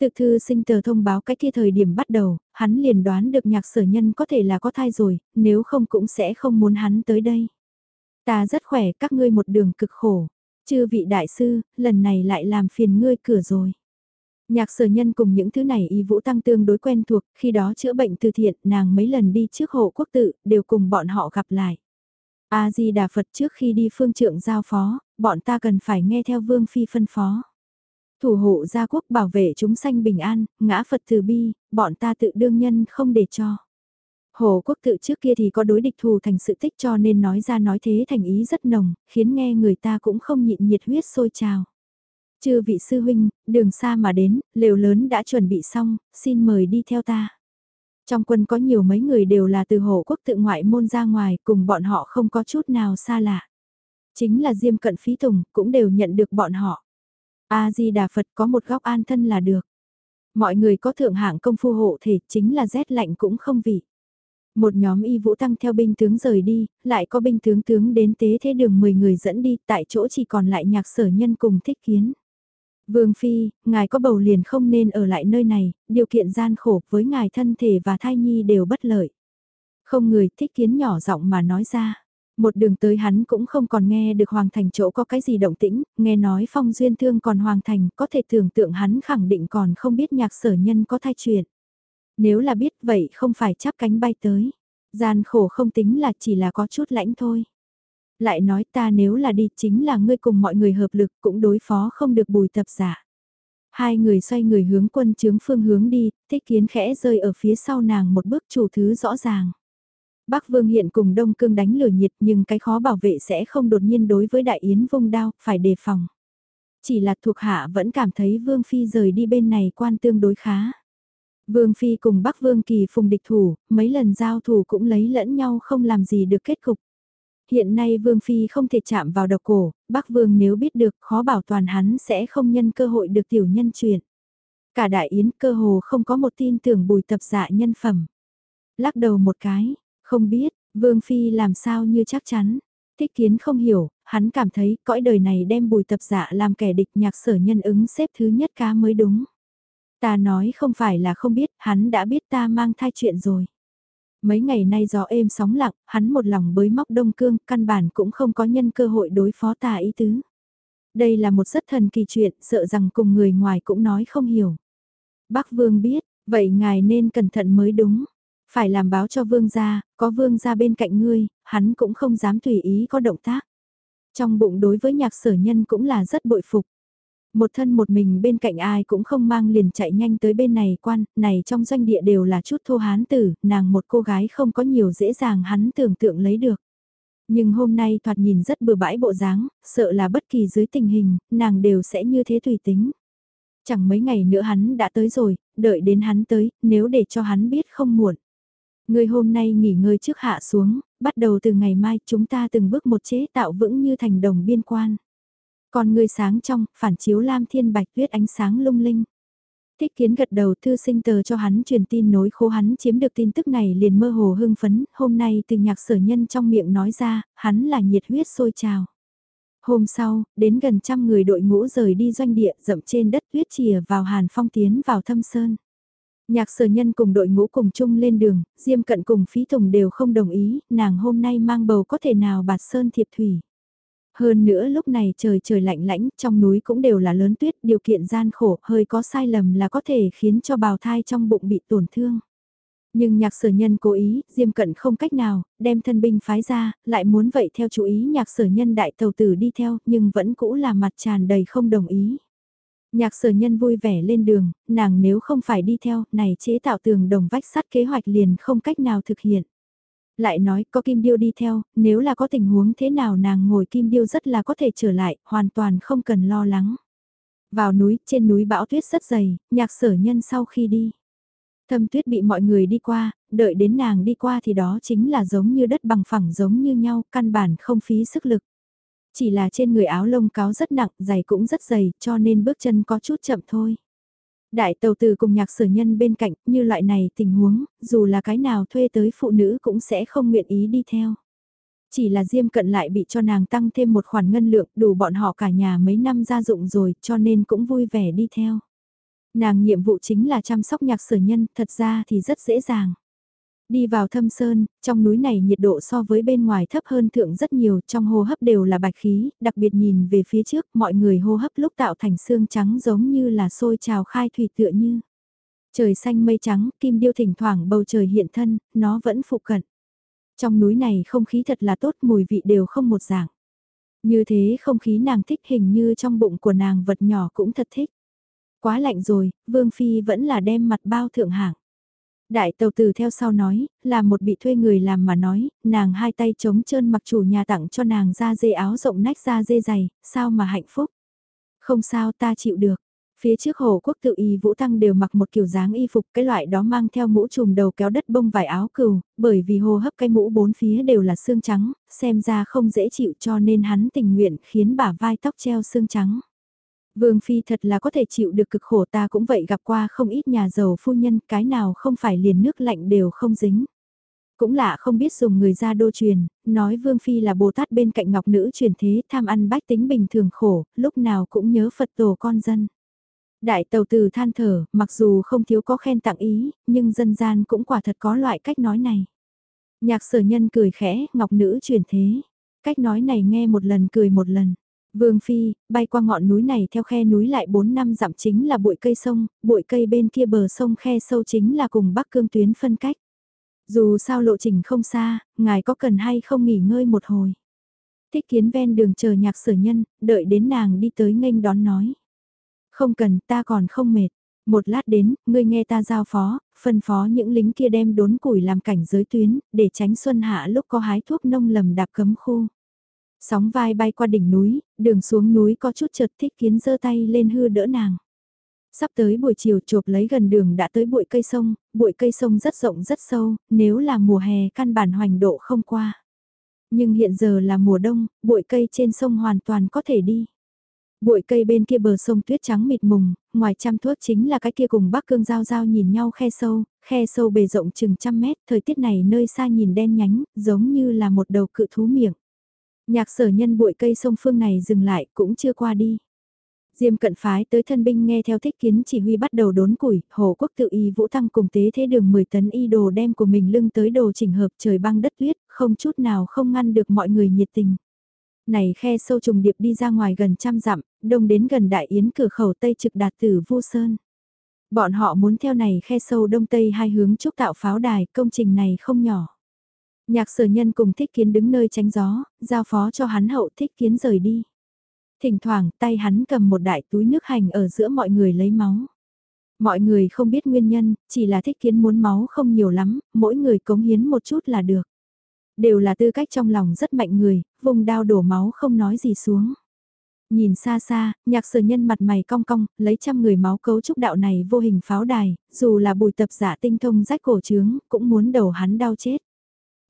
Tự thư sinh tờ thông báo cái kia thời điểm bắt đầu, hắn liền đoán được nhạc sở nhân có thể là có thai rồi, nếu không cũng sẽ không muốn hắn tới đây. Ta rất khỏe, các ngươi một đường cực khổ. Chư vị đại sư, lần này lại làm phiền ngươi cửa rồi. Nhạc sở nhân cùng những thứ này y vũ tăng tương đối quen thuộc, khi đó chữa bệnh từ thiện, nàng mấy lần đi trước hộ quốc tự, đều cùng bọn họ gặp lại. A-di-đà Phật trước khi đi phương trượng giao phó, bọn ta cần phải nghe theo vương phi phân phó. Thủ hộ gia quốc bảo vệ chúng sanh bình an, ngã Phật từ bi, bọn ta tự đương nhân không để cho. Hồ Quốc tự trước kia thì có đối địch thù thành sự tích cho nên nói ra nói thế thành ý rất nồng, khiến nghe người ta cũng không nhịn nhiệt huyết sôi trào. Chư vị sư huynh, đường xa mà đến, lều lớn đã chuẩn bị xong, xin mời đi theo ta. Trong quân có nhiều mấy người đều là từ hộ quốc tự ngoại môn ra ngoài, cùng bọn họ không có chút nào xa lạ. Chính là Diêm Cận Phí Tùng, cũng đều nhận được bọn họ. A-di-đà Phật có một góc an thân là được. Mọi người có thượng hạng công phu hộ thể, chính là rét lạnh cũng không vị. Một nhóm y vũ tăng theo binh tướng rời đi, lại có binh tướng tướng đến tế thế đường 10 người dẫn đi, tại chỗ chỉ còn lại nhạc sở nhân cùng thích kiến. Vương Phi, ngài có bầu liền không nên ở lại nơi này, điều kiện gian khổ với ngài thân thể và thai nhi đều bất lợi. Không người thích kiến nhỏ giọng mà nói ra. Một đường tới hắn cũng không còn nghe được Hoàng Thành chỗ có cái gì động tĩnh, nghe nói phong duyên thương còn Hoàng Thành có thể tưởng tượng hắn khẳng định còn không biết nhạc sở nhân có thai chuyện. Nếu là biết vậy không phải chắp cánh bay tới. Gian khổ không tính là chỉ là có chút lãnh thôi lại nói ta nếu là đi chính là ngươi cùng mọi người hợp lực cũng đối phó không được bùi tập giả. Hai người xoay người hướng quân chướng phương hướng đi, thích kiến khẽ rơi ở phía sau nàng một bước chủ thứ rõ ràng. Bắc Vương hiện cùng Đông Cương đánh lửa nhiệt nhưng cái khó bảo vệ sẽ không đột nhiên đối với Đại Yến vung đao, phải đề phòng. Chỉ là thuộc hạ vẫn cảm thấy Vương Phi rời đi bên này quan tương đối khá. Vương Phi cùng Bắc Vương Kỳ phùng địch thủ, mấy lần giao thủ cũng lấy lẫn nhau không làm gì được kết cục. Hiện nay Vương Phi không thể chạm vào độc cổ, Bắc Vương nếu biết được khó bảo toàn hắn sẽ không nhân cơ hội được tiểu nhân truyền. Cả đại yến cơ hồ không có một tin tưởng bùi tập dạ nhân phẩm. Lắc đầu một cái, không biết, Vương Phi làm sao như chắc chắn. Thích kiến không hiểu, hắn cảm thấy cõi đời này đem bùi tập dạ làm kẻ địch nhạc sở nhân ứng xếp thứ nhất cá mới đúng. Ta nói không phải là không biết, hắn đã biết ta mang thai chuyện rồi. Mấy ngày nay gió êm sóng lặng, hắn một lòng bới móc đông cương, căn bản cũng không có nhân cơ hội đối phó ta ý tứ. Đây là một rất thần kỳ chuyện, sợ rằng cùng người ngoài cũng nói không hiểu. Bác Vương biết, vậy ngài nên cẩn thận mới đúng. Phải làm báo cho Vương gia, có Vương gia bên cạnh ngươi, hắn cũng không dám tùy ý có động tác. Trong bụng đối với nhạc sở nhân cũng là rất bội phục. Một thân một mình bên cạnh ai cũng không mang liền chạy nhanh tới bên này quan, này trong doanh địa đều là chút thô hán tử, nàng một cô gái không có nhiều dễ dàng hắn tưởng tượng lấy được. Nhưng hôm nay thoạt nhìn rất bừa bãi bộ dáng, sợ là bất kỳ dưới tình hình, nàng đều sẽ như thế tùy tính. Chẳng mấy ngày nữa hắn đã tới rồi, đợi đến hắn tới, nếu để cho hắn biết không muộn. Người hôm nay nghỉ ngơi trước hạ xuống, bắt đầu từ ngày mai chúng ta từng bước một chế tạo vững như thành đồng biên quan. Con người sáng trong, phản chiếu lam thiên bạch tuyết ánh sáng lung linh. Thích kiến gật đầu thư sinh tờ cho hắn truyền tin nối khô hắn chiếm được tin tức này liền mơ hồ hưng phấn, hôm nay từ nhạc sở nhân trong miệng nói ra, hắn là nhiệt huyết sôi trào. Hôm sau, đến gần trăm người đội ngũ rời đi doanh địa rậm trên đất tuyết chìa vào hàn phong tiến vào thâm sơn. Nhạc sở nhân cùng đội ngũ cùng chung lên đường, Diêm cận cùng phí tùng đều không đồng ý, nàng hôm nay mang bầu có thể nào bạt sơn thiệp thủy. Hơn nữa lúc này trời trời lạnh lãnh, trong núi cũng đều là lớn tuyết, điều kiện gian khổ, hơi có sai lầm là có thể khiến cho bào thai trong bụng bị tổn thương. Nhưng nhạc sở nhân cố ý, Diêm Cận không cách nào, đem thân binh phái ra, lại muốn vậy theo chú ý nhạc sở nhân đại tàu tử đi theo, nhưng vẫn cũ là mặt tràn đầy không đồng ý. Nhạc sở nhân vui vẻ lên đường, nàng nếu không phải đi theo, này chế tạo tường đồng vách sắt kế hoạch liền không cách nào thực hiện lại nói có Kim Điêu đi theo, nếu là có tình huống thế nào nàng ngồi Kim Điêu rất là có thể trở lại, hoàn toàn không cần lo lắng. Vào núi, trên núi bão tuyết rất dày, nhạc sở nhân sau khi đi. Thâm tuyết bị mọi người đi qua, đợi đến nàng đi qua thì đó chính là giống như đất bằng phẳng giống như nhau, căn bản không phí sức lực. Chỉ là trên người áo lông cáo rất nặng, giày cũng rất dày, cho nên bước chân có chút chậm thôi. Đại tàu từ cùng nhạc sở nhân bên cạnh, như loại này tình huống, dù là cái nào thuê tới phụ nữ cũng sẽ không nguyện ý đi theo. Chỉ là Diêm Cận lại bị cho nàng tăng thêm một khoản ngân lượng đủ bọn họ cả nhà mấy năm gia dụng rồi cho nên cũng vui vẻ đi theo. Nàng nhiệm vụ chính là chăm sóc nhạc sở nhân, thật ra thì rất dễ dàng. Đi vào thâm sơn, trong núi này nhiệt độ so với bên ngoài thấp hơn thượng rất nhiều, trong hô hấp đều là bạch khí, đặc biệt nhìn về phía trước, mọi người hô hấp lúc tạo thành xương trắng giống như là sôi trào khai thủy tựa như. Trời xanh mây trắng, kim điêu thỉnh thoảng bầu trời hiện thân, nó vẫn phụ cận. Trong núi này không khí thật là tốt, mùi vị đều không một dạng. Như thế không khí nàng thích hình như trong bụng của nàng vật nhỏ cũng thật thích. Quá lạnh rồi, Vương Phi vẫn là đem mặt bao thượng hạng. Đại tàu tử theo sau nói, là một bị thuê người làm mà nói, nàng hai tay chống trơn mặc chủ nhà tặng cho nàng ra dê áo rộng nách ra dê dày, sao mà hạnh phúc. Không sao ta chịu được. Phía trước hồ quốc tự y vũ tăng đều mặc một kiểu dáng y phục cái loại đó mang theo mũ trùm đầu kéo đất bông vải áo cừu, bởi vì hô hấp cái mũ bốn phía đều là xương trắng, xem ra không dễ chịu cho nên hắn tình nguyện khiến bả vai tóc treo xương trắng. Vương Phi thật là có thể chịu được cực khổ ta cũng vậy gặp qua không ít nhà giàu phu nhân, cái nào không phải liền nước lạnh đều không dính. Cũng lạ không biết dùng người ra đô truyền, nói Vương Phi là Bồ Tát bên cạnh ngọc nữ truyền thế tham ăn bách tính bình thường khổ, lúc nào cũng nhớ Phật tổ con dân. Đại tàu từ than thở, mặc dù không thiếu có khen tặng ý, nhưng dân gian cũng quả thật có loại cách nói này. Nhạc sở nhân cười khẽ, ngọc nữ truyền thế. Cách nói này nghe một lần cười một lần. Vương Phi, bay qua ngọn núi này theo khe núi lại 4 năm dặm chính là bụi cây sông, bụi cây bên kia bờ sông khe sâu chính là cùng Bắc Cương tuyến phân cách. Dù sao lộ trình không xa, ngài có cần hay không nghỉ ngơi một hồi. Thích kiến ven đường chờ nhạc sở nhân, đợi đến nàng đi tới nghênh đón nói. Không cần, ta còn không mệt. Một lát đến, ngươi nghe ta giao phó, phân phó những lính kia đem đốn củi làm cảnh giới tuyến, để tránh xuân hạ lúc có hái thuốc nông lầm đạp cấm khu. Sóng vai bay qua đỉnh núi, đường xuống núi có chút chợt thích kiến giơ tay lên hư đỡ nàng. Sắp tới buổi chiều chộp lấy gần đường đã tới bụi cây sông, bụi cây sông rất rộng rất sâu, nếu là mùa hè căn bản hoành độ không qua. Nhưng hiện giờ là mùa đông, bụi cây trên sông hoàn toàn có thể đi. Bụi cây bên kia bờ sông tuyết trắng mịt mùng, ngoài trăm thuốc chính là cái kia cùng bắc cương giao giao nhìn nhau khe sâu, khe sâu bề rộng chừng trăm mét, thời tiết này nơi xa nhìn đen nhánh, giống như là một đầu cự thú miệng. Nhạc sở nhân bụi cây sông phương này dừng lại cũng chưa qua đi. Diêm cận phái tới thân binh nghe theo thích kiến chỉ huy bắt đầu đốn củi, hồ quốc tự y vũ thăng cùng tế thế đường 10 tấn y đồ đem của mình lưng tới đồ chỉnh hợp trời băng đất tuyết, không chút nào không ngăn được mọi người nhiệt tình. Này khe sâu trùng điệp đi ra ngoài gần trăm dặm, đông đến gần đại yến cửa khẩu tây trực đạt tử vu sơn. Bọn họ muốn theo này khe sâu đông tây hai hướng trúc tạo pháo đài, công trình này không nhỏ. Nhạc sở nhân cùng thích kiến đứng nơi tránh gió, giao phó cho hắn hậu thích kiến rời đi. Thỉnh thoảng tay hắn cầm một đại túi nước hành ở giữa mọi người lấy máu. Mọi người không biết nguyên nhân, chỉ là thích kiến muốn máu không nhiều lắm, mỗi người cống hiến một chút là được. Đều là tư cách trong lòng rất mạnh người, vùng đao đổ máu không nói gì xuống. Nhìn xa xa, nhạc sở nhân mặt mày cong cong, lấy trăm người máu cấu trúc đạo này vô hình pháo đài, dù là bùi tập giả tinh thông rách cổ trướng, cũng muốn đầu hắn đau chết.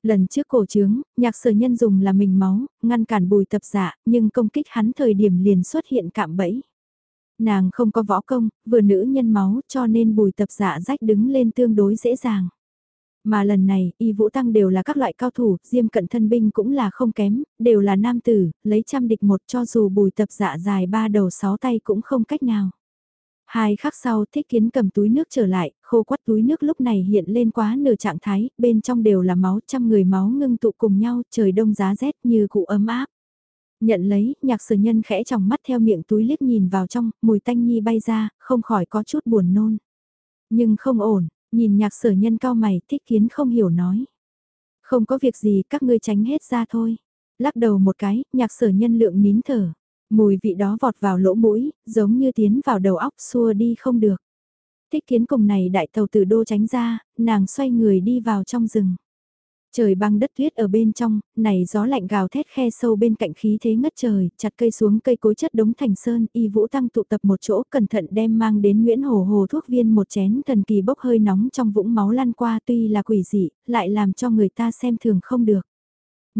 Lần trước cổ trướng, nhạc sở nhân dùng là mình máu, ngăn cản bùi tập giả, nhưng công kích hắn thời điểm liền xuất hiện cạm bẫy. Nàng không có võ công, vừa nữ nhân máu cho nên bùi tập giả rách đứng lên tương đối dễ dàng. Mà lần này, y vũ tăng đều là các loại cao thủ, diêm cận thân binh cũng là không kém, đều là nam tử, lấy trăm địch một cho dù bùi tập dạ dài ba đầu sáu tay cũng không cách nào. Hai khắc sau thích kiến cầm túi nước trở lại, khô quắt túi nước lúc này hiện lên quá nửa trạng thái, bên trong đều là máu trăm người máu ngưng tụ cùng nhau, trời đông giá rét như cụ ấm áp. Nhận lấy, nhạc sở nhân khẽ trong mắt theo miệng túi liếc nhìn vào trong, mùi tanh nhi bay ra, không khỏi có chút buồn nôn. Nhưng không ổn, nhìn nhạc sở nhân cao mày, thích kiến không hiểu nói. Không có việc gì, các ngươi tránh hết ra thôi. Lắc đầu một cái, nhạc sở nhân lượng nín thở. Mùi vị đó vọt vào lỗ mũi, giống như tiến vào đầu óc xua đi không được. Thích kiến cùng này đại tàu từ đô tránh ra, nàng xoay người đi vào trong rừng. Trời băng đất tuyết ở bên trong, này gió lạnh gào thét khe sâu bên cạnh khí thế ngất trời, chặt cây xuống cây cối chất đống thành sơn, y vũ tăng tụ tập một chỗ cẩn thận đem mang đến Nguyễn Hồ Hồ thuốc viên một chén thần kỳ bốc hơi nóng trong vũng máu lan qua tuy là quỷ dị, lại làm cho người ta xem thường không được.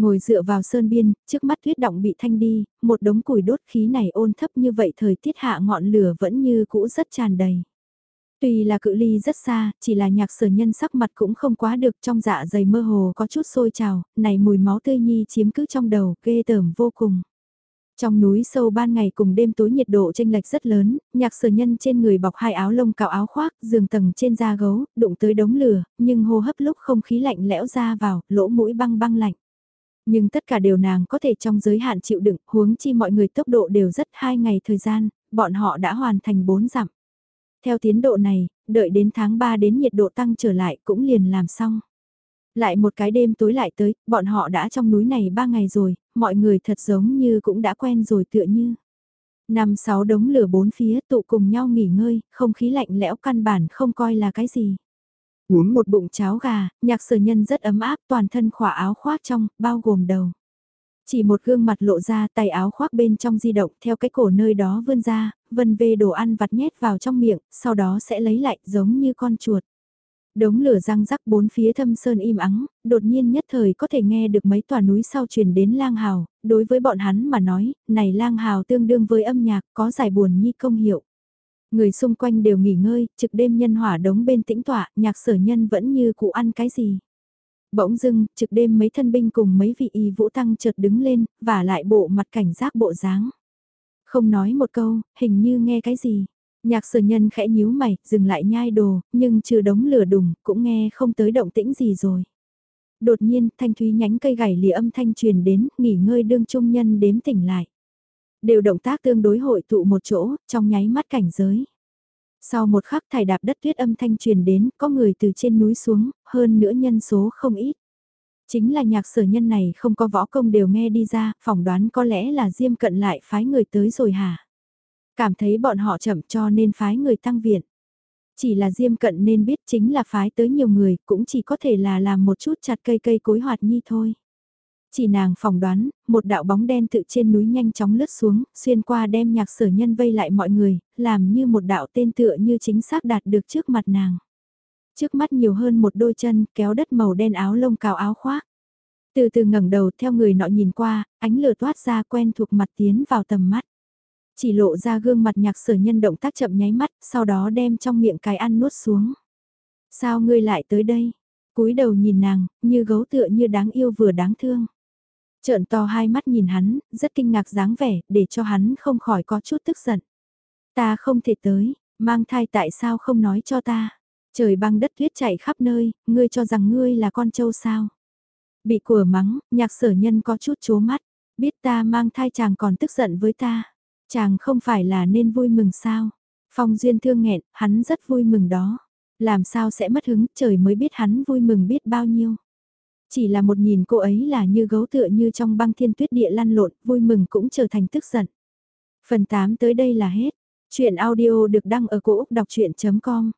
Ngồi dựa vào sơn biên, trước mắt tuyết động bị thanh đi, một đống củi đốt khí này ôn thấp như vậy thời tiết hạ ngọn lửa vẫn như cũ rất tràn đầy. Tuy là cự ly rất xa, chỉ là nhạc sở nhân sắc mặt cũng không quá được trong dạ dày mơ hồ có chút sôi trào, này mùi máu tươi nhi chiếm cứ trong đầu, ghê tởm vô cùng. Trong núi sâu ban ngày cùng đêm tối nhiệt độ tranh lệch rất lớn, nhạc sở nhân trên người bọc hai áo lông cạo áo khoác, giường tầng trên da gấu, đụng tới đống lửa, nhưng hô hấp lúc không khí lạnh lẽo ra vào, lỗ mũi băng băng lạnh. Nhưng tất cả đều nàng có thể trong giới hạn chịu đựng, huống chi mọi người tốc độ đều rất hai ngày thời gian, bọn họ đã hoàn thành bốn dặm. Theo tiến độ này, đợi đến tháng 3 đến nhiệt độ tăng trở lại cũng liền làm xong. Lại một cái đêm tối lại tới, bọn họ đã trong núi này 3 ngày rồi, mọi người thật giống như cũng đã quen rồi tựa như. Năm sáu đống lửa bốn phía tụ cùng nhau nghỉ ngơi, không khí lạnh lẽo căn bản không coi là cái gì. Uống một bụng cháo gà, nhạc sở nhân rất ấm áp toàn thân khỏa áo khoác trong, bao gồm đầu. Chỉ một gương mặt lộ ra tay áo khoác bên trong di động theo cái cổ nơi đó vươn ra, vân về đồ ăn vặt nhét vào trong miệng, sau đó sẽ lấy lại giống như con chuột. Đống lửa răng rắc bốn phía thâm sơn im ắng, đột nhiên nhất thời có thể nghe được mấy tòa núi sau truyền đến lang hào, đối với bọn hắn mà nói, này lang hào tương đương với âm nhạc có giải buồn nhi công hiệu. Người xung quanh đều nghỉ ngơi, trực đêm nhân hỏa đống bên tĩnh tọa, nhạc sở nhân vẫn như cụ ăn cái gì. Bỗng dưng, trực đêm mấy thân binh cùng mấy vị y vũ tăng chợt đứng lên, và lại bộ mặt cảnh giác bộ dáng. Không nói một câu, hình như nghe cái gì. Nhạc sở nhân khẽ nhíu mày, dừng lại nhai đồ, nhưng trừ đống lửa đùng, cũng nghe không tới động tĩnh gì rồi. Đột nhiên, thanh thúy nhánh cây gảy lìa âm thanh truyền đến, nghỉ ngơi đương trung nhân đếm tỉnh lại. Đều động tác tương đối hội tụ một chỗ, trong nháy mắt cảnh giới. Sau một khắc thải đạp đất tuyết âm thanh truyền đến, có người từ trên núi xuống, hơn nữa nhân số không ít. Chính là nhạc sở nhân này không có võ công đều nghe đi ra, phỏng đoán có lẽ là Diêm cận lại phái người tới rồi hả? Cảm thấy bọn họ chậm cho nên phái người tăng viện. Chỉ là Diêm cận nên biết chính là phái tới nhiều người, cũng chỉ có thể là làm một chút chặt cây cây cối hoạt nhi thôi. Chỉ nàng phỏng đoán, một đạo bóng đen tự trên núi nhanh chóng lướt xuống, xuyên qua đem nhạc sở nhân vây lại mọi người, làm như một đạo tên tựa như chính xác đạt được trước mặt nàng. Trước mắt nhiều hơn một đôi chân, kéo đất màu đen áo lông cào áo khoác. Từ từ ngẩng đầu theo người nọ nhìn qua, ánh lửa toát ra quen thuộc mặt tiến vào tầm mắt. Chỉ lộ ra gương mặt nhạc sở nhân động tác chậm nháy mắt, sau đó đem trong miệng cái ăn nuốt xuống. Sao ngươi lại tới đây? cúi đầu nhìn nàng, như gấu tựa như đáng yêu vừa đáng thương. Trợn to hai mắt nhìn hắn, rất kinh ngạc dáng vẻ, để cho hắn không khỏi có chút tức giận. Ta không thể tới, mang thai tại sao không nói cho ta? Trời băng đất tuyết chạy khắp nơi, ngươi cho rằng ngươi là con trâu sao? Bị của mắng, nhạc sở nhân có chút chố mắt, biết ta mang thai chàng còn tức giận với ta. Chàng không phải là nên vui mừng sao? Phong duyên thương nghẹn, hắn rất vui mừng đó. Làm sao sẽ mất hứng, trời mới biết hắn vui mừng biết bao nhiêu. Chỉ là một nhìn cô ấy là như gấu tựa như trong băng thiên tuyết địa lăn lộn, vui mừng cũng trở thành tức giận. Phần 8 tới đây là hết. Chuyện audio được đăng ở cổ Úc đọc chuyện.com